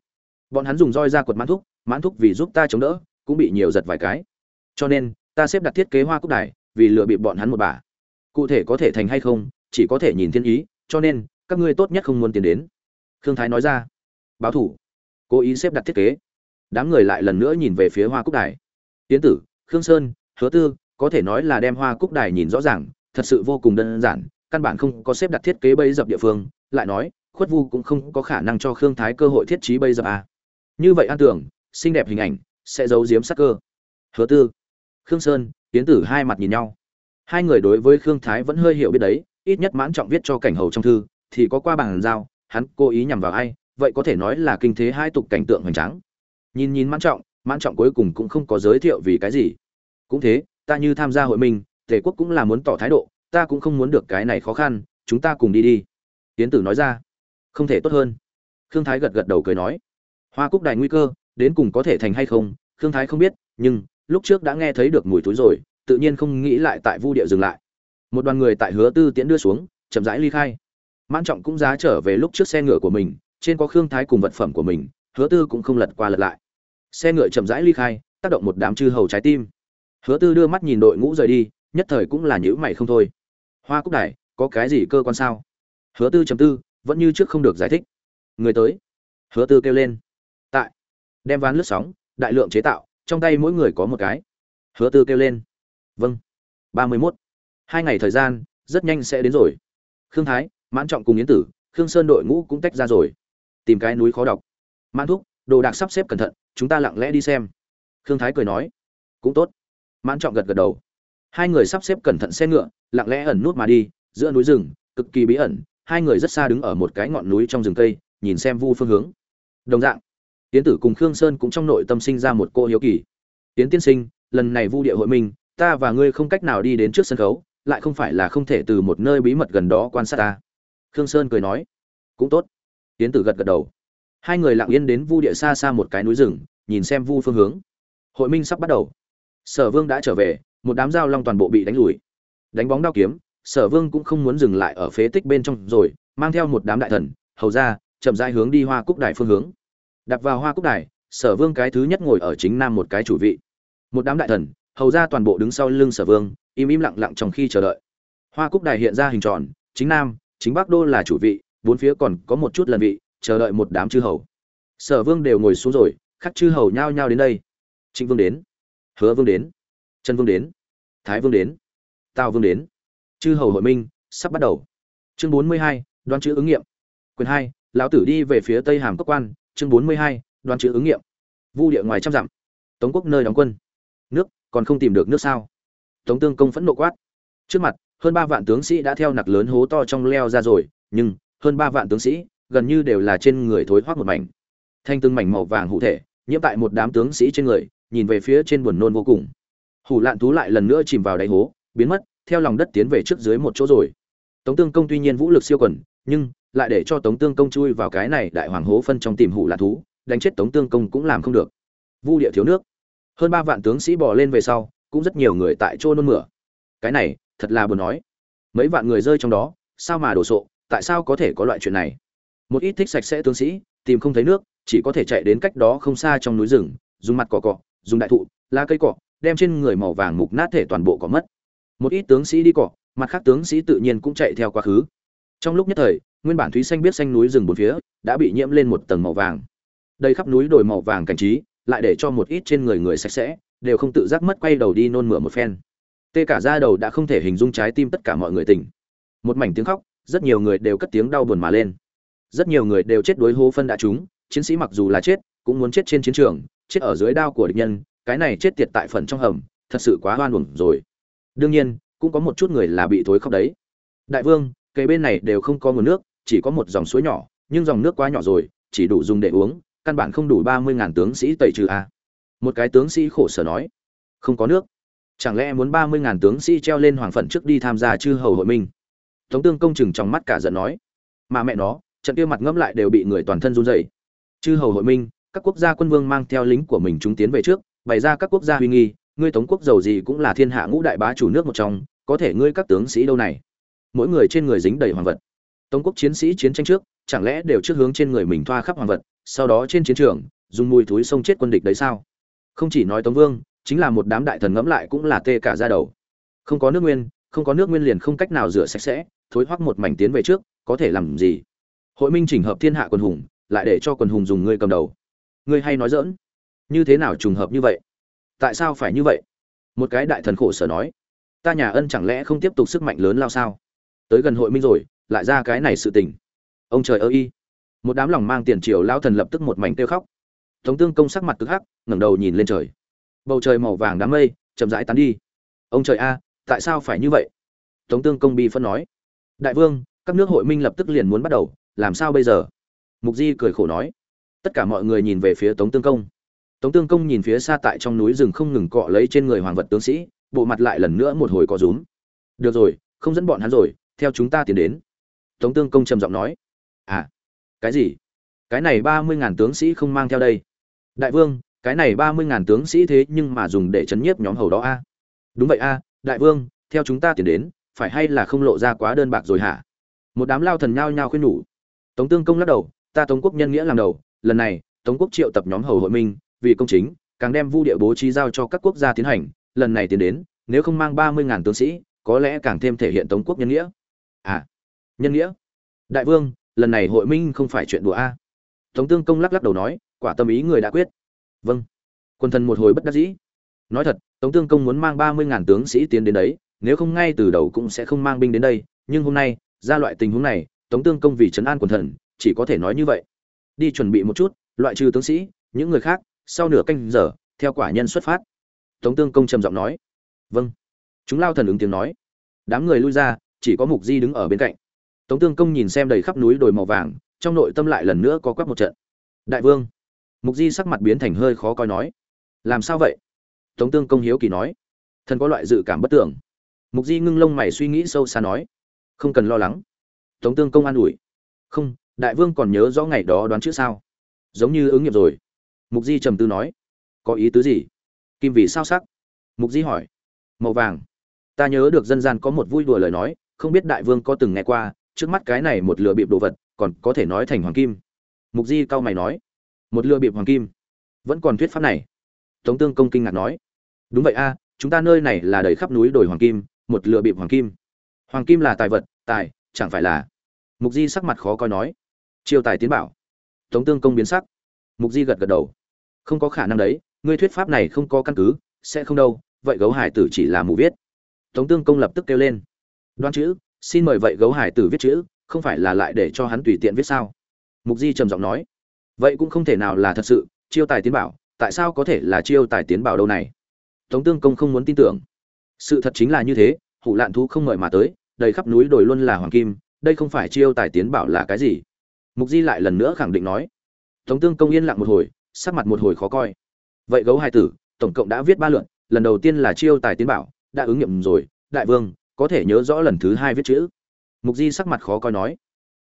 Bọn hắn dùng roi ra quật mãn thúc mãn thúc vì giúp ta chống đỡ, cũng bị nhiều giật vài cái. Cho nên ta xếp đặt thiết kế hoa cúc đài, vì lựa bị bọn hắn một bà. Cụ thể có thể thành hay không, chỉ có thể nhìn thiên ý, cho nên, các ngươi tốt nhất không muốn tiến đến. Khương thái nói ra. Báo thủ. Cố ý xếp đặt thiết kế. Đám người lại lần nữa nhìn về phía hoa cúc đài. Tiến tử, khương sơn, hứa tư, có thể nói là đem hoa cúc đài nhìn rõ ràng, thật sự vô cùng đơn giản, căn bản không có xếp đặt thiết kế bấy dập địa phương. Lại nói, khuất vu cũng không có khả năng cho khương thái cơ hội thiết trí bấy dập à. như vậy an tưởng, xinh đẹp hình ảnh, sẽ giấu giếm sắc cơ. Hứa tư khương sơn tiến tử hai mặt nhìn nhau. Hai người đối với khương thái vẫn hơi hiểu biết đấy ít nhất mãn trọng viết cho cảnh hầu trong thư thì có qua bàn giao hắn cố ý nhằm vào ai vậy có thể nói là kinh thế hai tục cảnh tượng hoành tráng. Nhìn nhìn mãn trọng mãn trọng cuối cùng cũng không có giới thiệu vì cái gì. Cũng thế ta như tham gia hội mình, tề quốc cũng là muốn tỏ thái độ ta cũng không muốn được cái này khó khăn chúng ta cùng đi đi. Tiến tử nói ra. Không thể tốt hơn. Khương thái gật gật đầu cười nói. Hoa cúc đài nguy cơ đến cùng có thể thành hay không khương thái không biết nhưng lúc trước đã nghe thấy được mùi túi rồi, tự nhiên không nghĩ lại tại vu địa dừng lại. Một đoàn người tại hứa tư tiễn đưa xuống, chậm rãi ly khai. Mãn trọng cũng giá trở về lúc trước xe ngựa của mình, trên có khương thái cùng vật phẩm của mình, hứa tư cũng không lật qua lật lại. Xe ngựa chậm rãi ly khai, tác động một đám chư hầu trái tim. Hứa tư đưa mắt nhìn đội ngũ rời đi, nhất thời cũng là nhữ mày không thôi. Hoa cúc đài, có cái gì cơ quan sao? Hứa tư chấm tư, vẫn như trước không được giải thích. Người tới. Hứa tư kêu lên. Tại. Đem ván lướt sóng, đại lượng chế tạo trong tay mỗi người có một cái. Hứa tư kêu lên. Vâng. Ba mươi mốt. Hai ngày thời gian, rất nhanh sẽ đến rồi. Khương thái, mãn trọng cùng yến tử, khương sơn đội ngũ cũng tách ra rồi. Tìm cái núi khó đọc. Mãn thúc, đồ đạc sắp xếp cẩn thận, chúng ta lặng lẽ đi xem. Khương thái cười nói. Cũng tốt. Mãn trọng gật gật đầu. Hai người sắp xếp cẩn thận xe ngựa, lặng lẽ ẩn nút mà đi, giữa núi rừng, cực kỳ bí ẩn. Hai người rất xa đứng ở một cái ngọn núi trong rừng cây, nhìn xem vu phương hướng. Đồng dạng tiến tử cùng khương sơn cũng trong nội tâm sinh ra một cô hiếu kỳ. Tiến tiên sinh, lần này vu địa hội minh, ta và ngươi không cách nào đi đến trước sân khấu, lại không phải là không thể từ một nơi bí mật gần đó quan sát ta. Khương sơn cười nói. Cũng tốt. Tiến tử gật gật đầu. Hai người lặng yên đến vu địa xa xa một cái núi rừng, nhìn xem vu phương hướng. Hội minh sắp bắt đầu. Sở vương đã trở về, một đám dao long toàn bộ bị đánh lùi. Đánh bóng đao kiếm, sở vương cũng không muốn dừng lại ở phế tích bên trong rồi, mang theo một đám đại thần, hầu ra, chậm rãi hướng đi hoa cúc đài phương hướng đặt vào hoa cúc đài, sở vương cái thứ nhất ngồi ở chính nam một cái chủ vị. Một đám đại thần, hầu ra toàn bộ đứng sau lưng sở vương, im im lặng lặng trong khi chờ đợi. Hoa cúc đài hiện ra hình tròn, chính nam, chính bắc đô là chủ vị, bốn phía còn có một chút lần vị, chờ đợi một đám chư hầu. Sở vương đều ngồi xuống rồi, khắc chư hầu nhao nhao đến đây. Trịnh vương đến, hứa vương đến, trần vương đến, thái vương đến, tào vương đến. Chư hầu hội minh, sắp bắt đầu. Chương bốn mươi hai, đoán chữ ứng nghiệm. Quyền hai, lão tử đi về phía tây hàm cốc quan chương bốn mươi hai, đoán chữ ứng nghiệm. Vu địa ngoài trăm dặm. Tống quốc nơi đóng quân. Nước, còn không tìm được nước sao? Tống tương công phẫn nộ quát. Trước mặt, hơn ba vạn tướng sĩ đã theo nặc lớn hố to trong leo ra rồi, nhưng hơn ba vạn tướng sĩ gần như đều là trên người thối hoác một mảnh. Thanh từng mảnh màu vàng hữu thể, nhiễm tại một đám tướng sĩ trên người, nhìn về phía trên buồn nôn vô cùng. Hủ lạn thú lại lần nữa chìm vào đáy hố, biến mất, theo lòng đất tiến về trước dưới một chỗ rồi. Tống tương công tuy nhiên vũ lực siêu quần, nhưng lại để cho tống tương công chui vào cái này đại hoàng hố phân trong tìm hủ là thú, đánh chết tống tương công cũng làm không được. Vu địa thiếu nước. Hơn ba vạn tướng sĩ bỏ lên về sau, cũng rất nhiều người tại chỗ nôn mửa. Cái này, thật là buồn nói. Mấy vạn người rơi trong đó, sao mà đổ sộ, tại sao có thể có loại chuyện này? Một ít thích sạch sẽ tướng sĩ, tìm không thấy nước, chỉ có thể chạy đến cách đó không xa trong núi rừng, dùng mặt cỏ cọ, dùng đại thụ, lá cây cọ, đem trên người màu vàng mục nát thể toàn bộ có mất. Một ít tướng sĩ đi cọ, mặt khác tướng sĩ tự nhiên cũng chạy theo quá khứ. Trong lúc nhất thời nguyên bản thúy xanh biết xanh núi rừng bốn phía đã bị nhiễm lên một tầng màu vàng. Đây khắp núi đồi màu vàng cảnh trí, lại để cho một ít trên người người sạch sẽ, đều không tự giác mất quay đầu đi nôn mửa một phen. Tê cả da đầu đã không thể hình dung trái tim tất cả mọi người tỉnh. Một mảnh tiếng khóc, rất nhiều người đều cất tiếng đau buồn mà lên. Rất nhiều người đều chết đuối hô phân đã trúng, chiến sĩ mặc dù là chết, cũng muốn chết trên chiến trường, chết ở dưới đao của địch nhân, cái này chết tiệt tại phần trong hầm, thật sự quá hoan uổng rồi. Đương nhiên, cũng có một chút người là bị thối khóc đấy. Đại vương cây bên này đều không có nguồn nước chỉ có một dòng suối nhỏ, nhưng dòng nước quá nhỏ rồi, chỉ đủ dùng để uống, căn bản không đủ ba mươi ngàn tướng sĩ tẩy trừ a. À. một cái tướng sĩ khổ sở nói, không có nước. Chẳng lẽ muốn ba mươi ngàn tướng sĩ treo lên hoàng phận trước đi tham gia chư hầu hội minh? Tống tương công chừng trong mắt cả giận nói, mà mẹ nó, trận kia mặt ngẫm lại đều bị người toàn thân run rẩy. Chư hầu hội minh, các quốc gia quân vương mang theo lính của mình chúng tiến về trước, bày ra các quốc gia huy nghi, ngươi tống quốc giàu gì cũng là thiên hạ ngũ đại bá chủ nước một trong, có thể ngươi các tướng sĩ đâu này? Mỗi người trên người dính đầy hoàng vật tống quốc chiến sĩ chiến tranh trước, chẳng lẽ đều trước hướng trên người mình thoa khắp hoàng vật, sau đó trên chiến trường, dùng mùi thối xông chết quân địch đấy sao? Không chỉ nói tống vương, chính là một đám đại thần ngẫm lại cũng là tê cả da đầu. Không có nước nguyên, không có nước nguyên liền không cách nào rửa sạch sẽ, thối hoắc một mảnh tiến về trước, có thể làm gì? Hội minh chỉnh hợp thiên hạ quần hùng, lại để cho quần hùng dùng ngươi cầm đầu. Ngươi hay nói dỡn như thế nào trùng hợp như vậy? Tại sao phải như vậy? Một cái đại thần khổ sở nói. Ta nhà ân chẳng lẽ không tiếp tục sức mạnh lớn lao sao? Tới gần hội minh rồi lại ra cái này sự tình. Ông trời ơi. Một đám lòng mang tiền triều lao thần lập tức một mảnh kêu khóc. Tống tương công sắc mặt cực hắc, ngẩng đầu nhìn lên trời. Bầu trời màu vàng đám mây chậm rãi tán đi. Ông trời a, tại sao phải như vậy? Tống tương công bi phân nói. Đại vương, các nước hội minh lập tức liền muốn bắt đầu, làm sao bây giờ? Mục di cười khổ nói. Tất cả mọi người nhìn về phía tống tương công. Tống tương công nhìn phía xa tại trong núi rừng không ngừng cọ lấy trên người hoàng vật tướng sĩ, bộ mặt lại lần nữa một hồi co rúm. Được rồi, không dẫn bọn hắn rồi, theo chúng ta tiến đến tống tương công trầm giọng nói à cái gì? Cái này ba mươi ngàn tướng sĩ không mang theo đây. Đại vương, cái này ba mươi ngàn tướng sĩ thế nhưng mà dùng để chấn nhiếp nhóm hầu đó a. Đúng vậy a, đại vương, theo chúng ta tiến đến, phải hay là không lộ ra quá đơn bạc rồi hả? Một đám lao thần nhao nhao khuyên nhủ. Tống tương công lắc đầu, ta tống quốc nhân nghĩa làm đầu, lần này, tống quốc triệu tập nhóm hầu hội minh, vì công chính, càng đem vu địa bố trí giao cho các quốc gia tiến hành, lần này tiến đến, nếu không mang ba mươi ngàn tướng sĩ, có lẽ càng thêm thể hiện tống quốc nhân nghĩa. À nhân nghĩa. Đại vương, lần này hội minh không phải chuyện đùa a. Tống tương công lắc lắc đầu nói, quả tâm ý người đã quyết. Vâng. Quân thần một hồi bất đắc dĩ. Nói thật, tống tương công muốn mang ba mươi ngàn tướng sĩ tiến đến đấy, nếu không ngay từ đầu cũng sẽ không mang binh đến đây. Nhưng hôm nay, ra loại tình huống này, tống tương công vì trấn an quần thần, chỉ có thể nói như vậy. Đi chuẩn bị một chút, loại trừ tướng sĩ, những người khác, sau nửa canh giờ, theo quả nhân xuất phát. Tống tương công trầm giọng nói. Vâng. Chúng lao thần ứng tiếng nói. Đám người lui ra, chỉ có mục di đứng ở bên cạnh tống tương công nhìn xem đầy khắp núi đồi màu vàng, trong nội tâm lại lần nữa có quắc một trận. Đại vương. Mục di sắc mặt biến thành hơi khó coi nói. Làm sao vậy? Tống tương công hiếu kỳ nói. Thần có loại dự cảm bất tưởng. Mục di ngưng lông mày suy nghĩ sâu xa nói. Không cần lo lắng. Tống tương công an ủi. Không, đại vương còn nhớ rõ ngày đó đoán chữ sao? Giống như ứng nghiệm rồi. Mục di trầm tư nói. Có ý tứ gì? Kim vì sao sắc? Mục di hỏi. Màu vàng. Ta nhớ được dân gian có một vui đùa lời nói, không biết đại vương có từng nghe qua trước mắt cái này một lừa bịp đồ vật, còn có thể nói thành hoàng kim. Mục di cao mày nói, một lừa bịp hoàng kim? Vẫn còn thuyết pháp này. Tống tương công kinh ngạc nói, đúng vậy a, chúng ta nơi này là đầy khắp núi đồi hoàng kim, một lừa bịp hoàng kim. Hoàng kim là tài vật, tài, chẳng phải là. Mục di sắc mặt khó coi nói, chiêu tài tiến bảo. Tống tương công biến sắc. Mục di gật gật đầu, không có khả năng đấy, ngươi thuyết pháp này không có căn cứ, sẽ không đâu, vậy gấu hải tử chỉ là mù viết. Tống tương công lập tức kêu lên đoan chữ xin mời vậy gấu hải tử viết chữ, không phải là lại để cho hắn tùy tiện viết sao? Mục di trầm giọng nói. Vậy cũng không thể nào là thật sự, chiêu tài tiến bảo, tại sao có thể là chiêu tài tiến bảo đâu này? Tống tương công không muốn tin tưởng. Sự thật chính là như thế, hủ lạn thú không mời mà tới, đầy khắp núi đồi luôn là hoàng kim, đây không phải chiêu tài tiến bảo là cái gì? Mục di lại lần nữa khẳng định nói. Tống tương công yên lặng một hồi, sắc mặt một hồi khó coi. Vậy gấu hai tử, tổng cộng đã viết ba lượn lần đầu tiên là chiêu tài tiến bảo, đã ứng nghiệm rồi, đại vương có thể nhớ rõ lần thứ hai viết chữ. Mục di sắc mặt khó coi nói,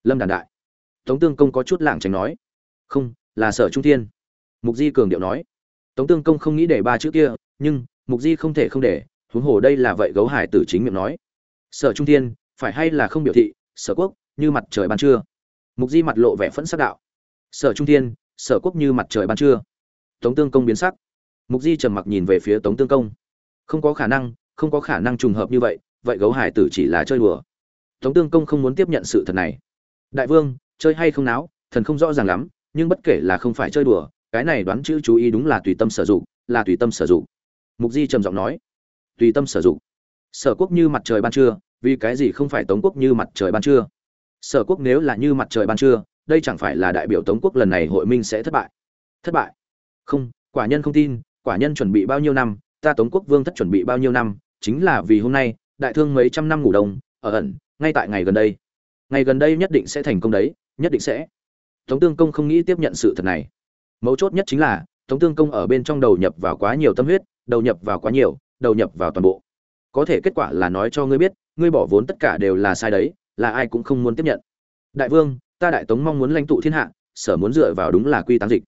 lâm đàn đại, tống tương công có chút lảng tránh nói, không, là sở trung thiên. Mục di cường điệu nói, tống tương công không nghĩ để ba chữ kia, nhưng mục di không thể không để, huống hồ đây là vậy gấu hải tử chính miệng nói. Sở trung thiên, phải hay là không biểu thị, sở quốc, như mặt trời ban trưa? Mục di mặt lộ vẻ phẫn sắc đạo, sở trung thiên, sở quốc như mặt trời ban trưa. Tống tương công biến sắc. Mục di trầm mặc nhìn về phía tống tương công. Không có khả năng, không có khả năng trùng hợp như vậy vậy gấu hải tử chỉ là chơi đùa. Tống tương công không muốn tiếp nhận sự thật này. Đại vương, chơi hay không náo, thần không rõ ràng lắm, nhưng bất kể là không phải chơi đùa, cái này đoán chữ chú ý đúng là tùy tâm sử dụng, là tùy tâm sử dụng. Mục di trầm giọng nói. Tùy tâm sử dụng. Sở quốc như mặt trời ban trưa, vì cái gì không phải tống quốc như mặt trời ban trưa? Sở quốc nếu là như mặt trời ban trưa, đây chẳng phải là đại biểu tống quốc lần này hội minh sẽ thất bại? Thất bại? Không, quả nhân không tin, quả nhân chuẩn bị bao nhiêu năm, ta tống quốc vương thất chuẩn bị bao nhiêu năm, chính là vì hôm nay đại thương mấy trăm năm ngủ đông, ở ẩn, ngay tại ngày gần đây. Ngày gần đây nhất định sẽ thành công đấy, nhất định sẽ. Tống tương công không nghĩ tiếp nhận sự thật này. Mấu chốt nhất chính là, tống tương công ở bên trong đầu nhập vào quá nhiều tâm huyết, đầu nhập vào quá nhiều, đầu nhập vào toàn bộ. Có thể kết quả là nói cho ngươi biết, ngươi bỏ vốn tất cả đều là sai đấy, là ai cũng không muốn tiếp nhận. Đại vương, ta đại tống mong muốn lãnh tụ thiên hạ, sở muốn dựa vào đúng là quy tán dịch.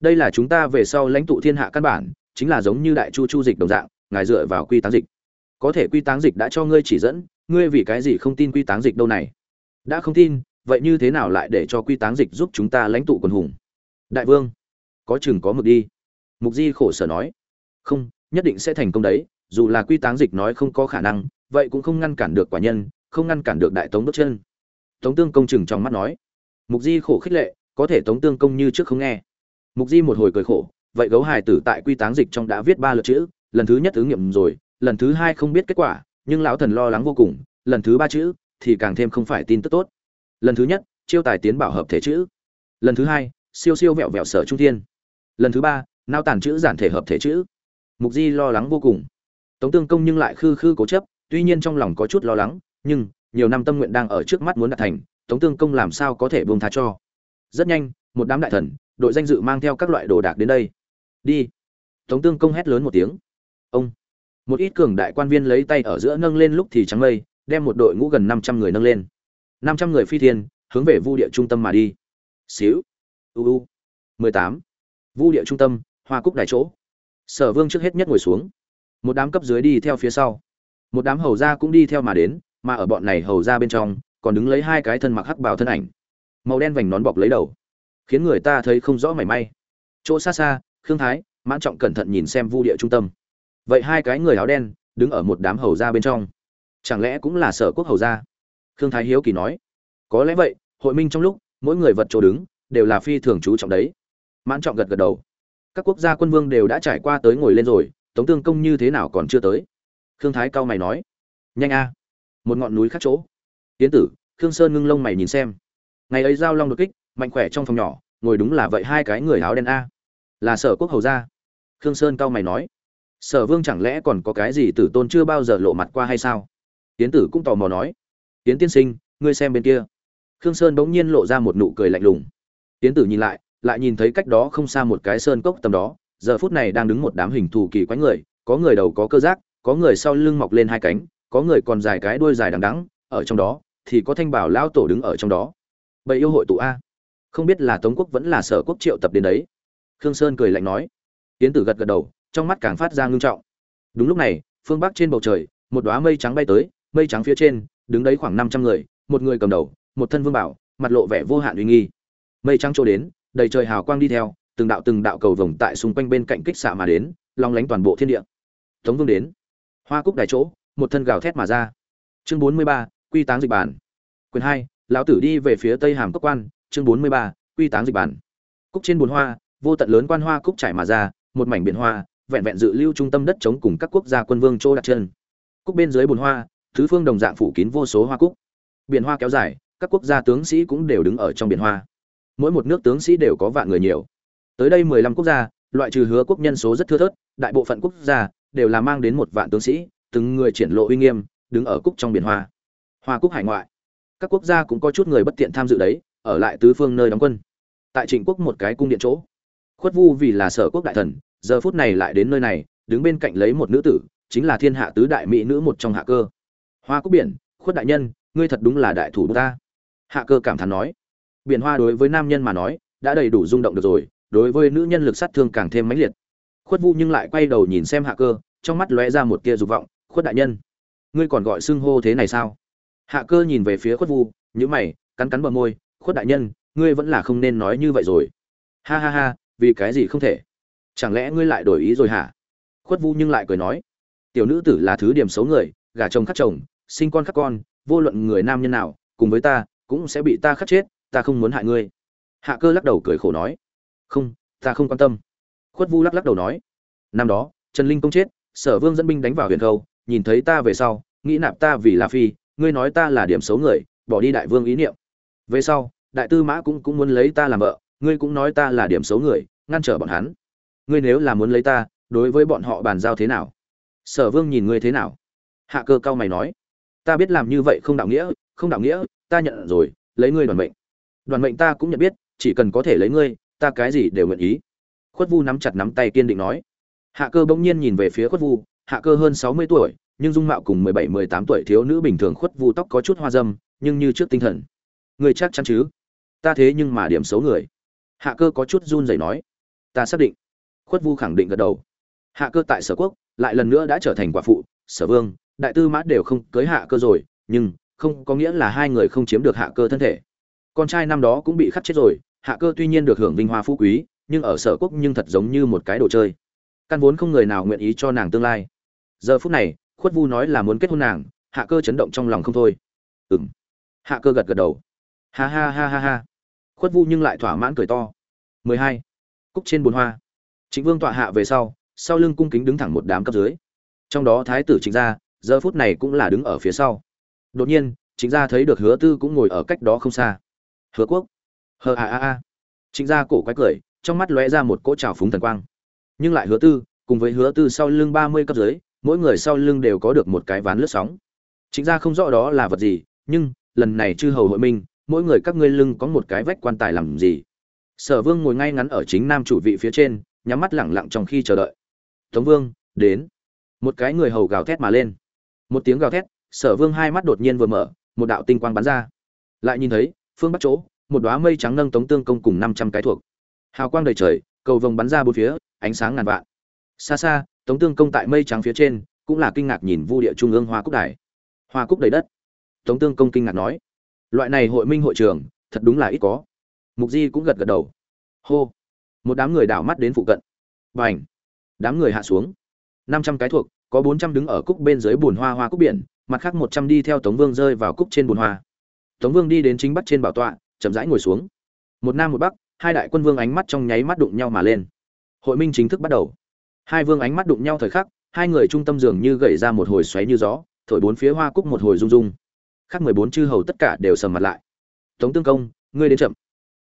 Đây là chúng ta về sau lãnh tụ thiên hạ căn bản, chính là giống như đại chu chu dịch đồng dạng, ngài dựa vào quy tán dịch có thể quy táng dịch đã cho ngươi chỉ dẫn, ngươi vì cái gì không tin quy táng dịch đâu này? Đã không tin, vậy như thế nào lại để cho quy táng dịch giúp chúng ta lãnh tụ quần hùng? Đại vương, có chừng có mực đi. Mục di khổ sở nói. Không, nhất định sẽ thành công đấy, dù là quy táng dịch nói không có khả năng, vậy cũng không ngăn cản được quả nhân, không ngăn cản được đại tống bước chân. Tống tương công chừng trong mắt nói. Mục di khổ khích lệ, có thể tống tương công như trước không nghe. Mục di một hồi cười khổ, vậy gấu hài tử tại quy táng dịch trong đã viết ba lượt chữ, lần thứ nhất ứng nghiệm rồi lần thứ hai không biết kết quả, nhưng lão thần lo lắng vô cùng, lần thứ ba chữ thì càng thêm không phải tin tức tốt. Lần thứ nhất, chiêu tài tiến bảo hợp thể chữ. Lần thứ hai, siêu siêu vẹo vẹo sở trung thiên. Lần thứ ba, nao tàn chữ giản thể hợp thể chữ. Mục di lo lắng vô cùng. Tống tương công nhưng lại khư khư cố chấp, tuy nhiên trong lòng có chút lo lắng, nhưng nhiều năm tâm nguyện đang ở trước mắt muốn đạt thành, tống tương công làm sao có thể buông tha cho. Rất nhanh, một đám đại thần, đội danh dự mang theo các loại đồ đạc đến đây. Đi. Tống tương công hét lớn một tiếng. Ông một ít cường đại quan viên lấy tay ở giữa nâng lên lúc thì trắng mây, đem một đội ngũ gần năm trăm người nâng lên. năm trăm người phi thiên, hướng về vu địa trung tâm mà đi. Xíu. Uu mười tám. Vu địa trung tâm, hoa cúc đại chỗ. Sở vương trước hết nhất ngồi xuống. Một đám cấp dưới đi theo phía sau. Một đám hầu gia cũng đi theo mà đến, mà ở bọn này hầu gia bên trong, còn đứng lấy hai cái thân mặc hắc bào thân ảnh. Màu đen vành nón bọc lấy đầu. Khiến người ta thấy không rõ mảy may. Chỗ xa xa, khương thái, mãn trọng cẩn thận nhìn xem vu địa trung tâm vậy hai cái người áo đen đứng ở một đám hầu gia bên trong, chẳng lẽ cũng là sở quốc hầu gia? Khương thái hiếu kỳ nói, có lẽ vậy, hội minh trong lúc, mỗi người vật chỗ đứng đều là phi thường chú trọng đấy. Mãn trọng gật gật đầu, các quốc gia quân vương đều đã trải qua tới ngồi lên rồi, tống tương công như thế nào còn chưa tới? Khương thái cao mày nói, nhanh a, một ngọn núi khác chỗ. Tiến tử, khương sơn ngưng lông mày nhìn xem. Ngày ấy giao long đột kích, mạnh khỏe trong phòng nhỏ, ngồi đúng là vậy hai cái người áo đen a, là sở quốc hầu gia. Khương sơn cao mày nói sở vương chẳng lẽ còn có cái gì tử tôn chưa bao giờ lộ mặt qua hay sao? Tiến tử cũng tò mò nói. Tiến tiên sinh, ngươi xem bên kia. Khương sơn bỗng nhiên lộ ra một nụ cười lạnh lùng. Tiến tử nhìn lại lại nhìn thấy cách đó không xa một cái sơn cốc tầm đó. Giờ phút này đang đứng một đám hình thù kỳ quái người, có người đầu có cơ giác, có người sau lưng mọc lên hai cánh, có người còn dài cái đuôi dài đằng đắng ở trong đó, thì có thanh bảo lao tổ đứng ở trong đó. Bậy yêu hội tụ a. Không biết là tống quốc vẫn là sở quốc triệu tập đến đấy. Khương sơn cười lạnh nói. Tiến tử gật gật đầu trong mắt càng phát ra ngưng trọng. Đúng lúc này, phương bắc trên bầu trời, một đóa mây trắng bay tới, mây trắng phía trên, đứng đấy khoảng năm trăm người, một người cầm đầu, một thân vương bảo, mặt lộ vẻ vô hạn uy nghi. Mây trắng trôi đến, đầy trời hào quang đi theo, từng đạo từng đạo cầu vồng tại xung quanh bên cạnh kích xạ mà đến, long lánh toàn bộ thiên địa. Tống vương đến. Hoa cúc đài chỗ, một thân gào thét mà ra. Chương bốn mươi ba, quy táng dịch bản. Quyền hai, lão tử đi về phía tây hàm cốc quan, chương bốn mươi ba, quy táng dịch bản. Cúc trên bồn hoa, vô tận lớn quan hoa cúc trải mà ra, một mảnh biển hoa vẹn vẹn dự lưu trung tâm đất chống cùng các quốc gia quân vương chỗ đặt chân. Cúc bên dưới bồn hoa, thứ phương đồng dạng phủ kín vô số hoa cúc. Biển hoa kéo dài, các quốc gia tướng sĩ cũng đều đứng ở trong biển hoa. Mỗi một nước tướng sĩ đều có vạn người nhiều. Tới đây mười lăm quốc gia, loại trừ hứa quốc nhân số rất thưa thớt, đại bộ phận quốc gia đều là mang đến một vạn tướng sĩ, từng người triển lộ uy nghiêm, đứng ở cúc trong biển hoa. Hoa cúc hải ngoại. Các quốc gia cũng có chút người bất tiện tham dự đấy, ở lại tứ phương nơi đóng quân. Tại trịnh quốc một cái cung điện chỗ. Khuất vu vì là sở quốc đại thần giờ phút này lại đến nơi này, đứng bên cạnh lấy một nữ tử, chính là thiên hạ tứ đại mỹ nữ một trong hạ cơ. Hoa cúc biển, khuất đại nhân, ngươi thật đúng là đại thủ ta. Hạ cơ cảm thán nói. Biển hoa đối với nam nhân mà nói, đã đầy đủ rung động được rồi, đối với nữ nhân lực sát thương càng thêm mãnh liệt. Khuất vu nhưng lại quay đầu nhìn xem hạ cơ, trong mắt lóe ra một tia dục vọng, khuất đại nhân, ngươi còn gọi xưng hô thế này sao? Hạ cơ nhìn về phía khuất vu nhữ mày, cắn cắn bờ môi, khuất đại nhân, ngươi vẫn là không nên nói như vậy rồi. Ha ha ha, vì cái gì không thể? Chẳng lẽ ngươi lại đổi ý rồi hả? Khuất vu nhưng lại cười nói, tiểu nữ tử là thứ điểm xấu người, gả chồng khắc chồng, sinh con khắc con, vô luận người nam nhân nào, cùng với ta, cũng sẽ bị ta khắc chết, ta không muốn hại ngươi. Hạ cơ lắc đầu cười khổ nói, không, ta không quan tâm. Khuất vu lắc lắc đầu nói, năm đó, trần linh công chết, sở vương dẫn binh đánh vào huyện khâu, nhìn thấy ta về sau, nghĩ nạp ta vì là phi, ngươi nói ta là điểm xấu người, bỏ đi đại vương ý niệm. Về sau, đại tư mã cũng cũng muốn lấy ta làm vợ, ngươi cũng nói ta là điểm xấu người, ngăn trở bọn hắn ngươi nếu là muốn lấy ta, đối với bọn họ bàn giao thế nào? Sở vương nhìn ngươi thế nào? Hạ cơ cao mày nói, ta biết làm như vậy không đạo nghĩa, không đạo nghĩa, ta nhận rồi, lấy ngươi đoàn mệnh. Đoàn mệnh ta cũng nhận biết, chỉ cần có thể lấy ngươi, ta cái gì đều nguyện ý. Khuất vu nắm chặt nắm tay kiên định nói. Hạ cơ bỗng nhiên nhìn về phía khuất vu, hạ cơ hơn sáu mươi tuổi, nhưng dung mạo cùng mười bảy, mười tám tuổi thiếu nữ bình thường khuất vu tóc có chút hoa dâm, nhưng như trước tinh thần. Ngươi chắc chắn chứ? Ta thế nhưng mà điểm xấu người. Hạ cơ có chút run rẩy nói. Ta xác định khuất vu khẳng định gật đầu. Hạ cơ tại sở quốc, lại lần nữa đã trở thành quả phụ, sở vương, đại tư mã đều không cưới hạ cơ rồi, nhưng, không có nghĩa là hai người không chiếm được hạ cơ thân thể. Con trai năm đó cũng bị khắc chết rồi, hạ cơ tuy nhiên được hưởng vinh hoa phú quý, nhưng ở sở quốc nhưng thật giống như một cái đồ chơi. Căn vốn không người nào nguyện ý cho nàng tương lai. Giờ phút này, khuất vu nói là muốn kết hôn nàng, hạ cơ chấn động trong lòng không thôi. Ừng hạ cơ gật gật đầu. Ha ha ha ha ha. Khuất vu nhưng lại thỏa mãn cười to. 12. cúc trên bồn hoa trịnh vương tọa hạ về sau sau lưng cung kính đứng thẳng một đám cấp dưới. Trong đó thái tử trịnh gia, giờ phút này cũng là đứng ở phía sau. Đột nhiên, trịnh gia thấy được hứa tư cũng ngồi ở cách đó không xa. Hứa quốc. Hờ a a a. Trịnh gia cổ quái cười, trong mắt lóe ra một cỗ trào phúng thần quang. Nhưng lại hứa tư, cùng với hứa tư sau lưng ba mươi cấp dưới, mỗi người sau lưng đều có được một cái ván lướt sóng. Trịnh gia không rõ đó là vật gì, nhưng, lần này chư hầu hội minh, mỗi người các ngươi lưng có một cái vách quan tài làm gì? Sở vương ngồi ngay ngắn ở chính nam chủ vị phía trên nhắm mắt lẳng lặng trong khi chờ đợi. Tống vương, đến. Một cái người hầu gào thét mà lên. Một tiếng gào thét, sở vương hai mắt đột nhiên vừa mở, một đạo tinh quang bắn ra. Lại nhìn thấy, phương bắc chỗ, một đoá mây trắng nâng tống tương công cùng năm trăm cái thuộc. Hào quang đầy trời, cầu vồng bắn ra bốn phía, ánh sáng ngàn vạn. Xa xa, tống tương công tại mây trắng phía trên, cũng là kinh ngạc nhìn vu địa trung ương hoa cúc đài. Hoa cúc đầy đất. Tống tương công kinh ngạc nói, loại này hội minh hội trường, thật đúng là ít có. Mục di cũng gật gật đầu. Hô một đám người đảo mắt đến phụ cận. B à n h đám người hạ xuống. Năm trăm cái thuộc, có bốn trăm đứng ở cúc bên dưới bùn hoa hoa cúc biển, mặt khác một trăm đi theo tống vương rơi vào cúc trên bùn hoa. Tống vương đi đến chính bắc trên bảo tọa, chậm rãi ngồi xuống. Một nam một bắc, hai đại quân vương ánh mắt trong nháy mắt đụng nhau mà lên. Hội minh chính thức bắt đầu. Hai vương ánh mắt đụng nhau thời khắc, hai người trung tâm dường như gậy ra một hồi xoáy như gió, thổi bốn phía hoa cúc một hồi rung rung. Khác mười bốn chư hầu tất cả đều sầm mặt lại. Tống tương công, ngươi đến chậm.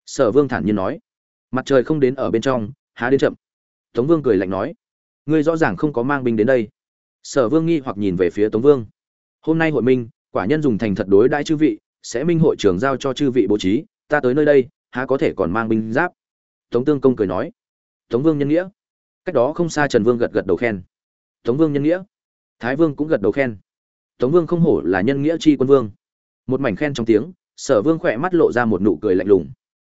Sở vương thản nhiên nói mặt trời không đến ở bên trong, há đến chậm. Tống vương cười lạnh nói, ngươi rõ ràng không có mang binh đến đây. Sở vương nghi hoặc nhìn về phía tống vương. Hôm nay hội minh, quả nhân dùng thành thật đối đãi chư vị, sẽ minh hội trưởng giao cho chư vị bố trí, ta tới nơi đây, há có thể còn mang binh giáp? Tống tương công cười nói. Tống vương nhân nghĩa. Cách đó không xa trần vương gật gật đầu khen. Tống vương nhân nghĩa. Thái vương cũng gật đầu khen. Tống vương không hổ là nhân nghĩa chi quân vương. Một mảnh khen trong tiếng, sở vương khỏe mắt lộ ra một nụ cười lạnh lùng.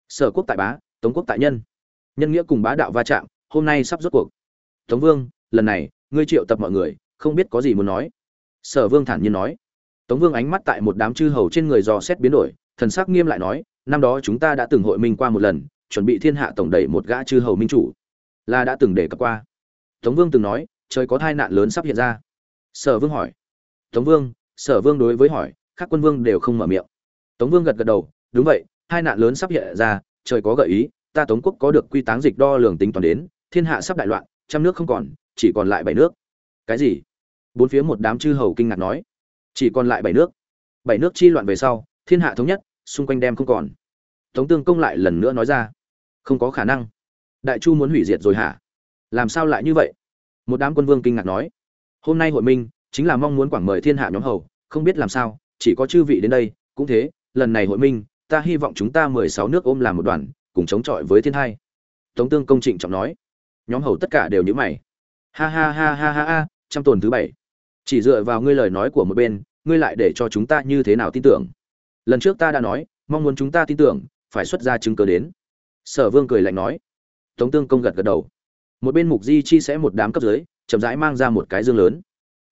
Sở quốc tại bá tống quốc tại nhân. Nhân nghĩa cùng bá đạo va chạm, hôm nay sắp rốt cuộc. Tống vương, lần này, ngươi triệu tập mọi người, không biết có gì muốn nói. Sở vương thản nhiên nói. Tống vương ánh mắt tại một đám chư hầu trên người dò xét biến đổi, thần sắc nghiêm lại nói, năm đó chúng ta đã từng hội minh qua một lần, chuẩn bị thiên hạ tổng đẩy một gã chư hầu minh chủ. Là đã từng để cập qua. Tống vương từng nói, trời có tai nạn lớn sắp hiện ra. Sở vương hỏi. Tống vương, sở vương đối với hỏi, các quân vương đều không mở miệng. Tống vương gật gật đầu, đúng vậy hai nạn lớn sắp hiện ra trời có gợi ý, ta tống quốc có được quy táng dịch đo lường tính toán đến, thiên hạ sắp đại loạn, trăm nước không còn, chỉ còn lại bảy nước. Cái gì? Bốn phía một đám chư hầu kinh ngạc nói. Chỉ còn lại bảy nước. Bảy nước chi loạn về sau, thiên hạ thống nhất, xung quanh đem không còn. Tống tương công lại lần nữa nói ra. Không có khả năng. Đại chu muốn hủy diệt rồi hả? Làm sao lại như vậy? Một đám quân vương kinh ngạc nói. Hôm nay hội minh, chính là mong muốn quảng mời thiên hạ nhóm hầu, không biết làm sao, chỉ có chư vị đến đây, cũng thế, lần này hội minh ta hy vọng chúng ta mười sáu nước ôm làm một đoàn, cùng chống chọi với thiên hai. Tống tương công trịnh trọng nói. Nhóm hầu tất cả đều nhíu mày. Ha ha ha ha ha ha, trăm tuần thứ bảy. Chỉ dựa vào ngươi lời nói của một bên, ngươi lại để cho chúng ta như thế nào tin tưởng? Lần trước ta đã nói, mong muốn chúng ta tin tưởng, phải xuất ra chứng cứ đến. Sở vương cười lạnh nói. Tống tương công gật gật đầu. Một bên mục di chi sẽ một đám cấp dưới, chậm rãi mang ra một cái dương lớn.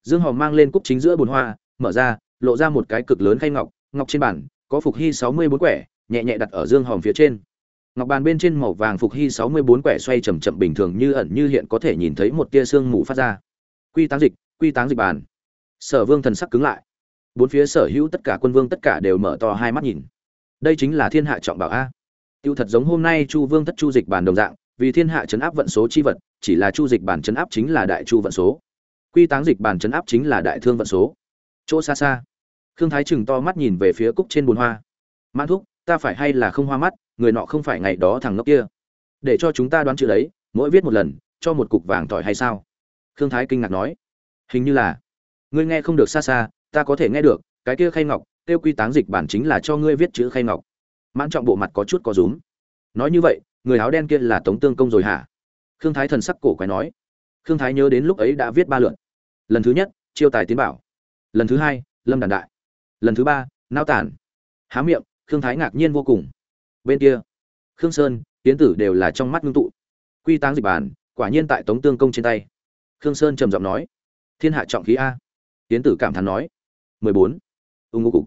Dương hòm mang lên cúc chính giữa bồn hoa, mở ra, lộ ra một cái cực lớn khay ngọc ngọc trên bản có phục hy sáu mươi bốn quẻ, nhẹ nhẹ đặt ở dương hòm phía trên. Ngọc bàn bên trên màu vàng phục hy sáu mươi bốn quẻ xoay chậm chậm bình thường như ẩn như hiện có thể nhìn thấy một tia sương mù phát ra. Quy táng dịch, quy táng dịch bàn. Sở vương thần sắc cứng lại. Bốn phía sở hữu tất cả quân vương tất cả đều mở to hai mắt nhìn. Đây chính là thiên hạ trọng bảo a. Tiêu thật giống hôm nay chu vương thất chu dịch bàn đồng dạng, vì thiên hạ chấn áp vận số chi vật, chỉ là chu dịch bàn chấn áp chính là đại chu vận số. Quy táng dịch bàn chấn áp chính là đại thương vận số. Chỗ xa xa khương thái chừng to mắt nhìn về phía cúc trên bồn hoa. Mãn thúc, ta phải hay là không hoa mắt, người nọ không phải ngày đó thằng ngốc kia. Để cho chúng ta đoán chữ đấy, mỗi viết một lần, cho một cục vàng tỏi hay sao? Khương thái kinh ngạc nói. Hình như là. Ngươi nghe không được xa xa, ta có thể nghe được, cái kia khay ngọc tiêu quy táng dịch bản chính là cho ngươi viết chữ khay ngọc. Mãn trọng bộ mặt có chút có rúm. Nói như vậy, người áo đen kia là tống tương công rồi hả? Khương thái thần sắc cổ quái nói. Khương thái nhớ đến lúc ấy đã viết ba lượn lần thứ nhất, chiêu tài tiến bảo. Lần thứ hai, lâm đàn đại lần thứ ba nao tản. Há miệng khương thái ngạc nhiên vô cùng. Bên kia khương sơn tiến tử đều là trong mắt ngưng tụ. Quy táng dịch bàn, quả nhiên tại tống tương công trên tay. Khương sơn trầm giọng nói thiên hạ trọng khí a. Tiến tử cảm thán nói 14. ung ngô cục.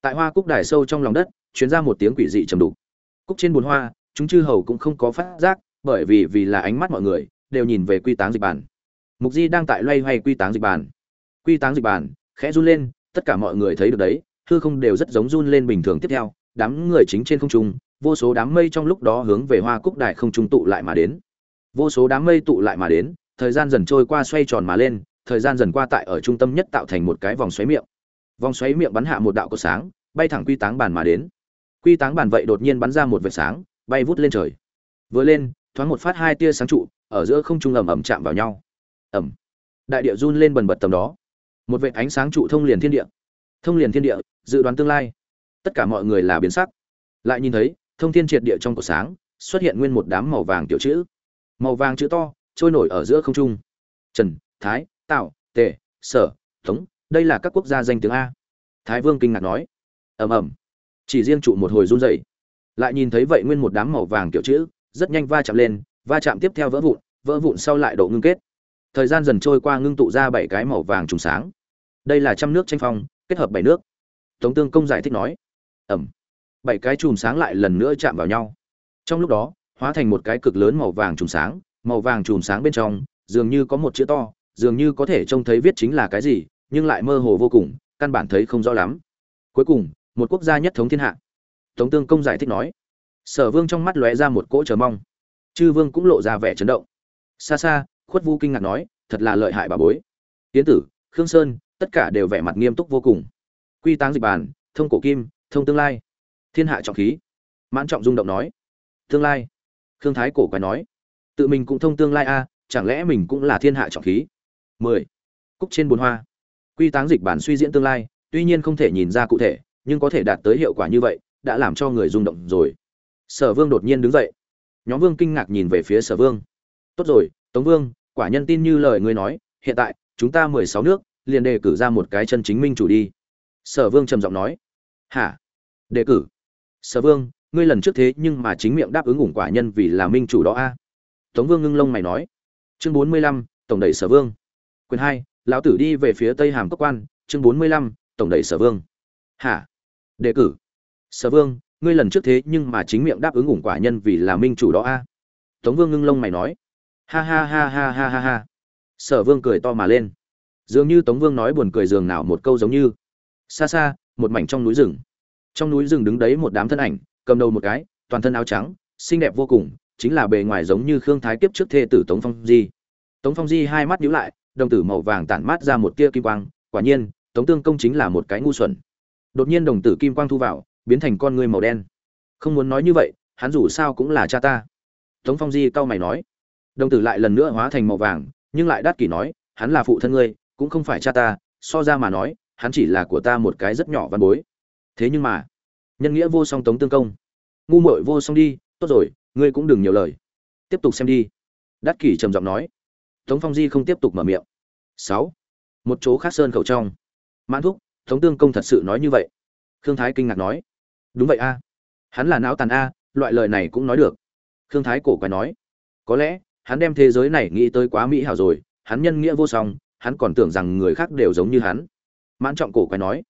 Tại hoa cúc đài sâu trong lòng đất chuyến ra một tiếng quỷ dị trầm đục. Cúc trên bùn hoa chúng chư hầu cũng không có phát giác bởi vì vì là ánh mắt mọi người đều nhìn về quy táng dịch bàn. mục di đang tại loay hoay quy táng dịch bàn, quy táng dịch bàn, khẽ run lên tất cả mọi người thấy được đấy, hư không đều rất giống run lên bình thường tiếp theo, đám người chính trên không trung, vô số đám mây trong lúc đó hướng về hoa cúc đại không trung tụ lại mà đến. Vô số đám mây tụ lại mà đến, thời gian dần trôi qua xoay tròn mà lên, thời gian dần qua tại ở trung tâm nhất tạo thành một cái vòng xoáy miệng. Vòng xoáy miệng bắn hạ một đạo cột sáng, bay thẳng quy táng bàn mà đến. Quy táng bàn vậy đột nhiên bắn ra một vệt sáng, bay vút lên trời. Vừa lên, thoáng một phát hai tia sáng trụ, ở giữa không trung ầm ầm chạm vào nhau. Ầm. Đại địa run lên bần bật tầm đó một vệt ánh sáng trụ thông liền thiên địa. Thông liền thiên địa, dự đoán tương lai. Tất cả mọi người là biến sắc. Lại nhìn thấy, thông thiên triệt địa trong cổ sáng, xuất hiện nguyên một đám màu vàng tiểu chữ. Màu vàng chữ to, trôi nổi ở giữa không trung. Trần, thái tạo tề, sở tống đây là các quốc gia danh tiếng a. Thái vương kinh ngạc nói. Ầm ầm. Chỉ riêng trụ một hồi run rẩy. Lại nhìn thấy vậy nguyên một đám màu vàng tiểu chữ, rất nhanh va chạm lên, va chạm tiếp theo vỡ vụn vỡ vụn sau lại độ ngưng kết thời gian dần trôi qua ngưng tụ ra bảy cái màu vàng trùng sáng. Đây là trăm nước tranh phong, kết hợp bảy nước. Tống tương công giải thích nói. Ẩm. Bảy cái chùm sáng lại lần nữa chạm vào nhau. Trong lúc đó, hóa thành một cái cực lớn màu vàng chùm sáng. Màu vàng chùm sáng bên trong, dường như có một chữ to, dường như có thể trông thấy viết chính là cái gì, nhưng lại mơ hồ vô cùng, căn bản thấy không rõ lắm. Cuối cùng, một quốc gia nhất thống thiên hạ. Tống tương công giải thích nói. Sở vương trong mắt lóe ra một cỗ chờ mong. Chư vương cũng lộ ra vẻ chấn động. Xa xa khuất vu kinh ngạc nói, thật là lợi hại bà bối. Tiến tử, khương sơn, tất cả đều vẻ mặt nghiêm túc vô cùng. Quy táng dịch bàn thông cổ kim, thông tương lai. Thiên hạ trọng khí. Mãn trọng rung động nói. Tương lai? Khương thái cổ quái nói. Tự mình cũng thông tương lai a, chẳng lẽ mình cũng là thiên hạ trọng khí? Mười. Cúc trên bồn hoa. Quy táng dịch bản suy diễn tương lai, tuy nhiên không thể nhìn ra cụ thể, nhưng có thể đạt tới hiệu quả như vậy, đã làm cho người rung động rồi. Sở vương đột nhiên đứng dậy. Nhóm vương kinh ngạc nhìn về phía sở vương. Tốt rồi tống vương, quả nhân tin như lời ngươi nói, hiện tại, chúng ta mười sáu nước, liền đề cử ra một cái chân chính minh chủ đi. Sở vương trầm giọng nói. Hả? Đề cử? Sở vương, ngươi lần trước thế nhưng mà chính miệng đáp ứng ủng quả nhân vì là minh chủ đó a. Tống vương ngưng lông mày nói. Chương bốn mươi lăm, tổng đẩy sở vương. Quyền hai, lão tử đi về phía tây hàm cốc quan. Chương bốn mươi lăm, tổng đẩy sở vương. Hả? Đề cử? Sở vương, ngươi lần trước thế nhưng mà chính miệng đáp ứng ủng quả nhân vì là minh chủ đó a. Tống vương ngưng lông mày nói ha ha ha ha ha ha ha. Sở vương cười to mà lên. Dường như tống vương nói buồn cười dường nào một câu giống như, xa xa, một mảnh trong núi rừng. Trong núi rừng đứng đấy một đám thân ảnh, cầm đầu một cái, toàn thân áo trắng, xinh đẹp vô cùng, chính là bề ngoài giống như khương thái kiếp trước thê tử tống phong di. Tống phong di hai mắt nhíu lại, đồng tử màu vàng tản mát ra một tia kim quang, quả nhiên, tống tương công chính là một cái ngu xuẩn. Đột nhiên đồng tử kim quang thu vào, biến thành con người màu đen. Không muốn nói như vậy, hắn dù sao cũng là cha ta. Tống phong di cau mày nói đồng tử lại lần nữa hóa thành màu vàng, nhưng lại đắt kỷ nói, hắn là phụ thân ngươi, cũng không phải cha ta, so ra mà nói, hắn chỉ là của ta một cái rất nhỏ văn bối. Thế nhưng mà, nhân nghĩa vô song tống tương công. Ngu muội vô song đi, tốt rồi, ngươi cũng đừng nhiều lời. Tiếp tục xem đi. Đắt kỷ trầm giọng nói. Tống phong di không tiếp tục mở miệng. Sáu, một chỗ khác sơn khẩu trong. Mãn thúc, tống tương công thật sự nói như vậy. Khương thái kinh ngạc nói. Đúng vậy a. Hắn là não tàn a, loại lời này cũng nói được. Khương thái cổ quái nói. Có lẽ hắn đem thế giới này nghĩ tới quá mỹ hảo rồi, hắn nhân nghĩa vô song, hắn còn tưởng rằng người khác đều giống như hắn. Mãn trọng cổ quái nói,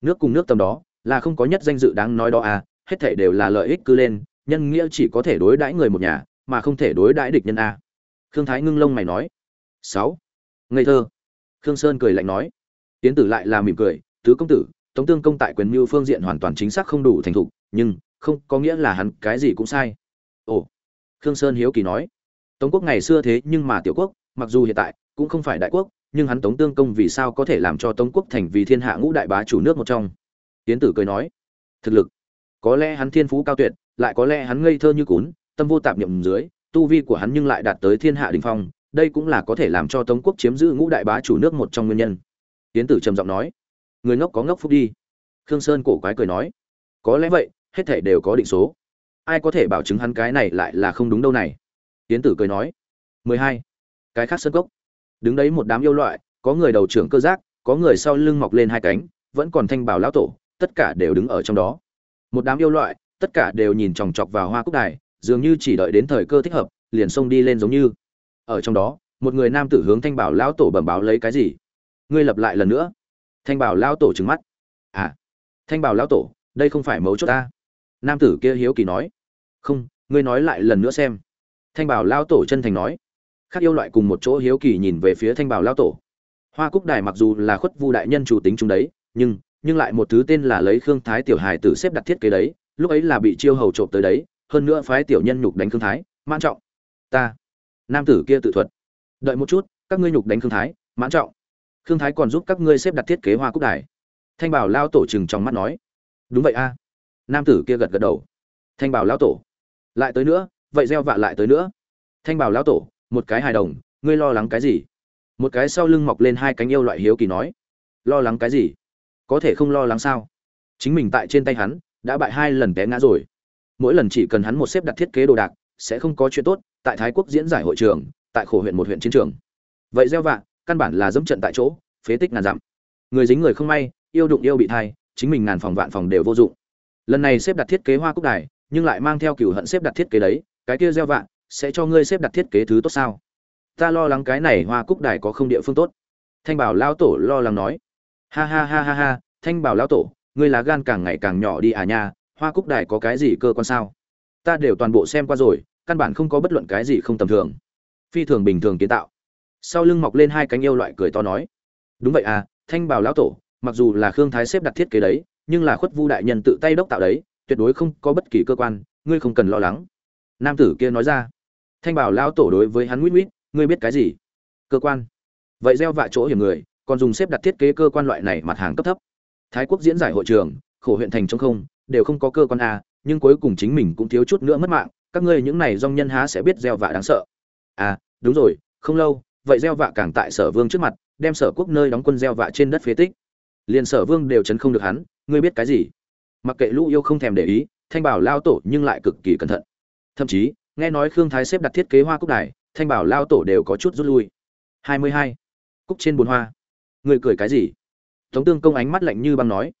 nước cùng nước tầm đó, là không có nhất danh dự đáng nói đó à hết thể đều là lợi ích cứ lên, nhân nghĩa chỉ có thể đối đãi người một nhà, mà không thể đối đãi địch nhân a khương thái ngưng lông mày nói, sáu, ngây thơ. Khương sơn cười lạnh nói tiến tử lại là mỉm cười, tứ công tử, tống tương công tại quyền mưu phương diện hoàn toàn chính xác không đủ thành thục, nhưng không có nghĩa là hắn cái gì cũng sai. Ồ. Khương sơn hiếu kỳ nói tống quốc ngày xưa thế nhưng mà tiểu quốc, mặc dù hiện tại cũng không phải đại quốc, nhưng hắn tống tương công vì sao có thể làm cho tống quốc thành vì thiên hạ ngũ đại bá chủ nước một trong? Tiến tử cười nói, thực lực, có lẽ hắn thiên phú cao tuyệt, lại có lẽ hắn ngây thơ như cún, tâm vô tạp niệm dưới, tu vi của hắn nhưng lại đạt tới thiên hạ đỉnh phong, đây cũng là có thể làm cho tống quốc chiếm giữ ngũ đại bá chủ nước một trong nguyên nhân. Tiến tử trầm giọng nói, người ngốc có ngốc phúc đi. Khương sơn cổ quái cười nói, có lẽ vậy, hết thảy đều có định số. Ai có thể bảo chứng hắn cái này lại là không đúng đâu này? Tiến tử cười nói, mười hai, cái khác sơn cốc. Đứng đấy một đám yêu loại, có người đầu trưởng cơ giác, có người sau lưng mọc lên hai cánh, vẫn còn thanh bảo lão tổ, tất cả đều đứng ở trong đó. Một đám yêu loại, tất cả đều nhìn chòng chọc vào hoa cúc đài, dường như chỉ đợi đến thời cơ thích hợp, liền xông đi lên giống như. Ở trong đó, một người nam tử hướng thanh bảo lão tổ bẩm báo lấy cái gì? Ngươi lập lại lần nữa. Thanh bảo lão tổ trừng mắt. À thanh bảo lão tổ, đây không phải mấu chốt ta. Nam tử kia hiếu kỳ nói, không, ngươi nói lại lần nữa xem thanh bảo lão tổ chân thành nói. Khác yêu loại cùng một chỗ hiếu kỳ nhìn về phía thanh bảo lão tổ. Hoa cúc đài mặc dù là khuất vu đại nhân chủ tính chúng đấy, nhưng nhưng lại một thứ tên là lấy khương thái tiểu hài tử xếp đặt thiết kế đấy, lúc ấy là bị chiêu hầu trộm tới đấy, hơn nữa phái tiểu nhân nhục đánh khương thái, mãn trọng. Ta, nam tử kia tự thuật. Đợi một chút, các ngươi nhục đánh khương thái, mãn trọng. Khương thái còn giúp các ngươi xếp đặt thiết kế hoa cúc đài. Thanh bảo lao tổ chừng trong mắt nói. Đúng vậy a. Nam tử kia gật gật đầu. Thanh bảo lao tổ. Lại tới nữa vậy gieo vạ lại tới nữa. Thanh bảo lão tổ, một cái hài đồng, ngươi lo lắng cái gì? Một cái sau lưng mọc lên hai cánh yêu loại hiếu kỳ nói. Lo lắng cái gì? Có thể không lo lắng sao? Chính mình tại trên tay hắn, đã bại hai lần té ngã rồi. Mỗi lần chỉ cần hắn một xếp đặt thiết kế đồ đạc, sẽ không có chuyện tốt, tại thái quốc diễn giải hội trường, tại khổ huyện một huyện chiến trường. Vậy gieo vạ, căn bản là dẫm trận tại chỗ, phế tích ngàn dặm. Người dính người không may, yêu đụng yêu bị thai, chính mình ngàn phòng vạn phòng đều vô dụng. Lần này xếp đặt thiết kế hoa cúc đài, nhưng lại mang theo cửu hận xếp đặt thiết kế đấy cái kia gieo vạ, sẽ cho ngươi xếp đặt thiết kế thứ tốt sao? Ta lo lắng cái này hoa cúc đài có không địa phương tốt. Thanh bảo lao tổ lo lắng nói. Ha ha ha ha ha, thanh bảo lao tổ, ngươi lá gan càng ngày càng nhỏ đi à nha, hoa cúc đài có cái gì cơ quan sao? Ta đều toàn bộ xem qua rồi, căn bản không có bất luận cái gì không tầm thường. Phi thường bình thường kiến tạo. Sau lưng mọc lên hai cánh yêu loại cười to nói. Đúng vậy à thanh bảo lão tổ, mặc dù là khương thái xếp đặt thiết kế đấy, nhưng là khuất vu đại nhân tự tay đốc tạo đấy, tuyệt đối không có bất kỳ cơ quan, ngươi không cần lo lắng nam tử kia nói ra. Thanh bảo lão tổ đối với hắn nguyễn nguyễn ngươi biết cái gì? Cơ quan. Vậy gieo vạ chỗ hiểm người, còn dùng xếp đặt thiết kế cơ quan loại này mặt hàng cấp thấp. Thái quốc diễn giải hội trường, khổ huyện thành trong không, đều không có cơ quan a, nhưng cuối cùng chính mình cũng thiếu chút nữa mất mạng, các ngươi những này dòng nhân há sẽ biết gieo vạ đáng sợ. À đúng rồi, không lâu, vậy gieo vạ càng tại sở vương trước mặt, đem sở quốc nơi đóng quân gieo vạ trên đất phế tích. Liền sở vương đều chấn không được hắn, ngươi biết cái gì? Mặc kệ lũ yêu không thèm để ý, thanh bảo lao tổ nhưng lại cực kỳ cẩn thận thậm chí, nghe nói khương thái xếp đặt thiết kế hoa cúc đài, thanh bảo lao tổ đều có chút rút lui. Hai mươi hai. Cúc trên bồn hoa. Người cười cái gì? Tống tương công ánh mắt lạnh như băng nói.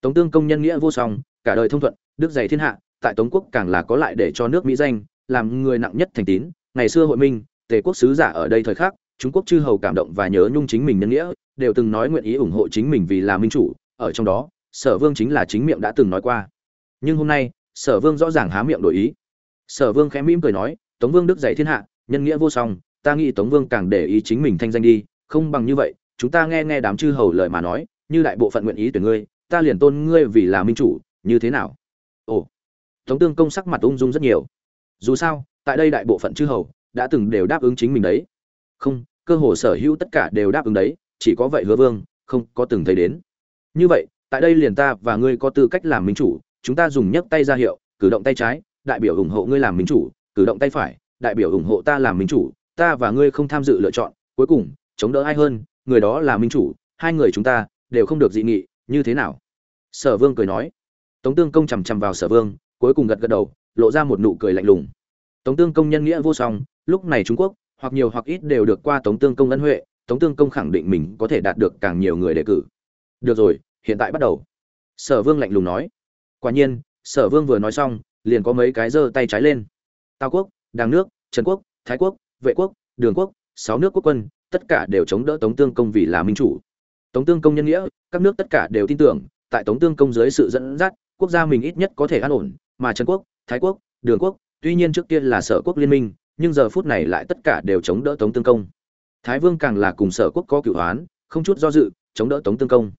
Tống tương công nhân nghĩa vô song, cả đời thông thuận, đức dày thiên hạ, tại tống quốc càng là có lại để cho nước mỹ danh, làm người nặng nhất thành tín. Ngày xưa hội minh, tề quốc sứ giả ở đây thời khắc, trung quốc chư hầu cảm động và nhớ nhung chính mình nhân nghĩa, đều từng nói nguyện ý ủng hộ chính mình vì là minh chủ. Ở trong đó, sở vương chính là chính miệng đã từng nói qua. Nhưng hôm nay, sở vương rõ ràng há miệng đổi ý sở vương khẽ mỉm cười nói, tống vương đức dạy thiên hạ, nhân nghĩa vô song, ta nghĩ tống vương càng để ý chính mình thanh danh đi, không bằng như vậy, chúng ta nghe nghe đám chư hầu lời mà nói, như đại bộ phận nguyện ý tuyển ngươi, ta liền tôn ngươi vì là minh chủ, như thế nào? Ồ, tống tương công sắc mặt ung dung rất nhiều. Dù sao, tại đây đại bộ phận chư hầu đã từng đều đáp ứng chính mình đấy. Không, cơ hồ sở hữu tất cả đều đáp ứng đấy, chỉ có vậy hứa vương không có từng thấy đến. Như vậy, tại đây liền ta và ngươi có tư cách làm minh chủ, chúng ta dùng nhấc tay ra hiệu, cử động tay trái đại biểu ủng hộ ngươi làm minh chủ, cử động tay phải, đại biểu ủng hộ ta làm minh chủ, ta và ngươi không tham dự lựa chọn, cuối cùng, chống đỡ ai hơn, người đó là minh chủ, hai người chúng ta đều không được dị nghị, như thế nào? Sở vương cười nói. Tống tương công chằm chằm vào sở vương, cuối cùng gật gật đầu, lộ ra một nụ cười lạnh lùng. Tống tương công nhân nghĩa vô song, lúc này trung quốc, hoặc nhiều hoặc ít đều được qua tống tương công ân huệ, tống tương công khẳng định mình có thể đạt được càng nhiều người đề cử. Được rồi, hiện tại bắt đầu. Sở vương lạnh lùng nói. Quả nhiên, sở vương vừa nói xong liền có mấy cái giơ tay trái lên. Tào quốc, đàng nước, trần quốc, thái quốc, vệ quốc, đường quốc, sáu nước quốc quân, tất cả đều chống đỡ tống tương công vì là minh chủ. Tống tương công nhân nghĩa, các nước tất cả đều tin tưởng, tại tống tương công dưới sự dẫn dắt, quốc gia mình ít nhất có thể an ổn, mà trần quốc, thái quốc, đường quốc, tuy nhiên trước kia là sở quốc liên minh, nhưng giờ phút này lại tất cả đều chống đỡ tống tương công. Thái vương càng là cùng sở quốc có cửu hoán, không chút do dự, chống đỡ tống tương công.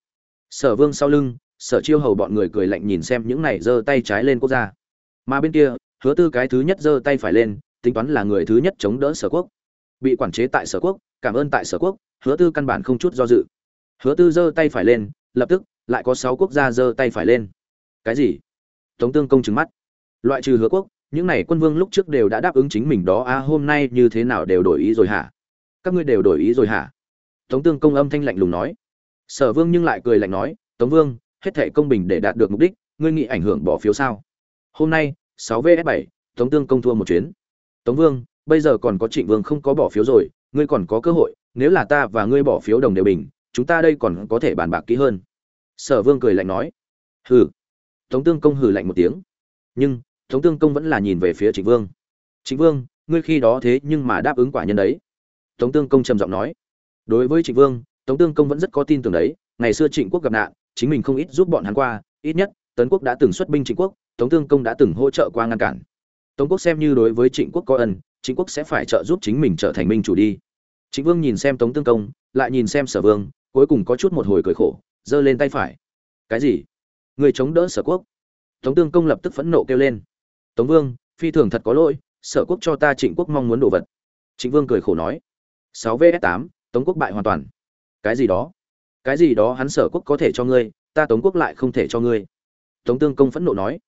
Sở vương sau lưng, sở chiêu hầu bọn người cười lạnh nhìn xem những này giơ tay trái lên quốc gia mà bên kia hứa tư cái thứ nhất giơ tay phải lên tính toán là người thứ nhất chống đỡ sở quốc. Bị quản chế tại sở quốc cảm ơn tại sở quốc hứa tư căn bản không chút do dự. Hứa tư giơ tay phải lên lập tức lại có sáu quốc gia giơ tay phải lên. Cái gì? Tống tương công trừng mắt. Loại trừ hứa quốc những này quân vương lúc trước đều đã đáp ứng chính mình đó a à, hôm nay như thế nào đều đổi ý rồi hả? Các ngươi đều đổi ý rồi hả? Tống tương công âm thanh lạnh lùng nói. Sở vương nhưng lại cười lạnh nói tống vương hết thể công bình để đạt được mục đích ngươi nghĩ ảnh hưởng bỏ phiếu sao? Hôm nay, sáu vs bảy, tống tương công thua một chuyến. Tống vương, bây giờ còn có trịnh vương không có bỏ phiếu rồi, ngươi còn có cơ hội, nếu là ta và ngươi bỏ phiếu đồng đều bình, chúng ta đây còn có thể bàn bạc kỹ hơn. Sở vương cười lạnh nói. Hừ. Tống tương công hừ lạnh một tiếng. Nhưng, tống tương công vẫn là nhìn về phía trịnh vương. Trịnh vương, ngươi khi đó thế nhưng mà đáp ứng quả nhân đấy. Tống tương công trầm giọng nói. Đối với trịnh vương, tống tương công vẫn rất có tin tưởng đấy. Ngày xưa trịnh quốc gặp nạn, chính mình không ít giúp bọn hắn qua. Ít nhất, tấn quốc đã từng xuất binh trịnh quốc tống tương công đã từng hỗ trợ qua ngăn cản. Tống quốc xem như đối với trịnh quốc có ân, trịnh quốc sẽ phải trợ giúp chính mình trở thành minh chủ đi. Trịnh vương nhìn xem tống tương công, lại nhìn xem sở vương, cuối cùng có chút một hồi cười khổ, giơ lên tay phải. Cái gì? Người chống đỡ sở quốc? Tống tương công lập tức phẫn nộ kêu lên. Tống vương, phi thường thật có lỗi, sở quốc cho ta trịnh quốc mong muốn đồ vật. Trịnh vương cười khổ nói. Sáu vs tám, tống quốc bại hoàn toàn. Cái gì đó? Cái gì đó hắn sở quốc có thể cho ngươi, ta tống quốc lại không thể cho ngươi. Tống tương công phẫn nộ nói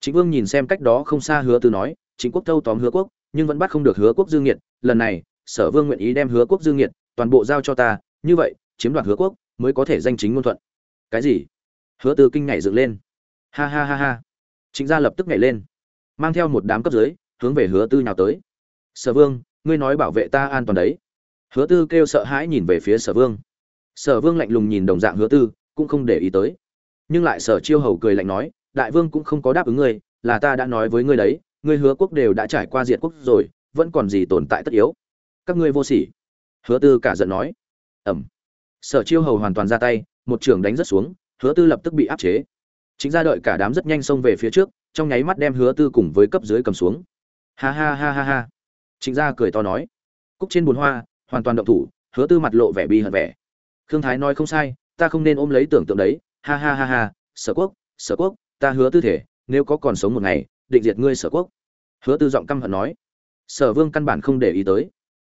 trịnh vương nhìn xem cách đó không xa hứa tư nói trịnh quốc thâu tóm hứa quốc, nhưng vẫn bắt không được hứa quốc dương nghiệt, lần này, sở vương nguyện ý đem hứa quốc dương nghiệt toàn bộ giao cho ta, như vậy, chiếm đoạt hứa quốc, mới có thể danh chính ngôn thuận. Cái gì? Hứa tư kinh ngạc dựng lên. Ha ha ha ha. Trịnh gia lập tức nhảy lên, mang theo một đám cấp dưới, hướng về hứa tư nhào tới. Sở vương, ngươi nói bảo vệ ta an toàn đấy. Hứa tư kêu sợ hãi nhìn về phía sở vương. Sở vương lạnh lùng nhìn đồng dạng hứa tư, cũng không để ý tới. Nhưng lại sở chiêu hầu cười lạnh nói đại vương cũng không có đáp ứng ngươi, là ta đã nói với ngươi đấy, ngươi hứa quốc đều đã trải qua diệt quốc rồi, vẫn còn gì tồn tại tất yếu. Các ngươi vô sỉ. Hứa tư cả giận nói. Ẩm. Sở chiêu hầu hoàn toàn ra tay, một trường đánh rất xuống, hứa tư lập tức bị áp chế. Chính ra đợi cả đám rất nhanh xông về phía trước, trong nháy mắt đem hứa tư cùng với cấp dưới cầm xuống. Ha ha ha ha ha. Chính gia cười to nói. Cúc trên bùn hoa, hoàn toàn động thủ, hứa tư mặt lộ vẻ bi hận vẻ. Khương thái nói không sai, ta không nên ôm lấy tưởng tượng đấy. Ha ha ha ha, sở quốc sở quốc ta hứa tư thể, nếu có còn sống một ngày, định diệt ngươi sở quốc. Hứa tư giọng căm hận nói. Sở vương căn bản không để ý tới.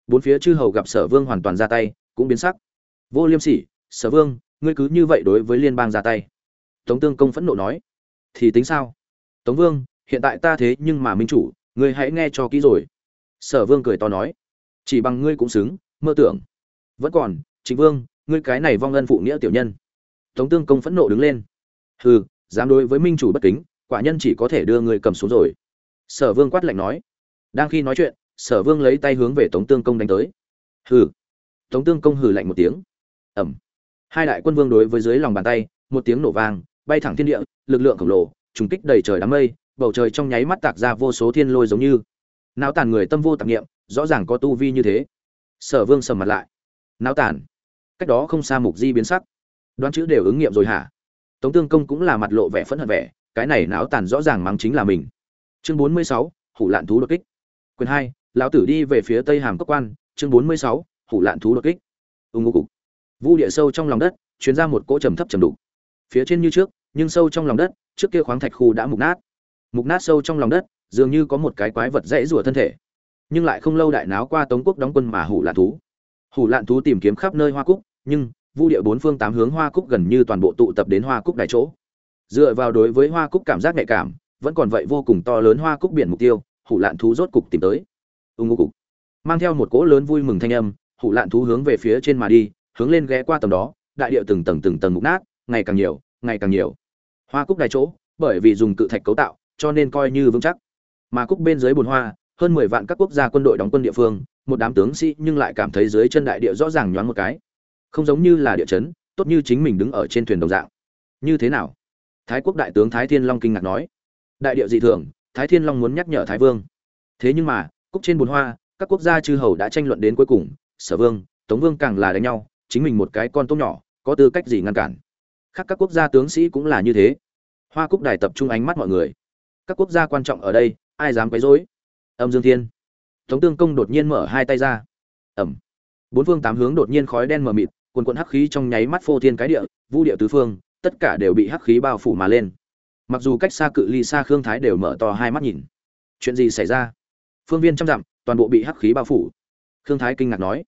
Bốn phía chư hầu gặp sở vương hoàn toàn ra tay, cũng biến sắc. Vô liêm sỉ, sở vương, ngươi cứ như vậy đối với liên bang ra tay. Tống tương công phẫn nộ nói. Thì tính sao? Tống vương, hiện tại ta thế nhưng mà minh chủ, ngươi hãy nghe cho kỹ rồi. Sở vương cười to nói. Chỉ bằng ngươi cũng xứng, mơ tưởng. Vẫn còn chính vương, ngươi cái này vong ân phụ nghĩa tiểu nhân. Tống tương công phẫn nộ đứng lên. Hừ dám đối với minh chủ bất kính, quả nhân chỉ có thể đưa người cầm xuống rồi. Sở vương quát lạnh nói. Đang khi nói chuyện, sở vương lấy tay hướng về tống tương công đánh tới. Hừ. Tống tương công hừ lạnh một tiếng. Ẩm hai đại quân vương đối với dưới lòng bàn tay, một tiếng nổ vang, bay thẳng thiên địa, lực lượng khổng lồ, trùng kích đầy trời đám mây, bầu trời trong nháy mắt tạc ra vô số thiên lôi giống như. Não tàn người tâm vô tạp nghiệm rõ ràng có tu vi như thế. Sở vương sầm mặt lại. Não tàn? Cách đó không xa mục di biến sắc. Đoán chữ đều ứng nghiệm rồi hả? Tống tương công cũng là mặt lộ vẻ phẫn hận vẻ, cái này não tàn rõ ràng mắng chính là mình. Chương bốn mươi sáu, hủ lạn thú đột kích. Quyền hai, lão tử đi về phía tây hàm cốc quan. Chương bốn mươi sáu, hủ lạn thú đột kích. Ung ngô cục. Vu địa sâu trong lòng đất, truyền ra một cỗ trầm thấp trầm đục. Phía trên như trước, nhưng sâu trong lòng đất, trước kia khoáng thạch khu đã mục nát. Mục nát sâu trong lòng đất, dường như có một cái quái vật dãy rủa thân thể. Nhưng lại không lâu đại náo qua tống quốc đóng quân mà hủ lạn thú. Hủ lạn thú tìm kiếm khắp nơi hoa cúc, nhưng vu địa bốn phương tám hướng hoa cúc gần như toàn bộ tụ tập đến hoa cúc đại chỗ. Dựa vào đối với hoa cúc cảm giác nhạy cảm, vẫn còn vậy vô cùng to lớn hoa cúc biển mục tiêu, hủ lạn thú rốt cục tìm tới. Ưng ngô cục. Mang theo một cỗ lớn vui mừng thanh âm, hủ lạn thú hướng về phía trên mà đi, hướng lên ghé qua tầm đó, đại địa từng tầng từng tầng mục nát, ngày càng nhiều, ngày càng nhiều. Hoa cúc đài chỗ, bởi vì dùng cự thạch cấu tạo, cho nên coi như vững chắc. Mà cúc bên dưới bồn hoa, hơn mười vạn các quốc gia quân đội đóng quân địa phương, một đám tướng sĩ nhưng lại cảm thấy dưới chân đại địa rõ ràng nhoáng một cái không giống như là địa chấn, tốt như chính mình đứng ở trên thuyền đồng dạng. Như thế nào? Thái quốc đại tướng thái thiên long kinh ngạc nói. Đại điệu dị thường, thái thiên long muốn nhắc nhở thái vương. Thế nhưng mà, cúc trên bồn hoa, các quốc gia chư hầu đã tranh luận đến cuối cùng, sở vương, tống vương càng là đánh nhau, chính mình một cái con tôm nhỏ, có tư cách gì ngăn cản? Khác các quốc gia tướng sĩ cũng là như thế. Hoa cúc đài tập trung ánh mắt mọi người. Các quốc gia quan trọng ở đây, ai dám quấy rối? Âm dương thiên. Tống tương công đột nhiên mở hai tay ra. Ẩm. Bốn phương tám hướng đột nhiên khói đen mờ mịt quần quần hắc khí trong nháy mắt phô thiên cái địa vu địa tứ phương, tất cả đều bị hắc khí bao phủ mà lên. Mặc dù cách xa cự ly xa khương thái đều mở to hai mắt nhìn. Chuyện gì xảy ra? Phương viên trăm dặm, toàn bộ bị hắc khí bao phủ. Khương thái kinh ngạc nói.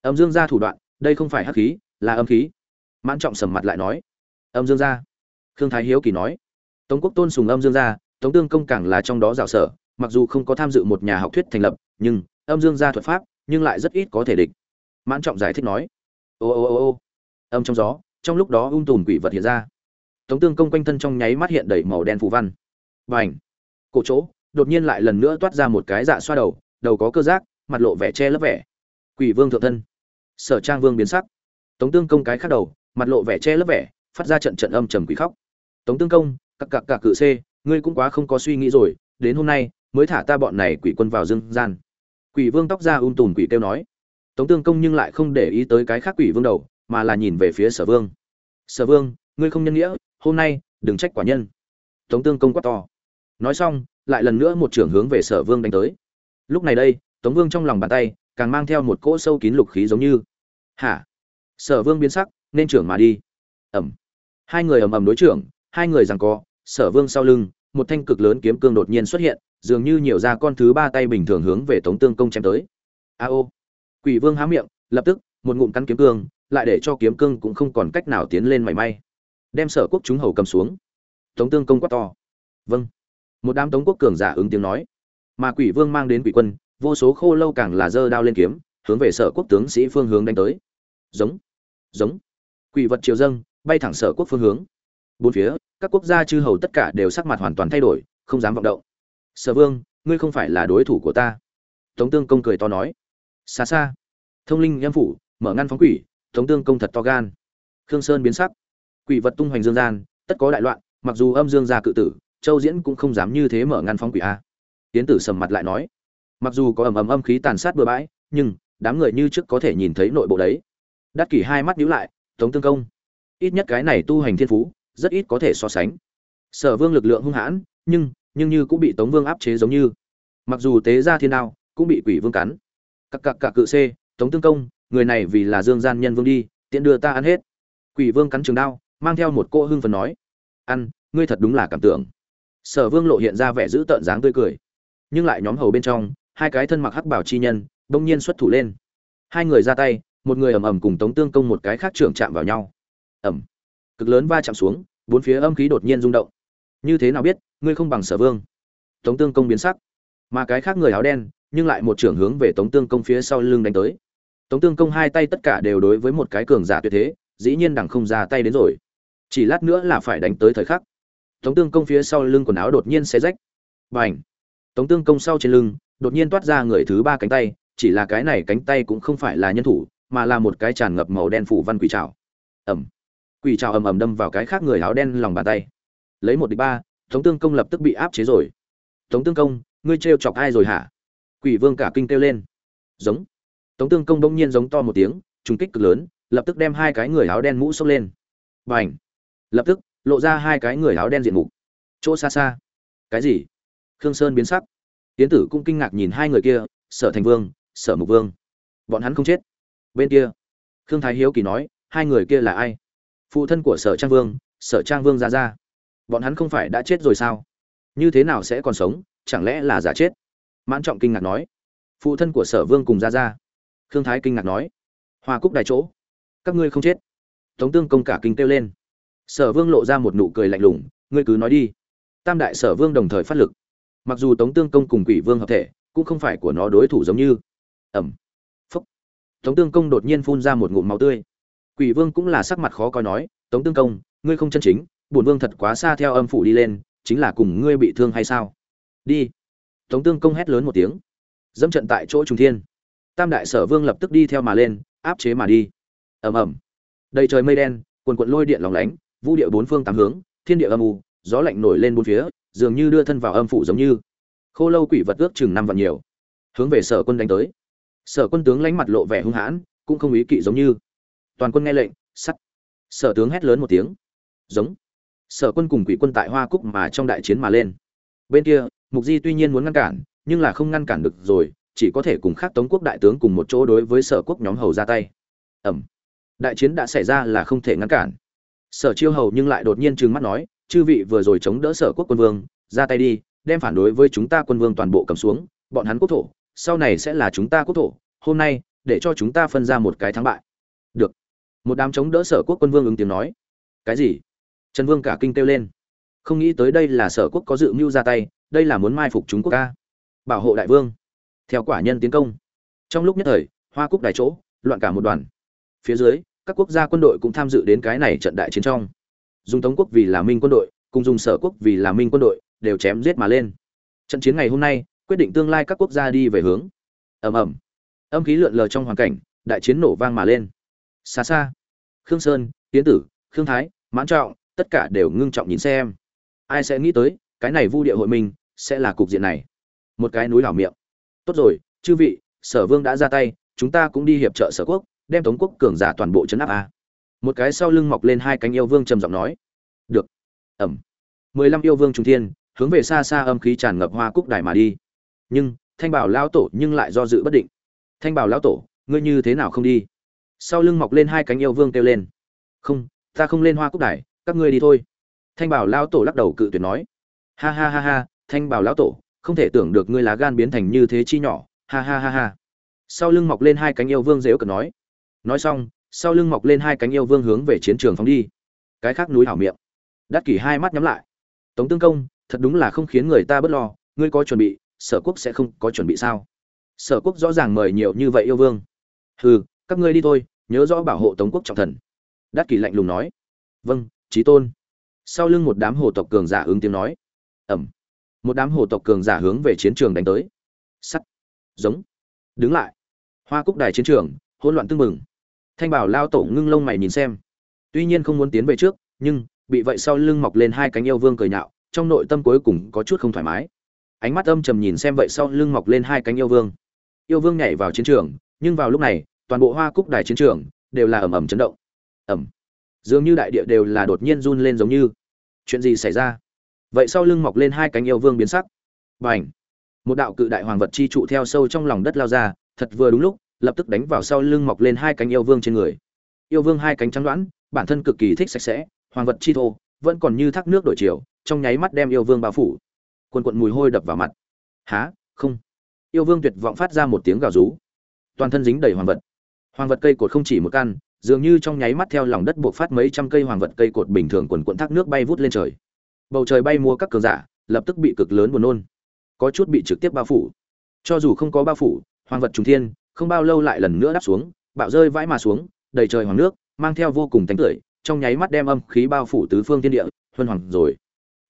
Âm dương gia thủ đoạn, đây không phải hắc khí, là âm khí. Mãn trọng sầm mặt lại nói. Âm dương gia. Khương thái hiếu kỳ nói. Tống quốc tôn sùng âm dương gia, tống tương công càng là trong đó rào sở, mặc dù không có tham dự một nhà học thuyết thành lập, nhưng âm dương gia thuật pháp, nhưng lại rất ít có thể địch. Mãn trọng giải thích nói ô ô ô ô. Âm trong gió, trong lúc đó ung tùm quỷ vật hiện ra. Tống tương công quanh thân trong nháy mắt hiện đầy màu đen phù văn. Và ảnh cổ chỗ, đột nhiên lại lần nữa toát ra một cái dạ xoa đầu đầu có cơ giác, mặt lộ vẻ che lấp vẻ. Quỷ vương thượng thân. Sở trang vương biến sắc. Tống tương công cái khác đầu, mặt lộ vẻ che lấp vẻ, phát ra trận trận âm trầm quỷ khóc. Tống tương công, cặc cặc cặc cự c ngươi cũng quá không có suy nghĩ rồi, đến hôm nay, mới thả ta bọn này quỷ quân vào dương gian. Quỷ vương tóc ra um tùm quỷ kêu nói tống tương công nhưng lại không để ý tới cái khác quỷ vương đầu, mà là nhìn về phía sở vương. Sở vương, ngươi không nhân nghĩa, hôm nay đừng trách quả nhân. Tống tương công quát to. Nói xong, lại lần nữa một trưởng hướng về sở vương đánh tới. Lúc này đây, tống vương trong lòng bàn tay càng mang theo một cỗ sâu kín lục khí giống như. Hả? Sở vương biến sắc, nên trưởng mà đi. Ẩm hai người ầm ầm đối trưởng, hai người rằng co, sở vương sau lưng, một thanh cực lớn kiếm cương đột nhiên xuất hiện, dường như nhiều ra con thứ ba tay bình thường hướng về tống tương công chém tới. A ô quỷ vương há miệng, lập tức, một ngụm cắn kiếm cương, lại để cho kiếm cương cũng không còn cách nào tiến lên mảy may. Đem sở quốc chúng hầu cầm xuống. Tống tương công quát to. Vâng. Một đám tống quốc cường giả ứng tiếng nói. Mà quỷ vương mang đến quỷ quân, vô số khô lâu càng là giơ đao lên kiếm, hướng về sở quốc tướng sĩ phương hướng đánh tới. Giống. Giống. Quỷ vật triều dâng, bay thẳng sở quốc phương hướng. Bốn phía, các quốc gia chư hầu tất cả đều sắc mặt hoàn toàn thay đổi, không dám vọng động. Sở vương, ngươi không phải là đối thủ của ta. Tống tương công cười to nói xa xa. Thông linh âm phủ, mở ngăn phóng quỷ tống tương công thật to gan. Khương sơn biến sắc. Quỷ vật tung hoành dương gian, tất có đại loạn, mặc dù âm dương gia cự tử, châu diễn cũng không dám như thế mở ngăn phóng quỷ a. Tiến tử sầm mặt lại nói, mặc dù có ầm ầm âm khí tàn sát bừa bãi, nhưng đám người như trước có thể nhìn thấy nội bộ đấy. Đắc kỷ hai mắt nhíu lại tống tương công. Ít nhất cái này tu hành thiên phú, rất ít có thể so sánh. Sở vương lực lượng hung hãn, nhưng nhưng như cũng bị tống vương áp chế giống như. Mặc dù tế ra thiên đao, cũng bị quỷ vương cắn cặc cặc cặc cự c tống tương công, người này vì là dương gian nhân vương đi tiện đưa ta ăn hết. Quỷ vương cắn trường đao, mang theo một cô hưng phần nói. Ăn, ngươi thật đúng là cảm tưởng. Sở vương lộ hiện ra vẻ giữ tợn dáng tươi cười. Nhưng lại nhóm hầu bên trong, hai cái thân mặc hắc bảo chi nhân, bỗng nhiên xuất thủ lên. Hai người ra tay, một người ầm ầm cùng tống tương công một cái khác trưởng chạm vào nhau. Ầm. Cực lớn va chạm xuống, bốn phía âm khí đột nhiên rung động. Như thế nào biết, ngươi không bằng sở vương. Tống tương công biến sắc. Mà cái khác người áo đen nhưng lại một trưởng hướng về tống tương công phía sau lưng đánh tới. Tống tương công hai tay tất cả đều đối với một cái cường giả tuyệt thế, dĩ nhiên đằng không ra tay đến rồi. Chỉ lát nữa là phải đánh tới thời khắc. Tống tương công phía sau lưng quần áo đột nhiên xé rách. Bành! tống tương công sau trên lưng, đột nhiên toát ra người thứ ba cánh tay, chỉ là cái này cánh tay cũng không phải là nhân thủ, mà là một cái tràn ngập màu đen phủ văn quỷ trảo. Ầm! Quỷ trảo ầm ầm đâm vào cái khác người áo đen lòng bàn tay. Lấy một địch ba, tống tương công lập tức bị áp chế rồi. Tống tương công, ngươi trêu chọc ai rồi hả? Quỷ vương cả kinh kêu lên. Giống. Tống tương công bỗng nhiên giống to một tiếng, trùng kích cực lớn, lập tức đem hai cái người áo đen mũ xốc lên. B à n h lập tức, lộ ra hai cái người áo đen diện mục. Chỗ xa xa. Cái gì? Khương sơn biến sắc. Tiến tử cũng kinh ngạc nhìn hai người kia, sở thành vương, sở mục vương. Bọn hắn không chết. Bên kia, khương thái hiếu kỳ nói, hai người kia là ai? Phụ thân của sở trang vương, sở trang vương ra ra. Bọn hắn không phải đã chết rồi sao? Như thế nào sẽ còn sống? Chẳng lẽ là giả chết? Mãn trọng kinh ngạc nói. Phụ thân của sở vương cùng ra ra khương thái kinh ngạc nói. Hoa cúc đài chỗ. Các ngươi không chết. Tống tương công cả kinh kêu lên. Sở vương lộ ra một nụ cười lạnh lùng, ngươi cứ nói đi. Tam đại sở vương đồng thời phát lực. Mặc dù tống tương công cùng quỷ vương hợp thể, cũng không phải của nó đối thủ giống như. Ẩm. Phúc. Tống tương công đột nhiên phun ra một ngụm máu tươi. Quỷ vương cũng là sắc mặt khó coi nói, tống tương công, ngươi không chân chính, bổn vương thật quá xa theo âm phủ đi lên, chính là cùng ngươi bị thương hay sao? Đi tống tương công hét lớn một tiếng. Dẫm trận tại chỗ trung thiên. Tam đại sở vương lập tức đi theo mà lên, áp chế mà đi. Ầm ầm. Đầy trời mây đen, quần quận lôi điện lóng lánh, vũ địa bốn phương tám hướng, thiên địa âm u, gió lạnh nổi lên bốn phía, dường như đưa thân vào âm phủ giống như. Khô lâu quỷ vật ước chừng năm vạn nhiều. Hướng về sở quân đánh tới. Sở quân tướng lánh mặt lộ vẻ hung hãn, cũng không ý kỵ giống như. Toàn quân nghe lệnh, sắt. Sở tướng hét lớn một tiếng. Giống. Sở quân cùng quỷ quân tại hoa cúc mà trong đại chiến mà lên. Bên kia mục di tuy nhiên muốn ngăn cản, nhưng là không ngăn cản được rồi, chỉ có thể cùng khác tống quốc đại tướng cùng một chỗ đối với sở quốc nhóm hầu ra tay. Ẩm. Đại chiến đã xảy ra là không thể ngăn cản. Sở chiêu hầu nhưng lại đột nhiên trừng mắt nói, chư vị vừa rồi chống đỡ sở quốc quân vương, ra tay đi, đem phản đối với chúng ta quân vương toàn bộ cầm xuống, bọn hắn quốc thổ, sau này sẽ là chúng ta quốc thổ, hôm nay, để cho chúng ta phân ra một cái thắng bại. Được. Một đám chống đỡ sở quốc quân vương ứng tiếng nói. Cái gì? Trần vương cả kinh kêu lên. Không nghĩ tới đây là sở quốc có dự mưu ra tay đây là muốn mai phục chúng quốc ca. Bảo hộ đại vương. Theo quả nhân tiến công. Trong lúc nhất thời, hoa cúc đài chỗ, loạn cả một đoàn. Phía dưới, các quốc gia quân đội cũng tham dự đến cái này trận đại chiến trong. Dùng tống quốc vì là minh quân đội, cùng dùng sở quốc vì là minh quân đội, đều chém giết mà lên. Trận chiến ngày hôm nay, quyết định tương lai các quốc gia đi về hướng. Ầm ầm. Âm khí lượn lờ trong hoàn cảnh, đại chiến nổ vang mà lên. Xa xa. Khương sơn tiến tử, khương thái, mãn trọng, tất cả đều ngưng trọng nhìn xem. Ai sẽ nghĩ tới, cái này vu địa hội mình sẽ là cục diện này. Một cái núi đảo miệng. Tốt rồi, chư vị, sở vương đã ra tay, chúng ta cũng đi hiệp trợ sở quốc, đem tống quốc cường giả toàn bộ chấn áp a. Một cái sau lưng mọc lên hai cánh yêu vương trầm giọng nói. Được. Ẩm. Mười lăm yêu vương trung thiên, hướng về xa xa âm khí tràn ngập hoa cúc đài mà đi. Nhưng, thanh bảo lão tổ nhưng lại do dự bất định. Thanh bảo lão tổ, ngươi như thế nào không đi? Sau lưng mọc lên hai cánh yêu vương kêu lên. Không, ta không lên hoa cúc đài, các ngươi đi thôi. Thanh bảo lão tổ lắc đầu cự tuyệt nói. Ha ha ha ha thanh bảo lão tổ, không thể tưởng được ngươi lá gan biến thành như thế chi nhỏ, ha ha ha ha. Sau lưng mọc lên hai cánh yêu vương dễ cợt nói. Nói xong, sau lưng mọc lên hai cánh yêu vương hướng về chiến trường phóng đi. Cái khác núi hảo miệng. Đắc kỷ hai mắt nhắm lại. Tống tương công, thật đúng là không khiến người ta bớt lo, ngươi có chuẩn bị, sở quốc sẽ không có chuẩn bị sao? Sở quốc rõ ràng mời nhiều như vậy yêu vương. Hừ, các ngươi đi thôi, nhớ rõ bảo hộ tống quốc trọng thần. Đắc kỷ lạnh lùng nói. Vâng trí tôn. Sau lưng một đám hồ tộc cường giả ứng tiếng nói. Ẩm một đám hồ tộc cường giả hướng về chiến trường đánh tới. Sắt. Giống. Đứng lại. Hoa cúc đài chiến trường, hỗn loạn tưng bừng. Thanh bảo lao tổ ngưng lông mày nhìn xem. Tuy nhiên không muốn tiến về trước, nhưng, bị vậy sau lưng mọc lên hai cánh yêu vương cười nhạo, trong nội tâm cuối cùng có chút không thoải mái. Ánh mắt âm trầm nhìn xem vậy sau lưng mọc lên hai cánh yêu vương. Yêu vương nhảy vào chiến trường, nhưng vào lúc này, toàn bộ hoa cúc đài chiến trường đều là ầm ầm chấn động. Ầm. Dường như đại địa đều là đột nhiên run lên giống như. Chuyện gì xảy ra? Vậy sau lưng mọc lên hai cánh yêu vương biến sắc. Bành! Một đạo cự đại hoàng vật chi trụ theo sâu trong lòng đất lao ra, thật vừa đúng lúc, lập tức đánh vào sau lưng mọc lên hai cánh yêu vương trên người. Yêu vương hai cánh trắng đoán, bản thân cực kỳ thích sạch sẽ, hoàng vật chi thô, vẫn còn như thác nước đổi chiều, trong nháy mắt đem yêu vương bao phủ. Quần quận mùi hôi đập vào mặt. Há? Không. Yêu vương tuyệt vọng phát ra một tiếng gào rú. Toàn thân dính đầy hoàng vật. Hoàng vật cây cột không chỉ một căn, dường như trong nháy mắt theo lòng đất buộc phát mấy trăm cây hoàng vật cây cột bình thường quần quận thác nước bay vút lên trời bầu trời bay mua các cường giả, lập tức bị cực lớn buồn nôn. Có chút bị trực tiếp bao phủ. Cho dù không có bao phủ hoàng vật trùng thiên, không bao lâu lại lần nữa đáp xuống, bạo rơi vãi mà xuống, đầy trời hoàng nước, mang theo vô cùng tánh tưởi trong nháy mắt đem âm khí bao phủ tứ phương thiên địa, huân hoàng rồi.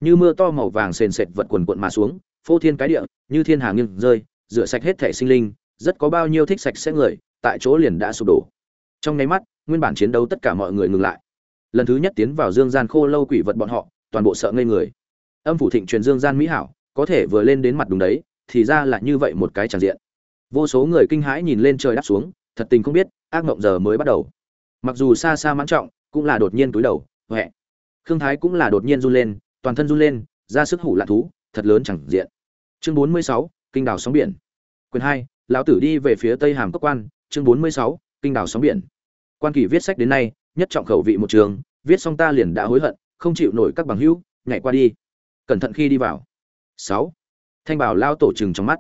Như mưa to màu vàng sền sệt vật quần quận mà xuống, phô thiên cái địa, như thiên hà nghiêng rơi, rửa sạch hết thể sinh linh, rất có bao nhiêu thích sạch sẽ người, tại chỗ liền đã sụp đổ. Trong nháy mắt, nguyên bản chiến đấu tất cả mọi người ngừng lại. Lần thứ nhất tiến vào dương gian khô lâu quỷ vật bọn họ toàn bộ sợ ngây người. Âm phủ thịnh truyền dương gian mỹ hảo, có thể vừa lên đến mặt đúng đấy, thì ra là như vậy một cái tràn diện. Vô số người kinh hãi nhìn lên trời đáp xuống, thật tình không biết, ác mộng giờ mới bắt đầu. Mặc dù xa xa mãn trọng, cũng là đột nhiên túi đầu huệ khương thái cũng là đột nhiên run lên, toàn thân run lên, ra sức hủ lạ thú, thật lớn chẳng diện. Chương bốn mươi sáu, kinh đảo sóng biển. Quyền hai, lão tử đi về phía tây hàm cốc quan, chương bốn mươi sáu, kinh đảo sóng biển. Quan kỳ viết sách đến nay, nhất trọng khẩu vị một trường, viết xong ta liền đã hối hận không chịu nổi các bằng hữu, nhảy qua đi. Cẩn thận khi đi vào. Sáu. Thanh bảo lao tổ trừng trong mắt.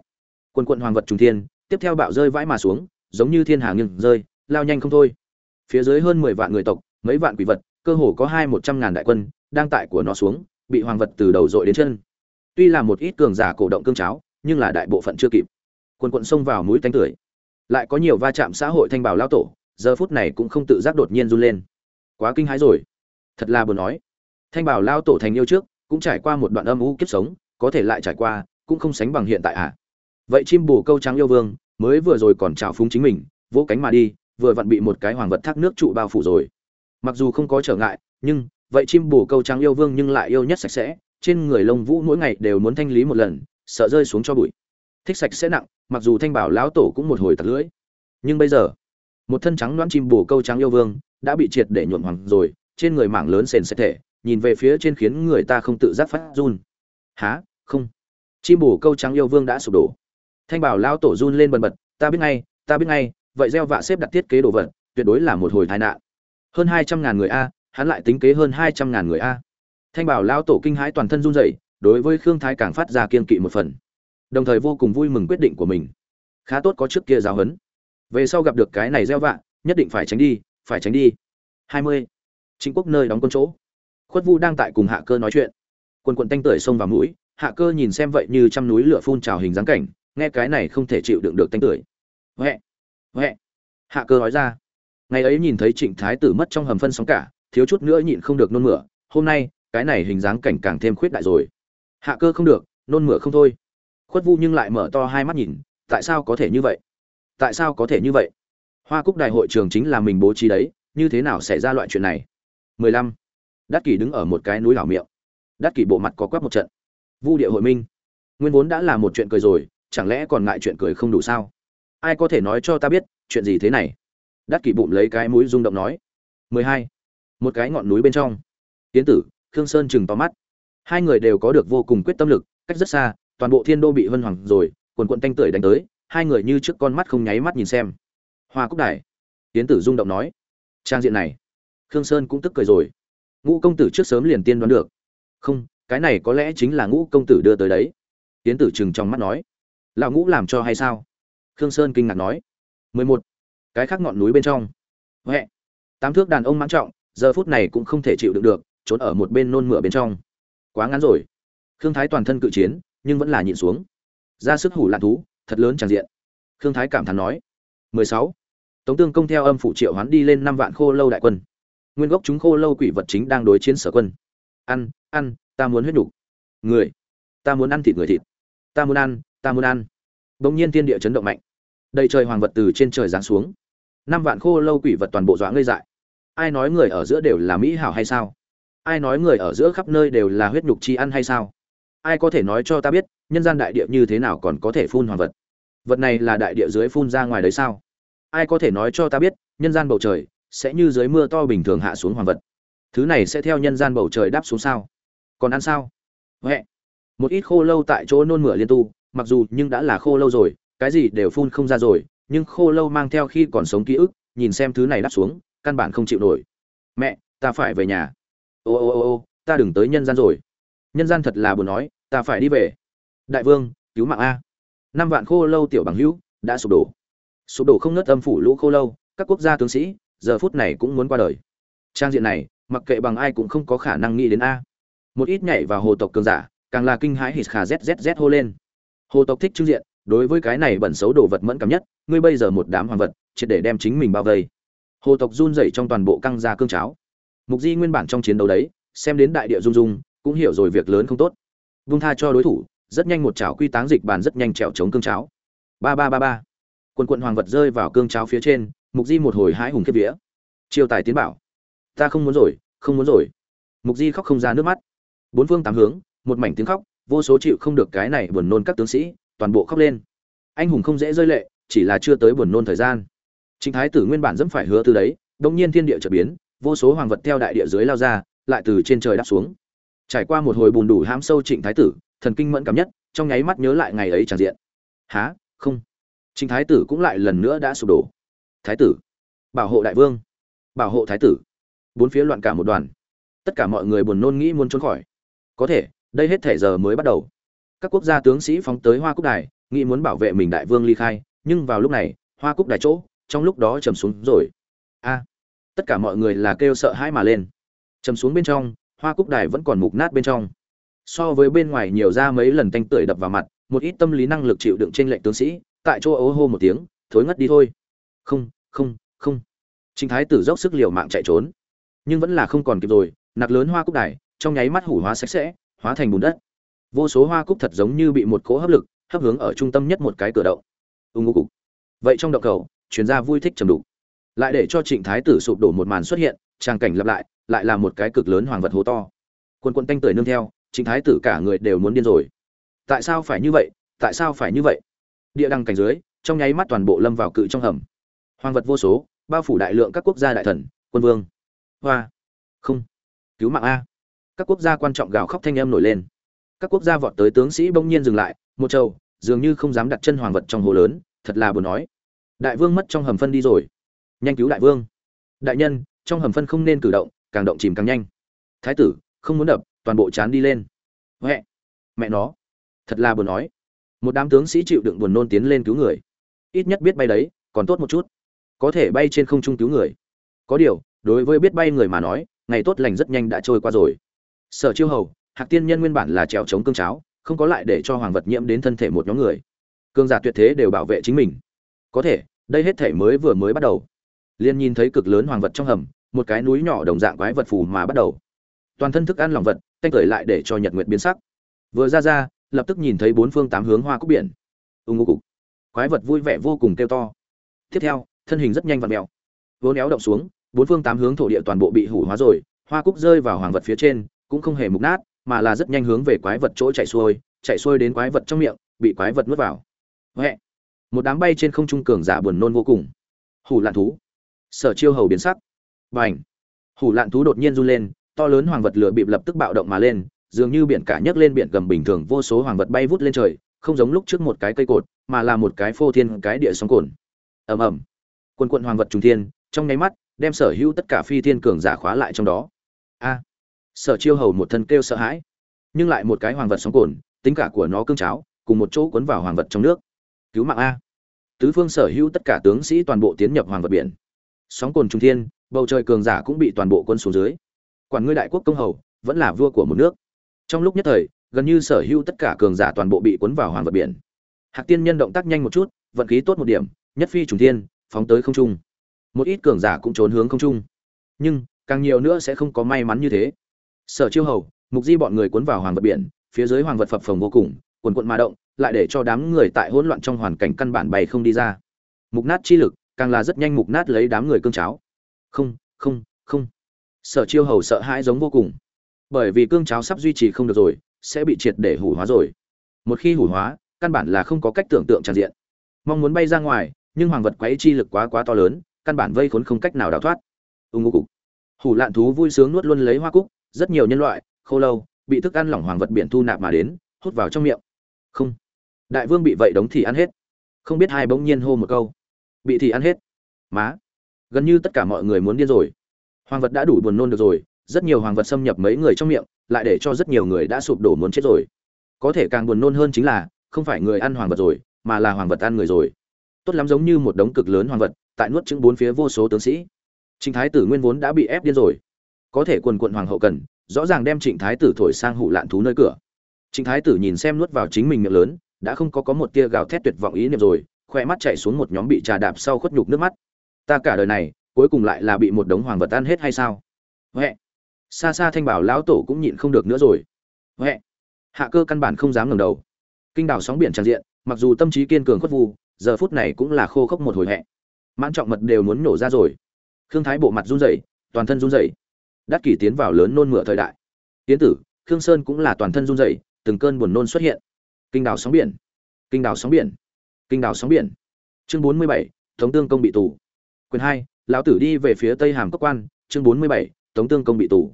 Quân quận hoàng vật trung thiên, tiếp theo bạo rơi vãi mà xuống, giống như thiên hà nghiêng rơi, lao nhanh không thôi. Phía dưới hơn mười vạn người tộc, mấy vạn quỷ vật, cơ hồ có hai một trăm ngàn đại quân, đang tại của nó xuống, bị hoàng vật từ đầu dội đến chân. Tuy là một ít cường giả cổ động cương cháo, nhưng là đại bộ phận chưa kịp. Quân quận xông vào mũi tánh tưởi. Lại có nhiều va chạm xã hội thanh bảo lao tổ, giờ phút này cũng không tự giác đột nhiên run lên. Quá kinh hãi rồi. Thật là buồn nói thanh bảo lao tổ thành yêu trước, cũng trải qua một đoạn âm u kiếp sống, có thể lại trải qua, cũng không sánh bằng hiện tại à. Vậy chim bồ câu trắng yêu vương, mới vừa rồi còn trào phúng chính mình, vỗ cánh mà đi, vừa vặn bị một cái hoàng vật thác nước trụ bao phủ rồi. Mặc dù không có trở ngại, nhưng, vậy chim bồ câu trắng yêu vương nhưng lại yêu nhất sạch sẽ, trên người lông vũ mỗi ngày đều muốn thanh lý một lần, sợ rơi xuống cho bụi. Thích sạch sẽ nặng, mặc dù thanh bảo lão tổ cũng một hồi tạt lưỡi. Nhưng bây giờ, một thân trắng đoán chim bồ câu trắng yêu vương đã bị triệt để nhuộm hoàng rồi, trên người mảng lớn sền sệt thể nhìn về phía trên khiến người ta không tự giác phát run. Há, không. Chim bồ câu trắng yêu vương đã sụp đổ. Thanh bảo lao tổ run lên bần bật, ta biết ngay, ta biết ngay, vậy gieo vạ xếp đặt thiết kế đồ vật, tuyệt đối là một hồi tai nạn. Hơn hai trăm ngàn người a, hắn lại tính kế hơn hai trăm ngàn người a. Thanh bảo lao tổ kinh hãi toàn thân run rẩy, đối với khương thái càng phát ra kiên kỵ một phần. Đồng thời vô cùng vui mừng quyết định của mình. Khá tốt có trước kia giáo huấn. Về sau gặp được cái này gieo vạ, nhất định phải tránh đi, phải tránh đi. Hai mươi. Chính quốc nơi đóng quân chỗ khuất vu đang tại cùng hạ cơ nói chuyện. Quần quần tanh tưởi xông vào mũi, hạ cơ nhìn xem vậy như trăm núi lửa phun trào hình dáng cảnh, nghe cái này không thể chịu đựng được tanh tưởi. Huệ huệ, hạ cơ nói ra. Ngày ấy nhìn thấy trịnh thái tử mất trong hầm phân sóng cả, thiếu chút nữa nhịn không được nôn mửa, hôm nay, cái này hình dáng cảnh càng thêm khuyết đại rồi. Hạ cơ không được, nôn mửa không thôi. Khuất vu nhưng lại mở to hai mắt nhìn, tại sao có thể như vậy? Tại sao có thể như vậy? Hoa cúc đại hội trường chính là mình bố trí đấy, như thế nào xảy ra loại chuyện này? 15 đắc kỷ đứng ở một cái núi đảo miệng. Đắc kỷ bộ mặt có quắp một trận. Vu địa hội minh, nguyên vốn đã là một chuyện cười rồi, chẳng lẽ còn ngại chuyện cười không đủ sao? Ai có thể nói cho ta biết, chuyện gì thế này? Đắc kỷ bụng lấy cái mũi rung động nói. 12. một cái ngọn núi bên trong. Tiến tử, khương sơn chừng to mắt. Hai người đều có được vô cùng quyết tâm lực, cách rất xa, toàn bộ thiên đô bị vân hoàng rồi, quần quận tanh tưởi đánh tới, hai người như trước con mắt không nháy mắt nhìn xem. Hoa cúc đài. Tiến tử rung động nói. Trang diện này, khương sơn cũng tức cười rồi ngũ công tử trước sớm liền tiên đoán được. Không, cái này có lẽ chính là ngũ công tử đưa tới đấy. Tiến tử chừng trong mắt nói. Lão ngũ làm cho hay sao? Khương sơn kinh ngạc nói. Mười một. Cái khác ngọn núi bên trong. Huệ. Tám thước đàn ông mãn trọng, giờ phút này cũng không thể chịu đựng được, trốn ở một bên nôn mửa bên trong. Quá ngắn rồi. Khương thái toàn thân cự chiến, nhưng vẫn là nhịn xuống. Ra sức hủ lạn thú, thật lớn tràn diện. Khương thái cảm thán nói. 16. tống tương công theo âm phủ triệu hoán đi lên năm vạn khô lâu đại quân nguyên gốc chúng khô lâu quỷ vật chính đang đối chiến sở quân. Ăn ăn, ta muốn huyết nhục. người, ta muốn ăn thịt người thịt. Ta muốn ăn, ta muốn ăn. Bỗng nhiên thiên địa chấn động mạnh. Đầy trời hoàng vật từ trên trời giáng xuống. Năm vạn khô lâu quỷ vật toàn bộ dọa ngây dại. Ai nói người ở giữa đều là mỹ hảo hay sao? Ai nói người ở giữa khắp nơi đều là huyết nhục chi ăn hay sao? Ai có thể nói cho ta biết, nhân gian đại địa như thế nào còn có thể phun hoàng vật? Vật này là đại địa dưới phun ra ngoài đấy sao? Ai có thể nói cho ta biết, nhân gian bầu trời sẽ như dưới mưa to bình thường hạ xuống hoàng vật. Thứ này sẽ theo nhân gian bầu trời đáp xuống sao? Còn ăn sao? Huệ. Một ít khô lâu tại chỗ nôn mửa liên tu, mặc dù nhưng đã là khô lâu rồi, cái gì đều phun không ra rồi, nhưng khô lâu mang theo khi còn sống ký ức, nhìn xem thứ này đáp xuống, căn bản không chịu nổi. Mẹ, ta phải về nhà. Ô ô ô ô, ta đừng tới nhân gian rồi. Nhân gian thật là buồn nói, ta phải đi về. Đại vương, cứu mạng a. Năm vạn khô lâu tiểu bằng hữu, đã sụp đổ. Sụp đổ không ngớt âm phủ lũ khô lâu, các quốc gia tướng sĩ giờ phút này cũng muốn qua đời. Trang diện này, mặc kệ bằng ai cũng không có khả năng nghĩ đến a. Một ít nhảy vào hồ tộc cường giả, càng là kinh hãi hít khà zzz hô lên. Hồ tộc thích trưng diện, đối với cái này bẩn xấu đồ vật mẫn cảm nhất, ngươi bây giờ một đám hoàng vật, triệt để đem chính mình bao vây. Hồ tộc run rẩy trong toàn bộ căng ra cương cháo. Mục di nguyên bản trong chiến đấu đấy, xem đến đại địa dung dung cũng hiểu rồi việc lớn không tốt. Vung tha cho đối thủ, rất nhanh một chảo quy táng dịch bàn rất nhanh trèo chống cương cháo. Ba ba ba ba. Quần quận hoàng vật rơi vào cương cháo phía trên mục di một hồi hái hùng kiếp vía chiêu tài tiến bảo ta không muốn rồi không muốn rồi mục di khóc không ra nước mắt bốn phương tám hướng một mảnh tiếng khóc vô số chịu không được cái này buồn nôn các tướng sĩ toàn bộ khóc lên anh hùng không dễ rơi lệ chỉ là chưa tới buồn nôn thời gian chính Thái tử nguyên bản dẫm phải hứa từ đấy, đông nhiên thiên địa trở biến, vô số hoàng vật theo đại địa dưới lao ra, lại từ trên trời đáp xuống. Trải qua một hồi bùn đủ hãm sâu Trịnh Thái tử, thần kinh mẫn cảm nhất, trong nháy mắt nhớ lại ngày ấy tràn diện. Há, Không. Trịnh Thái tử cũng lại lần nữa đã sụp đổ. Thái tử, bảo hộ đại vương, bảo hộ thái tử. Bốn phía loạn cả một đoàn. Tất cả mọi người buồn nôn nghĩ muốn trốn khỏi. Có thể, đây hết thể giờ mới bắt đầu. Các quốc gia tướng sĩ phóng tới Hoa Cúc Đài, nghĩ muốn bảo vệ mình đại vương ly khai, nhưng vào lúc này, Hoa Cúc Đài chỗ, trong lúc đó trầm xuống rồi a tất cả mọi người là kêu sợ hãi mà lên trầm xuống bên trong hoa cúc đài vẫn còn mục nát bên trong so với bên ngoài nhiều ra mấy lần tanh tưởi đập vào mặt một ít tâm lý năng lực chịu đựng trên lệnh tướng sĩ tại chỗ ố hô một tiếng thối ngất đi thôi không không không. Trịnh thái tử dốc sức liều mạng chạy trốn. Nhưng vẫn là không còn kịp rồi, nặc lớn hoa cúc đài, trong nháy mắt hủ hóa sạch sẽ, hóa thành bùn đất. Vô số hoa cúc thật giống như bị một cỗ hấp lực, hấp hướng ở trung tâm nhất một cái cửa động. Ưng ngô cục. Vậy trong động cầu, chuyên gia vui thích trầm đục. Lại để cho trịnh thái tử sụp đổ một màn xuất hiện, trang cảnh lặp lại lại là một cái cực lớn hoàng vật hố to. Quân quân tanh tưởi nương theo, trịnh thái tử cả người đều muốn điên rồi. Tại sao phải như vậy? Tại sao phải như vậy? Địa đăng cảnh dưới, trong nháy mắt toàn bộ lâm vào cự trong hầm hoàng vật vô số, bao phủ đại lượng các quốc gia đại thần, quân vương. Hoa. Không. Cứu mạng a. Các quốc gia quan trọng gào khóc thanh âm nổi lên. Các quốc gia vọt tới tướng sĩ bỗng nhiên dừng lại, một châu dường như không dám đặt chân hoàng vật trong hồ lớn, thật là buồn nói. Đại vương mất trong hầm phân đi rồi. Nhanh cứu đại vương. Đại nhân, trong hầm phân không nên cử động, càng động chìm càng nhanh. Thái tử, không muốn đập, toàn bộ chán đi lên. Huệ. Mẹ nó. Thật là buồn nói. Một đám tướng sĩ chịu đựng buồn nôn tiến lên cứu người. Ít nhất biết bay đấy, còn tốt một chút có thể bay trên không trung cứu người. Có điều, đối với biết bay người mà nói, ngày tốt lành rất nhanh đã trôi qua rồi. Sở chiêu hầu, hạc tiên nhân nguyên bản là trèo chống cương cháo, không có lại để cho hoàng vật nhiễm đến thân thể một nhóm người. Cương giả tuyệt thế đều bảo vệ chính mình. Có thể, đây hết thể mới vừa mới bắt đầu. Liên nhìn thấy cực lớn hoàng vật trong hầm, một cái núi nhỏ đồng dạng quái vật phù mà bắt đầu. Toàn thân thức ăn lòng vật tanh cởi lại để cho nhật nguyệt biến sắc. Vừa ra ra, lập tức nhìn thấy bốn phương tám hướng hoa cúc biển. Ưng ngô cục. Quái vật vui vẻ vô cùng kêu to. Tiếp theo thân hình rất nhanh và mèo. Vốn éo động xuống, bốn phương tám hướng thổ địa toàn bộ bị hủ hóa rồi, hoa cúc rơi vào hoàng vật phía trên, cũng không hề mục nát, mà là rất nhanh hướng về quái vật chỗ chạy xuôi chạy xuôi đến quái vật trong miệng, bị quái vật nuốt vào. Huệ! Một đám bay trên không trung cường giả buồn nôn vô cùng. Hủ lạn thú! Sở chiêu hầu biến sắc. Và ảnh hủ lạn thú đột nhiên run lên, to lớn hoàng vật lửa bịp lập tức bạo động mà lên, dường như biển cả nhấc lên biển gầm bình thường, vô số hoàng vật bay vút lên trời, không giống lúc trước một cái cây cột, mà là một cái phô thiên cái địa sóng cồn. Ầm ầm quần quận hoàng vật trùng thiên, trong nháy mắt, đem sở hữu tất cả phi thiên cường giả khóa lại trong đó. A, sở chiêu hầu một thân kêu sợ hãi, nhưng lại một cái hoàng vật sóng cồn tính cả của nó cương cháo, cùng một chỗ cuốn vào hoàng vật trong nước. Cứu mạng a. Tứ phương sở hữu tất cả tướng sĩ toàn bộ tiến nhập hoàng vật biển. Sóng cồn trung thiên, bầu trời cường giả cũng bị toàn bộ quân xuống dưới. Quản ngươi đại quốc công hầu, vẫn là vua của một nước. Trong lúc nhất thời, gần như sở hữu tất cả cường giả toàn bộ bị cuốn vào hoàng vật biển. Hạc tiên nhân động tác nhanh một chút, vận khí tốt một điểm, nhất phi trùng thiên phóng tới không trung. Một ít cường giả cũng trốn hướng không trung. Nhưng, càng nhiều nữa sẽ không có may mắn như thế. Sở chiêu hầu, mục di bọn người cuốn vào hoàng vật biển, phía dưới hoàng vật phập phồng vô cùng, quần quận mà động, lại để cho đám người tại hỗn loạn trong hoàn cảnh căn bản bày không đi ra. Mục nát chi lực, càng là rất nhanh mục nát lấy đám người cương cháo. Không không không. Sở chiêu hầu sợ hãi giống vô cùng. Bởi vì cương cháo sắp duy trì không được rồi, sẽ bị triệt để hủ hóa rồi. Một khi hủ hóa, căn bản là không có cách tưởng tượng tràn diện. Mong muốn bay ra ngoài nhưng hoàng vật quấy chi lực quá quá to lớn, căn bản vây khốn không cách nào đào thoát. Ưng ngô cục. Hủ lạn thú vui sướng nuốt luôn lấy hoa cúc, rất nhiều nhân loại, khô lâu, bị thức ăn lỏng hoàng vật biển thu nạp mà đến, hút vào trong miệng. Không. Đại vương bị vậy đống thì ăn hết. Không biết hai bỗng nhiên hô một câu. Bị thì ăn hết. Má. Gần như tất cả mọi người muốn điên rồi. Hoàng vật đã đủ buồn nôn được rồi, rất nhiều hoàng vật xâm nhập mấy người trong miệng, lại để cho rất nhiều người đã sụp đổ muốn chết rồi. Có thể càng buồn nôn hơn chính là, không phải người ăn hoàng vật rồi, mà là hoàng vật ăn người rồi tốt lắm giống như một đống cực lớn hoàng vật, tại nuốt chứng bốn phía vô số tướng sĩ. Trịnh thái tử nguyên vốn đã bị ép điên rồi. Có thể quần quận hoàng hậu cần, rõ ràng đem trịnh thái tử thổi sang hụ lạn thú nơi cửa. Trịnh thái tử nhìn xem nuốt vào chính mình miệng lớn, đã không có có một tia gào thét tuyệt vọng ý niệm rồi, khoe mắt chạy xuống một nhóm bị trà đạp sau khuất nhục nước mắt. Ta cả đời này, cuối cùng lại là bị một đống hoàng vật ăn hết hay sao? Huệ. Xa xa thanh bảo lão tổ cũng nhịn không được nữa rồi. Huệ. Hạ cơ căn bản không dám ngẩng đầu. Kinh đảo sóng biển tràn diện, mặc dù tâm trí kiên cường khuất vu giờ phút này cũng là khô khốc một hồi hẹ. Mãn trọng mật đều muốn nổ ra rồi. Khương thái bộ mặt run rẩy, toàn thân run rẩy. Đắc kỷ tiến vào lớn nôn mửa thời đại. Tiến tử, khương sơn cũng là toàn thân run rẩy, từng cơn buồn nôn xuất hiện. Kinh đảo sóng biển. Kinh đảo sóng biển. Kinh đảo sóng biển. Chương bốn mươi bảy, tống tương công bị tù. Quyền hai, lão tử đi về phía tây hàm cốc quan. Chương bốn mươi bảy, tống tương công bị tù.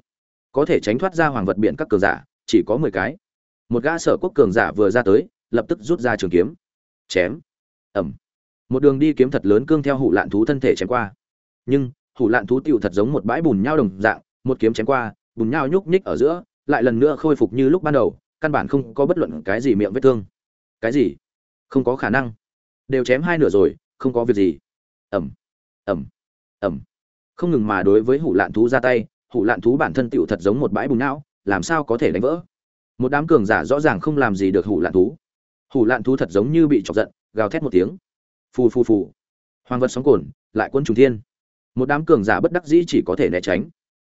Có thể tránh thoát ra hoàng vật biển các cường giả, chỉ có mười cái. Một gã sở quốc cường giả vừa ra tới, lập tức rút ra trường kiếm. Chém ẩm. Một đường đi kiếm thật lớn cương theo hủ lạn thú thân thể chém qua. Nhưng, hủ lạn thú tựu thật giống một bãi bùn nhau đồng dạng, một kiếm chém qua, bùn nhau nhúc nhích ở giữa, lại lần nữa khôi phục như lúc ban đầu, căn bản không có bất luận cái gì miệng vết thương. Cái gì? Không có khả năng. Đều chém hai nửa rồi, không có việc gì. Ẩm. Ẩm. Ẩm. Không ngừng mà đối với hủ lạn thú ra tay, hủ lạn thú bản thân tựu thật giống một bãi bùn não làm sao có thể đánh vỡ? Một đám cường giả rõ ràng không làm gì được hủ lạn thú. Hủ lạn thú thật giống như bị chọc giận gào thét một tiếng. Phù phù phù. Hoàng vật sóng cồn lại quân trùng thiên. Một đám cường giả bất đắc dĩ chỉ có thể né tránh.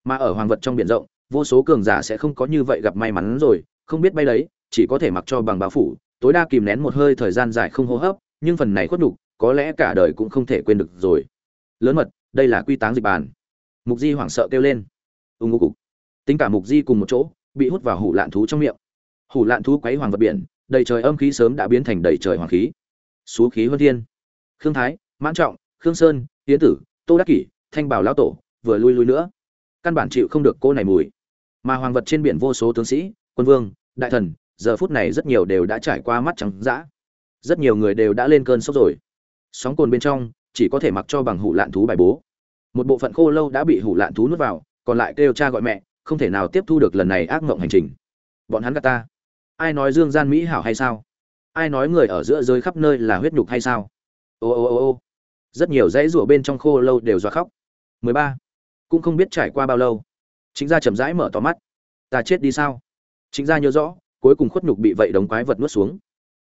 Mà ở hoàng vật trong biển rộng vô số cường giả sẽ không có như vậy gặp may mắn rồi không biết bay đấy chỉ có thể mặc cho bằng bao phủ. Tối đa kìm nén một hơi thời gian dài không hô hấp nhưng phần này khuất đủ, có lẽ cả đời cũng không thể quên được rồi. Lớn mật đây là quy táng dịch bàn. Mục di hoảng sợ kêu lên. Ưng ngô cục. Tính cả mục di cùng một chỗ bị hút vào hủ lạn thú trong miệng. Hủ lạn thú quấy hoàng vật biển đầy trời âm khí sớm đã biến thành đầy trời hoàng khí xú khí huân thiên. Khương thái, mãn trọng, khương sơn, yến tử, tô đắc kỷ, thanh bảo lão tổ, vừa lui lui nữa. Căn bản chịu không được cô này mùi. Mà hoàng vật trên biển vô số tướng sĩ, quân vương, đại thần, giờ phút này rất nhiều đều đã trải qua mắt trắng dã. Rất nhiều người đều đã lên cơn sốc rồi. Sóng cồn bên trong, chỉ có thể mặc cho bằng hủ lạn thú bài bố. Một bộ phận khô lâu đã bị hủ lạn thú nuốt vào, còn lại kêu cha gọi mẹ, không thể nào tiếp thu được lần này ác mộng hành trình. Bọn hắn gạt ta. Ai nói dương gian mỹ hảo hay sao? Ai nói người ở giữa giới khắp nơi là huyết nhục hay sao? Ô ô ô ô. Rất nhiều dãy rủa bên trong khô lâu đều dọa khóc. 13. cũng không biết trải qua bao lâu. Chính gia chậm rãi mở to mắt. Ta chết đi sao? Chính gia nhớ rõ, cuối cùng khuất nhục bị vậy đống quái vật nuốt xuống.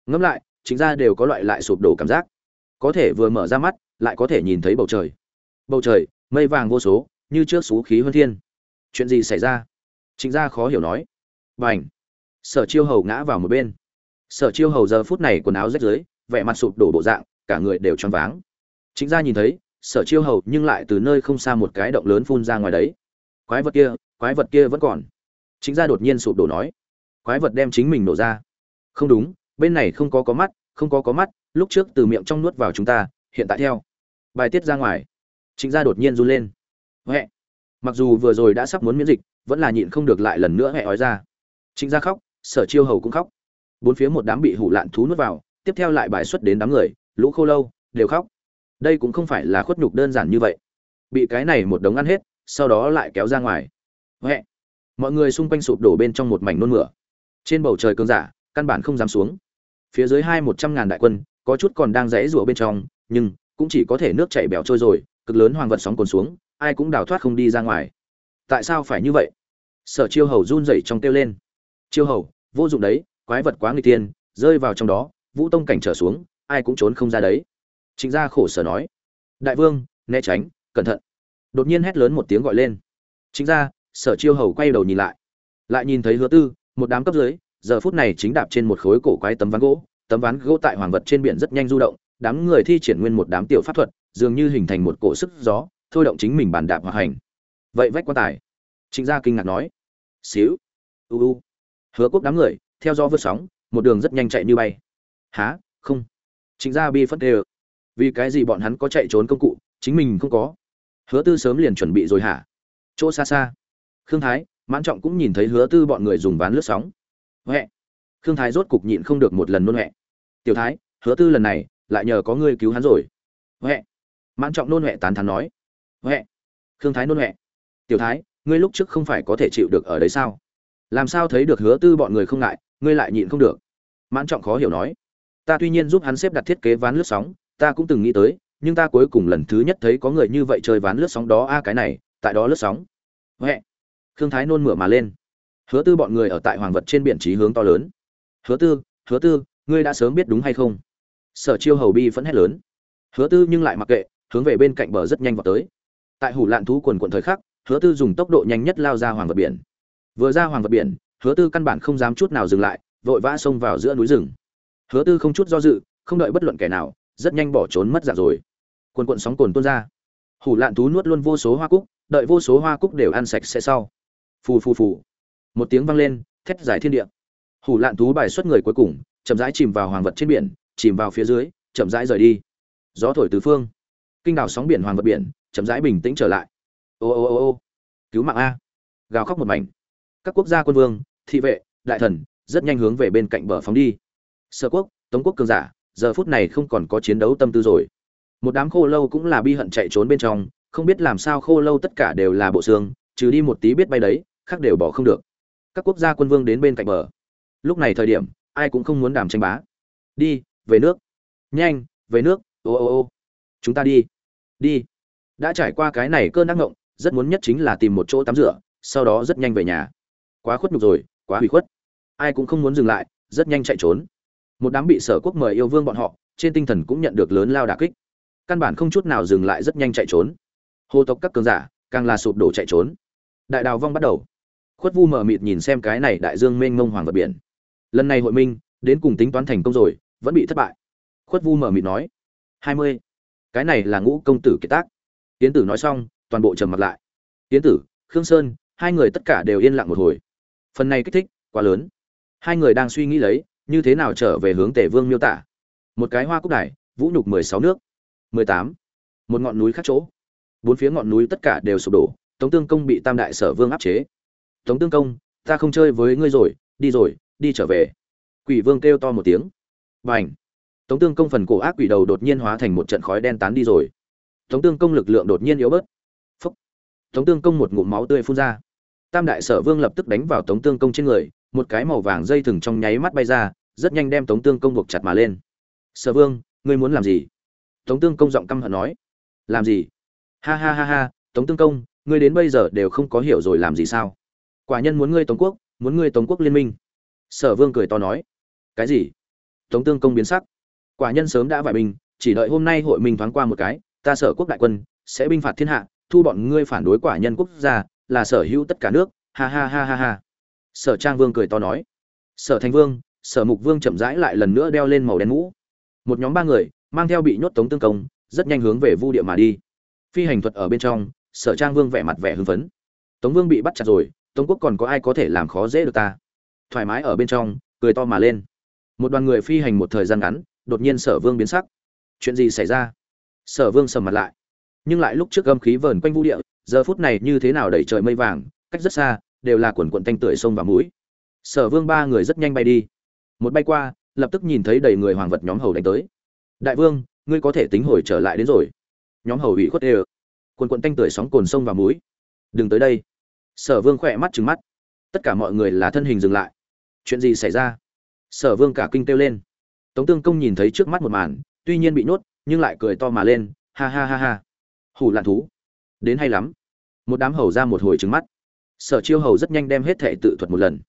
Ngẫm lại, chính gia đều có loại lại sụp đổ cảm giác. Có thể vừa mở ra mắt, lại có thể nhìn thấy bầu trời. Bầu trời, mây vàng vô số, như trước xú khí hơn thiên. Chuyện gì xảy ra? Chính gia khó hiểu nói. B à n h sở chiêu hầu ngã vào một bên sở chiêu hầu giờ phút này quần áo rách rưới, vẻ mặt sụp đổ bộ dạng, cả người đều choáng váng. Chính gia nhìn thấy, sở chiêu hầu nhưng lại từ nơi không xa một cái động lớn phun ra ngoài đấy. Quái vật kia, quái vật kia vẫn còn. Chính gia đột nhiên sụp đổ nói. Quái vật đem chính mình nổ ra. Không đúng, bên này không có có mắt, không có có mắt, lúc trước từ miệng trong nuốt vào chúng ta, hiện tại theo. Bài tiết ra ngoài. Chính gia đột nhiên run lên. Huệ mặc dù vừa rồi đã sắp muốn miễn dịch, vẫn là nhịn không được lại lần nữa hẹ ói ra. Chính gia khóc, sở chiêu hầu cũng khóc bốn phía một đám bị hủ lạn thú nuốt vào, tiếp theo lại bài xuất đến đám người, lũ khô lâu, đều khóc. Đây cũng không phải là khuất nhục đơn giản như vậy. Bị cái này một đống ăn hết, sau đó lại kéo ra ngoài. Huệ! Mọi người xung quanh sụp đổ bên trong một mảnh nôn mửa. Trên bầu trời cơn giả, căn bản không dám xuống. Phía dưới hai một trăm ngàn đại quân, có chút còn đang rẽ rủa bên trong, nhưng cũng chỉ có thể nước chảy bẻo trôi rồi, cực lớn hoàng vật sóng còn xuống, ai cũng đào thoát không đi ra ngoài. Tại sao phải như vậy? Sở chiêu hầu run rẩy trong kêu lên. Chiêu hầu, vô dụng đấy quái vật quá nguy tiên rơi vào trong đó vũ tông cảnh trở xuống ai cũng trốn không ra đấy. Trịnh gia khổ sở nói đại vương né tránh cẩn thận. Đột nhiên hét lớn một tiếng gọi lên. Trịnh gia, sở chiêu hầu quay đầu nhìn lại. Lại nhìn thấy hứa tư một đám cấp dưới giờ phút này chính đạp trên một khối cổ quái tấm ván gỗ tấm ván gỗ tại hoàng vật trên biển rất nhanh du động đám người thi triển nguyên một đám tiểu pháp thuật dường như hình thành một cổ sức gió thôi động chính mình bàn đạp hoạt hành. Vậy vách quan tài. Trịnh gia kinh ngạc nói xíu u u. Hứa quốc đám người theo do vượt sóng, một đường rất nhanh chạy như bay. Há không. Chính ra bi phất đê vì cái gì bọn hắn có chạy trốn công cụ, chính mình không có? Hứa tư sớm liền chuẩn bị rồi hả? Chỗ xa xa. Khương thái, mãn trọng cũng nhìn thấy hứa tư bọn người dùng ván lướt sóng. Huệ. Khương thái rốt cục nhịn không được một lần nôn huệ. Tiểu thái, hứa tư lần này, lại nhờ có ngươi cứu hắn rồi. Huệ. Mãn trọng nôn huệ tán thán nói. Huệ. Khương thái nôn huệ. Tiểu thái, ngươi lúc trước không phải có thể chịu được ở đấy sao? Làm sao thấy được hứa tư bọn người không ngại ngươi lại nhịn không được. Mãn trọng khó hiểu nói, ta tuy nhiên giúp hắn xếp đặt thiết kế ván lướt sóng, ta cũng từng nghĩ tới, nhưng ta cuối cùng lần thứ nhất thấy có người như vậy chơi ván lướt sóng đó, a, cái này, tại đó lướt sóng. Huệ. Khương thái nôn mửa mà lên. Hứa tư bọn người ở tại hoàng vật trên biển trí hướng to lớn. Hứa tư hứa tư, ngươi đã sớm biết đúng hay không? Sở chiêu hầu bi vẫn hét lớn. Hứa tư nhưng lại mặc kệ, hướng về bên cạnh bờ rất nhanh vào tới. Tại hủ lạn thú quần quận thời khắc, hứa tư dùng tốc độ nhanh nhất lao ra hoàng vật biển. Vừa ra hoàng vật biển hứa tư căn bản không dám chút nào dừng lại, vội vã xông vào giữa núi rừng. Hứa tư không chút do dự, không đợi bất luận kẻ nào, rất nhanh bỏ trốn mất dạng rồi. Quần quận sóng cồn tuôn ra. Hủ lạn thú nuốt luôn vô số hoa cúc, đợi vô số hoa cúc đều ăn sạch sẽ sau. Phù phù phù. Một tiếng vang lên, thét giải thiên địa. Hủ lạn thú bài xuất người cuối cùng, chậm rãi chìm vào hoàng vật trên biển, chìm vào phía dưới, chậm rãi rời đi. Gió thổi tứ phương. Kinh đảo sóng biển hoàng vật biển, chậm rãi bình tĩnh trở lại. Ô ô ô ô. Cứu mạng a. Gào khóc một mảnh. Các quốc gia quân vương thị vệ, đại thần, rất nhanh hướng về bên cạnh bờ phóng đi. Sở quốc, tống quốc cường giả, giờ phút này không còn có chiến đấu tâm tư rồi. Một đám khô lâu cũng là bi hận chạy trốn bên trong, không biết làm sao khô lâu tất cả đều là bộ xương, trừ đi một tí biết bay đấy, khác đều bỏ không được. Các quốc gia quân vương đến bên cạnh bờ. Lúc này thời điểm, ai cũng không muốn đàm tranh bá. Đi, về nước. Nhanh, về nước. Ô ô ô. Chúng ta đi. Đi. Đã trải qua cái này cơn ác ngộng, rất muốn nhất chính là tìm một chỗ tắm rửa, sau đó rất nhanh về nhà. Quá khuất nhục rồi quá hủy khuất. Ai cũng không muốn dừng lại, rất nhanh chạy trốn. Một đám bị sở quốc mời yêu vương bọn họ, trên tinh thần cũng nhận được lớn lao đà kích. Căn bản không chút nào dừng lại rất nhanh chạy trốn. Hồ tộc các cường giả, càng là sụp đổ chạy trốn. Đại đào vong bắt đầu. Khuất vu mở mịt nhìn xem cái này đại dương mênh mông hoàng vật biển. Lần này hội minh, đến cùng tính toán thành công rồi, vẫn bị thất bại. Khuất vu mở mịt nói, hai mươi. Cái này là ngũ công tử kiệt tác. Tiến tử nói xong, toàn bộ trầm mặt lại. Tiến tử, khương sơn, hai người tất cả đều yên lặng một hồi phần này kích thích, quá lớn. Hai người đang suy nghĩ lấy, như thế nào trở về hướng Tề vương miêu tả. Một cái hoa cúc đài, vũ nhục mười sáu nước. mười tám. Một ngọn núi khác chỗ. Bốn phía ngọn núi tất cả đều sụp đổ, tống tương công bị tam đại sở vương áp chế. Tống tương công, ta không chơi với ngươi rồi, đi rồi, đi trở về. Quỷ vương kêu to một tiếng. B à n h tống tương công phần cổ ác quỷ đầu đột nhiên hóa thành một trận khói đen tán đi rồi. Tống tương công lực lượng đột nhiên yếu bớt. Phúc! Tống tương công một ngụm máu tươi phun ra tam đại sở vương lập tức đánh vào tống tương công trên người, một cái màu vàng dây thừng trong nháy mắt bay ra, rất nhanh đem tống tương công buộc chặt mà lên. Sở vương, ngươi muốn làm gì? Tống tương công giọng căm hận nói. Làm gì? Ha ha ha ha, tống tương công, ngươi đến bây giờ đều không có hiểu rồi làm gì sao? Quả nhân muốn ngươi tống quốc, muốn ngươi tống quốc liên minh. Sở vương cười to nói. Cái gì? Tống tương công biến sắc. Quả nhân sớm đã vải binh chỉ đợi hôm nay hội mình thoáng qua một cái, ta sở quốc đại quân sẽ binh phạt thiên hạ, thu bọn ngươi phản đối quả nhân quốc gia là sở hữu tất cả nước, ha ha ha ha ha. Sở trang vương cười to nói. Sở thành vương, sở mục vương chậm rãi lại lần nữa đeo lên màu đen mũ. Một nhóm ba người, mang theo bị nhốt tống tương công, rất nhanh hướng về vu địa mà đi. Phi hành thuật ở bên trong, sở trang vương vẻ mặt vẻ hưng phấn. Tống vương bị bắt chặt rồi, tống quốc còn có ai có thể làm khó dễ được ta? Thoải mái ở bên trong, cười to mà lên. Một đoàn người phi hành một thời gian ngắn, đột nhiên sở vương biến sắc. Chuyện gì xảy ra? Sở vương sầm mặt lại. Nhưng lại lúc trước gâm khí vờn quanh vũ địa giờ phút này như thế nào đẩy trời mây vàng, cách rất xa, đều là quần quận tanh tưởi sông và mũi. Sở vương ba người rất nhanh bay đi. Một bay qua, lập tức nhìn thấy đầy người hoàng vật nhóm hầu đánh tới. Đại vương, ngươi có thể tính hồi trở lại đến rồi. Nhóm hầu ủy khuất đều quần quận tanh tưởi sóng cồn sông và mũi. Đừng tới đây. Sở vương khỏe mắt trừng mắt. Tất cả mọi người là thân hình dừng lại. Chuyện gì xảy ra? Sở vương cả kinh kêu lên. Tống tương công nhìn thấy trước mắt một màn, tuy nhiên bị nhốt, nhưng lại cười to mà lên. Ha ha ha ha. Hủ lạn thú đến hay lắm. Một đám hầu ra một hồi trứng mắt. Sở chiêu hầu rất nhanh đem hết thệ tự thuật một lần.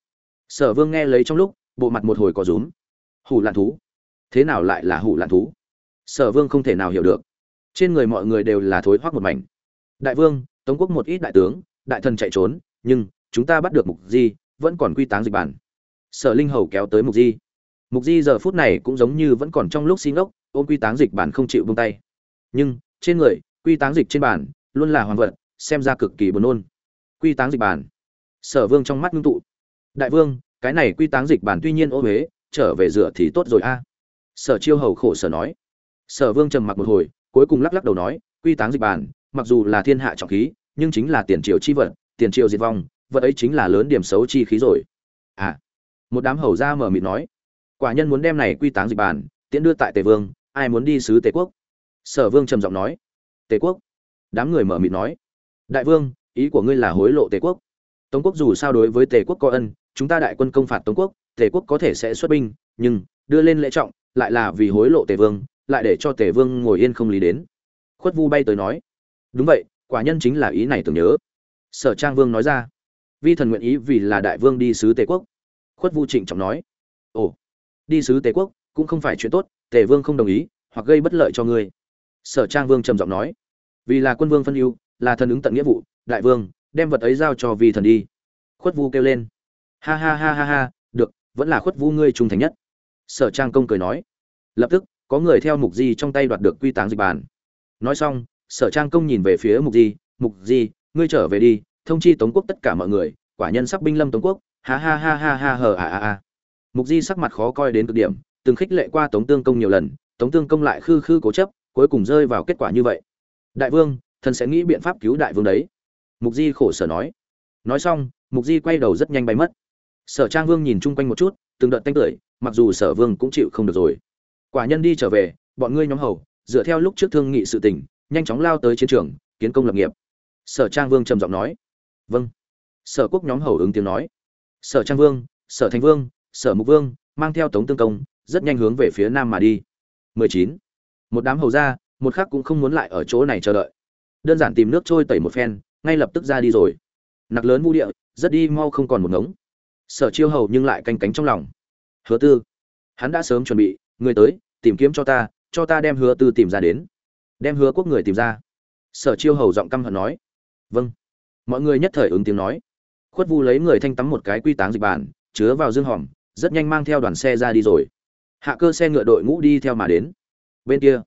Sở vương nghe lấy trong lúc, bộ mặt một hồi có rúm. Hủ lạn thú. Thế nào lại là hủ lạn thú? Sở vương không thể nào hiểu được. Trên người mọi người đều là thối hoác một mảnh. Đại vương, tống quốc một ít đại tướng, đại thần chạy trốn, nhưng chúng ta bắt được mục di, vẫn còn quy táng dịch bản. Sở linh hầu kéo tới mục di. Mục di giờ phút này cũng giống như vẫn còn trong lúc xin ốc ôm quy táng dịch bản không chịu buông tay. Nhưng trên người, quy táng dịch trên bản luôn là hoàng vật, xem ra cực kỳ buồn nôn. Quy táng dịch bản. Sở vương trong mắt ngưng tụ. Đại vương, cái này quy táng dịch bản tuy nhiên ô huế trở về rửa thì tốt rồi a. Sở chiêu hầu khổ sở nói. Sở vương trầm mặc một hồi, cuối cùng lắc lắc đầu nói, quy táng dịch bản, mặc dù là thiên hạ trọng khí, nhưng chính là tiền triều chi vật, tiền triều diệt vong, vật ấy chính là lớn điểm xấu chi khí rồi. À. Một đám hầu ra mở mịt nói. Quả nhân muốn đem này quy táng dịch bản, tiễn đưa tại tề vương, ai muốn đi sứ tề quốc? Sở vương trầm giọng nói. Tề quốc? Đám người mở mịt nói, đại vương, ý của ngươi là hối lộ tề quốc. Tống quốc dù sao đối với tề quốc có ân, chúng ta đại quân công phạt tống quốc, tề quốc có thể sẽ xuất binh, nhưng đưa lên lễ trọng lại là vì hối lộ tề vương, lại để cho tề vương ngồi yên không lý đến. Khuất vu bay tới nói, đúng vậy, quả nhân chính là ý này tưởng nhớ. Sở trang vương nói ra, vi thần nguyện ý vì là đại vương đi sứ tề quốc. Khuất vu trịnh trọng nói, ồ, đi sứ tề quốc cũng không phải chuyện tốt, tề vương không đồng ý hoặc gây bất lợi cho ngươi. Sở trang vương trầm giọng nói vì là quân vương phân ưu, là thần ứng tận nghĩa vụ, đại vương, đem vật ấy giao cho vì thần đi. Khuất vu kêu lên. Ha ha ha ha ha, được, vẫn là khuất vu ngươi trung thành nhất. Sở trang công cười nói. Lập tức, có người theo mục di trong tay đoạt được quy táng dịch bàn. Nói xong, sở trang công nhìn về phía mục di mục di, ngươi trở về đi, thông chi tống quốc tất cả mọi người, quả nhân sắc binh lâm tống quốc. Ha ha ha ha ha hờ à à à mục di sắc mặt khó coi đến cực điểm, từng khích lệ qua tống tương công nhiều lần, tống tương công lại khư khư cố chấp, cuối cùng rơi vào kết quả như vậy đại vương, thần sẽ nghĩ biện pháp cứu đại vương đấy. Mục di khổ sở nói. Nói xong, mục di quay đầu rất nhanh bay mất. Sở trang vương nhìn chung quanh một chút, từng đợt tanh tưởi, mặc dù sở vương cũng chịu không được rồi. Quả nhân đi trở về, bọn ngươi nhóm hầu, dựa theo lúc trước thương nghị sự tình, nhanh chóng lao tới chiến trường, kiến công lập nghiệp. Sở trang vương trầm giọng nói. Vâng. Sở quốc nhóm hầu ứng tiếng nói. Sở trang vương, sở thành vương, sở mục vương, mang theo tống tương công, rất nhanh hướng về phía nam mà đi. 19. một đám hầu ra một khác cũng không muốn lại ở chỗ này chờ đợi. Đơn giản tìm nước trôi tẩy một phen, ngay lập tức ra đi rồi. Nặc lớn vũ địa, rất đi mau không còn một ngống. Sở chiêu hầu nhưng lại canh cánh trong lòng. Hứa tư, hắn đã sớm chuẩn bị, người tới, tìm kiếm cho ta cho ta đem hứa tư tìm ra đến. Đem hứa quốc người tìm ra. Sở chiêu hầu giọng căm hận nói. Vâng. Mọi người nhất thời ứng tiếng nói. Khuất vu lấy người thanh tắm một cái quy táng dịch bản chứa vào dương hòm, rất nhanh mang theo đoàn xe ra đi rồi. Hạ cơ xe ngựa đội ngũ đi theo mà đến. Bên kia,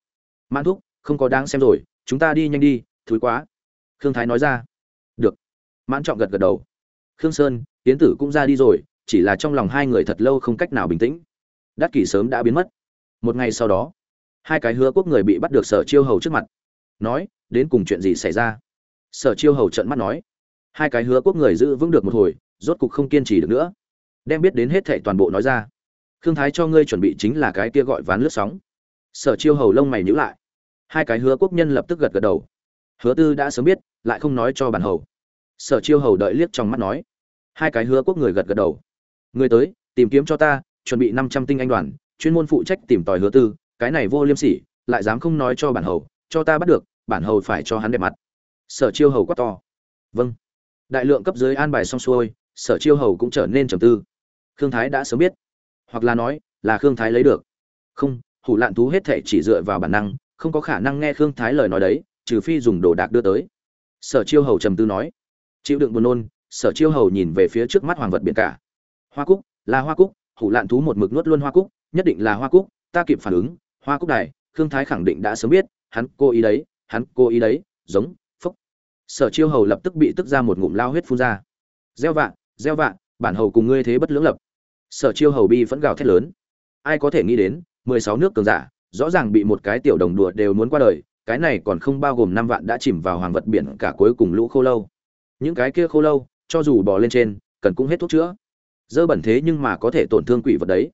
mãn thúc không có đáng xem rồi, chúng ta đi nhanh đi thúi quá. Khương thái nói ra. Được. Mãn trọng gật gật đầu. Khương sơn tiến tử cũng ra đi rồi, chỉ là trong lòng hai người thật lâu không cách nào bình tĩnh. Đắc kỷ sớm đã biến mất. Một ngày sau đó, hai cái hứa quốc người bị bắt được sở chiêu hầu trước mặt. Nói, đến cùng chuyện gì xảy ra? Sở chiêu hầu trợn mắt nói, hai cái hứa quốc người giữ vững được một hồi, rốt cục không kiên trì được nữa. Đem biết đến hết thệ toàn bộ nói ra. Khương thái cho ngươi chuẩn bị chính là cái kia gọi ván lướt sóng. Sở chiêu hầu lông mày nhữ lại hai cái hứa quốc nhân lập tức gật gật đầu. Hứa tư đã sớm biết, lại không nói cho bản hầu. Sở chiêu hầu đợi liếc trong mắt nói. Hai cái hứa quốc người gật gật đầu. Người tới, tìm kiếm cho ta, chuẩn bị năm trăm tinh anh đoàn, chuyên môn phụ trách tìm tòi hứa tư, cái này vô liêm sỉ, lại dám không nói cho bản hầu, cho ta bắt được, bản hầu phải cho hắn đẹp mặt. Sở chiêu hầu quát to. Vâng. Đại lượng cấp dưới an bài xong xuôi, sở chiêu hầu cũng trở nên trầm tư. Khương thái đã sớm biết. Hoặc là nói, là khương thái lấy được. Không, hủ lạn thú hết thể chỉ dựa vào bản năng không có khả năng nghe khương thái lời nói đấy, trừ phi dùng đồ đạc đưa tới. Sở chiêu hầu trầm tư nói. Chịu đựng buồn nôn, sở chiêu hầu nhìn về phía trước mắt hoàng vật biển cả. Hoa cúc, là hoa cúc, hủ lạn thú một mực nuốt luôn hoa cúc, nhất định là hoa cúc, ta kịp phản ứng, hoa cúc này khương thái khẳng định đã sớm biết, hắn cô ý đấy, hắn cô ý đấy, giống, phúc. Sở chiêu hầu lập tức bị tức ra một ngụm lao huyết phun ra. Gieo vạ gieo vạ, bản hầu cùng ngươi thế bất lưỡng lập. Sở chiêu hầu bi vẫn gào thét lớn. Ai có thể nghĩ đến, mười sáu nước cường giả rõ ràng bị một cái tiểu đồng đùa đều muốn qua đời, cái này còn không bao gồm năm vạn đã chìm vào hoàng vật biển cả cuối cùng lũ khô lâu. Những cái kia khô lâu, cho dù bò lên trên, cần cũng hết thuốc chữa. Dơ bẩn thế nhưng mà có thể tổn thương quỷ vật đấy.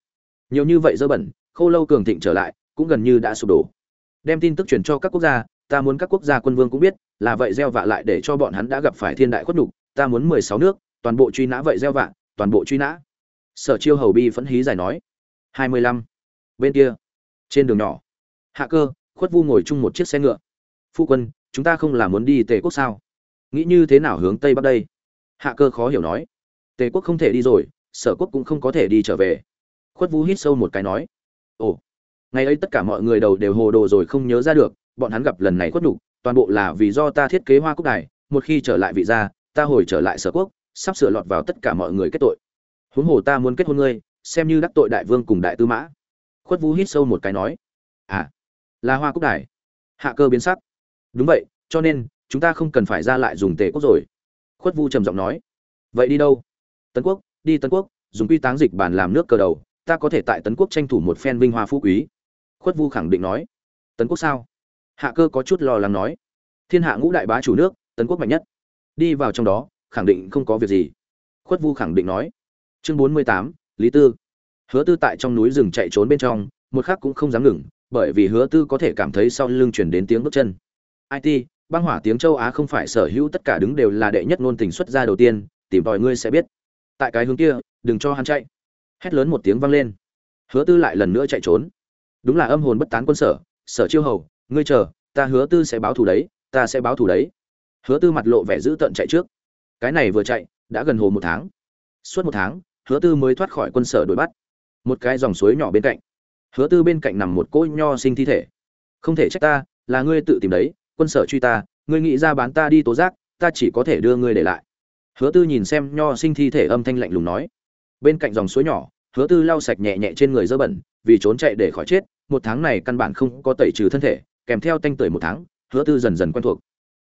Nhiều như vậy dơ bẩn, khô lâu cường thịnh trở lại, cũng gần như đã sụp đổ. Đem tin tức truyền cho các quốc gia, ta muốn các quốc gia quân vương cũng biết, là vậy gieo vạ lại để cho bọn hắn đã gặp phải thiên đại khuất nhục, ta muốn mười sáu nước, toàn bộ truy nã vậy gieo vạ, toàn bộ truy nã. Sở chiêu hầu bi phẫn hí giải nói. hai mươi lăm. Bên kia trên đường nhỏ. Hạ cơ, khuất vu ngồi chung một chiếc xe ngựa. Phu quân, chúng ta không là muốn đi tề quốc sao? Nghĩ như thế nào hướng tây bắc đây? Hạ cơ khó hiểu nói. Tề quốc không thể đi rồi, sở quốc cũng không có thể đi trở về. Khuất vu hít sâu một cái nói. Ồ, ngày ấy tất cả mọi người đầu đều hồ đồ rồi không nhớ ra được, bọn hắn gặp lần này khuất nhục, toàn bộ là vì do ta thiết kế hoa quốc đài, một khi trở lại vị gia, ta hồi trở lại sở quốc, sắp sửa lọt vào tất cả mọi người kết tội. Huống hồ ta muốn kết hôn ngươi, xem như đắc tội đại vương cùng đại tư mã khuất vũ hít sâu một cái nói à là hoa Cúc đài. Hạ cơ biến sắc. Đúng vậy, cho nên, chúng ta không cần phải ra lại dùng tề quốc rồi. Khuất vu trầm giọng nói, vậy đi đâu? Tấn quốc, đi tấn quốc, dùng quy táng dịch bản làm nước cờ đầu, ta có thể tại tấn quốc tranh thủ một phen vinh hoa phú quý. Khuất vu khẳng định nói, tấn quốc sao? Hạ cơ có chút lo lắng nói, thiên hạ ngũ đại bá chủ nước, tấn quốc mạnh nhất. Đi vào trong đó, khẳng định không có việc gì. Khuất vu khẳng định nói, chương bốn mươi tám, lý tư hứa tư tại trong núi rừng chạy trốn bên trong, một khắc cũng không dám ngừng, bởi vì hứa tư có thể cảm thấy sau lưng chuyển đến tiếng bước chân. It băng hỏa tiếng châu á không phải sở hữu tất cả đứng đều là đệ nhất ngôn tình xuất ra đầu tiên, tìm tòi ngươi sẽ biết. Tại cái hướng kia, đừng cho hắn chạy. Hét lớn một tiếng vang lên. Hứa tư lại lần nữa chạy trốn. Đúng là âm hồn bất tán quân sở sở chiêu hầu, ngươi chờ, ta hứa tư sẽ báo thù đấy, ta sẽ báo thù đấy. Hứa tư mặt lộ vẻ dữ tợn chạy trước. Cái này vừa chạy, đã gần hồ một tháng. Suốt một tháng, hứa tư mới thoát khỏi quân sở đuổi bắt một cái dòng suối nhỏ bên cạnh. Hứa tư bên cạnh nằm một cỗ nho sinh thi thể. Không thể trách ta, là ngươi tự tìm đấy, quân sở truy ta, ngươi nghĩ ra bán ta đi tố giác, ta chỉ có thể đưa ngươi để lại. Hứa tư nhìn xem nho sinh thi thể âm thanh lạnh lùng nói. Bên cạnh dòng suối nhỏ, hứa tư lau sạch nhẹ nhẹ trên người dơ bẩn, vì trốn chạy để khỏi chết, một tháng này căn bản không có tẩy trừ thân thể, kèm theo tanh tưởi một tháng, hứa tư dần dần quen thuộc.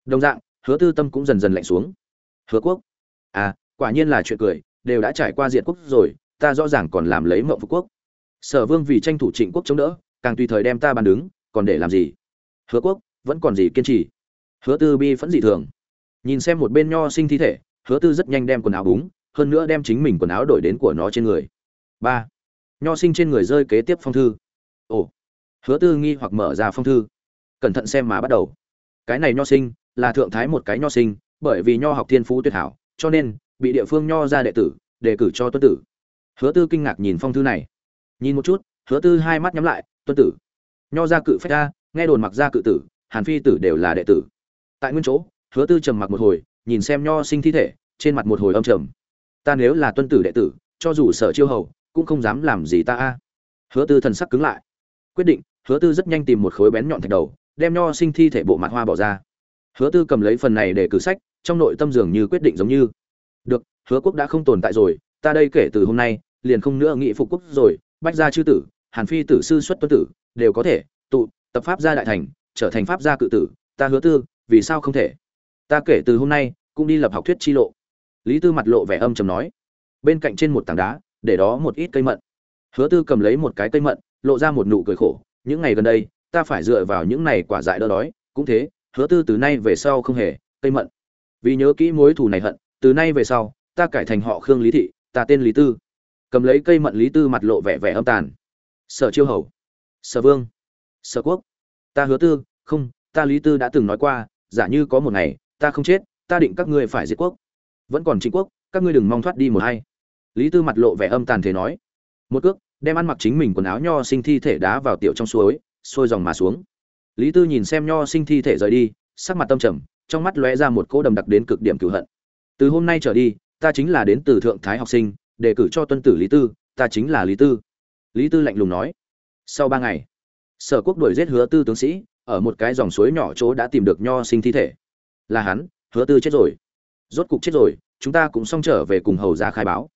Đồng dạng, hứa tư tâm cũng dần dần lạnh xuống. Hứa quốc. À quả nhiên là chuyện cười, đều đã trải qua diện quốc rồi ta rõ ràng còn làm lấy mộng phục quốc. Sở vương vì tranh thủ trịnh quốc chống đỡ, càng tùy thời đem ta bàn đứng, còn để làm gì? Hứa quốc, vẫn còn gì kiên trì? Hứa tư bi phẫn dị thường. Nhìn xem một bên nho sinh thi thể, hứa tư rất nhanh đem quần áo búng, hơn nữa đem chính mình quần áo đổi đến của nó trên người. Ba. Nho sinh trên người rơi kế tiếp phong thư. Ồ. Hứa tư nghi hoặc mở ra phong thư. Cẩn thận xem mà bắt đầu. Cái này nho sinh, là thượng thái một cái nho sinh, bởi vì nho học thiên phú tuyệt hảo, cho nên, bị địa phương nho ra đệ tử, đề cử cho tuân tử hứa tư kinh ngạc nhìn phong thư này. Nhìn một chút, hứa tư hai mắt nhắm lại, tuân tử. Nho ra cự phách ra, nghe đồn mặc ra cự tử, hàn phi tử đều là đệ tử. Tại nguyên chỗ, hứa tư trầm mặc một hồi, nhìn xem nho sinh thi thể, trên mặt một hồi âm trầm. Ta nếu là tuân tử đệ tử, cho dù sợ chiêu hầu, cũng không dám làm gì ta a. Hứa tư thần sắc cứng lại. Quyết định, hứa tư rất nhanh tìm một khối bén nhọn thạch đầu, đem nho sinh thi thể bộ mặt hoa bỏ ra. Hứa tư cầm lấy phần này để cử sách, trong nội tâm dường như quyết định giống như. Được, hứa quốc đã không tồn tại rồi, ta đây kể từ hôm nay liền không nữa nghị phục quốc rồi, bách gia chư tử, hàn phi tử sư xuất tuân tử, đều có thể, tụ, tập pháp gia đại thành, trở thành pháp gia cự tử, ta hứa tư, vì sao không thể? Ta kể từ hôm nay, cũng đi lập học thuyết chi lộ. Lý tư mặt lộ vẻ âm trầm nói. Bên cạnh trên một tảng đá, để đó một ít cây mận. Hứa tư cầm lấy một cái cây mận, lộ ra một nụ cười khổ. Những ngày gần đây, ta phải dựa vào những này quả dại đỡ đói, cũng thế, hứa tư từ nay về sau không hề cây mận. Vì nhớ kỹ mối thù này hận, từ nay về sau, ta cải thành họ khương lý thị, ta tên lý tư cầm lấy cây mận lý tư mặt lộ vẻ vẻ âm tàn. Sở chiêu hầu. Sở vương. Sở quốc. Ta hứa tư, không, ta lý tư đã từng nói qua, giả như có một ngày, ta không chết, ta định các ngươi phải diệt quốc. Vẫn còn chính quốc, các ngươi đừng mong thoát đi một hay lý tư mặt lộ vẻ âm tàn thế nói. Một cước, đem ăn mặc chính mình quần áo nho sinh thi thể đá vào tiểu trong suối, sôi dòng mà xuống. Lý tư nhìn xem nho sinh thi thể rời đi, sắc mặt tâm trầm, trong mắt lóe ra một cỗ đầm đặc đến cực điểm cửu hận. Từ hôm nay trở đi, ta chính là đến từ thượng thái học sinh đề cử cho tuân tử lý tư, ta chính là lý tư. Lý tư lạnh lùng nói. Sau ba ngày, sở quốc đuổi giết hứa tư tướng sĩ, ở một cái dòng suối nhỏ chỗ đã tìm được nho sinh thi thể. Là hắn, hứa tư chết rồi. Rốt cục chết rồi, chúng ta cũng xong trở về cùng hầu ra khai báo.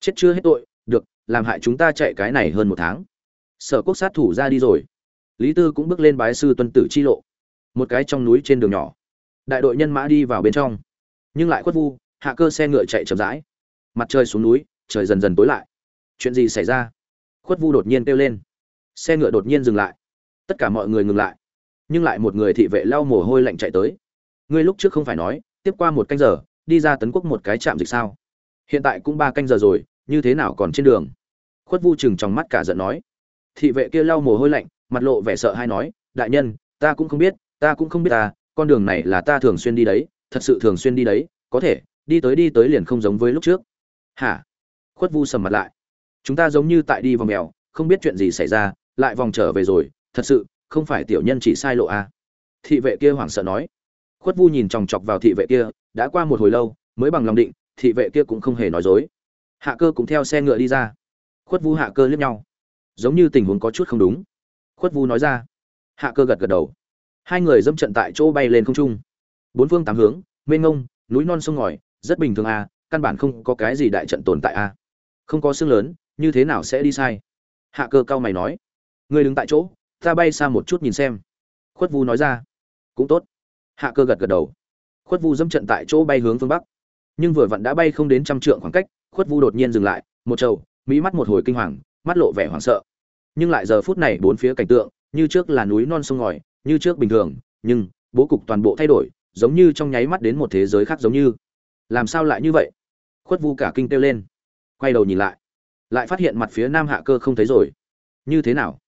Chết chưa hết tội, được, làm hại chúng ta chạy cái này hơn một tháng. Sở quốc sát thủ ra đi rồi. Lý tư cũng bước lên bái sư tuân tử chi lộ. Một cái trong núi trên đường nhỏ. Đại đội nhân mã đi vào bên trong. Nhưng lại khuất vu, hạ cơ xe ngựa chạy chậm rãi. Mặt trời xuống núi trời dần dần tối lại. Chuyện gì xảy ra? Khuất vu đột nhiên kêu lên. Xe ngựa đột nhiên dừng lại. Tất cả mọi người ngừng lại. Nhưng lại một người thị vệ lau mồ hôi lạnh chạy tới. Ngươi lúc trước không phải nói, tiếp qua một canh giờ, đi ra tấn quốc một cái trạm dịch sao? Hiện tại cũng ba canh giờ rồi, như thế nào còn trên đường? Khuất vu chừng trong mắt cả giận nói. Thị vệ kia lau mồ hôi lạnh, mặt lộ vẻ sợ hay nói, đại nhân, ta cũng không biết, ta cũng không biết ta con đường này là ta thường xuyên đi đấy, thật sự thường xuyên đi đấy, có thể, đi tới đi tới liền không giống với lúc trước. Hả? Khuất vu sầm mặt lại. Chúng ta giống như tại đi vòng mèo, không biết chuyện gì xảy ra, lại vòng trở về rồi, thật sự, không phải tiểu nhân chỉ sai lộ à. thị vệ kia hoảng sợ nói. Khuất vu nhìn chòng chọc vào thị vệ kia, đã qua một hồi lâu, mới bằng lòng định, thị vệ kia cũng không hề nói dối. Hạ cơ cũng theo xe ngựa đi ra. Khuất vu hạ cơ liếc nhau. Giống như tình huống có chút không đúng. Khuất vu nói ra. Hạ cơ gật gật đầu. Hai người dâm trận tại chỗ bay lên không trung. Bốn phương tám hướng, mênh ngông, núi non sông ngòi, rất bình thường à căn bản không có cái gì đại trận tồn tại à không có xương lớn, như thế nào sẽ đi sai? Hạ cơ cao mày nói. Người đứng tại chỗ, ta bay xa một chút nhìn xem. Khuất vu nói ra. Cũng tốt. Hạ cơ gật gật đầu. Khuất vu dâm trận tại chỗ bay hướng phương bắc. Nhưng vừa vặn đã bay không đến trăm trượng khoảng cách, khuất vu đột nhiên dừng lại, một trầu, mỹ mắt một hồi kinh hoàng, mắt lộ vẻ hoảng sợ. Nhưng lại giờ phút này bốn phía cảnh tượng, như trước là núi non sông ngòi, như trước bình thường, nhưng bố cục toàn bộ thay đổi, giống như trong nháy mắt đến một thế giới khác giống như. Làm sao lại như vậy? Khuất vu cả kinh kêu lên quay đầu nhìn lại lại phát hiện mặt phía nam hạ cơ không thấy rồi. Như thế nào?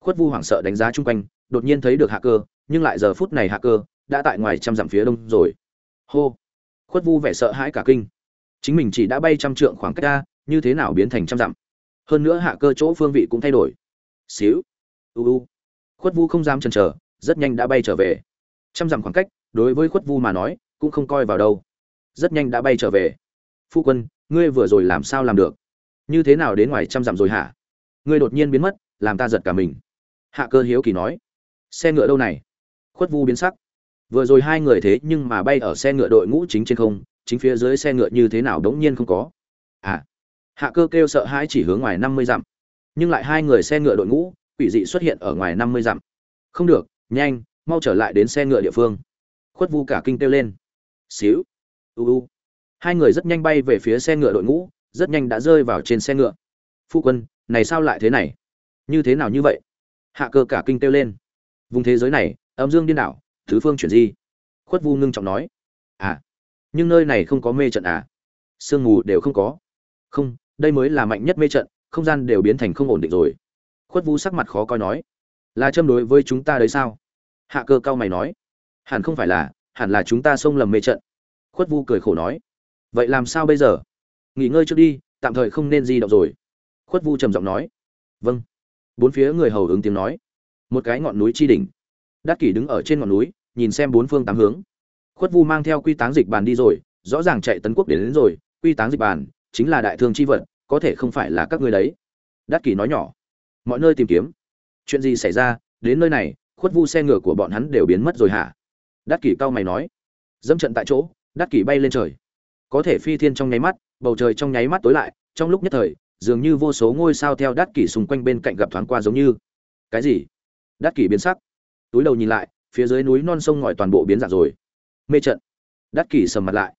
Khuất vu hoảng sợ đánh giá chung quanh, đột nhiên thấy được hạ cơ, nhưng lại giờ phút này hạ cơ đã tại ngoài trăm dặm phía đông rồi. Hô! Khuất vu vẻ sợ hãi cả kinh. Chính mình chỉ đã bay trăm trượng khoảng cách ra, như thế nào biến thành trăm dặm? Hơn nữa hạ cơ chỗ phương vị cũng thay đổi. Xíu! U u! Khuất vu không dám chần chờ, rất nhanh đã bay trở về. Trăm dặm khoảng cách, đối với khuất vu mà nói, cũng không coi vào đâu. Rất nhanh đã bay trở về. Phu quân ngươi vừa rồi làm sao làm được? Như thế nào đến ngoài trăm dặm rồi hả? Ngươi đột nhiên biến mất, làm ta giật cả mình. Hạ cơ hiếu kỳ nói. Xe ngựa đâu này? Khuất vu biến sắc. Vừa rồi hai người thế nhưng mà bay ở xe ngựa đội ngũ chính trên không, chính phía dưới xe ngựa như thế nào đống nhiên không có. À. Hạ cơ kêu sợ hãi chỉ hướng ngoài năm mươi dặm. Nhưng lại hai người xe ngựa đội ngũ, quỷ dị xuất hiện ở ngoài năm mươi dặm. Không được, nhanh, mau trở lại đến xe ngựa địa phương. Khuất vu cả kinh kêu lên. Xíu. U u hai người rất nhanh bay về phía xe ngựa đội ngũ, rất nhanh đã rơi vào trên xe ngựa. Phu quân, này sao lại thế này? Như thế nào như vậy? Hạ cơ cả kinh kêu lên. Vùng thế giới này, âm dương điên đảo, thứ phương chuyển di. Khuất vu ngưng trọng nói. À nhưng nơi này không có mê trận à? Sương mù đều không có. Không, đây mới là mạnh nhất mê trận, không gian đều biến thành không ổn định rồi. Khuất vu sắc mặt khó coi nói. Là châm đối với chúng ta đấy sao? Hạ cơ cao mày nói. Hẳn không phải là, hẳn là chúng ta xông lầm mê trận. Khuất vu cười khổ nói vậy làm sao bây giờ? Nghỉ ngơi trước đi tạm thời không nên di động rồi. Khuất vu trầm giọng nói. Vâng. Bốn phía người hầu ứng tiếng nói. Một cái ngọn núi chi đỉnh. Đắc kỷ đứng ở trên ngọn núi nhìn xem bốn phương tám hướng. Khuất vu mang theo quy táng dịch bàn đi rồi rõ ràng chạy tấn quốc đến, đến rồi. Quy táng dịch bàn chính là đại thương chi vật có thể không phải là các người đấy. Đắc kỷ nói nhỏ. Mọi nơi tìm kiếm. Chuyện gì xảy ra? Đến nơi này khuất vu xe ngựa của bọn hắn đều biến mất rồi hả? Đắc kỷ cao mày nói. Dẫm trận tại chỗ đắc kỷ bay lên trời có thể phi thiên trong nháy mắt, bầu trời trong nháy mắt tối lại, trong lúc nhất thời, dường như vô số ngôi sao theo đát kỷ xung quanh bên cạnh gặp thoáng qua giống như. Cái gì? Đát kỷ biến sắc. Túi đầu nhìn lại, phía dưới núi non sông ngòi toàn bộ biến dạng rồi. Mê trận. Đát kỷ sầm mặt lại.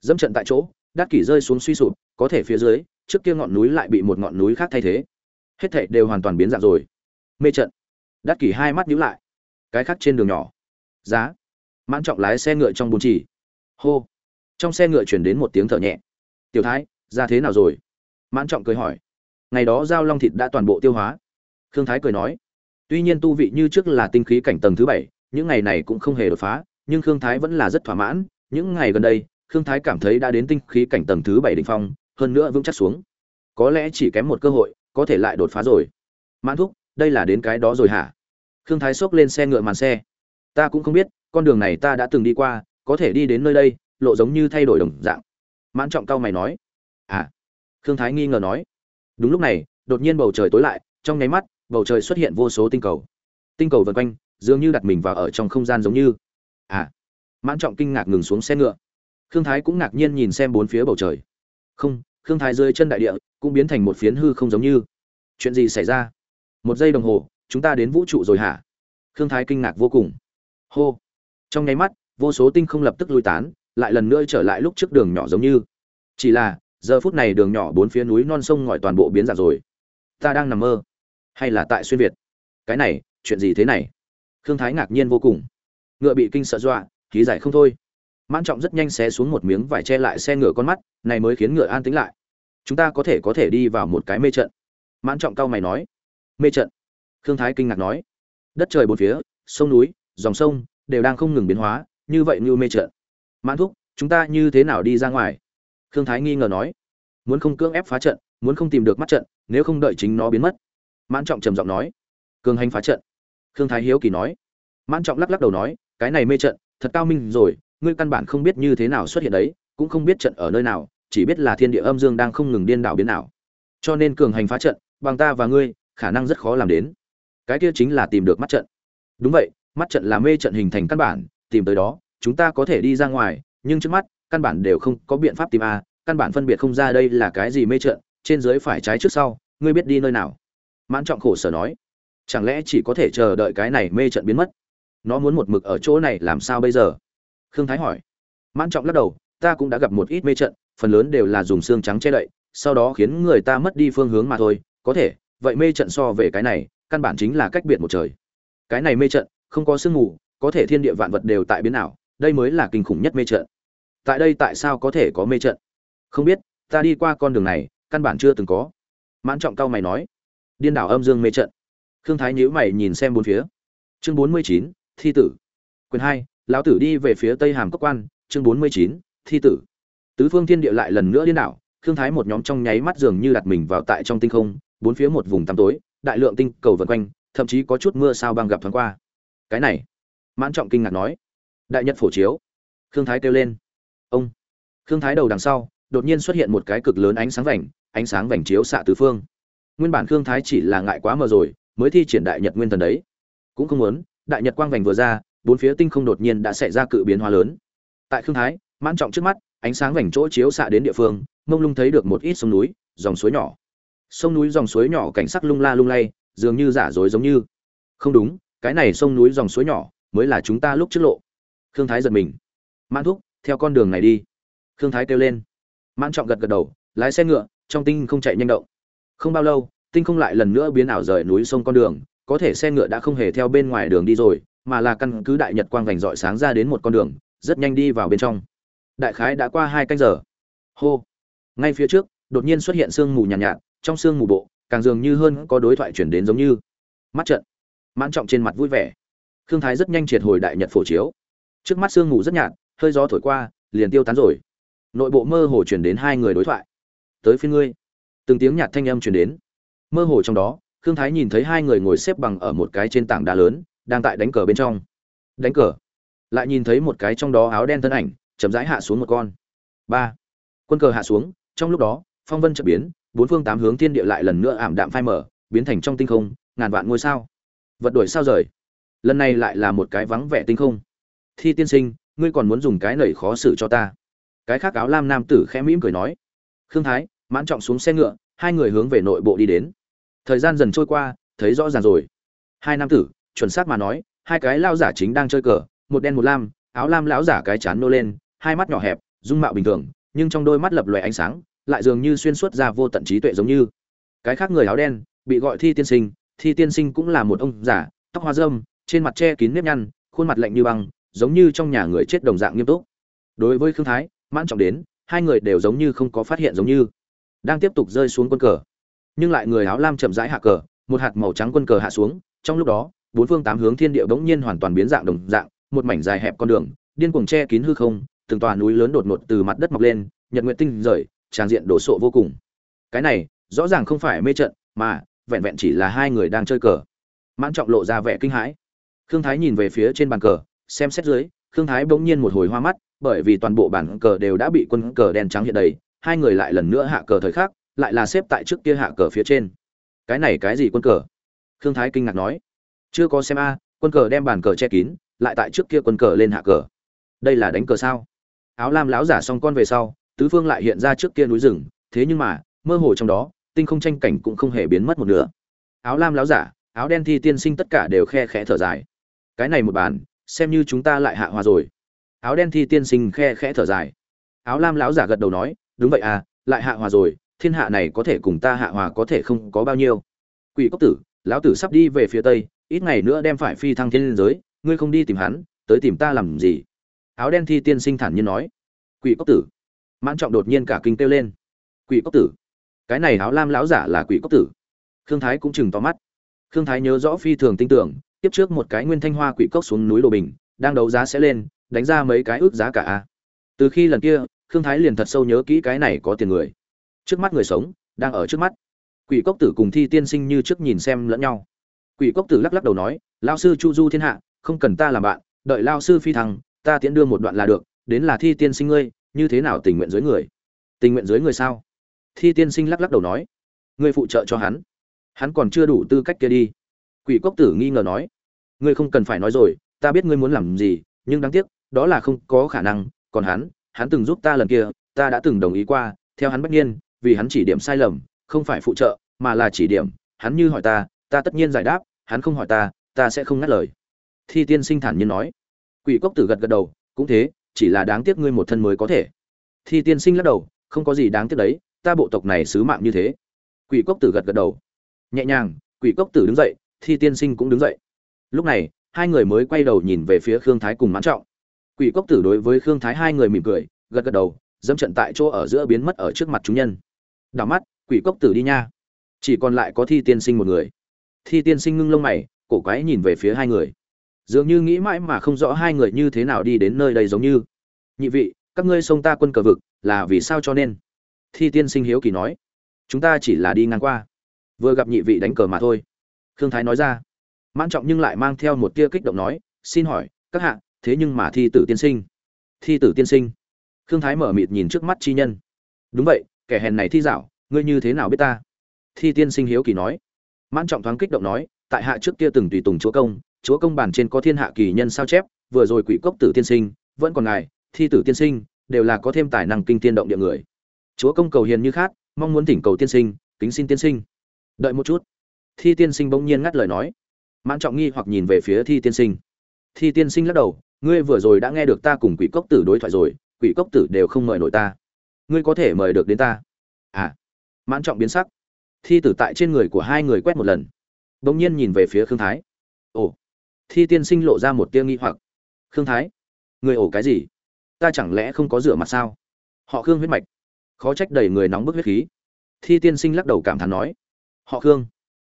Dẫm trận tại chỗ đát kỷ rơi xuống suy sụp, có thể phía dưới, trước kia ngọn núi lại bị một ngọn núi khác thay thế. Hết thảy đều hoàn toàn biến dạng rồi. Mê trận. Đát kỷ hai mắt nhíu lại. Cái khác trên đường nhỏ. Giá. Mãn trọng lái xe ngựa trong bùn chỉ hô trong xe ngựa chuyển đến một tiếng thở nhẹ. Tiểu thái, ra thế nào rồi? Mãn trọng cười hỏi. Ngày đó giao long thịt đã toàn bộ tiêu hóa. Khương thái cười nói. Tuy nhiên tu vị như trước là tinh khí cảnh tầng thứ bảy, những ngày này cũng không hề đột phá, nhưng khương thái vẫn là rất thỏa mãn. Những ngày gần đây, khương thái cảm thấy đã đến tinh khí cảnh tầng thứ bảy đ ỉ n h phong, hơn nữa vững chắc xuống. Có lẽ chỉ kém một cơ hội, có thể lại đột phá rồi. Mãn thúc, đây là đến cái đó rồi hả? Khương thái xốc lên xe ngựa màn xe. Ta cũng không biết, con đường này ta đã từng đi qua, có thể đi đến nơi đây lộ giống như thay đổi đồng dạng. Mãn trọng cao mày nói à. Khương thái nghi ngờ nói, đúng lúc này, đột nhiên bầu trời tối lại, trong nháy mắt, bầu trời xuất hiện vô số tinh cầu. Tinh cầu vần quanh, dường như đặt mình vào ở trong không gian giống như. À. Mãn trọng kinh ngạc ngừng xuống xe ngựa. Khương thái cũng ngạc nhiên nhìn xem bốn phía bầu trời. Không, khương thái rơi chân đại địa cũng biến thành một phiến hư không giống như. Chuyện gì xảy ra? Một giây đồng hồ, chúng ta đến vũ trụ rồi hả? Khương thái kinh ngạc vô cùng. Hô. Trong nháy mắt, vô số tinh không lập tức lui tán lại lần nữa trở lại lúc trước đường nhỏ giống như. Chỉ là, giờ phút này đường nhỏ bốn phía núi non sông ngòi toàn bộ biến dạng rồi. Ta đang nằm mơ. Hay là tại xuyên việt? Cái này, chuyện gì thế này? Khương thái ngạc nhiên vô cùng. Ngựa bị kinh sợ dọa, khí giải không thôi. Mãn trọng rất nhanh xé xuống một miếng vải che lại xe ngựa con mắt, này mới khiến ngựa an tĩnh lại. Chúng ta có thể có thể đi vào một cái mê trận. Mãn trọng cao mày nói. Mê trận? Khương thái kinh ngạc nói. Đất trời bốn phía, sông núi, dòng sông đều đang không ngừng biến hóa, như vậy như mê trận mãn thúc, chúng ta như thế nào đi ra ngoài? Khương thái nghi ngờ nói. Muốn không cưỡng ép phá trận, muốn không tìm được mắt trận, nếu không đợi chính nó biến mất. Mãn trọng trầm giọng nói. Cường hành phá trận. Khương thái hiếu kỳ nói. Mãn trọng lắc lắc đầu nói, cái này mê trận, thật cao minh rồi, ngươi căn bản không biết như thế nào xuất hiện đấy, cũng không biết trận ở nơi nào, chỉ biết là thiên địa âm dương đang không ngừng điên đảo biến nào cho nên cường hành phá trận, bằng ta và ngươi, khả năng rất khó làm đến. Cái kia chính là tìm được mắt trận. Đúng vậy, mắt trận là mê trận hình thành căn bản, tìm tới đó chúng ta có thể đi ra ngoài, nhưng trước mắt, căn bản đều không có biện pháp tìm a, căn bản phân biệt không ra đây là cái gì mê trận, trên dưới phải trái trước sau, ngươi biết đi nơi nào? Mãn trọng khổ sở nói. Chẳng lẽ chỉ có thể chờ đợi cái này mê trận biến mất? Nó muốn một mực ở chỗ này làm sao bây giờ? Khương thái hỏi. Mãn trọng lắc đầu, ta cũng đã gặp một ít mê trận, phần lớn đều là dùng xương trắng che đậy, sau đó khiến người ta mất đi phương hướng mà thôi, có thể, vậy mê trận so về cái này, căn bản chính là cách biệt một trời. Cái này mê trận, không có sương mù, có thể thiên địa vạn vật đều tại biến ảo đây mới là kinh khủng nhất mê trận. Tại đây tại sao có thể có mê trận? Không biết, ta đi qua con đường này, căn bản chưa từng có. Mãn trọng cao mày nói. Điên đảo âm dương mê trận. Khương thái nhíu mày nhìn xem bốn phía. Chương bốn mươi chín, thi tử. Quyền hai, lão tử đi về phía tây hàm cốc quan. Chương bốn mươi chín, thi tử. Tứ phương thiên địa lại lần nữa điên đảo. Khương thái một nhóm trong nháy mắt dường như đặt mình vào tại trong tinh không, bốn phía một vùng tăm tối, đại lượng tinh cầu vần quanh, thậm chí có chút mưa sao băng gặp thoáng qua. Cái này, mãn trọng kinh ngạc nói đại nhật phổ chiếu. Khương thái kêu lên. Ông. Khương thái đầu đằng sau, đột nhiên xuất hiện một cái cực lớn ánh sáng vành, ánh sáng vành chiếu xạ tứ phương. Nguyên bản khương thái chỉ là ngại quá mờ rồi, mới thi triển đại nhật nguyên thần đấy. Cũng không muốn, đại nhật quang vành vừa ra, bốn phía tinh không đột nhiên đã xảy ra cự biến hóa lớn. Tại khương thái, mãn trọng trước mắt, ánh sáng vành chỗ chiếu xạ đến địa phương, mông lung thấy được một ít sông núi, dòng suối nhỏ. Sông núi dòng suối nhỏ cảnh sắc lung la lung lay, dường như giả dối giống như. Không đúng, cái này sông núi dòng suối nhỏ mới là chúng ta lúc trước lộ khương thái giật mình. Mãn thúc theo con đường này đi. Khương thái kêu lên. Mãn trọng gật gật đầu lái xe ngựa trong tinh không chạy nhanh động. Không bao lâu tinh không lại lần nữa biến ảo rời núi sông con đường có thể xe ngựa đã không hề theo bên ngoài đường đi rồi mà là căn cứ đại nhật quang vành dọi sáng ra đến một con đường rất nhanh đi vào bên trong. Đại khái đã qua hai canh giờ. Hô. Ngay phía trước đột nhiên xuất hiện sương mù nhàn nhạt, nhạt trong sương mù bộ càng dường như hơn có đối thoại chuyển đến giống như. Mắt trận. Mãn trọng trên mặt vui vẻ. Khương thái rất nhanh triệt hồi đại nhật phổ chiếu trước mắt sương ngủ rất nhạt, hơi gió thổi qua, liền tiêu tán rồi. Nội bộ mơ hồ chuyển đến hai người đối thoại. Tới phía ngươi. Từng tiếng nhạt thanh âm chuyển đến. Mơ hồ trong đó, khương thái nhìn thấy hai người ngồi xếp bằng ở một cái trên tảng đá lớn, đang tại đánh cờ bên trong. Đánh cờ? Lại nhìn thấy một cái trong đó áo đen thân ảnh, chậm rãi hạ xuống một con. Ba. Quân cờ hạ xuống, trong lúc đó, phong vân chợt biến, bốn phương tám hướng thiên địa lại lần nữa ảm đạm phai mở biến thành trong tinh không, ngàn vạn ngôi sao. Vật đổi sao rời? Lần này lại là một cái vắng vẻ tinh không thi tiên sinh, ngươi còn muốn dùng cái nẩy khó xử cho ta? Cái khác áo lam nam tử khẽ mỉm cười nói. Khương thái, mãn trọng xuống xe ngựa, hai người hướng về nội bộ đi đến. Thời gian dần trôi qua, thấy rõ ràng rồi. Hai nam tử, chuẩn xác mà nói, hai cái lao giả chính đang chơi cờ, một đen một lam, áo lam lão giả cái chán nô lên, hai mắt nhỏ hẹp, dung mạo bình thường, nhưng trong đôi mắt lập lòe ánh sáng, lại dường như xuyên suốt ra vô tận trí tuệ giống như. Cái khác người áo đen, bị gọi thi tiên sinh, thi tiên sinh cũng là một ông giả tóc hoa dâm trên mặt che kín nếp nhăn, khuôn mặt lạnh như băng giống như trong nhà người chết đồng dạng nghiêm túc. Đối với khương thái, mãn trọng đến, hai người đều giống như không có phát hiện giống như. Đang tiếp tục rơi xuống quân cờ. Nhưng lại người áo lam chậm rãi hạ cờ, một hạt màu trắng quân cờ hạ xuống, trong lúc đó, bốn phương tám hướng thiên địa bỗng nhiên hoàn toàn biến dạng đồng dạng, một mảnh dài hẹp con đường, điên cuồng che kín hư không, từng tòa núi lớn đột ngột từ mặt đất mọc lên, nhật nguyện tinh rời, tràn diện đổ sộ vô cùng. Cái này, rõ ràng không phải mê trận, mà vẹn vẹn chỉ là hai người đang chơi cờ. Mãn trọng lộ ra vẻ kinh hãi. Khương thái nhìn về phía trên bàn cờ xem xét dưới, khương thái bỗng nhiên một hồi hoa mắt, bởi vì toàn bộ bàn cờ đều đã bị quân cờ đen trắng hiện đầy, hai người lại lần nữa hạ cờ thời khắc, lại là xếp tại trước kia hạ cờ phía trên. Cái này cái gì quân cờ? Khương thái kinh ngạc nói. Chưa có xem a, quân cờ đem bàn cờ che kín, lại tại trước kia quân cờ lên hạ cờ. Đây là đánh cờ sao? Áo lam láo giả xong con về sau, tứ phương lại hiện ra trước kia núi rừng, thế nhưng mà, mơ hồ trong đó, tinh không tranh cảnh cũng không hề biến mất một nửa. Áo lam láo giả, áo đen thi tiên sinh tất cả đều khe khẽ thở dài. Cái này một bàn xem như chúng ta lại hạ hòa rồi. Áo đen thi tiên sinh khe khẽ thở dài. Áo lam láo giả gật đầu nói, đúng vậy à lại hạ hòa rồi, thiên hạ này có thể cùng ta hạ hòa có thể không có bao nhiêu. Quỷ cốc tử, lão tử sắp đi về phía tây, ít ngày nữa đem phải phi thăng thiên liên giới, ngươi không đi tìm hắn, tới tìm ta làm gì? Áo đen thi tiên sinh thản nhiên nói. Quỷ cốc tử. Mãn trọng đột nhiên cả kinh kêu lên. Quỷ cốc tử. Cái này áo lam lão giả là quỷ cốc tử. Khương thái cũng chừng to mắt. Khương thái nhớ rõ phi thường tin tưởng tiếp trước một cái nguyên thanh hoa quỷ cốc xuống núi đồ bình, đang đấu giá sẽ lên, đánh ra mấy cái ước giá cả a. Từ khi lần kia, khương thái liền thật sâu nhớ kỹ cái này có tiền người. Trước mắt người sống, đang ở trước mắt. Quỷ cốc tử cùng thi tiên sinh như trước nhìn xem lẫn nhau. Quỷ cốc tử lắc lắc đầu nói lao sư chu du thiên hạ, không cần ta làm bạn, đợi lao sư phi thăng, ta tiễn đưa một đoạn là được, đến là thi tiên sinh ngươi, như thế nào tình nguyện dưới người? Tình nguyện dưới người sao? Thi tiên sinh lắc lắc đầu nói, ngươi phụ trợ cho hắn hắn còn chưa đủ tư cách kia đi quỷ cốc tử nghi ngờ nói, ngươi không cần phải nói rồi, ta biết ngươi muốn làm gì, nhưng đáng tiếc, đó là không có khả năng, còn hắn hắn từng giúp ta lần kia, ta đã từng đồng ý qua, theo hắn bất nhiên vì hắn chỉ điểm sai lầm, không phải phụ trợ, mà là chỉ điểm, hắn như hỏi ta ta tất nhiên giải đáp, hắn không hỏi ta ta sẽ không ngắt lời. Thi tiên sinh thản nhiên nói. Quỷ cốc tử gật gật đầu, cũng thế, chỉ là đáng tiếc ngươi một thân mới có thể. Thi tiên sinh lắc đầu, không có gì đáng tiếc đấy, ta bộ tộc này sứ mạng như thế. Quỷ cốc tử gật gật đầu. Nhẹ nhàng, quỷ cốc tử đứng dậy thi tiên sinh cũng đứng dậy. Lúc này, hai người mới quay đầu nhìn về phía khương thái cùng mãn trọng. Quỷ cốc tử đối với khương thái hai người mỉm cười, gật gật đầu, dẫm trận tại chỗ ở giữa biến mất ở trước mặt chúng nhân. Đảo mắt, quỷ cốc tử đi nha. Chỉ còn lại có thi tiên sinh một người. Thi tiên sinh ngưng lông mày, cổ quái nhìn về phía hai người. Dường như nghĩ mãi mà không rõ hai người như thế nào đi đến nơi đây giống như. Nhị vị, các ngươi xông ta quân cờ vực, là vì sao cho nên? Thi tiên sinh hiếu kỳ nói. Chúng ta chỉ là đi ngang qua. Vừa gặp nhị vị đánh cờ mà thôi khương thái nói ra. Mãn trọng nhưng lại mang theo một tia kích động nói, xin hỏi, các hạ, thế nhưng mà thi tử tiên sinh. Thi tử tiên sinh? Khương thái mở mịt nhìn trước mắt chi nhân. Đúng vậy, kẻ hèn này thi dạo, ngươi như thế nào biết ta? Thi tiên sinh hiếu kỳ nói. Mãn trọng thoáng kích động nói, tại hạ trước kia từng tùy tùng chúa công chúa công bản trên có thiên hạ kỳ nhân sao chép, vừa rồi quỷ cốc tử tiên sinh, vẫn còn ngài, thi tử tiên sinh, đều là có thêm tài năng kinh tiên động địa người. Chúa công cầu hiền như khát, mong muốn thỉnh cầu tiên sinh, kính xin tiên sinh. Đợi một chút thi tiên sinh bỗng nhiên ngắt lời nói. Mãn trọng nghi hoặc nhìn về phía thi tiên sinh. Thi tiên sinh lắc đầu, ngươi vừa rồi đã nghe được ta cùng quỷ cốc tử đối thoại rồi, quỷ cốc tử đều không mời nổi ta. Ngươi có thể mời được đến ta. À. Mãn trọng biến sắc. Thi tử tại trên người của hai người quét một lần. Đ ỗ n g nhiên nhìn về phía khương thái. Ồ. Thi tiên sinh lộ ra một tia nghi hoặc. Khương thái người ổ cái gì? Ta chẳng lẽ không có rửa mặt sao? Họ khương huyết mạch. Khó trách đầy người nóng bức huyết khí. Thi tiên sinh lắc đầu cảm thán nói. Họ khương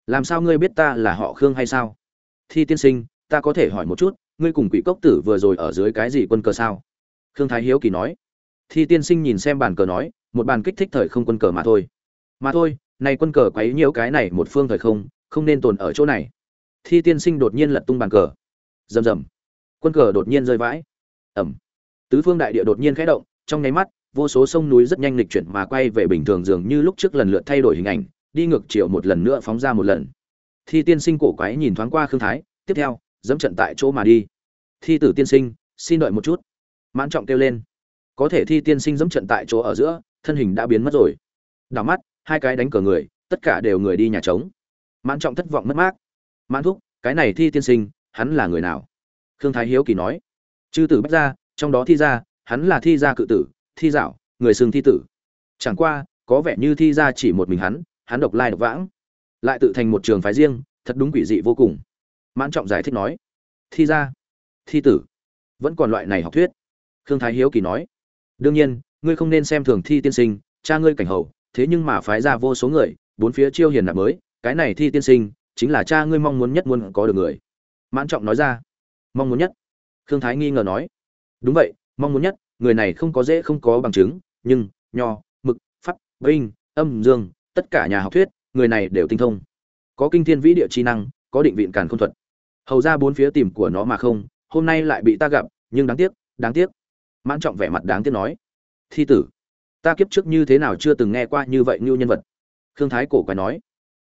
làm sao ngươi biết ta là họ khương hay sao? Thi tiên sinh, ta có thể hỏi một chút, ngươi cùng quỷ cốc tử vừa rồi ở dưới cái gì quân cờ sao? Khương thái hiếu kỳ nói. Thi tiên sinh nhìn xem bàn cờ nói, một bàn kích thích thời không quân cờ mà thôi. Mà thôi, này quân cờ quấy nhiễu cái này một phương thời không không nên tồn ở chỗ này. Thi tiên sinh đột nhiên lật tung bàn cờ. Rầm rầm. Quân cờ đột nhiên rơi vãi. Ẩm. Tứ phương đại địa đột nhiên khẽ động, trong nháy mắt, vô số sông núi rất nhanh lịch chuyển mà quay về bình thường dường như lúc trước lần lượt thay đổi hình ảnh đi ngược chiều một lần nữa phóng ra một lần. Thi tiên sinh cổ quái nhìn thoáng qua khương thái, tiếp theo, dẫm trận tại chỗ mà đi. Thi tử tiên sinh, xin đợi một chút. Mãn trọng kêu lên. Có thể thi tiên sinh dẫm trận tại chỗ ở giữa, thân hình đã biến mất rồi. Đảo mắt, hai cái đánh cờ người, tất cả đều người đi nhà trống. Mãn trọng thất vọng mất mát. Mãn thúc, cái này thi tiên sinh, hắn là người nào? Khương thái hiếu kỳ nói. Chư tử bách ra trong đó thi ra hắn là thi gia cự tử, thi dạo, người xưng thi tử. Chẳng qua, có vẻ như thi ra chỉ một mình hắn hắn độc lai độc vãng, lại tự thành một trường phái riêng, thật đúng quỷ dị vô cùng. Mãn trọng giải thích nói, thi ra thi tử, vẫn còn loại này học thuyết. Khương thái hiếu kỳ nói, đương nhiên, ngươi không nên xem thường thi tiên sinh, cha ngươi cảnh hầu thế nhưng mà phái ra vô số người, bốn phía chiêu hiền nạp mới, cái này thi tiên sinh, chính là cha ngươi mong muốn nhất muốn có được người. Mãn trọng nói ra, mong muốn nhất. Khương thái nghi ngờ nói, đúng vậy, mong muốn nhất, người này không có dễ không có bằng chứng, nhưng nho, mực, pháp, binh, âm dương tất cả nhà học thuyết, người này đều tinh thông. Có kinh thiên vĩ địa chi năng, có định vịn càn không thuật. Hầu ra bốn phía tìm của nó mà không, hôm nay lại bị ta gặp, nhưng đáng tiếc đáng tiếc. Mãn trọng vẻ mặt đáng tiếc nói, thi tử, ta kiếp trước như thế nào chưa từng nghe qua như vậy như nhân vật. Khương thái cổ quái nói,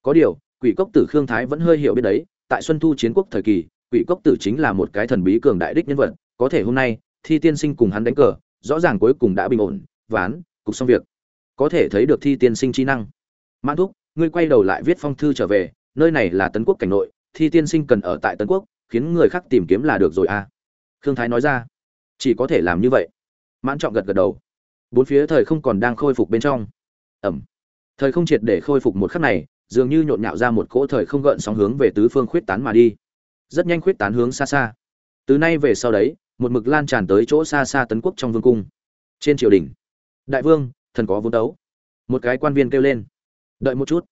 có điều, quỷ cốc tử khương thái vẫn hơi hiểu biết đấy, tại xuân thu chiến quốc thời kỳ, quỷ cốc tử chính là một cái thần bí cường đại đích nhân vật, có thể hôm nay, thi tiên sinh cùng hắn đánh cờ, rõ ràng cuối cùng đã bình ổn, ván, cục xong việc. Có thể thấy được thi tiên sinh trí năng mãn thúc, ngươi quay đầu lại viết phong thư trở về, nơi này là tấn quốc cảnh nội, thi tiên sinh cần ở tại tấn quốc, khiến người khác tìm kiếm là được rồi à? Khương thái nói ra. Chỉ có thể làm như vậy. Mãn trọng gật gật đầu. Bốn phía thời không còn đang khôi phục bên trong. Ẩm. Thời không triệt để khôi phục một khắc này, dường như nhộn nhạo ra một cỗ thời không gợn sóng hướng về tứ phương khuyết tán mà đi. Rất nhanh khuyết tán hướng xa xa. Từ nay về sau đấy, một mực lan tràn tới chỗ xa xa tấn quốc trong vương cung. Trên triều đình, đại vương, thần có vốn đấu. Một cái quan viên kêu lên đợi một chút.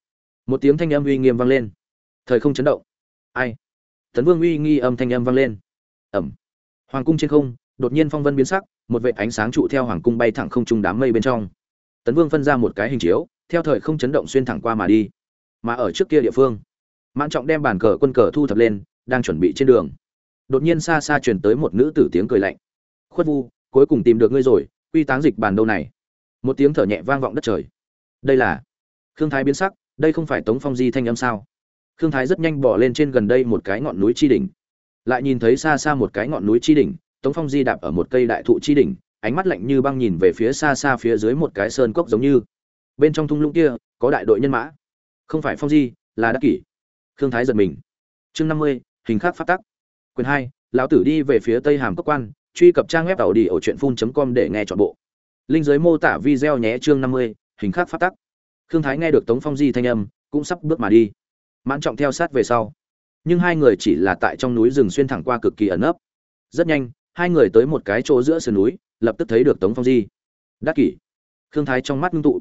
Một tiếng thanh âm uy nghiêm vang lên. Thời không chấn động. Ai? Tấn vương uy nghi âm thanh âm vang lên. Ẩm. Hoàng cung trên không, đột nhiên phong vân biến sắc, một vệ ánh sáng trụ theo hoàng cung bay thẳng không trung đám mây bên trong. Tấn vương phân ra một cái hình chiếu, theo thời không chấn động xuyên thẳng qua mà đi. Mà ở trước kia địa phương, mãn trọng đem bàn cờ quân cờ thu thập lên, đang chuẩn bị trên đường. Đột nhiên xa xa truyền tới một nữ tử tiếng cười lạnh. Khuất vu, cuối cùng tìm được ngươi rồi, quy táng dịch bàn đâu này? Một tiếng thở nhẹ vang vọng đất trời. Đây là khương thái biến sắc, đây không phải tống phong di thanh âm sao? Khương thái rất nhanh bỏ lên trên gần đây một cái ngọn núi chi đỉnh. Lại nhìn thấy xa xa một cái ngọn núi chi đỉnh, tống phong di đạp ở một cây đại thụ chi đỉnh, ánh mắt lạnh như băng nhìn về phía xa xa phía dưới một cái sơn cốc giống như. Bên trong thung lũng kia, có đại đội nhân mã. Không phải phong di, là đắc kỷ. Khương thái giật mình. Chương năm mươi, hình khắc phát tắc. Quyền hai, lão tử đi về phía tây hàm cốc quan, truy cập trang web tàu đi ở truyện phun com để nghe chọn bộ. Linh giới mô tả video nhé, chương năm mươi, hình khắc phát tắc khương thái nghe được tống phong di thanh âm, cũng sắp bước mà đi. Mãn trọng theo sát về sau. Nhưng hai người chỉ là tại trong núi rừng xuyên thẳng qua cực kỳ ẩn ấp rất nhanh, hai người tới một cái chỗ giữa sườn núi, lập tức thấy được tống phong di. Đắc kỷ. Khương thái trong mắt ngưng tụ.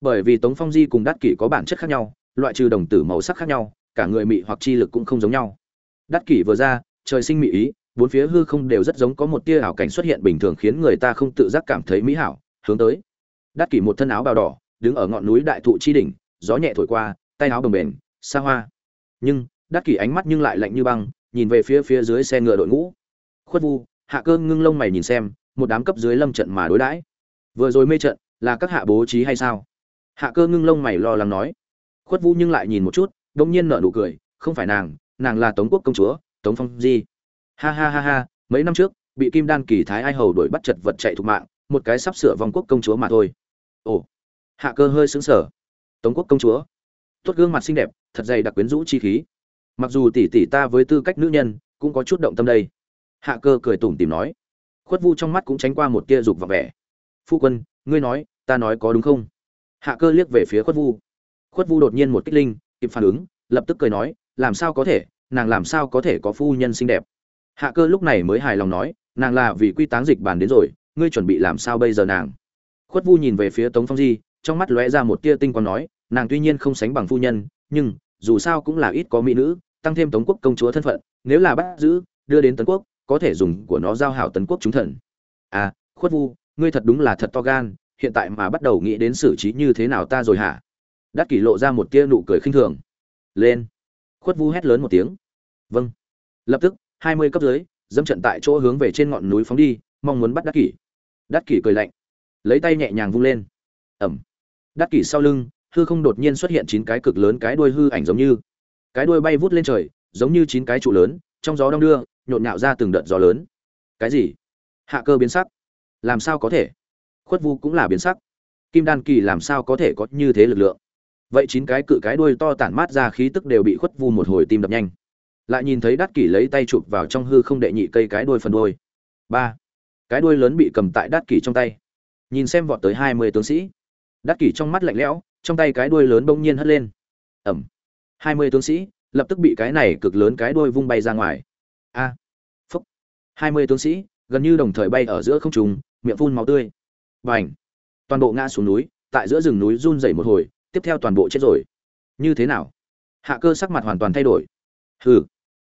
Bởi vì tống phong di cùng đắc kỷ có bản chất khác nhau, loại trừ đồng tử màu sắc khác nhau, cả người mị hoặc chi lực cũng không giống nhau. Đắc kỷ vừa ra, trời sinh mị ý, bốn phía hư không đều rất giống có một tia ảo cảnh xuất hiện bình thường khiến người ta không tự giác cảm thấy mỹ hảo, hướng tới. Đắc kỷ một thân áo bào đỏ đứng ở ngọn núi đại thụ chi đỉnh, gió nhẹ thổi qua, tay áo bồng bềnh, xa hoa. Nhưng, đắc kỷ ánh mắt nhưng lại lạnh như băng, nhìn về phía phía dưới xe ngựa đội ngũ. Khuất vu, hạ cơ ngưng lông mày nhìn xem, một đám cấp dưới lâm trận mà đối đãi. Vừa rồi mê trận, là các hạ bố trí hay sao? Hạ cơ ngưng lông mày lo lắng nói. Khuất vu nhưng lại nhìn một chút, đột nhiên nở nụ cười, không phải nàng nàng là tống quốc công chúa, tống phong di. Ha ha ha ha, mấy năm trước, bị kim đan kỳ thái ai hầu đuổi bắt chật vật chạy thục mạng, một cái sắp sửa vòng quốc công chúa mà thôi. Ồ hạ cơ hơi xứng sờ. Tống quốc công chúa. Tốt gương mặt xinh đẹp, thật dày đặc quyến rũ chi khí. Mặc dù tỷ tỷ ta với tư cách nữ nhân, cũng có chút động tâm đây. Hạ cơ cười tủm tìm nói. Khuất vu trong mắt cũng tránh qua một tia dục và vẻ. Phu quân, ngươi nói, ta nói có đúng không? Hạ cơ liếc về phía khuất vu. Khuất vu đột nhiên một kích linh, kịp phản ứng, lập tức cười nói, làm sao có thể, nàng làm sao có thể có phu nhân xinh đẹp. Hạ cơ lúc này mới hài lòng nói, nàng là vì quy táng dịch bàn đến rồi, ngươi chuẩn bị làm sao bây giờ nàng? Khuất vu nhìn về phía tống phong di trong mắt lóe ra một tia tinh quang nói, nàng tuy nhiên không sánh bằng phu nhân, nhưng, dù sao cũng là ít có mỹ nữ, tăng thêm tống quốc công chúa thân phận, nếu là bắt giữ, đưa đến tấn quốc, có thể dùng của nó giao hảo tấn quốc chúng thần. À khuất vu, ngươi thật đúng là thật to gan, hiện tại mà bắt đầu nghĩ đến xử trí như thế nào ta rồi hả? Đắc kỷ lộ ra một tia nụ cười khinh thường. Lên. Khuất vu hét lớn một tiếng. Vâng. Lập tức, hai mươi cấp dưới, dẫm trận tại chỗ hướng về trên ngọn núi phóng đi, mong muốn bắt đắc kỷ. Đắc kỷ cười lạnh. Lấy tay nhẹ nhàng vung lên. Ầm đắc kỷ sau lưng, hư không đột nhiên xuất hiện chín cái cực lớn cái đuôi hư ảnh giống như. Cái đuôi bay vút lên trời, giống như chín cái trụ lớn, trong gió đông đưa, nhộn nhạo ra từng đợt gió lớn. Cái gì? Hạ cơ biến sắc. Làm sao có thể? Khuất vu cũng là biến sắc. Kim đan kỳ làm sao có thể có như thế lực lượng? Vậy chín cái cự cái đuôi to tản mát ra khí tức đều bị khuất vu một hồi tim đập nhanh. Lại nhìn thấy đắt kỷ lấy tay chụp vào trong hư không đệ nhị cây cái đuôi phần đuôi. Ba. Cái đuôi lớn bị cầm tại đắt kỷ trong tay. Nhìn xem vọt tới hai mươi tướng sĩ đắc kỷ trong mắt lạnh lẽo, trong tay cái đuôi lớn bỗng nhiên hất lên. Ẩm hai mươi tướng sĩ lập tức bị cái này cực lớn cái đuôi vung bay ra ngoài. A. Phúc. Hai mươi tướng sĩ gần như đồng thời bay ở giữa không trung, miệng phun máu tươi. Và toàn bộ ngã xuống núi, tại giữa rừng núi run rẩy một hồi, tiếp theo toàn bộ chết rồi. Như thế nào? Hạ cơ sắc mặt hoàn toàn thay đổi. Hừ.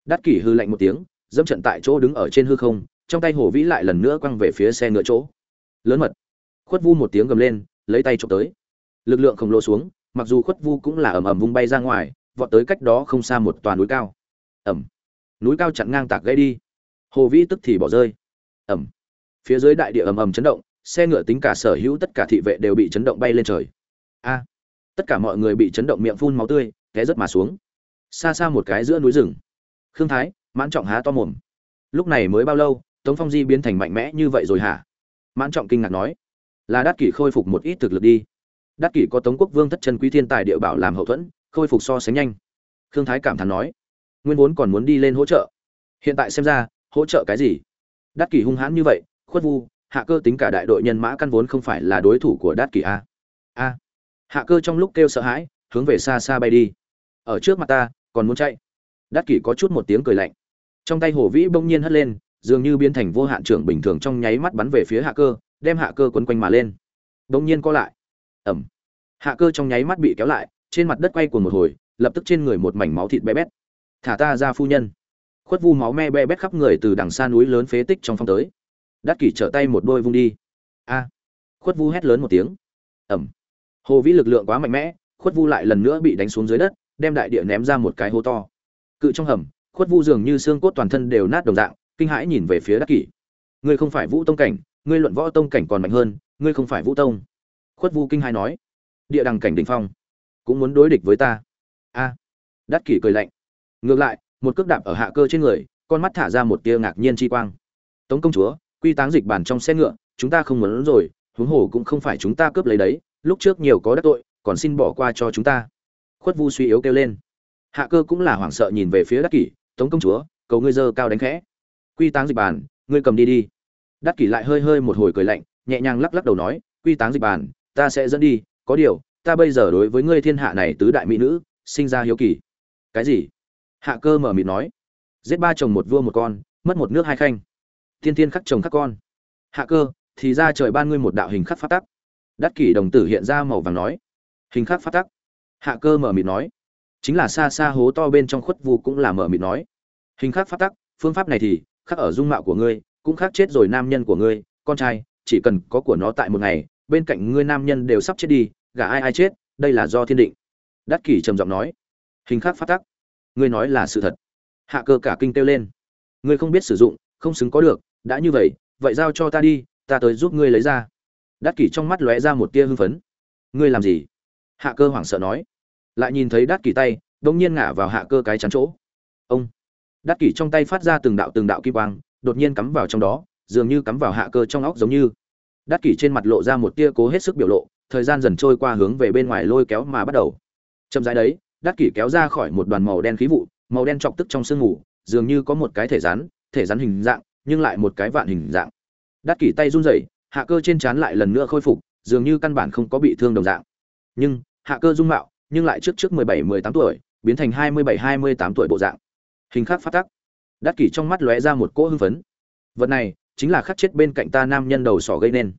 Đắc kỷ hư lạnh một tiếng, dẫm trận tại chỗ đứng ở trên hư không, trong tay hổ vĩ lại lần nữa quăng về phía xe ngựa chỗ. Lớn mật. Khuất vu một tiếng gầm lên lấy tay trộm tới. Lực lượng khổng lồ xuống, mặc dù khuất vu cũng là ầm ầm vung bay ra ngoài, vọt tới cách đó không xa một tòa núi cao. Ẩm núi cao chặn ngang tạc gãy đi. Hồ vĩ tức thì bỏ rơi. Ẩm phía dưới đại địa ầm ầm chấn động, xe ngựa tính cả sở hữu tất cả thị vệ đều bị chấn động bay lên trời. A. Tất cả mọi người bị chấn động miệng phun máu tươi, té rất mà xuống. Xa xa một cái giữa núi rừng. Khương thái, mãn trọng há to mồm. Lúc này mới bao lâu, tống phong di biến thành mạnh mẽ như vậy rồi hả? Mãn trọng kinh ngạc nói là đắc kỷ khôi phục một ít thực lực đi. Đắc kỷ có tống quốc vương thất chân quý thiên tài địa bảo làm hậu thuẫn, khôi phục so sánh nhanh. Khương thái cảm thán nói, nguyên vốn còn muốn đi lên hỗ trợ. Hiện tại xem ra, hỗ trợ cái gì? Đắc kỷ hung hãn như vậy, khuất vu, hạ cơ tính cả đại đội nhân mã căn vốn không phải là đối thủ của đắc kỷ a a. Hạ cơ trong lúc kêu sợ hãi, hướng về xa xa bay đi. Ở trước mặt ta, còn muốn chạy. Đắc kỷ có chút một tiếng cười lạnh. Trong tay hồ vĩ bỗng nhiên hất lên, dường như biến thành vô hạn trưởng bình thường trong nháy mắt bắn về phía hạ cơ đem hạ cơ quấn quanh mà lên. Bỗng nhiên co lại. Ẩm. Hạ cơ trong nháy mắt bị kéo lại, trên mặt đất quay của một hồi, lập tức trên người một mảnh máu thịt bé bét. Thả ta ra phu nhân. Khuất vu máu me bé bét khắp người từ đằng xa núi lớn phế tích trong phong tới. Đắc kỷ trở tay một đôi vung đi. A. Khuất vu hét lớn một tiếng. Ẩm. Hồ vĩ lực lượng quá mạnh mẽ, khuất vu lại lần nữa bị đánh xuống dưới đất, đem đại địa ném ra một cái hố to. Cự trong hầm, khuất vu dường như xương cốt toàn thân đều nát đồng dạng, kinh hãi nhìn về phía đắc kỷ. Ngươi không phải vũ tông cảnh ngươi luận võ tông cảnh còn mạnh hơn, ngươi không phải vũ tông. Khuất vu kinh hai nói, địa đằng cảnh đỉnh phong, cũng muốn đối địch với ta. A Đát kỷ cười lạnh. Ngược lại, một cước đạp ở hạ cơ trên người, con mắt thả ra một tia ngạc nhiên chi quang. Tống công chúa, quy táng dịch bàn trong xe ngựa, chúng ta không muốn rồi, huống hồ cũng không phải chúng ta cướp lấy đấy, lúc trước nhiều có đắc tội, còn xin bỏ qua cho chúng ta. Khuất vu suy yếu kêu lên. Hạ cơ cũng là hoảng sợ nhìn về phía đắc kỷ, tống công chúa, cầu ngươi dơ cao đánh khẽ. Quy táng dịch bàn ngươi cầm đi đi đắc kỷ lại hơi hơi một hồi cười lạnh, nhẹ nhàng lắc lắc đầu nói, quy táng dịch bàn ta sẽ dẫn đi, có điều, ta bây giờ đối với ngươi thiên hạ này tứ đại mỹ nữ, sinh ra hiếu kỳ. Cái gì? Hạ cơ mở mịt nói. Giết ba chồng một vua một con, mất một nước hai khanh. Thiên thiên khắc chồng khắc con. Hạ cơ, thì ra trời ban ngươi một đạo hình khắc phát tắc. Đắc kỷ đồng tử hiện ra màu vàng nói. Hình khắc phát tắc? Hạ cơ mở mịt nói. Chính là xa xa hố to bên trong khuất vu cũng là mở mịt nói. Hình khắc phát tắc, phương pháp này thì, khắc ở dung mạo của ngươi cũng khác chết rồi nam nhân của ngươi, con trai, chỉ cần có của nó tại một ngày, bên cạnh ngươi nam nhân đều sắp chết đi, gả ai ai chết, đây là do thiên định. Đắc kỷ trầm giọng nói. Hình khắc phát tắc. Ngươi nói là sự thật. Hạ cơ cả kinh kêu lên. Ngươi không biết sử dụng, không xứng có được, đã như vậy vậy giao cho ta đi, ta tới giúp ngươi lấy ra. Đắc kỷ trong mắt lóe ra một tia hưng phấn. Ngươi làm gì? Hạ cơ hoảng sợ nói. Lại nhìn thấy đắc kỷ tay, đột nhiên ngả vào hạ cơ cái chắn chỗ. Ông. Đắc kỷ trong tay phát ra từng đạo từng đạo kim quang đột nhiên cắm vào trong đó, dường như cắm vào hạ cơ trong óc giống như. Đắc kỷ trên mặt lộ ra một tia cố hết sức biểu lộ, thời gian dần trôi qua hướng về bên ngoài lôi kéo mà bắt đầu. Chậm rãi đấy đắc kỷ kéo ra khỏi một đoàn màu đen khí vụ, màu đen chọc tức trong sương ngủ dường như có một cái thể rắn thể rắn hình dạng, nhưng lại một cái vạn hình dạng. Đắc kỷ tay run rẩy, hạ cơ trên trán lại lần nữa khôi phục, dường như căn bản không có bị thương đồng dạng. Nhưng, hạ cơ dung mạo, nhưng lại trước trước mười bảy, mười tám tuổi, biến thành hai mươi bảy, hai mươi tám tuổi bộ dạng. Hình khác phát tắc. Đát kỷ trong mắt lóe ra một cỗ hưng phấn. Vật này chính là khắc chết bên cạnh ta nam nhân đầu sỏ gây nên.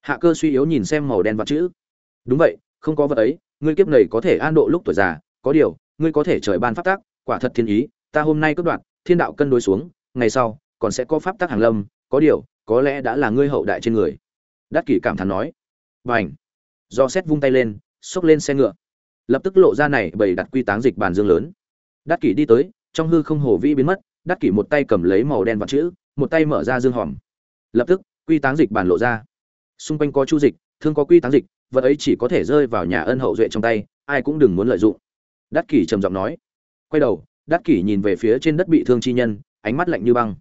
Hạ cơ suy yếu nhìn xem màu đen vật chữ. Đúng vậy, không có vật ấy, ngươi kiếp này có thể an độ lúc tuổi già, có điều, ngươi có thể trời ban pháp tắc, quả thật thiên ý, ta hôm nay cất đoạn thiên đạo cân đối xuống, ngày sau, còn sẽ có pháp tắc hàng lâm, có điều, có lẽ đã là ngươi hậu đại trên người. Đắc kỷ cảm thán nói. Bành. do xét vung tay lên, xốc lên xe ngựa. Lập tức lộ ra này bầy đặt quy táng dịch bàn dương lớn. Đắc kỷ đi tới, trong hư không hồ vĩ biến mất đắc kỷ một tay cầm lấy màu đen vật chữ, một tay mở ra dương hòm. Lập tức, quy táng dịch bản lộ ra. Xung quanh có chu dịch, thương có quy táng dịch, vật ấy chỉ có thể rơi vào nhà ân hậu duệ trong tay, ai cũng đừng muốn lợi dụng. Đắc kỷ trầm giọng nói. Quay đầu, đắc kỷ nhìn về phía trên đất bị thương chi nhân, ánh mắt lạnh như băng.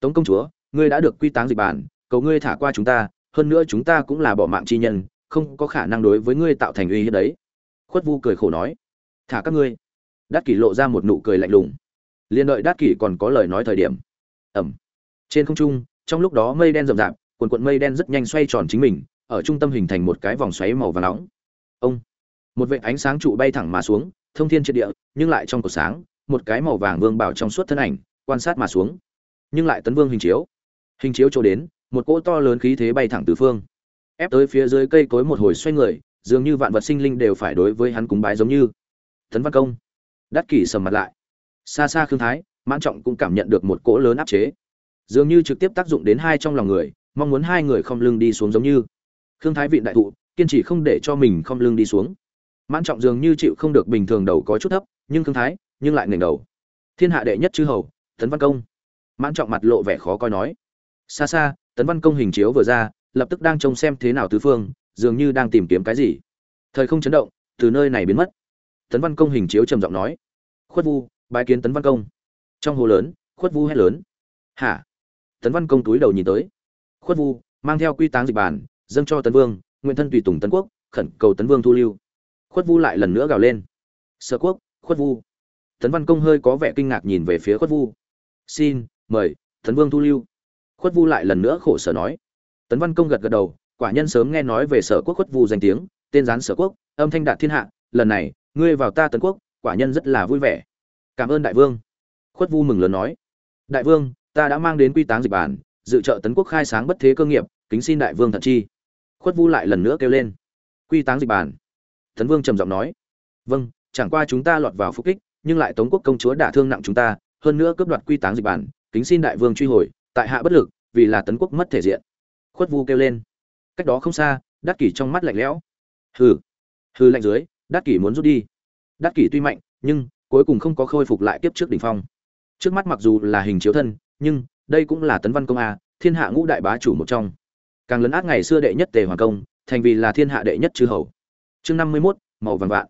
Tống công chúa, ngươi đã được quy táng dịch bản, cầu ngươi thả qua chúng ta, hơn nữa chúng ta cũng là bỏ mạng chi nhân, không có khả năng đối với ngươi tạo thành uy hiếp đấy. Khuất vu cười khổ nói. Thả các ngươi. Đắc kỷ lộ ra một nụ cười lạnh lùng liền đợi đát kỷ còn có lời nói thời điểm. Ẩm trên không trung, trong lúc đó mây đen rậm rạp, quần quận mây đen rất nhanh xoay tròn chính mình, ở trung tâm hình thành một cái vòng xoáy màu vàng nóng. Ông. Một vệ ánh sáng trụ bay thẳng mà xuống, thông thiên triệt địa, nhưng lại trong cột sáng, một cái màu vàng vương bảo trong suốt thân ảnh, quan sát mà xuống. Nhưng lại tấn vương hình chiếu. Hình chiếu chỗ đến, một cỗ to lớn khí thế bay thẳng từ phương. Ép tới phía dưới cây cối một hồi xoay người, dường như vạn vật sinh linh đều phải đối với hắn cúng bái giống như. Tấn văn công. Đắc kỷ sầm mặt lại xa xa khương thái, mãn trọng cũng cảm nhận được một cỗ lớn áp chế. Dường như trực tiếp tác dụng đến hai trong lòng người, mong muốn hai người không lưng đi xuống giống như. Khương thái vịn đại thụ, kiên trì không để cho mình không lưng đi xuống. Mãn trọng dường như chịu không được bình thường đầu có chút thấp, nhưng khương thái, nhưng lại ngẩng đầu. Thiên hạ đệ nhất chư hầu, tấn văn công. Mãn trọng mặt lộ vẻ khó coi nói. Xa xa, tấn văn công hình chiếu vừa ra, lập tức đang trông xem thế nào tứ phương, dường như đang tìm kiếm cái gì. Thời không chấn động, từ nơi này biến mất. Tấn văn công hình chiếu trầm giọng nói. Khuất vu bái kiến tấn văn công. Trong hồ lớn, khuất vu hét lớn. Hả? Tấn văn công túi đầu nhìn tới. Khuất vu, mang theo quy táng dịch bản, dâng cho tấn vương, nguyện thân tùy tùng tấn quốc, khẩn cầu tấn vương thu lưu. Khuất vu lại lần nữa gào lên. Sở quốc, khuất vu. Tấn văn công hơi có vẻ kinh ngạc nhìn về phía khuất vu. Xin, mời, tấn vương thu lưu. Khuất vu lại lần nữa khổ sở nói. Tấn văn công gật gật đầu, quả nhân sớm nghe nói về sở quốc khuất vu danh tiếng, tên gián sở quốc, âm thanh đạt thiên hạ, lần này, ngươi vào ta tấn quốc, quả nhân rất là vui vẻ cảm ơn đại vương. Khuất vu mừng lớn nói. Đại vương, ta đã mang đến quy táng dịch bản, dự trợ tấn quốc khai sáng bất thế cơ nghiệp, kính xin đại vương thận chi. Khuất vu lại lần nữa kêu lên. Quy táng dịch bản. Tấn vương trầm giọng nói. Vâng chẳng qua chúng ta lọt vào phúc kích, nhưng lại tống quốc công chúa đả thương nặng chúng ta, hơn nữa cướp đoạt quy táng dịch bản, kính xin đại vương truy hồi, tại hạ bất lực, vì là tấn quốc mất thể diện. Khuất vu kêu lên. Cách đó không xa, đắc kỷ trong mắt lạnh lẽo. Hừ. Hừ lạnh dưới, đắc kỷ muốn rút đi. Đắc kỷ tuy mạnh, nhưng cuối cùng không có khôi phục lại tiếp trước đỉnh phong. Trước mắt mặc dù là hình chiếu thân nhưng đây cũng là tấn văn công a thiên hạ ngũ đại bá chủ một trong. Càng lớn át ngày xưa đệ nhất tề hoàng công thành vì là thiên hạ đệ nhất chư hầu. Chương năm mươi 51, màu vàng vạn.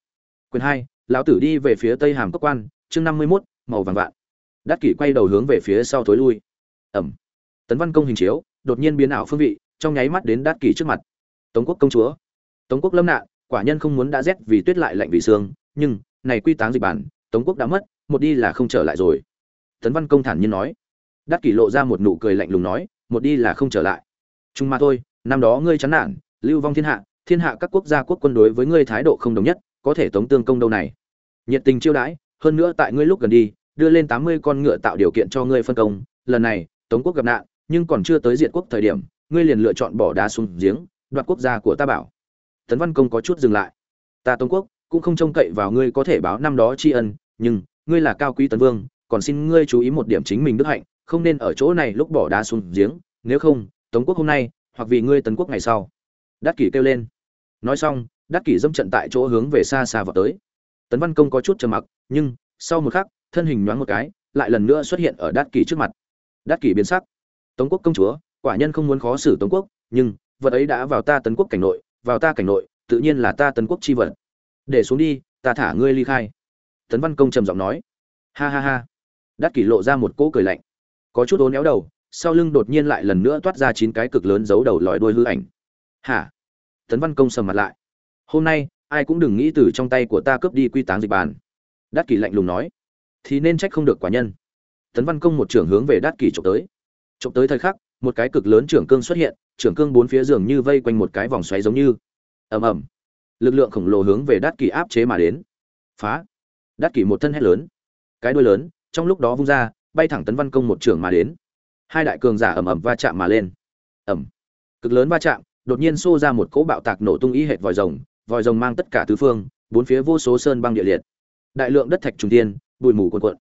Quyền hai lão tử đi về phía tây hàm cốc quan. Chương năm mươi 51, màu vàng vạn. Đát kỷ quay đầu hướng về phía sau tối lui. Ẩm. Tấn văn công hình chiếu đột nhiên biến ảo phương vị trong nháy mắt đến đát kỷ trước mặt. Tống quốc công chúa. Tống quốc lâm nạn quả nhân không muốn đã rét vì tuyết lại lạnh vì sương, nhưng này quy táng dịch bản tống quốc đã mất, một đi là không trở lại rồi. Tấn văn công thản nhiên nói. Đắc kỷ lộ ra một nụ cười lạnh lùng nói, một đi là không trở lại. Trung mà thôi, năm đó ngươi chán nản, lưu vong thiên hạ thiên hạ các quốc gia quốc quân đối với ngươi thái độ không đồng nhất, có thể tống tương công đâu này? Nhiệt tình chiêu đãi, hơn nữa tại ngươi lúc gần đi, đưa lên tám mươi con ngựa tạo điều kiện cho ngươi phân công. Lần này, tống quốc gặp nạn, nhưng còn chưa tới diện quốc thời điểm, ngươi liền lựa chọn bỏ đá xuống giếng, đoạt quốc gia của ta bảo. Tấn văn công có chút dừng lại. Ta tống quốc, cũng không trông cậy vào ngươi có thể báo năm đó tri ân nhưng, ngươi là cao quý tấn vương, còn xin ngươi chú ý một điểm chính mình đức hạnh, không nên ở chỗ này lúc bỏ đá xuống giếng, nếu không, tống quốc hôm nay, hoặc vì ngươi tấn quốc ngày sau. Đắc kỷ kêu lên. Nói xong, đắc kỷ dâm trận tại chỗ hướng về xa xa vào tới. Tấn văn công có chút trầm mặc, nhưng, sau một khắc, thân hình nhoáng một cái, lại lần nữa xuất hiện ở đắc kỷ trước mặt. Đắc kỷ biến sắc. Tống quốc công chúa, quả nhân không muốn khó xử tống quốc, nhưng, vật ấy đã vào ta tấn quốc cảnh nội, vào ta cảnh nội, tự nhiên là ta tấn quốc chi vật. Để xuống đi, ta thả ngươi ly khai tấn văn công trầm giọng nói. Ha ha ha. Đắc kỷ lộ ra một cỗ cười lạnh. Có chút ố néo đầu, sau lưng đột nhiên lại lần nữa toát ra chín cái cực lớn giấu đầu lòi đuôi hư ảnh. Hả? Tấn văn công sầm mặt lại. Hôm nay, ai cũng đừng nghĩ từ trong tay của ta cướp đi quy táng dịch bàn. Đắc kỷ lạnh lùng nói. Thì nên trách không được quả nhân. Tấn văn công một trưởng hướng về đắc kỷ trộm tới. Trộm tới thời khắc, một cái cực lớn trưởng cương xuất hiện, trưởng cương bốn phía giường như vây quanh một cái vòng xoáy giống như. Ầm ầm. Lực lượng khổng lồ hướng về đắc kỷ áp chế mà đến. Phá đắt kỷ một thân hét lớn. Cái đuôi lớn, trong lúc đó vung ra, bay thẳng tấn văn công một trường mà đến. Hai đại cường giả ầm ầm va chạm mà lên. Ầm. Cực lớn va chạm, đột nhiên xô ra một cỗ bạo tạc nổ tung ý hệt vòi rồng vòi rồng mang tất cả tứ phương, bốn phía vô số sơn băng địa liệt. Đại lượng đất thạch trùng tiên bụi mù cuồn cuộn.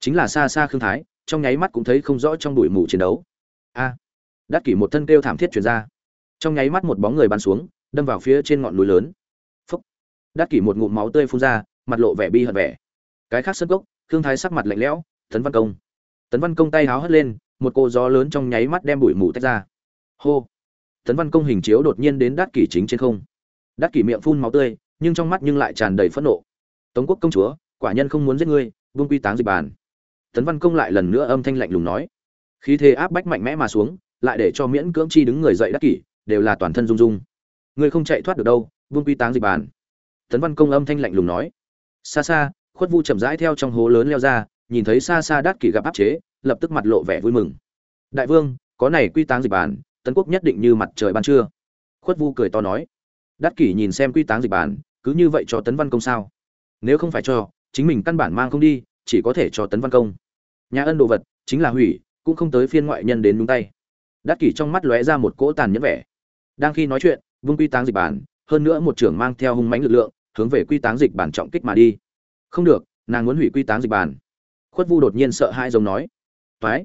Chính là xa xa khương thái, trong nháy mắt cũng thấy không rõ trong bụi mù chiến đấu. A. Đắt kỷ một thân kêu thảm thiết truyền ra. Trong nháy mắt một bóng người bắn xuống, đâm vào phía trên ngọn núi lớn. Phúc. Đắt kỷ một ngụm máu tươi phun ra, mặt lộ vẻ bi hận vẻ cái khác sân gốc, khương thái sắc mặt lạnh lẽo tấn văn công. Tấn văn công tay háo hất lên một cô gió lớn trong nháy mắt đem bụi mù tách ra. Hô! Tấn văn công hình chiếu đột nhiên đến đát kỷ chính trên không. Đát kỷ miệng phun máu tươi nhưng trong mắt nhưng lại tràn đầy phẫn nộ. Tống quốc công chúa quả nhân không muốn giết ngươi vương quy táng dịch bàn. Tấn văn công lại lần nữa âm thanh lạnh lùng nói. Khí thế áp bách mạnh mẽ mà xuống lại để cho miễn cưỡng chi đứng người dậy đắc kỷ đều là toàn thân rung rung. Ngươi không chạy thoát được đâu vương quy táng dịch bàn. Tấn văn công âm thanh lạnh lùng nói. Xa xa khuất vu chậm rãi theo trong hố lớn leo ra nhìn thấy xa xa Đát kỷ gặp áp chế lập tức mặt lộ vẻ vui mừng. Đại vương có này quy táng dịch bản, tấn quốc nhất định như mặt trời ban trưa. Khuất vu cười to nói. Đát kỷ nhìn xem quy táng dịch bản, cứ như vậy cho tấn văn công sao? Nếu không phải cho chính mình căn bản mang không đi chỉ có thể cho tấn văn công. Nhà ân đồ vật chính là hủy cũng không tới phiên ngoại nhân đến đúng tay. Đát kỷ trong mắt lóe ra một cỗ tàn nhẫn vẻ. Đang khi nói chuyện vung quy táng dịch bản hơn nữa một trưởng mang theo hung mãnh lực lượng hướng về quy táng dịch bản trọng kích mà đi không được, nàng muốn hủy quy táng dịch bàn. khuất vu đột nhiên sợ hai giống nói. Toái.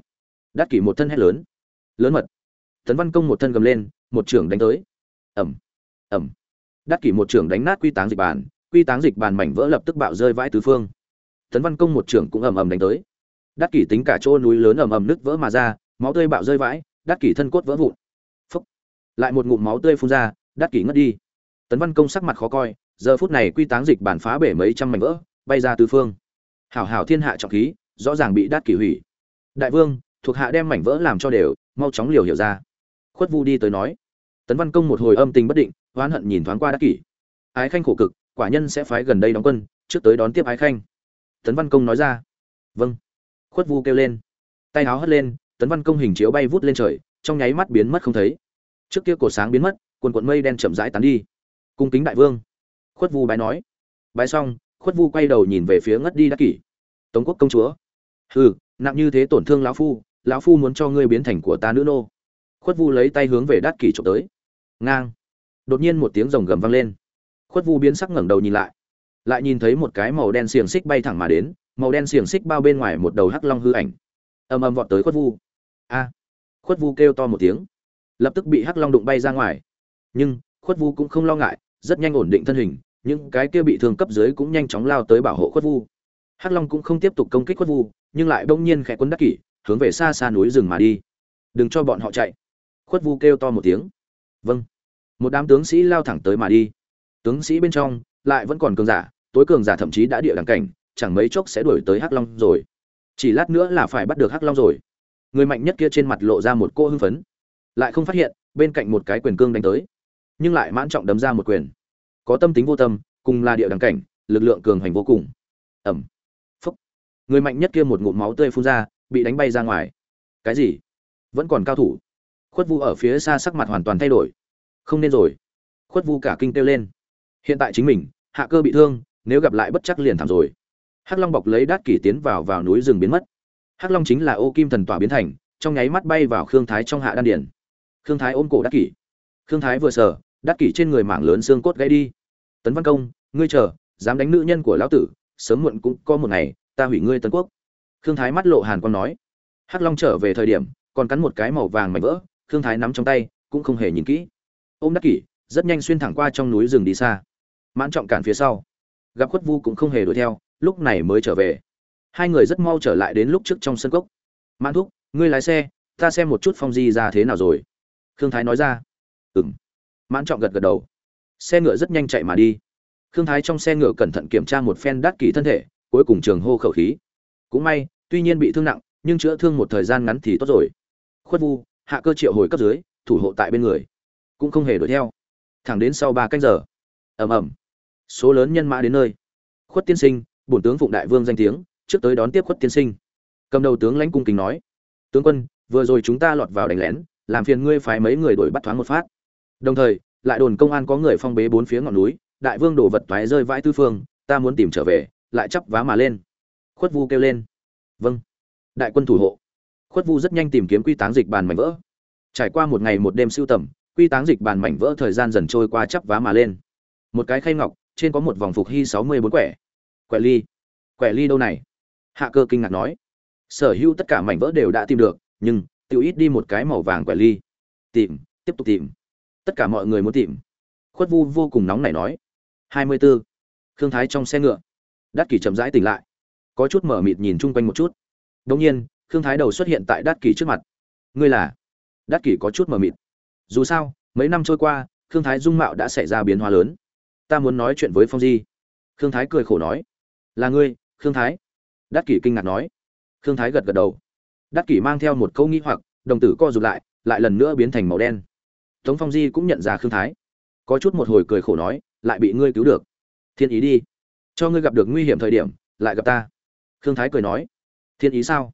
Đắc kỷ một thân hét lớn. Lớn mật. Tấn văn công một thân gầm lên, một trưởng đánh tới. Ẩm. Ẩm. Đắc kỷ một trưởng đánh nát quy táng dịch bàn, quy táng dịch bàn mảnh vỡ lập tức bạo rơi vãi tứ phương. Tấn văn công một trưởng cũng ầm ầm đánh tới. Đắc kỷ tính cả chỗ núi lớn ầm ầm nứt vỡ mà ra, máu tươi bạo rơi vãi, đắc kỷ thân cốt vỡ vụn. Phúc. Lại một ngụm máu tươi phun ra, đắc kỷ ngất đi. Tấn văn công sắc mặt khó coi, giờ phút này quy táng dịch bản phá bể mấy trăm mảnh vỡ bay ra tứ phương. Hảo hảo thiên hạ trọng khí, rõ ràng bị đát kỷ hủy. Đại vương, thuộc hạ đem mảnh vỡ làm cho đều, mau chóng liều hiểu ra. Khuất vu đi tới nói. Tấn văn công một hồi âm tình bất định, oán hận nhìn thoáng qua đắc kỷ. Ái khanh khổ cực, quả nhân sẽ phái gần đây đóng quân, trước tới đón tiếp ái khanh. Tấn văn công nói ra. Vâng. Khuất vu kêu lên. Tay áo hất lên, tấn văn công hình chiếu bay vút lên trời, trong nháy mắt biến mất không thấy. Trước kia cổ sáng biến mất quần quận mây đen chậm rãi tán đi. Cung kính đại vương. Khuất vu bái nói. Bái xong khuất vu quay đầu nhìn về phía ngất đi đắc kỷ. Tống quốc công chúa. Hừ, nặng như thế tổn thương lão phu lão phu muốn cho ngươi biến thành của ta nữ nô. Khuất vu lấy tay hướng về đắc kỷ trộm tới. Ngang. Đột nhiên một tiếng rồng gầm vang lên. Khuất vu biến sắc ngẩng đầu nhìn lại. Lại nhìn thấy một cái màu đen xiềng xích bay thẳng mà đến, màu đen xiềng xích bao bên ngoài một đầu hắc long hư ảnh. Ầm ầm vọt tới khuất vu. A. Khuất vu kêu to một tiếng. Lập tức bị hắc long đụng bay ra ngoài. Nhưng, khuất vu cũng không lo ngại, rất nhanh ổn định thân hình những cái kia bị thương cấp dưới cũng nhanh chóng lao tới bảo hộ khuất vu. Hắc long cũng không tiếp tục công kích khuất vu, nhưng lại bỗng nhiên khẽ quân đắc kỷ, hướng về xa xa núi rừng mà đi. Đừng cho bọn họ chạy. Khuất vu kêu to một tiếng. Vâng. Một đám tướng sĩ lao thẳng tới mà đi. Tướng sĩ bên trong lại vẫn còn cường giả, tối cường giả thậm chí đã địa đẳng cảnh, chẳng mấy chốc sẽ đuổi tới hắc long rồi. Chỉ lát nữa là phải bắt được hắc long rồi. Người mạnh nhất kia trên mặt lộ ra một cô hưng phấn. Lại không phát hiện, bên cạnh một cái quyền cương đánh tới, nhưng lại mãn trọng đấm ra một quyền có tâm tính vô tâm, cùng là địa đẳng cảnh, lực lượng cường hành vô cùng. Ẩm. Phúc. Người mạnh nhất kia một ngụm máu tươi phun ra, bị đánh bay ra ngoài. Cái gì? Vẫn còn cao thủ. Khuất vu ở phía xa sắc mặt hoàn toàn thay đổi. Không nên rồi. Khuất vu cả kinh kêu lên. Hiện tại chính mình, hạ cơ bị thương, nếu gặp lại bất chắc liền thảm rồi. Hắc long bọc lấy đát kỷ tiến vào vào núi rừng biến mất. Hắc long chính là ô kim thần tỏa biến thành, trong nháy mắt bay vào khương thái trong hạ đan điển khương thái ôm cổ đát kỷ. Khương thái vừa sờ, đát kỷ trên người mảng lớn xương cốt gãy đi tấn văn công, ngươi chờ, dám đánh nữ nhân của lão tử, sớm muộn cũng có một ngày, ta hủy ngươi tân quốc. Khương thái mắt lộ hàn quang nói. Hắc long trở về thời điểm, còn cắn một cái màu vàng mảnh vỡ, khương thái nắm trong tay, cũng không hề nhìn kỹ. Ôm đắc kỷ, rất nhanh xuyên thẳng qua trong núi rừng đi xa. Mãn trọng cản phía sau. Gặp khuất vu cũng không hề đuổi theo, lúc này mới trở về. Hai người rất mau trở lại đến lúc trước trong sân cốc. Mãn thúc, ngươi lái xe, ta xem một chút phong di ra thế nào rồi. Khương thái nói ra. Ừ m mãn trọng gật gật đầu xe ngựa rất nhanh chạy mà đi. Khương thái trong xe ngựa cẩn thận kiểm tra một phen đắt kỳ thân thể, cuối cùng trường hô khẩu khí. Cũng may, tuy nhiên bị thương nặng, nhưng chữa thương một thời gian ngắn thì tốt rồi. Khuất vu, hạ cơ triệu hồi cấp dưới, thủ hộ tại bên người. Cũng không hề đuổi theo. Thẳng đến sau ba canh giờ. Ầm ầm. Số lớn nhân mã đến nơi. Khuất tiên sinh, bổn tướng phụng đại vương danh tiếng, trước tới đón tiếp khuất tiên sinh. Cầm đầu tướng lãnh cung kính nói. Tướng quân, vừa rồi chúng ta lọt vào đánh lén, làm phiền ngươi phái mấy người đuổi bắt thoáng một phát. Đồng thời lại đồn công an có người phong bế bốn phía ngọn núi, đại vương đổ vật toái rơi vãi tư phương, ta muốn tìm trở về, lại chắp vá mà lên. Khuất vu kêu lên. Vâng. Đại quân thủ hộ. Khuất vu rất nhanh tìm kiếm quy táng dịch bàn mảnh vỡ. Trải qua một ngày một đêm sưu tầm, quy táng dịch bàn mảnh vỡ thời gian dần trôi qua chắp vá mà lên. Một cái khay ngọc, trên có một vòng phục hy sáu mươi bốn quẻ. Quẻ ly. Quẻ ly đâu này? Hạ cơ kinh ngạc nói. Sở hữu tất cả mảnh vỡ đều đã tìm được, nhưng tự ít đi một cái màu vàng quẻ ly. Tìm, tiếp tục tìm tất cả mọi người muốn tìm. Khuất vu vô cùng nóng nảy nói. Hai mươi b ố khương thái trong xe ngựa. Đát kỷ chậm rãi tỉnh lại. Có chút mở mịt nhìn chung quanh một chút. Đông nhiên, khương thái đầu xuất hiện tại đát kỷ trước mặt. Ngươi là? Đát kỷ có chút mở mịt. Dù sao, mấy năm trôi qua, khương thái dung mạo đã xảy ra biến hóa lớn. Ta muốn nói chuyện với phong di. Khương thái cười khổ nói. Là ngươi, khương thái? Đắc kỷ kinh ngạc nói. Khương thái gật gật đầu. Đắc kỷ mang theo một câu nghĩ hoặc, đồng tử co rụt lại lại lần nữa biến thành màu đen tống phong di cũng nhận ra khương thái. Có chút một hồi cười khổ nói, lại bị ngươi cứu được. Thiên ý đi. Cho ngươi gặp được nguy hiểm thời điểm, lại gặp ta. Khương thái cười nói, thiên ý sao?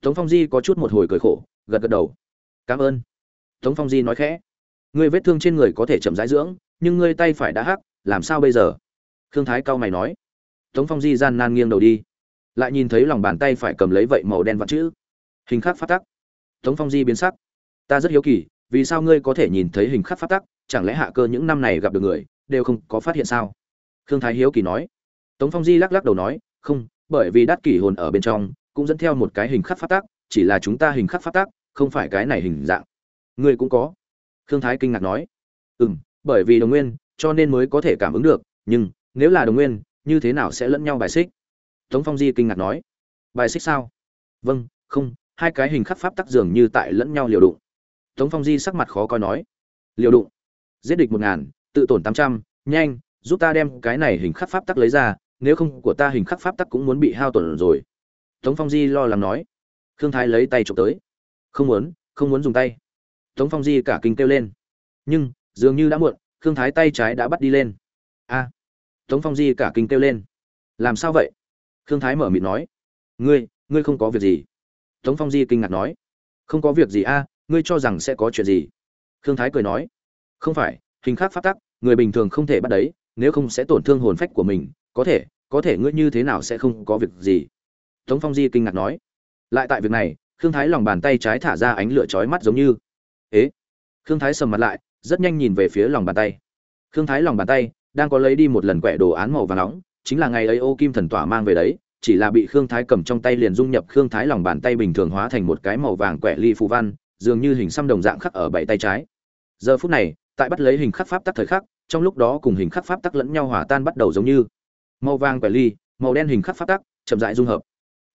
Tống phong di có chút một hồi cười khổ, gật gật đầu. Cảm ơn. Tống phong di nói khẽ, ngươi vết thương trên người có thể chậm rãi dưỡng, nhưng ngươi tay phải đã hắc, làm sao bây giờ? Khương thái cau mày nói, tống phong di gian nan nghiêng đầu đi, lại nhìn thấy lòng bàn tay phải cầm lấy vậy màu đen vặn chữ. Hình khắc phát tắc. Tống phong di biến sắc, ta rất hiếu kỳ vì sao ngươi có thể nhìn thấy hình khắc phát tắc, chẳng lẽ hạ cơ những năm này gặp được người, đều không có phát hiện sao? Khương thái hiếu kỳ nói. Tống phong di lắc lắc đầu nói, không, bởi vì đắt kỷ hồn ở bên trong, cũng dẫn theo một cái hình khắc phát tắc, chỉ là chúng ta hình khắc phát tắc, không phải cái này hình dạng. Ngươi cũng có. Khương thái kinh ngạc nói. Ừ m bởi vì đồng nguyên, cho nên mới có thể cảm ứng được, nhưng nếu là đồng nguyên, như thế nào sẽ lẫn nhau bài xích? Tống phong di kinh ngạc nói. Bài xích sao? Vâng không, hai cái hình khắc pháp tắc dường như tại lẫn nhau liều đụng tống phong di sắc mặt khó coi nói, liều đụng, giết địch một ngàn, tự tổn tám trăm, nhanh, giúp ta đem cái này hình khắc pháp tắc lấy ra, nếu không của ta hình khắc pháp tắc cũng muốn bị hao tổn rồi. Tống phong di lo lắng nói. Khương thái lấy tay trộm tới. Không muốn không muốn dùng tay. Tống phong di cả kinh kêu lên. Nhưng, dường như đã muộn, khương thái tay trái đã bắt đi lên. A. Tống phong di cả kinh kêu lên. Làm sao vậy? Khương thái mở mịt nói. Ngươi ngươi không có việc gì. Tống phong di kinh ngạc nói. Không có việc gì a ngươi cho rằng sẽ có chuyện gì? Khương thái cười nói, không phải, hình khác phát tắc, người bình thường không thể bắt đấy, nếu không sẽ tổn thương hồn phách của mình, có thể có thể ngươi như thế nào sẽ không có việc gì? Tống phong di kinh ngạc nói, lại tại việc này, khương thái lòng bàn tay trái thả ra ánh lửa chói mắt giống như, ế? Khương thái sầm mặt lại, rất nhanh nhìn về phía lòng bàn tay. Khương thái lòng bàn tay, đang có lấy đi một lần quẹ đồ án màu và nóng, chính là ngày ấy ô kim thần tỏa mang về đấy, chỉ là bị khương thái cầm trong tay liền dung nhập khương thái lòng bàn tay bình thường hóa thành một cái màu vàng quẹ ly phù văn dường như hình xăm đồng dạng khắc ở bảy tay trái. Giờ phút này, tại bắt lấy hình khắc pháp tắc thời khắc, trong lúc đó cùng hình khắc pháp tắc lẫn nhau hòa tan bắt đầu giống như màu vàng quẻ ly, màu đen hình khắc pháp tắc, chậm rãi dung hợp.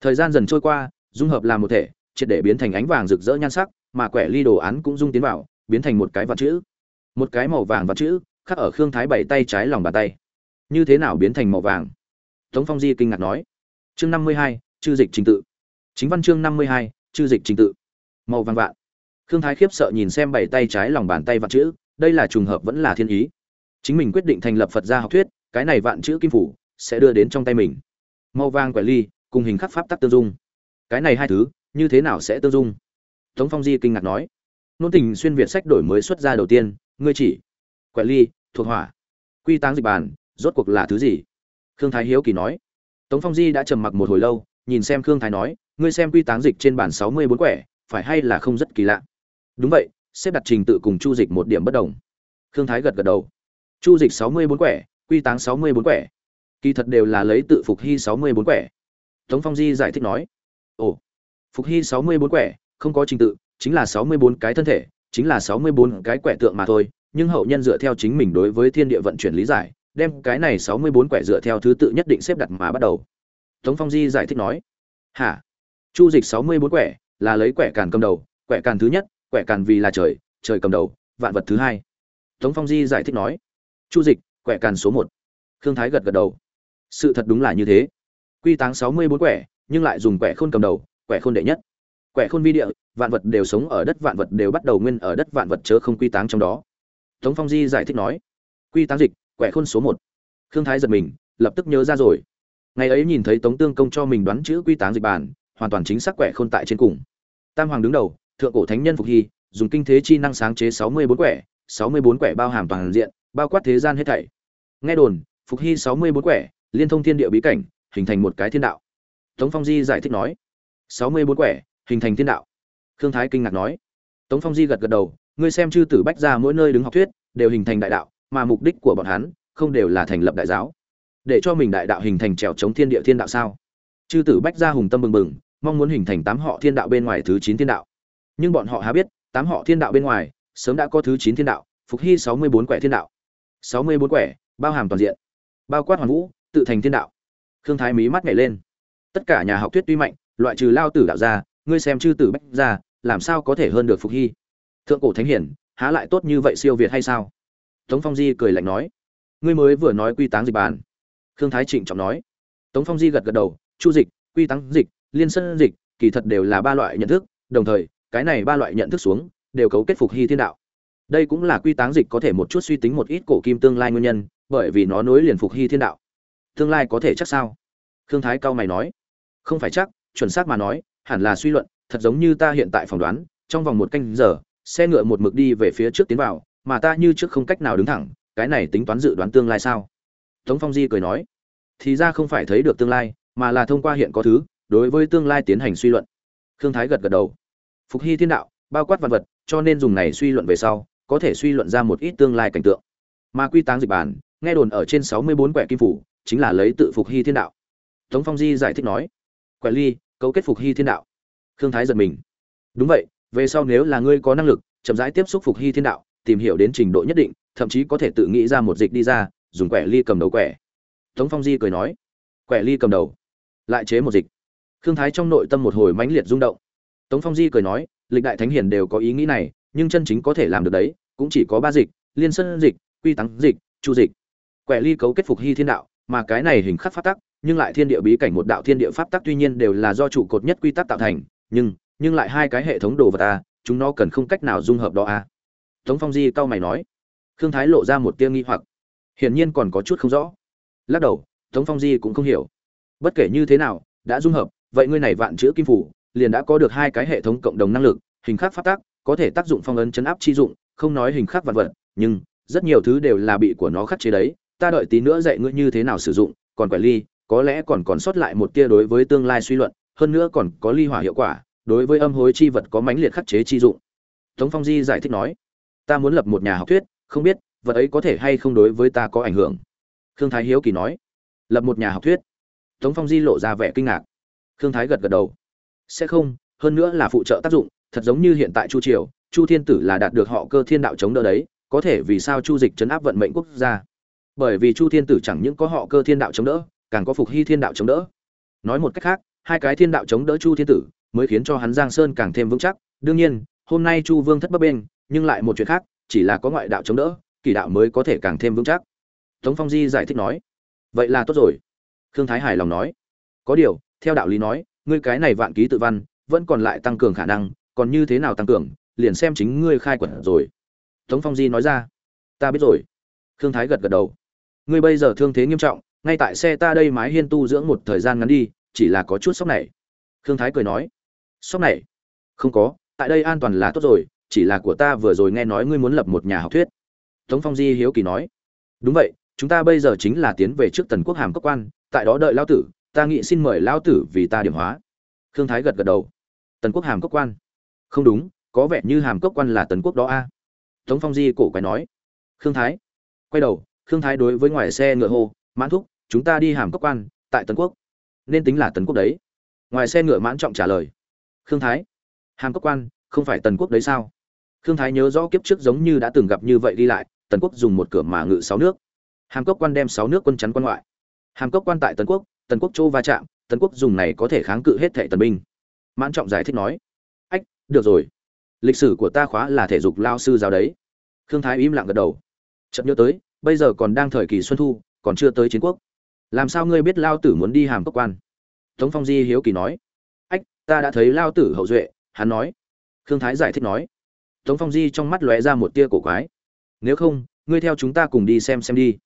Thời gian dần trôi qua, dung hợp làm một thể, triệt để biến thành ánh vàng rực rỡ nhan sắc, mà quẻ ly đồ án cũng dung tiến vào, biến thành một cái vật chữ. Một cái màu vàng vật chữ, khắc ở khương thái bảy tay trái lòng bàn tay. Như thế nào biến thành màu vàng? Tống phong di kinh ngạc nói. Chương năm mươi hai, chư dịch trình tự. Chính văn chương năm mươi hai, chư dịch trình tự. Màu vàng vạn khương thái khiếp sợ nhìn xem bảy tay trái lòng bàn tay vạn chữ, đây là trùng hợp vẫn là thiên ý. Chính mình quyết định thành lập phật gia học thuyết, cái này vạn chữ kim phủ sẽ đưa đến trong tay mình. Màu vàng quẻ ly, cùng hình khắc pháp tắc tương dung. Cái này hai thứ, như thế nào sẽ tương dung? Tống phong di kinh ngạc nói. Nôn tình xuyên việt sách đổi mới xuất ra đầu tiên, ngươi chỉ. Quẻ ly, thuộc hỏa. Quy táng dịch bàn rốt cuộc là thứ gì? Khương thái hiếu kỳ nói. Tống phong di đã trầm mặc một hồi lâu, nhìn xem khương thái nói, ngươi xem quy táng dịch trên bản sáu mươi bốn quẻ, phải hay là không rất kỳ lạ? Đúng vậy, xếp đặt trình tự cùng chu dịch một điểm bất đồng. Khương thái gật gật đầu. Chu dịch sáu mươi bốn quẻ, quy táng sáu mươi bốn quẻ. Kỳ thật đều là lấy tự phục hy sáu mươi bốn quẻ. Tống phong di giải thích nói. Ồ, phục hy sáu mươi bốn quẻ, không có trình tự, chính là sáu mươi bốn cái thân thể, chính là sáu mươi bốn cái quẻ tượng mà thôi. Nhưng hậu nhân dựa theo chính mình đối với thiên địa vận chuyển lý giải, đem cái này sáu mươi bốn quẻ dựa theo thứ tự nhất định xếp đặt mà bắt đầu. Tống phong di giải thích nói. Hả? Chu dịch sáu mươi bốn quẻ là lấy quẻ càn cầm đầu, quẻ càn thứ nhất quẻ càn vì là trời trời cầm đầu, vạn vật thứ hai. Tống phong di giải thích nói, chu dịch, quẻ càn số một. Khương thái gật gật đầu. Sự thật đúng là như thế. Quy táng sáu mươi bốn quẻ, nhưng lại dùng quẻ khôn cầm đầu, quẻ khôn đệ nhất. Quẻ khôn vi địa, vạn vật đều sống ở đất, vạn vật đều bắt đầu nguyên ở đất, vạn vật chớ không quy táng trong đó. Tống phong di giải thích nói, quy táng dịch, quẻ khôn số một. Khương thái giật mình, lập tức nhớ ra rồi. Ngày ấy nhìn thấy tống tương công cho mình đoán chữ quy táng dịch bản, hoàn toàn chính xác quẻ khôn tại trên cùng. Tam hoàng đứng đầu thượng cổ thánh nhân phục hy, dùng kinh thế chi năng sáng chế sáu mươi bốn quẻ, sáu mươi bốn quẻ bao hàm toàn diện, bao quát thế gian hết thảy. Nghe đồn, phục hy sáu mươi bốn quẻ, liên thông thiên địa bí cảnh, hình thành một cái thiên đạo. Tống phong di giải thích nói, sáu mươi bốn quẻ, hình thành thiên đạo. Khương thái kinh ngạc nói, tống phong di gật gật đầu, ngươi xem chư tử bách ra mỗi nơi đứng học thuyết, đều hình thành đại đạo, mà mục đích của bọn hắn không đều là thành lập đại giáo. Để cho mình đại đạo hình thành trèo chống thiên địa thiên đạo sao? Chư tử bách ra hùng tâm bừng bừng, mong muốn hình thành tám họ thiên đạo bên ngoài thứ chín thiên đạo nhưng bọn họ há biết, tám họ thiên đạo bên ngoài, sớm đã có thứ chín thiên đạo, phục hy sáu mươi bốn quẻ thiên đạo. sáu mươi bốn quẻ, bao hàm toàn diện. Bao quát hoàn vũ, tự thành thiên đạo. Khương thái mí mắt nhảy lên. Tất cả nhà học thuyết tuy mạnh, loại trừ lao tử đạo ra ngươi xem chư tử bách ra làm sao có thể hơn được phục hy? Thượng cổ thánh hiển, há lại tốt như vậy siêu việt hay sao? Tống phong di cười lạnh nói. Ngươi mới vừa nói quy táng dịch bàn. Khương thái trịnh trọng nói. Tống phong di gật gật đầu. Chu dịch, quy táng dịch, liên sân dịch, kỳ thật đều là ba loại nhận thức, đồng thời cái này ba loại nhận thức xuống, đều cấu kết phục hy thiên đạo. Đây cũng là quy táng dịch có thể một chút suy tính một ít cổ kim tương lai nguyên nhân, bởi vì nó nối liền phục hy thiên đạo. Tương lai có thể chắc sao? Khương thái cao mày nói. Không phải chắc, chuẩn xác mà nói, hẳn là suy luận, thật giống như ta hiện tại phỏng đoán, trong vòng một canh giờ, xe ngựa một mực đi về phía trước tiến vào, mà ta như trước không cách nào đứng thẳng, cái này tính toán dự đoán tương lai sao? Tống phong di cười nói. Thì ra không phải thấy được tương lai, mà là thông qua hiện có thứ, đối với tương lai tiến hành suy luận. Khương thái gật gật đầu phục hy thiên đạo, bao quát vật vật, cho nên dùng này suy luận về sau, có thể suy luận ra một ít tương lai cảnh tượng. Mà quy táng dịch bản, nghe đồn ở trên sáu mươi bốn quẻ kim phủ, chính là lấy tự phục hy thiên đạo. Tống phong di giải thích nói, quẻ ly, cấu kết phục hy thiên đạo. Khương thái giật mình. Đúng vậy, về sau nếu là ngươi có năng lực, chậm rãi tiếp xúc phục hy thiên đạo, tìm hiểu đến trình độ nhất định, thậm chí có thể tự nghĩ ra một dịch đi ra, dùng quẻ ly cầm đầu quẻ. Tống phong di cười nói, quẻ ly cầm đầu, lại chế một dịch. Khương thái trong nội tâm một hồi mãnh liệt rung động tống phong di cười nói, lịch đại thánh hiền đều có ý nghĩ này, nhưng chân chính có thể làm được đấy, cũng chỉ có ba dịch, liên sơn dịch, quy tắng dịch, chu dịch. Quẻ ly cấu kết phục hy thiên đạo, mà cái này hình khắc pháp tắc, nhưng lại thiên địa bí cảnh một đạo thiên địa pháp tắc tuy nhiên đều là do trụ cột nhất quy tắc tạo thành, nhưng nhưng lại hai cái hệ thống đồ vật a chúng nó cần không cách nào dung hợp đó a tống phong di cau mày nói. Khương thái lộ ra một tia nghi hoặc. Hiển nhiên còn có chút không rõ. Lắc đầu, tống phong di cũng không hiểu. Bất kể như thế nào, đã dung hợp, vậy ngươi này vạn chữ kim phủ liền đã có được hai cái hệ thống cộng đồng năng lực, hình khắc phát tác, có thể tác dụng phong ấn chấn áp chi dụng, không nói hình khắc vật vật, nhưng rất nhiều thứ đều là bị của nó khắc chế đấy. Ta đợi tí nữa dạy ngươi như thế nào sử dụng, còn quản ly, có lẽ còn còn sót lại một tia đối với tương lai suy luận, hơn nữa còn có ly hỏa hiệu quả, đối với âm hối chi vật có mãnh liệt khắc chế chi dụng. Tống phong di giải thích nói, ta muốn lập một nhà học thuyết, không biết vật ấy có thể hay không đối với ta có ảnh hưởng. Khương thái hiếu kỳ nói, lập một nhà học thuyết. Tống phong di lộ ra vẻ kinh ngạc. Khương thái gật gật đầu sẽ không, hơn nữa là phụ trợ tác dụng, thật giống như hiện tại chu triều, chu thiên tử là đạt được họ cơ thiên đạo chống đỡ đấy, có thể vì sao chu dịch chấn áp vận mệnh quốc gia? Bởi vì chu thiên tử chẳng những có họ cơ thiên đạo chống đỡ, càng có phục hy thiên đạo chống đỡ. Nói một cách khác, hai cái thiên đạo chống đỡ chu thiên tử mới khiến cho hắn giang sơn càng thêm vững chắc. Đương nhiên, hôm nay chu vương thất bấp bên nhưng lại một chuyện khác, chỉ là có ngoại đạo chống đỡ kỳ đạo mới có thể càng thêm vững chắc. Tống phong di giải thích nói, vậy là tốt rồi. Khương thái hài lòng nói, có điều, theo đạo lý nói ngươi cái này vạn ký tự văn, vẫn còn lại tăng cường khả năng, còn như thế nào tăng cường, liền xem chính ngươi khai quật rồi. Tống phong di nói ra. Ta biết rồi. Khương thái gật gật đầu. Ngươi bây giờ thương thế nghiêm trọng, ngay tại xe ta đây mái hiên tu dưỡng một thời gian ngắn đi, chỉ là có chút sốc này. Khương thái cười nói. Sốc này? Không có, tại đây an toàn là tốt rồi, chỉ là của ta vừa rồi nghe nói ngươi muốn lập một nhà học thuyết. Tống phong di hiếu kỳ nói. Đúng vậy, chúng ta bây giờ chính là tiến về trước tần quốc hàm cấp quan, tại đó đợi lao tử ta nghĩ xin mời lao tử vì ta điểm hóa. Khương thái gật gật đầu. Tần quốc hàm cốc quan. Không đúng, có vẻ như hàm cốc quan là tần quốc đó a. Tống phong di cổ quái nói. Khương thái. Quay đầu, khương thái đối với ngoài xe ngựa hô, mãn thúc, chúng ta đi hàm cốc quan, tại tần quốc. Nên tính là tần quốc đấy. Ngoài xe ngựa mãn trọng trả lời. Khương thái. Hàm cốc quan, không phải tần quốc đấy sao? Khương thái nhớ rõ kiếp trước giống như đã từng gặp như vậy đi lại, tần quốc dùng một cửa mà ngự sáu nước. Hàm cốc quan đem sáu nước quân chắn quan ngoại. Hàm cốc quan tại tần quốc tần quốc châu va chạm, tần quốc dùng này có thể kháng cự hết thệ tần binh. Mãn trọng giải thích nói, ách, được rồi. Lịch sử của ta khóa là thể dục lao sư giáo đấy. Khương thái im lặng gật đầu. Chậm nhớ tới, bây giờ còn đang thời kỳ xuân thu, còn chưa tới chiến quốc. Làm sao ngươi biết lao tử muốn đi hàm cốc quan? Tống phong di hiếu kỳ nói. Ách, ta đã thấy lao tử hậu duệ, hắn nói. Khương thái giải thích nói. Tống phong di trong mắt lóe ra một tia cổ quái. Nếu không, ngươi theo chúng ta cùng đi xem xem đi.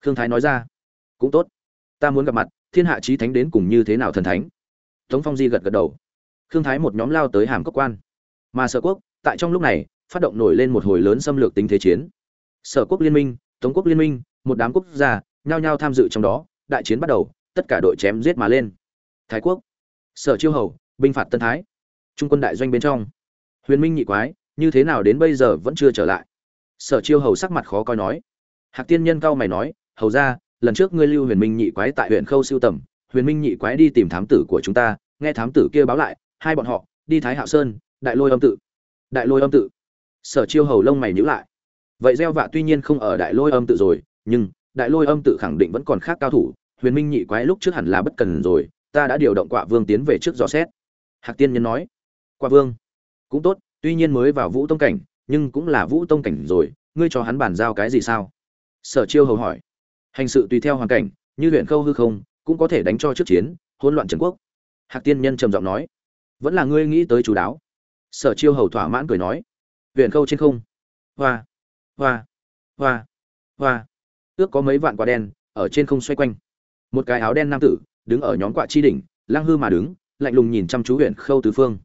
Khương thái nói ra. Cũng tốt. Ta muốn gặp mặt thiên hạ trí thánh đến cùng như thế nào thần thánh? Tống phong di gật gật đầu. Khương thái một nhóm lao tới hàm cốc quan. Mà sở quốc, tại trong lúc này, phát động nổi lên một hồi lớn xâm lược tính thế chiến. Sở quốc liên minh, tống quốc liên minh, một đám quốc gia, nhao nhao tham dự trong đó, đại chiến bắt đầu, tất cả đội chém giết mà lên. Thái quốc, sở chiêu hầu, binh phạt tân thái. Trung quân đại doanh bên trong. Huyền minh nhị quái, như thế nào đến bây giờ vẫn chưa trở lại. Sở chiêu hầu sắc mặt khó coi nói. Hạc tiên nhân cao mày nói, hầu ra lần trước ngươi lưu huyền minh nhị quái tại huyện khâu siêu tầm, huyền minh nhị quái đi tìm thám tử của chúng ta, nghe thám tử kia báo lại, hai bọn họ, đi thái hạo sơn, đại lôi âm tự. Đại lôi âm tự. Sở chiêu hầu lông mày nhữ lại. Vậy gieo vạ tuy nhiên không ở đại lôi âm tự rồi, nhưng đại lôi âm tự khẳng định vẫn còn khác cao thủ, huyền minh nhị quái lúc trước hẳn là bất cần rồi, ta đã điều động quả vương tiến về trước dò xét. Hạc tiên nhân nói quả vương, cũng tốt, tuy nhiên mới vào vũ tông cảnh, nhưng cũng là vũ tông cảnh rồi, ngươi cho hắn bàn giao cái gì sao? Sở chiêu hầu hỏi hành sự tùy theo hoàn cảnh, như huyện khâu hư không, cũng có thể đánh cho trước chiến, hỗn loạn trần quốc. Hạc tiên nhân trầm giọng nói, vẫn là ngươi nghĩ tới chú đáo. Sở chiêu hầu thỏa mãn cười nói, huyện khâu trên không. Hoa hoa hoa hoa. Ước có mấy vạn quả đen ở trên không xoay quanh. Một cái áo đen nam tử đứng ở nhóm quạ chi đỉnh, lang hư mà đứng, lạnh lùng nhìn chăm chú huyện khâu tứ phương.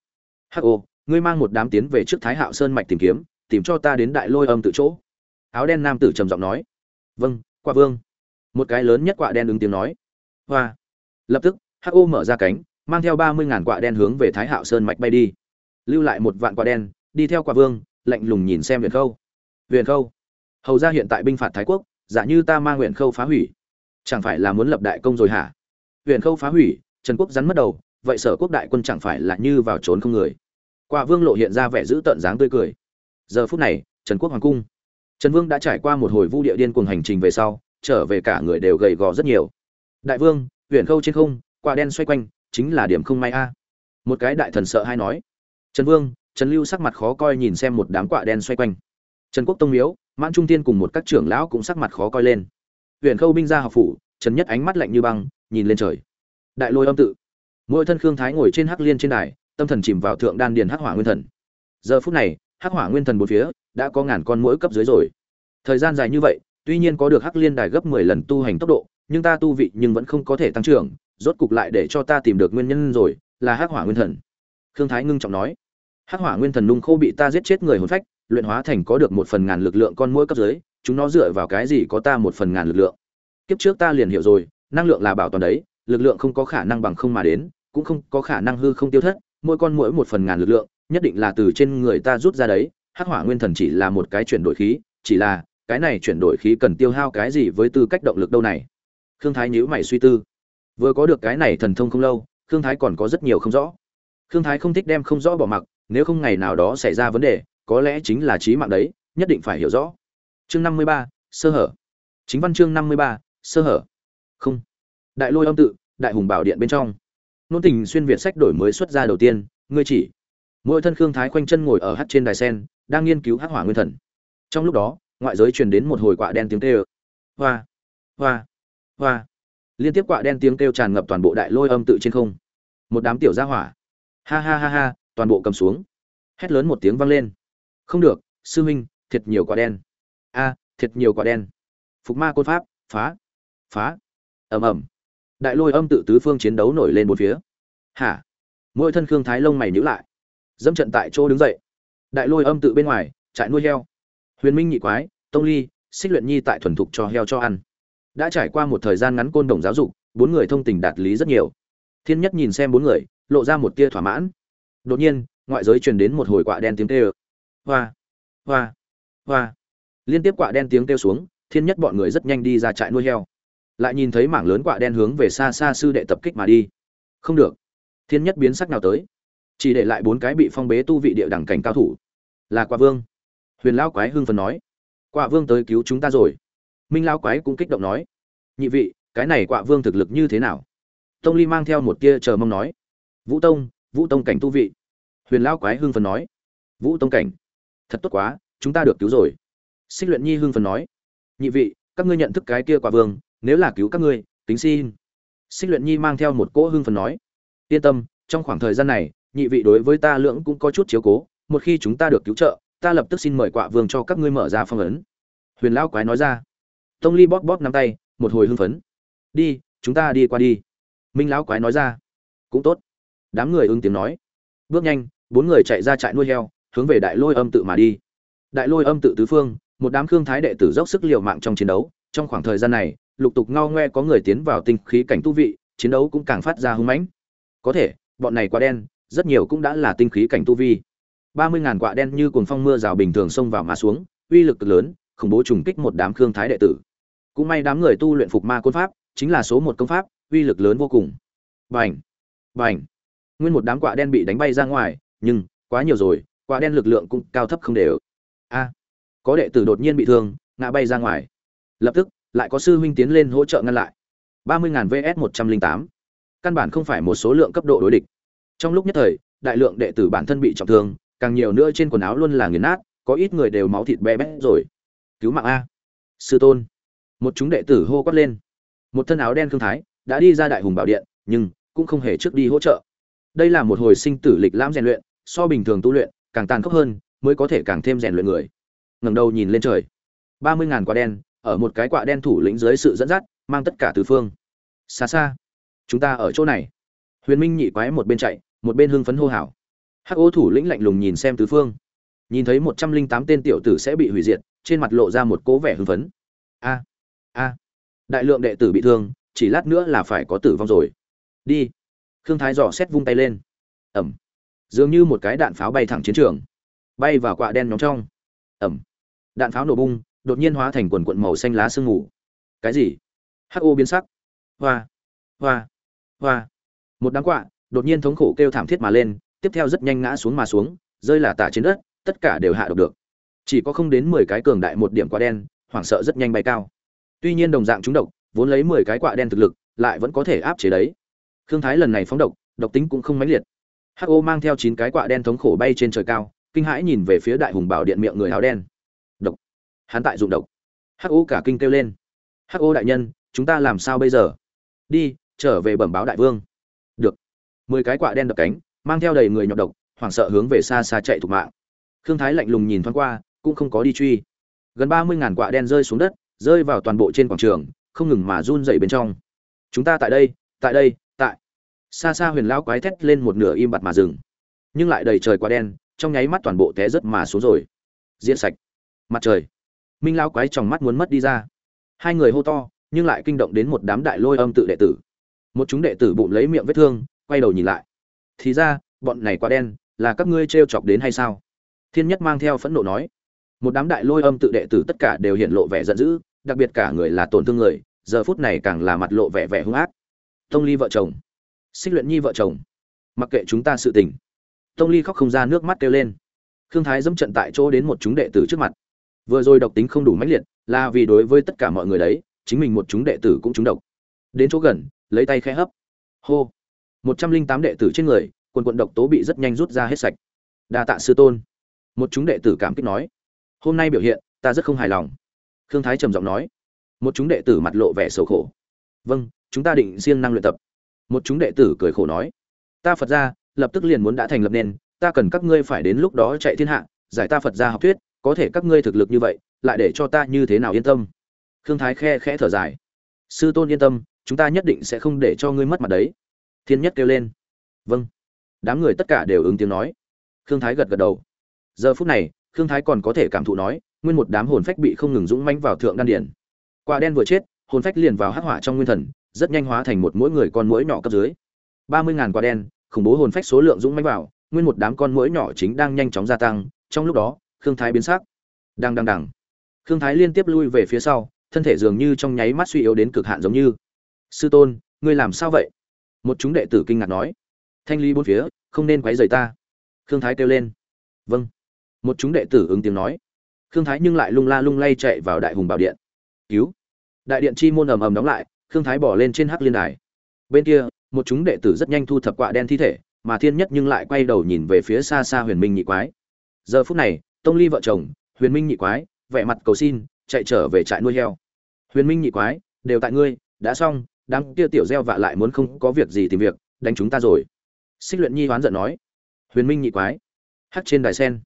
Hắc ô, ngươi mang một đám tiến về trước thái hạo sơn mạch tìm kiếm, tìm cho ta đến đại lôi âm tự chỗ. Áo đen nam tử trầm giọng nói vâng qua vương một cái lớn nhất quạ đen ứng tiếng nói. Hoa. Lập tức hắc ô mở ra cánh, mang theo ba mươi ngàn quạ đen hướng về thái hạo sơn mạch bay đi. Lưu lại một vạn quạ đen, đi theo quạ vương, lạnh lùng nhìn xem huyền khâu. Huyền khâu. Hầu ra hiện tại binh phạt thái quốc, giả như ta mang huyền khâu phá hủy. Chẳng phải là muốn lập đại công rồi hả? Huyền khâu phá hủy, trần quốc rắn mất đầu, vậy sở quốc đại quân chẳng phải là như vào trốn không người? Quả vương lộ hiện ra vẻ giữ tợn dáng tươi cười. Giờ phút này, trần quốc hoàng cung. Trần vương đã trải qua một hồi vu địa điên cuồng hành trình về sau trở về cả người đều gầy gò rất nhiều. Đại vương, huyền khâu trên không, quả đen xoay quanh, chính là điểm không may a. Một cái đại thần sợ hay nói. Trần vương, trần lưu sắc mặt khó coi nhìn xem một đám quả đen xoay quanh. Trần quốc tông miếu, mãn trung tiên cùng một các trưởng lão cũng sắc mặt khó coi lên. Huyền khâu binh ra học phủ, trần nhất ánh mắt lạnh như băng, nhìn lên trời. Đại lôi âm tự. Mỗi thân khương thái ngồi trên hắc liên trên đài, tâm thần chìm vào thượng đan điền hắc hỏa nguyên thần. Giờ phút này, hắc hỏa nguyên thần bốn phía, đã có ngàn con mỗi cấp dưới rồi. Thời gian dài như vậy tuy nhiên có được hắc liên đài gấp mười lần tu hành tốc độ, nhưng ta tu vị nhưng vẫn không có thể tăng trưởng, rốt cục lại để cho ta tìm được nguyên nhân rồi, là hắc hỏa nguyên thần. Khương thái ngưng trọng nói. Hắc hỏa nguyên thần nung khô bị ta giết chết người hồn phách, luyện hóa thành có được một phần ngàn lực lượng con mỗi cấp dưới, chúng nó dựa vào cái gì có ta một phần ngàn lực lượng? Kiếp trước ta liền hiểu rồi, năng lượng là bảo toàn đấy, lực lượng không có khả năng bằng không mà đến, cũng không có khả năng hư không tiêu thất, mỗi con mỗi một phần ngàn lực lượng, nhất định là từ trên người ta rút ra đấy. Hắc hỏa nguyên thần chỉ là một cái chuyển đổi khí, chỉ là cái này chuyển đổi khí cần tiêu hao cái gì với tư cách động lực đâu này? Khương thái nhíu mày suy tư. Vừa có được cái này thần thông không lâu, khương thái còn có rất nhiều không rõ. Khương thái không thích đem không rõ bỏ mặc, nếu không ngày nào đó xảy ra vấn đề, có lẽ chính là trí mạng đấy, nhất định phải hiểu rõ. Chương năm mươi ba, sơ hở. Chính văn chương năm mươi ba, sơ hở. Không. Đại lôi âm tự, đại hùng bảo điện bên trong. Nôn tình xuyên việt sách đổi mới xuất ra đầu tiên, ngươi chỉ. Mỗi thân khương thái khoanh chân ngồi ở hát trên đài sen, đang nghiên cứu hắc hỏa nguyên thần. Trong lúc đó ngoại giới truyền đến một hồi quạ đen tiếng kêu. Hoa hoa hoa. Liên tiếp quạ đen tiếng kêu tràn ngập toàn bộ đại lôi âm tự trên không. Một đám tiểu gia hỏa. Ha ha ha ha, toàn bộ cầm xuống. Hét lớn một tiếng vang lên. Không được, sư huynh, thiệt nhiều quả đen. A, thiệt nhiều quả đen. Phục ma côn pháp, phá phá. Ầm ầm. Đại lôi âm tự tứ phương chiến đấu nổi lên bốn phía. Hả? Mỗi thân khương thái lông mày nhíu lại. Dẫm trận tại chỗ đứng dậy. Đại lôi âm tự bên ngoài, trại nuôi heo huyền minh nhị quái, tông ly, xích luyện nhi tại thuần thục cho heo cho ăn. Đã trải qua một thời gian ngắn côn đồng giáo dục, bốn người thông tình đạt lý rất nhiều. Thiên nhất nhìn xem bốn người, lộ ra một tia thỏa mãn. Đột nhiên, ngoại giới truyền đến một hồi quạ đen tiếng kêu. Hoa hoa hoa. Liên tiếp quạ đen tiếng kêu xuống, thiên nhất bọn người rất nhanh đi ra trại nuôi heo. Lại nhìn thấy mảng lớn quạ đen hướng về xa xa sư đệ tập kích mà đi. Không được. Thiên nhất biến sắc nào tới. Chỉ để lại bốn cái bị phong bế tu vị địa đẳng cảnh cao thủ. Là quạ vương huyền lão quái hưng phần nói, quạ vương tới cứu chúng ta rồi. Minh lão quái cũng kích động nói, nhị vị, cái này quạ vương thực lực như thế nào? Tông ly mang theo một tia chờ mong nói, vũ tông vũ tông cảnh tu vị. Huyền lão quái hưng phần nói, vũ tông cảnh, thật tốt quá, chúng ta được cứu rồi. Xích luyện nhi hưng phần nói, nhị vị, các ngươi nhận thức cái kia Quạ vương, nếu là cứu các ngươi tính xin. Xích luyện nhi mang theo một cỗ hưng phần nói, yên tâm, trong khoảng thời gian này, nhị vị đối với ta lưỡng cũng có chút chiếu cố, một khi chúng ta được cứu trợ ta lập tức xin mời quạ vương cho các ngươi mở ra phong ấn. Huyền lão quái nói ra. Tông ly bóp bóp nắm tay, một hồi hưng phấn. Đi, chúng ta đi qua đi. Minh lão quái nói ra. Cũng tốt. Đám người ứng tiếng nói. Bước nhanh, bốn người chạy ra trại nuôi heo, hướng về đại lôi âm tự mà đi. Đại lôi âm tự tứ phương, một đám khương thái đệ tử dốc sức liều mạng trong chiến đấu. Trong khoảng thời gian này, lục tục ngao ngoe có người tiến vào tinh khí cảnh tu vị, chiến đấu cũng càng phát ra hưng mãnh. Có thể, bọn này quá đen, rất nhiều cũng đã là tinh khí cảnh tu vi ba mươi ngàn quạ đen như cuồng phong mưa rào bình thường xông vào mà xuống, uy lực cực lớn, khủng bố trùng kích một đám khương thái đệ tử. Cũng may đám người tu luyện phục ma côn pháp, chính là số một công pháp, uy lực lớn vô cùng. Bành! Bành! Nguyên một đám quạ đen bị đánh bay ra ngoài, nhưng, quá nhiều rồi quạ đen lực lượng cũng cao thấp không đều. A! Có đệ tử đột nhiên bị thương, ngã bay ra ngoài. Lập tức, lại có sư huynh tiến lên hỗ trợ ngăn lại. ba mươi ngàn vs một trăm linh tám. Căn bản không phải một số lượng cấp độ đối địch. Trong lúc nhất thời, đại lượng đệ tử bản thân bị trọng thương càng nhiều nữa trên quần áo luôn là nghiền nát, có ít người đều máu thịt bé bét rồi. Cứu mạng a. Sư tôn. Một chúng đệ tử hô quát lên. Một thân áo đen thương thái đã đi ra đại hùng bảo điện, nhưng cũng không hề trước đi hỗ trợ. Đây là một hồi sinh tử lịch lãm rèn luyện, so bình thường tu luyện càng tàn khốc hơn, mới có thể càng thêm rèn luyện người. Ngẩng đầu nhìn lên trời. Ba mươi ngàn quả đen ở một cái quạ đen thủ lĩnh dưới sự dẫn dắt, mang tất cả tứ phương. Xa xa. Chúng ta ở chỗ này. Huyền minh nhị quái một bên chạy, một bên hưng phấn hô hào hắc ô thủ lĩnh lạnh lùng nhìn xem tứ phương. Nhìn thấy một trăm linh tám tên tiểu tử sẽ bị hủy diệt, trên mặt lộ ra một cố vẻ hưng phấn. A a, đại lượng đệ tử bị thương, chỉ lát nữa là phải có tử vong rồi. Đi. Khương thái dò xét vung tay lên. Ẩm. Dường như một cái đạn pháo bay thẳng chiến trường. Bay vào quạ đen nhóm trong. Ẩm. Đạn pháo nổ bung, đột nhiên hóa thành quần quận màu xanh lá sương mù. Cái gì? Hắc ô biến sắc. Hoa. Hoa. Hoa. Một đám quạ đột nhiên thống khổ kêu thảm thiết mà lên tiếp theo rất nhanh ngã xuống mà xuống, rơi là tả trên đất, tất cả đều hạ độc được. Chỉ có không đến mười cái cường đại một điểm quả đen, hoảng sợ rất nhanh bay cao. Tuy nhiên đồng dạng chúng độc, vốn lấy mười cái quả đen thực lực, lại vẫn có thể áp chế đấy. Khương thái lần này phóng độc độc tính cũng không mãnh liệt. Hô mang theo chín cái quả đen thống khổ bay trên trời cao, kinh hãi nhìn về phía đại hùng bảo điện miệng người áo đen. Độc. Hắn tại dụng độc. Hô cả kinh kêu lên. Hô đại nhân, chúng ta làm sao bây giờ? Đi, trở về bẩm báo đại vương. Được. Mười cái quạ đen đập cánh mang theo đầy người nhọc độc, hoảng sợ hướng về xa xa chạy thục mạng. Khương thái lạnh lùng nhìn thoáng qua, cũng không có đi truy. Gần ba mươi ngàn quạ đen rơi xuống đất, rơi vào toàn bộ trên quảng trường, không ngừng mà run dậy bên trong. Chúng ta tại đây tại đây, tại. Xa xa huyền lão quái thét lên một nửa im bặt mà dừng. Nhưng lại đầy trời quá đen, trong nháy mắt toàn bộ té rất mà xuống rồi. Diễn sạch. Mặt trời. Minh lão quái trong mắt muốn mất đi ra. Hai người hô to, nhưng lại kinh động đến một đám đại lôi âm tự đệ tử. Một chúng đệ tử bụng lấy miệng vết thương, quay đầu nhìn lại thì ra, bọn này quá đen, là các ngươi t chọc đến hay sao? Thiên nhất mang theo phẫn nộ nói. Một đám đại lôi âm tự đệ tử tất cả đều hiện lộ vẻ giận dữ, đặc biệt cả người là tổn thương người, giờ phút này càng là mặt lộ vẻ vẻ hung ác. Tông ly vợ chồng. Xích luyện nhi vợ chồng. Mặc kệ chúng ta sự tình. Tông ly khóc không ra nước mắt kêu lên. Khương thái dẫm trận tại chỗ đến một chúng đệ tử trước mặt. Vừa rồi độc tính không đủ mãnh liệt, là vì đối với tất cả mọi người đấy, chính mình một chúng đệ tử cũng trúng độc. Đến chỗ gần, lấy tay khẽ hấp. Hô một trăm linh tám đệ tử trên người, quần quận độc tố bị rất nhanh rút ra hết sạch. Đa tạ sư tôn. Một chúng đệ tử cảm kích nói. Hôm nay biểu hiện, ta rất không hài lòng. Khương thái trầm giọng nói. Một chúng đệ tử mặt lộ vẻ sầu khổ. Vâng chúng ta định riêng năng luyện tập. Một chúng đệ tử cười khổ nói. Ta phật ra lập tức liền muốn đã thành lập nên ta cần các ngươi phải đến lúc đó chạy thiên hạ, giải ta phật ra học thuyết, có thể các ngươi thực lực như vậy, lại để cho ta như thế nào yên tâm? Khương thái khe khẽ thở dài. Sư tôn yên tâm, chúng ta nhất định sẽ không để cho ngươi mất mặt đấy thiên nhất kêu lên. Vâng. Đám người tất cả đều ứng tiếng nói. Khương thái gật gật đầu. Giờ phút này, khương thái còn có thể cảm thụ nói, nguyên một đám hồn phách bị không ngừng dũng mãnh vào thượng đan điển. Quả đen vừa chết, hồn phách liền vào hắc hỏa trong nguyên thần, rất nhanh hóa thành một mỗi người con mũi nhỏ cấp dưới. Ba mươi ngàn quả đen, khủng bố hồn phách số lượng dũng mãnh vào, nguyên một đám con mũi nhỏ chính đang nhanh chóng gia tăng, trong lúc đó, khương thái biến sắc. Đang đang đằng. Khương thái liên tiếp lui về phía sau, thân thể dường như trong nháy mắt suy yếu đến cực hạn giống như. Sư tôn, ngươi làm sao vậy? Một chúng đệ tử kinh ngạc nói, thanh lý bốn phía, không nên quấy rầy ta. Khương thái kêu lên vâng. Một chúng đệ tử ứng tiếng nói, khương thái nhưng lại lung la lung lay chạy vào đại hùng bảo điện. Cứu. Đại điện chi môn ầm ầm đóng lại, khương thái bỏ lên trên hắc liên đài. Bên kia, một chúng đệ tử rất nhanh thu thập quạ đen thi thể, mà thiên nhất nhưng lại quay đầu nhìn về phía xa xa huyền minh nhị quái. Giờ phút này, tông ly vợ chồng, huyền minh nhị quái, vẻ mặt cầu xin, chạy trở về trại nuôi heo. Huyền minh nhị quái, đều tại ngươi, đã xong đám kia tiểu gieo vạ lại muốn không có việc gì tìm việc, đánh chúng ta rồi. Xích luyện nhi hoán giận nói. Huyền minh nhị quái. Hắt trên đài sen.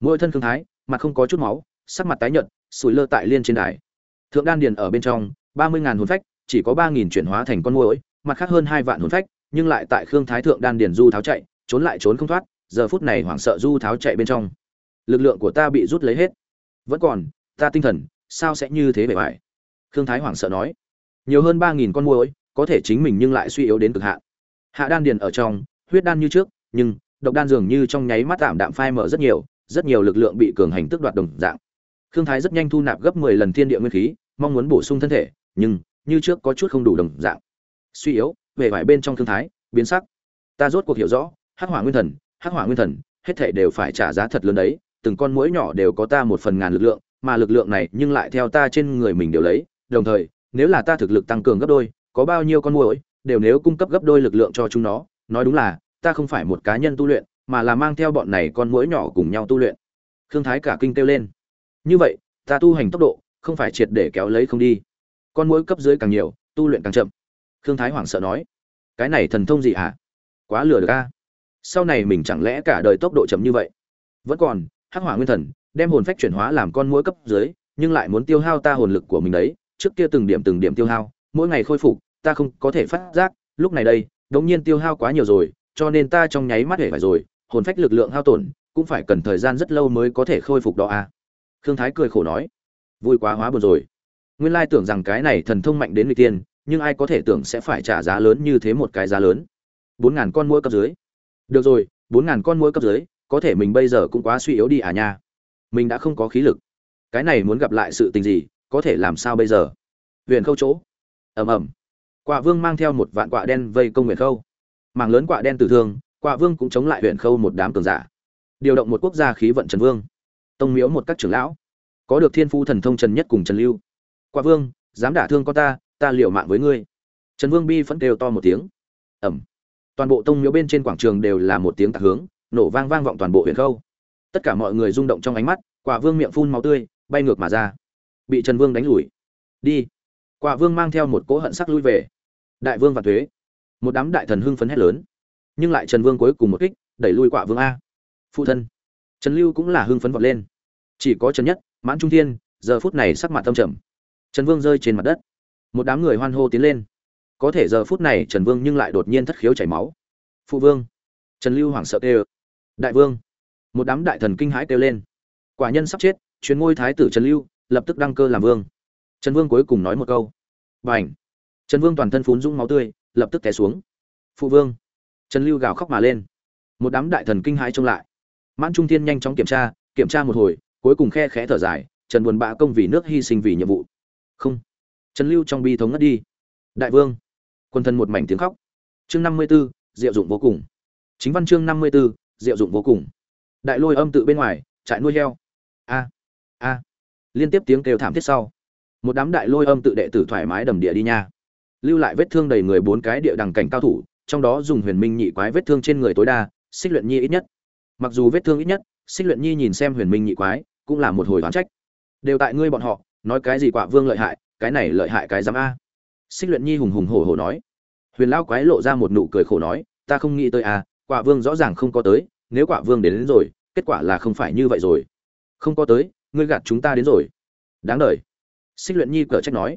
Mỗi thân thương thái, mặt không có chút máu, sắc mặt tái nhợt, sủi lơ tại liên trên đài. Thượng đan điền ở bên trong, ba mươi ngàn hồn phách, chỉ có ba nghìn chuyển hóa thành con muỗi, mặt khác hơn hai vạn hồn phách, nhưng lại tại khương thái thượng đan điền du tháo chạy, trốn lại trốn không thoát, giờ phút này hoảng sợ du tháo chạy bên trong. Lực lượng của ta bị rút lấy hết. Vẫn còn, ta tinh thần, sao sẽ như thế bề bài khương thái hoảng sợ nói nhiều hơn ba nghìn con muỗi có thể chính mình nhưng lại suy yếu đến cực hạn. Hạ đan điền ở trong, huyết đan như trước, nhưng độc đan dường như trong nháy mắt tạm đạm phai mở rất nhiều rất nhiều lực lượng bị cường hành tước đoạt đồng dạng. Khương thái rất nhanh thu nạp gấp mười lần thiên địa nguyên khí, mong muốn bổ sung thân thể, nhưng như trước có chút không đủ đồng dạng. Suy yếu về vải bên trong thương thái, biến sắc. Ta rốt cuộc hiểu rõ, hắc hỏa nguyên thần, hắc hỏa nguyên thần, hết thể đều phải trả giá thật lớn đấy, từng con mũi nhỏ đều có ta một phần ngàn lực lượng, mà lực lượng này nhưng lại theo ta trên người mình đều lấy, đồng thời nếu là ta thực lực tăng cường gấp đôi, có bao nhiêu con muỗi, đều nếu cung cấp gấp đôi lực lượng cho chúng nó, nói đúng là, ta không phải một cá nhân tu luyện, mà là mang theo bọn này con muỗi nhỏ cùng nhau tu luyện. Khương thái cả kinh kêu lên. Như vậy, ta tu hành tốc độ, không phải triệt để kéo lấy không đi. Con muỗi cấp dưới càng nhiều, tu luyện càng chậm. Khương thái hoảng sợ nói. Cái này thần thông gì hả? Quá lừa được a. Sau này mình chẳng lẽ cả đời tốc độ chậm như vậy? Vẫn còn, hắc hỏa nguyên thần, đem hồn phách chuyển hóa làm con muỗi cấp dưới, nhưng lại muốn tiêu hao ta hồn lực của mình đấy trước kia từng điểm từng điểm tiêu hao, mỗi ngày khôi phục, ta không có thể phát giác, lúc này đây, đống nhiên tiêu hao quá nhiều rồi, cho nên ta trong nháy mắt hể phải rồi, hồn phách lực lượng hao tổn, cũng phải cần thời gian rất lâu mới có thể khôi phục đó à. Khương thái cười khổ nói, vui quá hóa buồn rồi. Nguyên lai tưởng rằng cái này thần thông mạnh đến người tiên, nhưng ai có thể tưởng sẽ phải trả giá lớn như thế một cái giá lớn. Bốn ngàn con mỗi cấp dưới. Được rồi, bốn ngàn con mỗi cấp dưới, có thể mình bây giờ cũng quá suy yếu đi à nha. Mình đã không có khí lực. Cái này muốn gặp lại sự tình gì? Có thể làm sao bây giờ? Huyền khâu chỗ. Ầm ầm. Quạ vương mang theo một vạn quạ đen vây công huyền khâu. Mảng lớn quạ đen tử thương quạ vương cũng chống lại huyền khâu một đám cường giả. Điều động một quốc gia khí vận trần vương. Tông miếu một các trưởng lão. Có được thiên phu thần thông trần nhất cùng trần lưu. Quả vương, dám đả thương con ta ta liều mạng với ngươi. Trần vương bi vẫn kêu to một tiếng. Ẩm toàn bộ tông miếu bên trên quảng trường đều là một tiếng tạc hướng, nổ vang vang vọng toàn bộ Huyền khâu. Tất cả mọi người rung động trong ánh mắt, quả vương miệng phun máu tươi, bay ngược mà ra bị trần vương đánh lùi. Đi. Quả vương mang theo một cỗ hận sắc lui về. Đại vương và thuế. Một đám đại thần hưng phấn hét lớn. Nhưng lại trần vương cuối cùng một kích, đẩy lui quả vương a. Phụ thân. Trần lưu cũng là hưng phấn vọt lên. Chỉ có trần nhất, mãn trung thiên, giờ phút này sắc mặt tâm trầm. Trần vương rơi trên mặt đất. Một đám người hoan hô tiến lên. Có thể giờ phút này trần vương nhưng lại đột nhiên thất khiếu chảy máu. Phụ vương. Trần lưu hoảng sợ kêu. Đại vương. Một đám đại thần kinh hãi kêu lên. Quả nhân sắp chết, chuyến ngôi thái tử trần lưu lập tức đăng cơ làm vương. Trần vương cuối cùng nói một câu. B à n h trần vương toàn thân phún dũng máu tươi, lập tức té xuống. Phụ vương! Trần lưu gào khóc mà lên. Một đám đại thần kinh hãi trông lại. Mãn trung thiên nhanh chóng kiểm tra kiểm tra một hồi, cuối cùng khe khẽ thở dài, trần buồn bã công vì nước hy sinh vì nhiệm vụ. Không! Trần lưu trong bi thống ngất đi. Đại vương! Quân thân một mảnh tiếng khóc. Chương năm mươi b ố diệu dụng vô cùng. Chính văn chương năm mươi b ố diệu dụng vô cùng. Đại lôi âm tự bên ngoài, trại nuôi heo. A! A! Liên tiếp tiếng kêu thảm thiết sau. Một đám đại lôi âm tự đệ tử thoải mái đầm địa đi nha. Lưu lại vết thương đầy người bốn cái địa đằng cảnh cao thủ trong đó dùng huyền minh nhị quái vết thương trên người tối đa xích luyện nhi ít nhất. Mặc dù vết thương ít nhất xích luyện nhi nhìn xem huyền minh nhị quái cũng là một hồi đoán trách. Đều tại ngươi bọn họ nói cái gì quạ vương lợi hại cái này lợi hại cái dám a. Xích luyện nhi hùng hùng hổ hổ nói. Huyền lao quái lộ ra một nụ cười khổ nói ta không nghĩ tới a quả vương rõ ràng không có tới nếu quả vương đến, đến rồi kết quả là không phải như vậy rồi. Không có tới ngươi gạt chúng ta đến rồi. Đáng đời. Xích luyện nhi cở trách nói.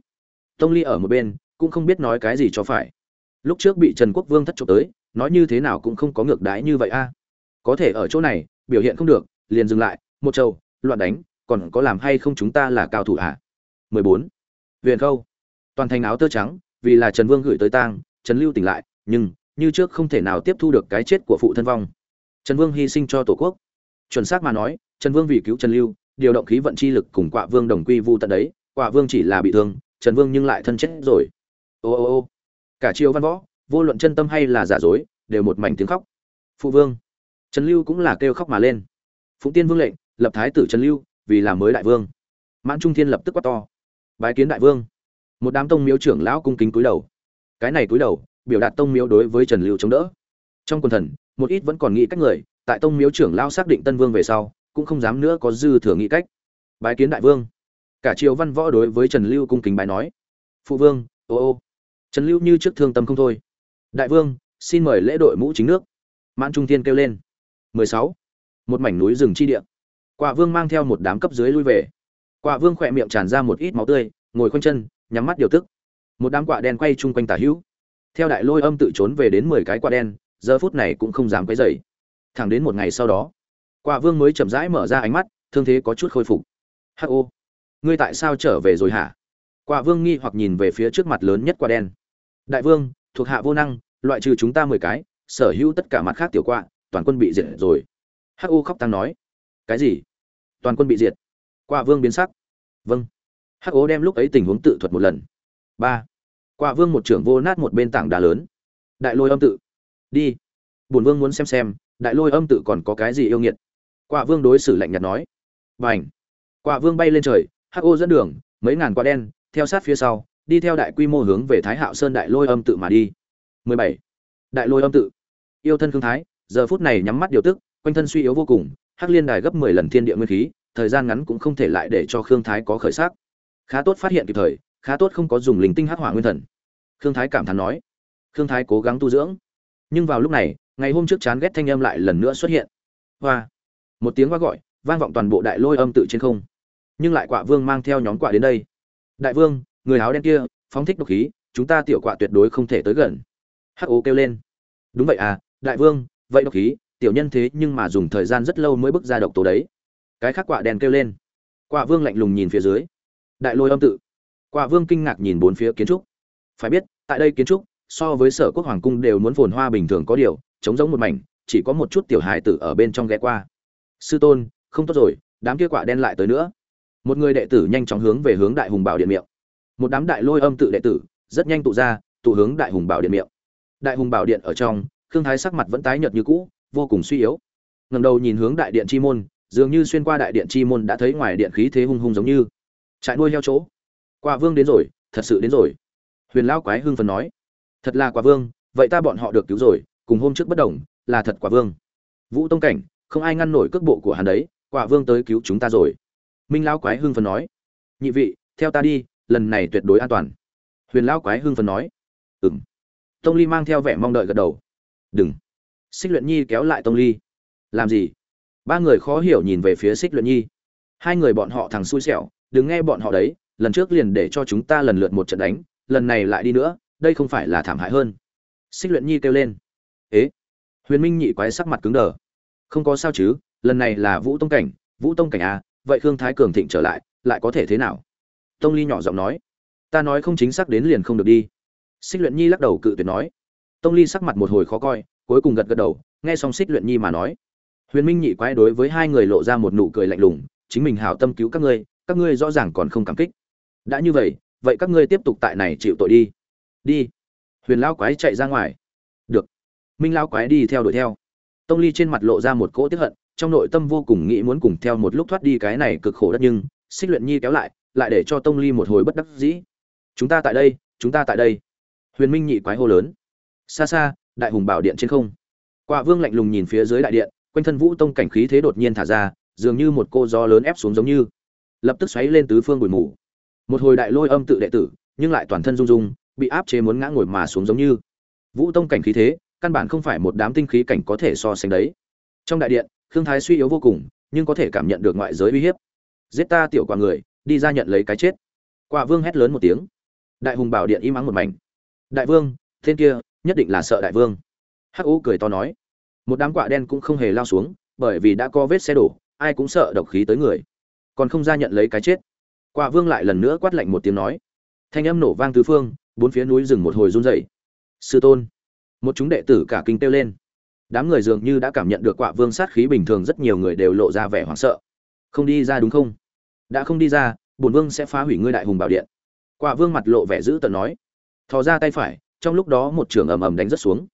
Tông ly ở một bên, cũng không biết nói cái gì cho phải. Lúc trước bị trần quốc vương thất trộm tới, nói như thế nào cũng không có ngược đái như vậy a. Có thể ở chỗ này, biểu hiện không được, liền dừng lại, một trâu loạn đánh, còn có làm hay không chúng ta là cao thủ ạ à? 14. huyền khâu. Toàn thành áo tơ trắng, vì là trần vương gửi tới tang, trần lưu tỉnh lại, nhưng, như trước không thể nào tiếp thu được cái chết của phụ thân vong. Trần vương hy sinh cho tổ quốc. Chuẩn xác mà nói, trần vương vì cứu trần lưu điều động khí vận chi lực cùng quả vương đồng quy vu tận đấy quả vương chỉ là bị thương, trần vương nhưng lại thân chết rồi. Ô ô ô, cả triều văn võ, vô luận chân tâm hay là giả dối, đều một mảnh tiếng khóc. Phụ vương, trần lưu cũng là kêu khóc mà lên. Phụng tiên vương lệnh, lập thái tử trần lưu, vì là mới đại vương. Mãn trung thiên lập tức quát to. Bái kiến đại vương. Một đám tông miếu trưởng lão cung kính cúi đầu. Cái này cúi đầu, biểu đạt tông miếu đối với trần lưu chống đỡ. Trong quần thần, một ít vẫn còn nghĩ cách người, tại tông miếu trưởng lão xác định tân vương về sau cũng không dám nữa có dư thừa nghĩ cách. Bái kiến đại vương. Cả triều văn võ đối với trần lưu cung kính bái nói. Phụ vương, ô ô. Trần lưu như trước thương tâm không thôi. Đại vương, xin mời lễ đội mũ chính nước. Mãn trung thiên kêu lên. 16. một mảnh núi rừng chi địa. Quả vương mang theo một đám cấp dưới lui về. Quả vương khỏe miệng tràn ra một ít máu tươi, ngồi khoanh chân, nhắm mắt điều tức. Một đám quạ đen quay chung quanh tả hữu. Theo đại lôi âm tự trốn về đến mười cái quạ đen, giờ phút này cũng không dám quấy rầy. Thẳng đến một ngày sau đó quả vương mới chậm rãi mở ra ánh mắt, thương thế có chút khôi phục. Hắc ô, ngươi tại sao trở về rồi hả? Quả vương nghi hoặc nhìn về phía trước mặt lớn nhất quả đen. Đại vương, thuộc hạ vô năng, loại trừ chúng ta mười cái, sở hữu tất cả mặt khác tiểu quạ, toàn quân bị diệt rồi. Hắc ô khóc tăng nói. Cái gì? Toàn quân bị diệt. Quả vương biến sắc. Vâng. Hắc ô đem lúc ấy tình huống tự thuật một lần. Ba. Quả vương một trưởng vô nát một bên tảng đá lớn. Đại lôi âm tự. Đi. Bổn vương muốn xem xem, đại lôi âm tự còn có cái gì yêu nghiệt quạ vương đối xử lạnh nhạt nói. B à n h quạ vương bay lên trời, hắc ô dẫn đường, mấy ngàn quả đen, theo sát phía sau, đi theo đại quy mô hướng về thái hạo sơn đại lôi âm tự mà đi. 17. đại lôi âm tự. Yêu thân Khương thái, giờ phút này nhắm mắt điều tức, quanh thân suy yếu vô cùng, hắc liên đài gấp 10 lần thiên địa nguyên khí, thời gian ngắn cũng không thể lại để cho khương thái có khởi sắc. Khá tốt phát hiện kịp thời, khá tốt không có dùng linh tinh hắc hỏa nguyên thần. Khương thái cảm thán nói. Khương thái cố gắng tu dưỡng. Nhưng vào lúc này, ngày hôm trước chán ghét thanh âm lại lần nữa xuất hiện. Hoa! Một tiếng hoa gọi, vang vọng toàn bộ đại lôi âm tự trên không. Nhưng lại quạ vương mang theo nhóm quạ đến đây. Đại vương, người áo đen kia, phóng thích độc khí, chúng ta tiểu quạ tuyệt đối không thể tới gần. Hắc ố kêu lên. Đúng vậy à đại vương, vậy độc khí, tiểu nhân thế nhưng mà dùng thời gian rất lâu mới bước ra độc tố đấy. Cái khác quạ đen kêu lên. Quạ vương lạnh lùng nhìn phía dưới. Đại lôi âm tự. Quạ vương kinh ngạc nhìn bốn phía kiến trúc. Phải biết, tại đây kiến trúc, so với sở quốc hoàng cung đều muốn phồn hoa bình thường có điều chống giống một mảnh, chỉ có một chút tiểu hài tử ở bên trong ghé qua sư tôn, không tốt rồi, đám kia quả đen lại tới nữa. Một người đệ tử nhanh chóng hướng về hướng đại hùng bảo điện miệng. Một đám đại lôi âm tự đệ tử, rất nhanh tụ ra, tụ hướng đại hùng bảo điện miệng. Đại hùng bảo điện ở trong, khương thái sắc mặt vẫn tái nhợt như cũ, vô cùng suy yếu. Ngầm đầu nhìn hướng đại điện chi môn, dường như xuyên qua đại điện chi môn đã thấy ngoài điện khí thế hung hung giống như. Trại nuôi heo chỗ. Quả vương đến rồi, thật sự đến rồi. Huyền lão quái hưng phấn nói. Thật là quả vương, vậy ta bọn họ được cứu rồi, cùng hôm trước bất đồng, là thật quả vương. Vũ tông cảnh không ai ngăn nổi cước bộ của hắn đấy, quả vương tới cứu chúng ta rồi. Minh lão quái hưng phấn nói. Nhị vị, theo ta đi, lần này tuyệt đối an toàn. Huyền lão quái hưng phấn nói. Ừng tông ly mang theo vẻ mong đợi gật đầu. Đừng. Xích luyện nhi kéo lại tông ly. Làm gì? Ba người khó hiểu nhìn về phía xích luyện nhi. Hai người bọn họ thằng xui xẻo, đừng nghe bọn họ đấy, lần trước liền để cho chúng ta lần lượt một trận đánh, lần này lại đi nữa, đây không phải là thảm hại hơn. Xích luyện nhi kêu lên. Ế? Huyền minh nhị quái sắc mặt cứng đờ không có sao chứ, lần này là vũ tông cảnh, vũ tông cảnh à vậy khương thái cường thịnh trở lại lại có thể thế nào? Tông ly nhỏ giọng nói. Ta nói không chính xác đến liền không được đi. Xích luyện nhi lắc đầu cự tuyệt nói. Tông ly sắc mặt một hồi khó coi, cuối cùng gật gật đầu, nghe xong xích luyện nhi mà nói. Huyền minh nhị quái đối với hai người lộ ra một nụ cười lạnh lùng, chính mình hào tâm cứu các ngươi các ngươi rõ ràng còn không cảm kích. Đã như vậy vậy các ngươi tiếp tục tại này chịu tội đi. Đi. Huyền lao quái chạy ra ngoài. Được. Minh lao quái đi theo đuổi theo tông ly trên mặt lộ ra một cỗ tiếc hận, trong nội tâm vô cùng nghĩ muốn cùng theo một lúc thoát đi cái này cực khổ đất nhưng, xích luyện nhi kéo lại lại để cho tông ly một hồi bất đắc dĩ. Chúng ta tại đây, chúng ta tại đây. Huyền minh nhị quái hô lớn. Xa xa, đại hùng bảo điện trên không. Quả vương lạnh lùng nhìn phía dưới đại điện, quanh thân vũ tông cảnh khí thế đột nhiên thả ra, dường như một cô gió lớn ép xuống giống như, lập tức xoáy lên tứ phương bụi mù. Một hồi đại lôi âm tự đệ tử, nhưng lại toàn thân rung rung, bị áp chế muốn ngã ngồi mà xuống giống như. Vũ tông cảnh khí thế căn bản không phải một đám tinh khí cảnh có thể so sánh đấy. Trong đại điện, khương thái suy yếu vô cùng, nhưng có thể cảm nhận được ngoại giới uy hiếp. Giết ta tiểu quả người, đi ra nhận lấy cái chết. Quả vương hét lớn một tiếng. Đại hùng bảo điện im ắng một mảnh. Đại vương, tên kia, nhất định là sợ đại vương. Hắc ú cười to nói. Một đám quạ đen cũng không hề lao xuống, bởi vì đã có vết xe đổ, ai cũng sợ độc khí tới người. Còn không ra nhận lấy cái chết. Quả vương lại lần nữa quát lạnh một tiếng nói. Thanh âm nổ vang tứ phương, bốn phía núi rừng một hồi run rẩy. Sư tôn một chúng đệ tử cả kinh kêu lên. Đám người dường như đã cảm nhận được quạ vương sát khí bình thường, rất nhiều người đều lộ ra vẻ hoảng sợ. Không đi ra đúng không? Đã không đi ra, bổn vương sẽ phá hủy ngươi đại hùng bảo điện. Quạ vương mặt lộ vẻ dữ tợn nói. Thò ra tay phải, trong lúc đó một trường ầm ầm đánh rất xuống.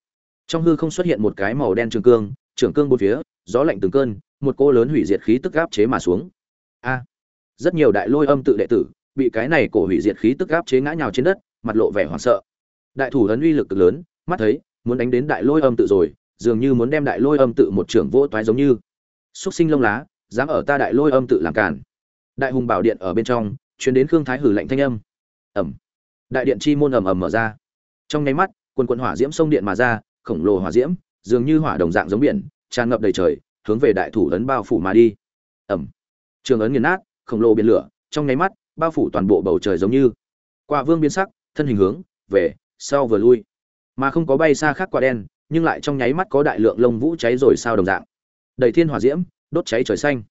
Trong hư không xuất hiện một cái màu đen trường cương trường cương bốn phía, gió lạnh từng cơn, một cô lớn hủy diệt khí tức áp chế mà xuống. A! Rất nhiều đại lôi âm tự đệ tử, bị cái này cổ hủy diệt khí tức áp chế ngã nhào trên đất, mặt lộ vẻ hoảng sợ. Đại thủ ấn uy lực cực lớn, mắt thấy muốn đánh đến đại lôi âm tự rồi, dường như muốn đem đại lôi âm tự một trưởng vô toái giống như. Xúc sinh lông lá, dám ở ta đại lôi âm tự làm cản. Đại hùng bảo điện ở bên trong chuyến đến khương thái hử lạnh thanh âm. Ẩm. Đại điện chi môn ầm ầm mở ra. Trong nháy mắt, quần quần hỏa diễm sông điện mà ra, khổng lồ hỏa diễm, dường như hỏa đồng dạng giống biển, tràn ngập đầy trời, hướng về đại thủ ấn bao phủ mà đi. Ẩm. Trường ấn nghiền nát, khổng lồ biển lửa, trong nháy mắt, bao phủ toàn bộ bầu trời giống như. Quả vương biến sắc, thân hình hướng về, sau vừa lui mà không có bay xa khác quả đen, nhưng lại trong nháy mắt có đại lượng lông vũ cháy rồi sao đồng dạng. Đầy thiên hỏa diễm, đốt cháy trời xanh.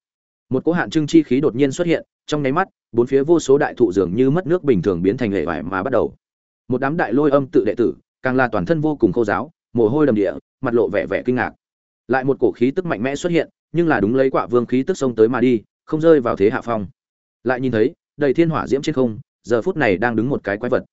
Một cỗ hạn trưng chi khí đột nhiên xuất hiện, trong nháy mắt, bốn phía vô số đại thụ dường như mất nước bình thường biến thành hệ vải mà bắt đầu. Một đám đại lôi âm tự đệ tử, càng là toàn thân vô cùng khô giáo mồ hôi đầm địa, mặt lộ vẻ vẻ kinh ngạc. Lại một cổ khí tức mạnh mẽ xuất hiện, nhưng là đúng lấy quả vương khí tức xông tới mà đi, không rơi vào thế hạ phong. Lại nhìn thấy, đầy thiên hỏa diễm trên không, giờ phút này đang đứng một cái quái vật.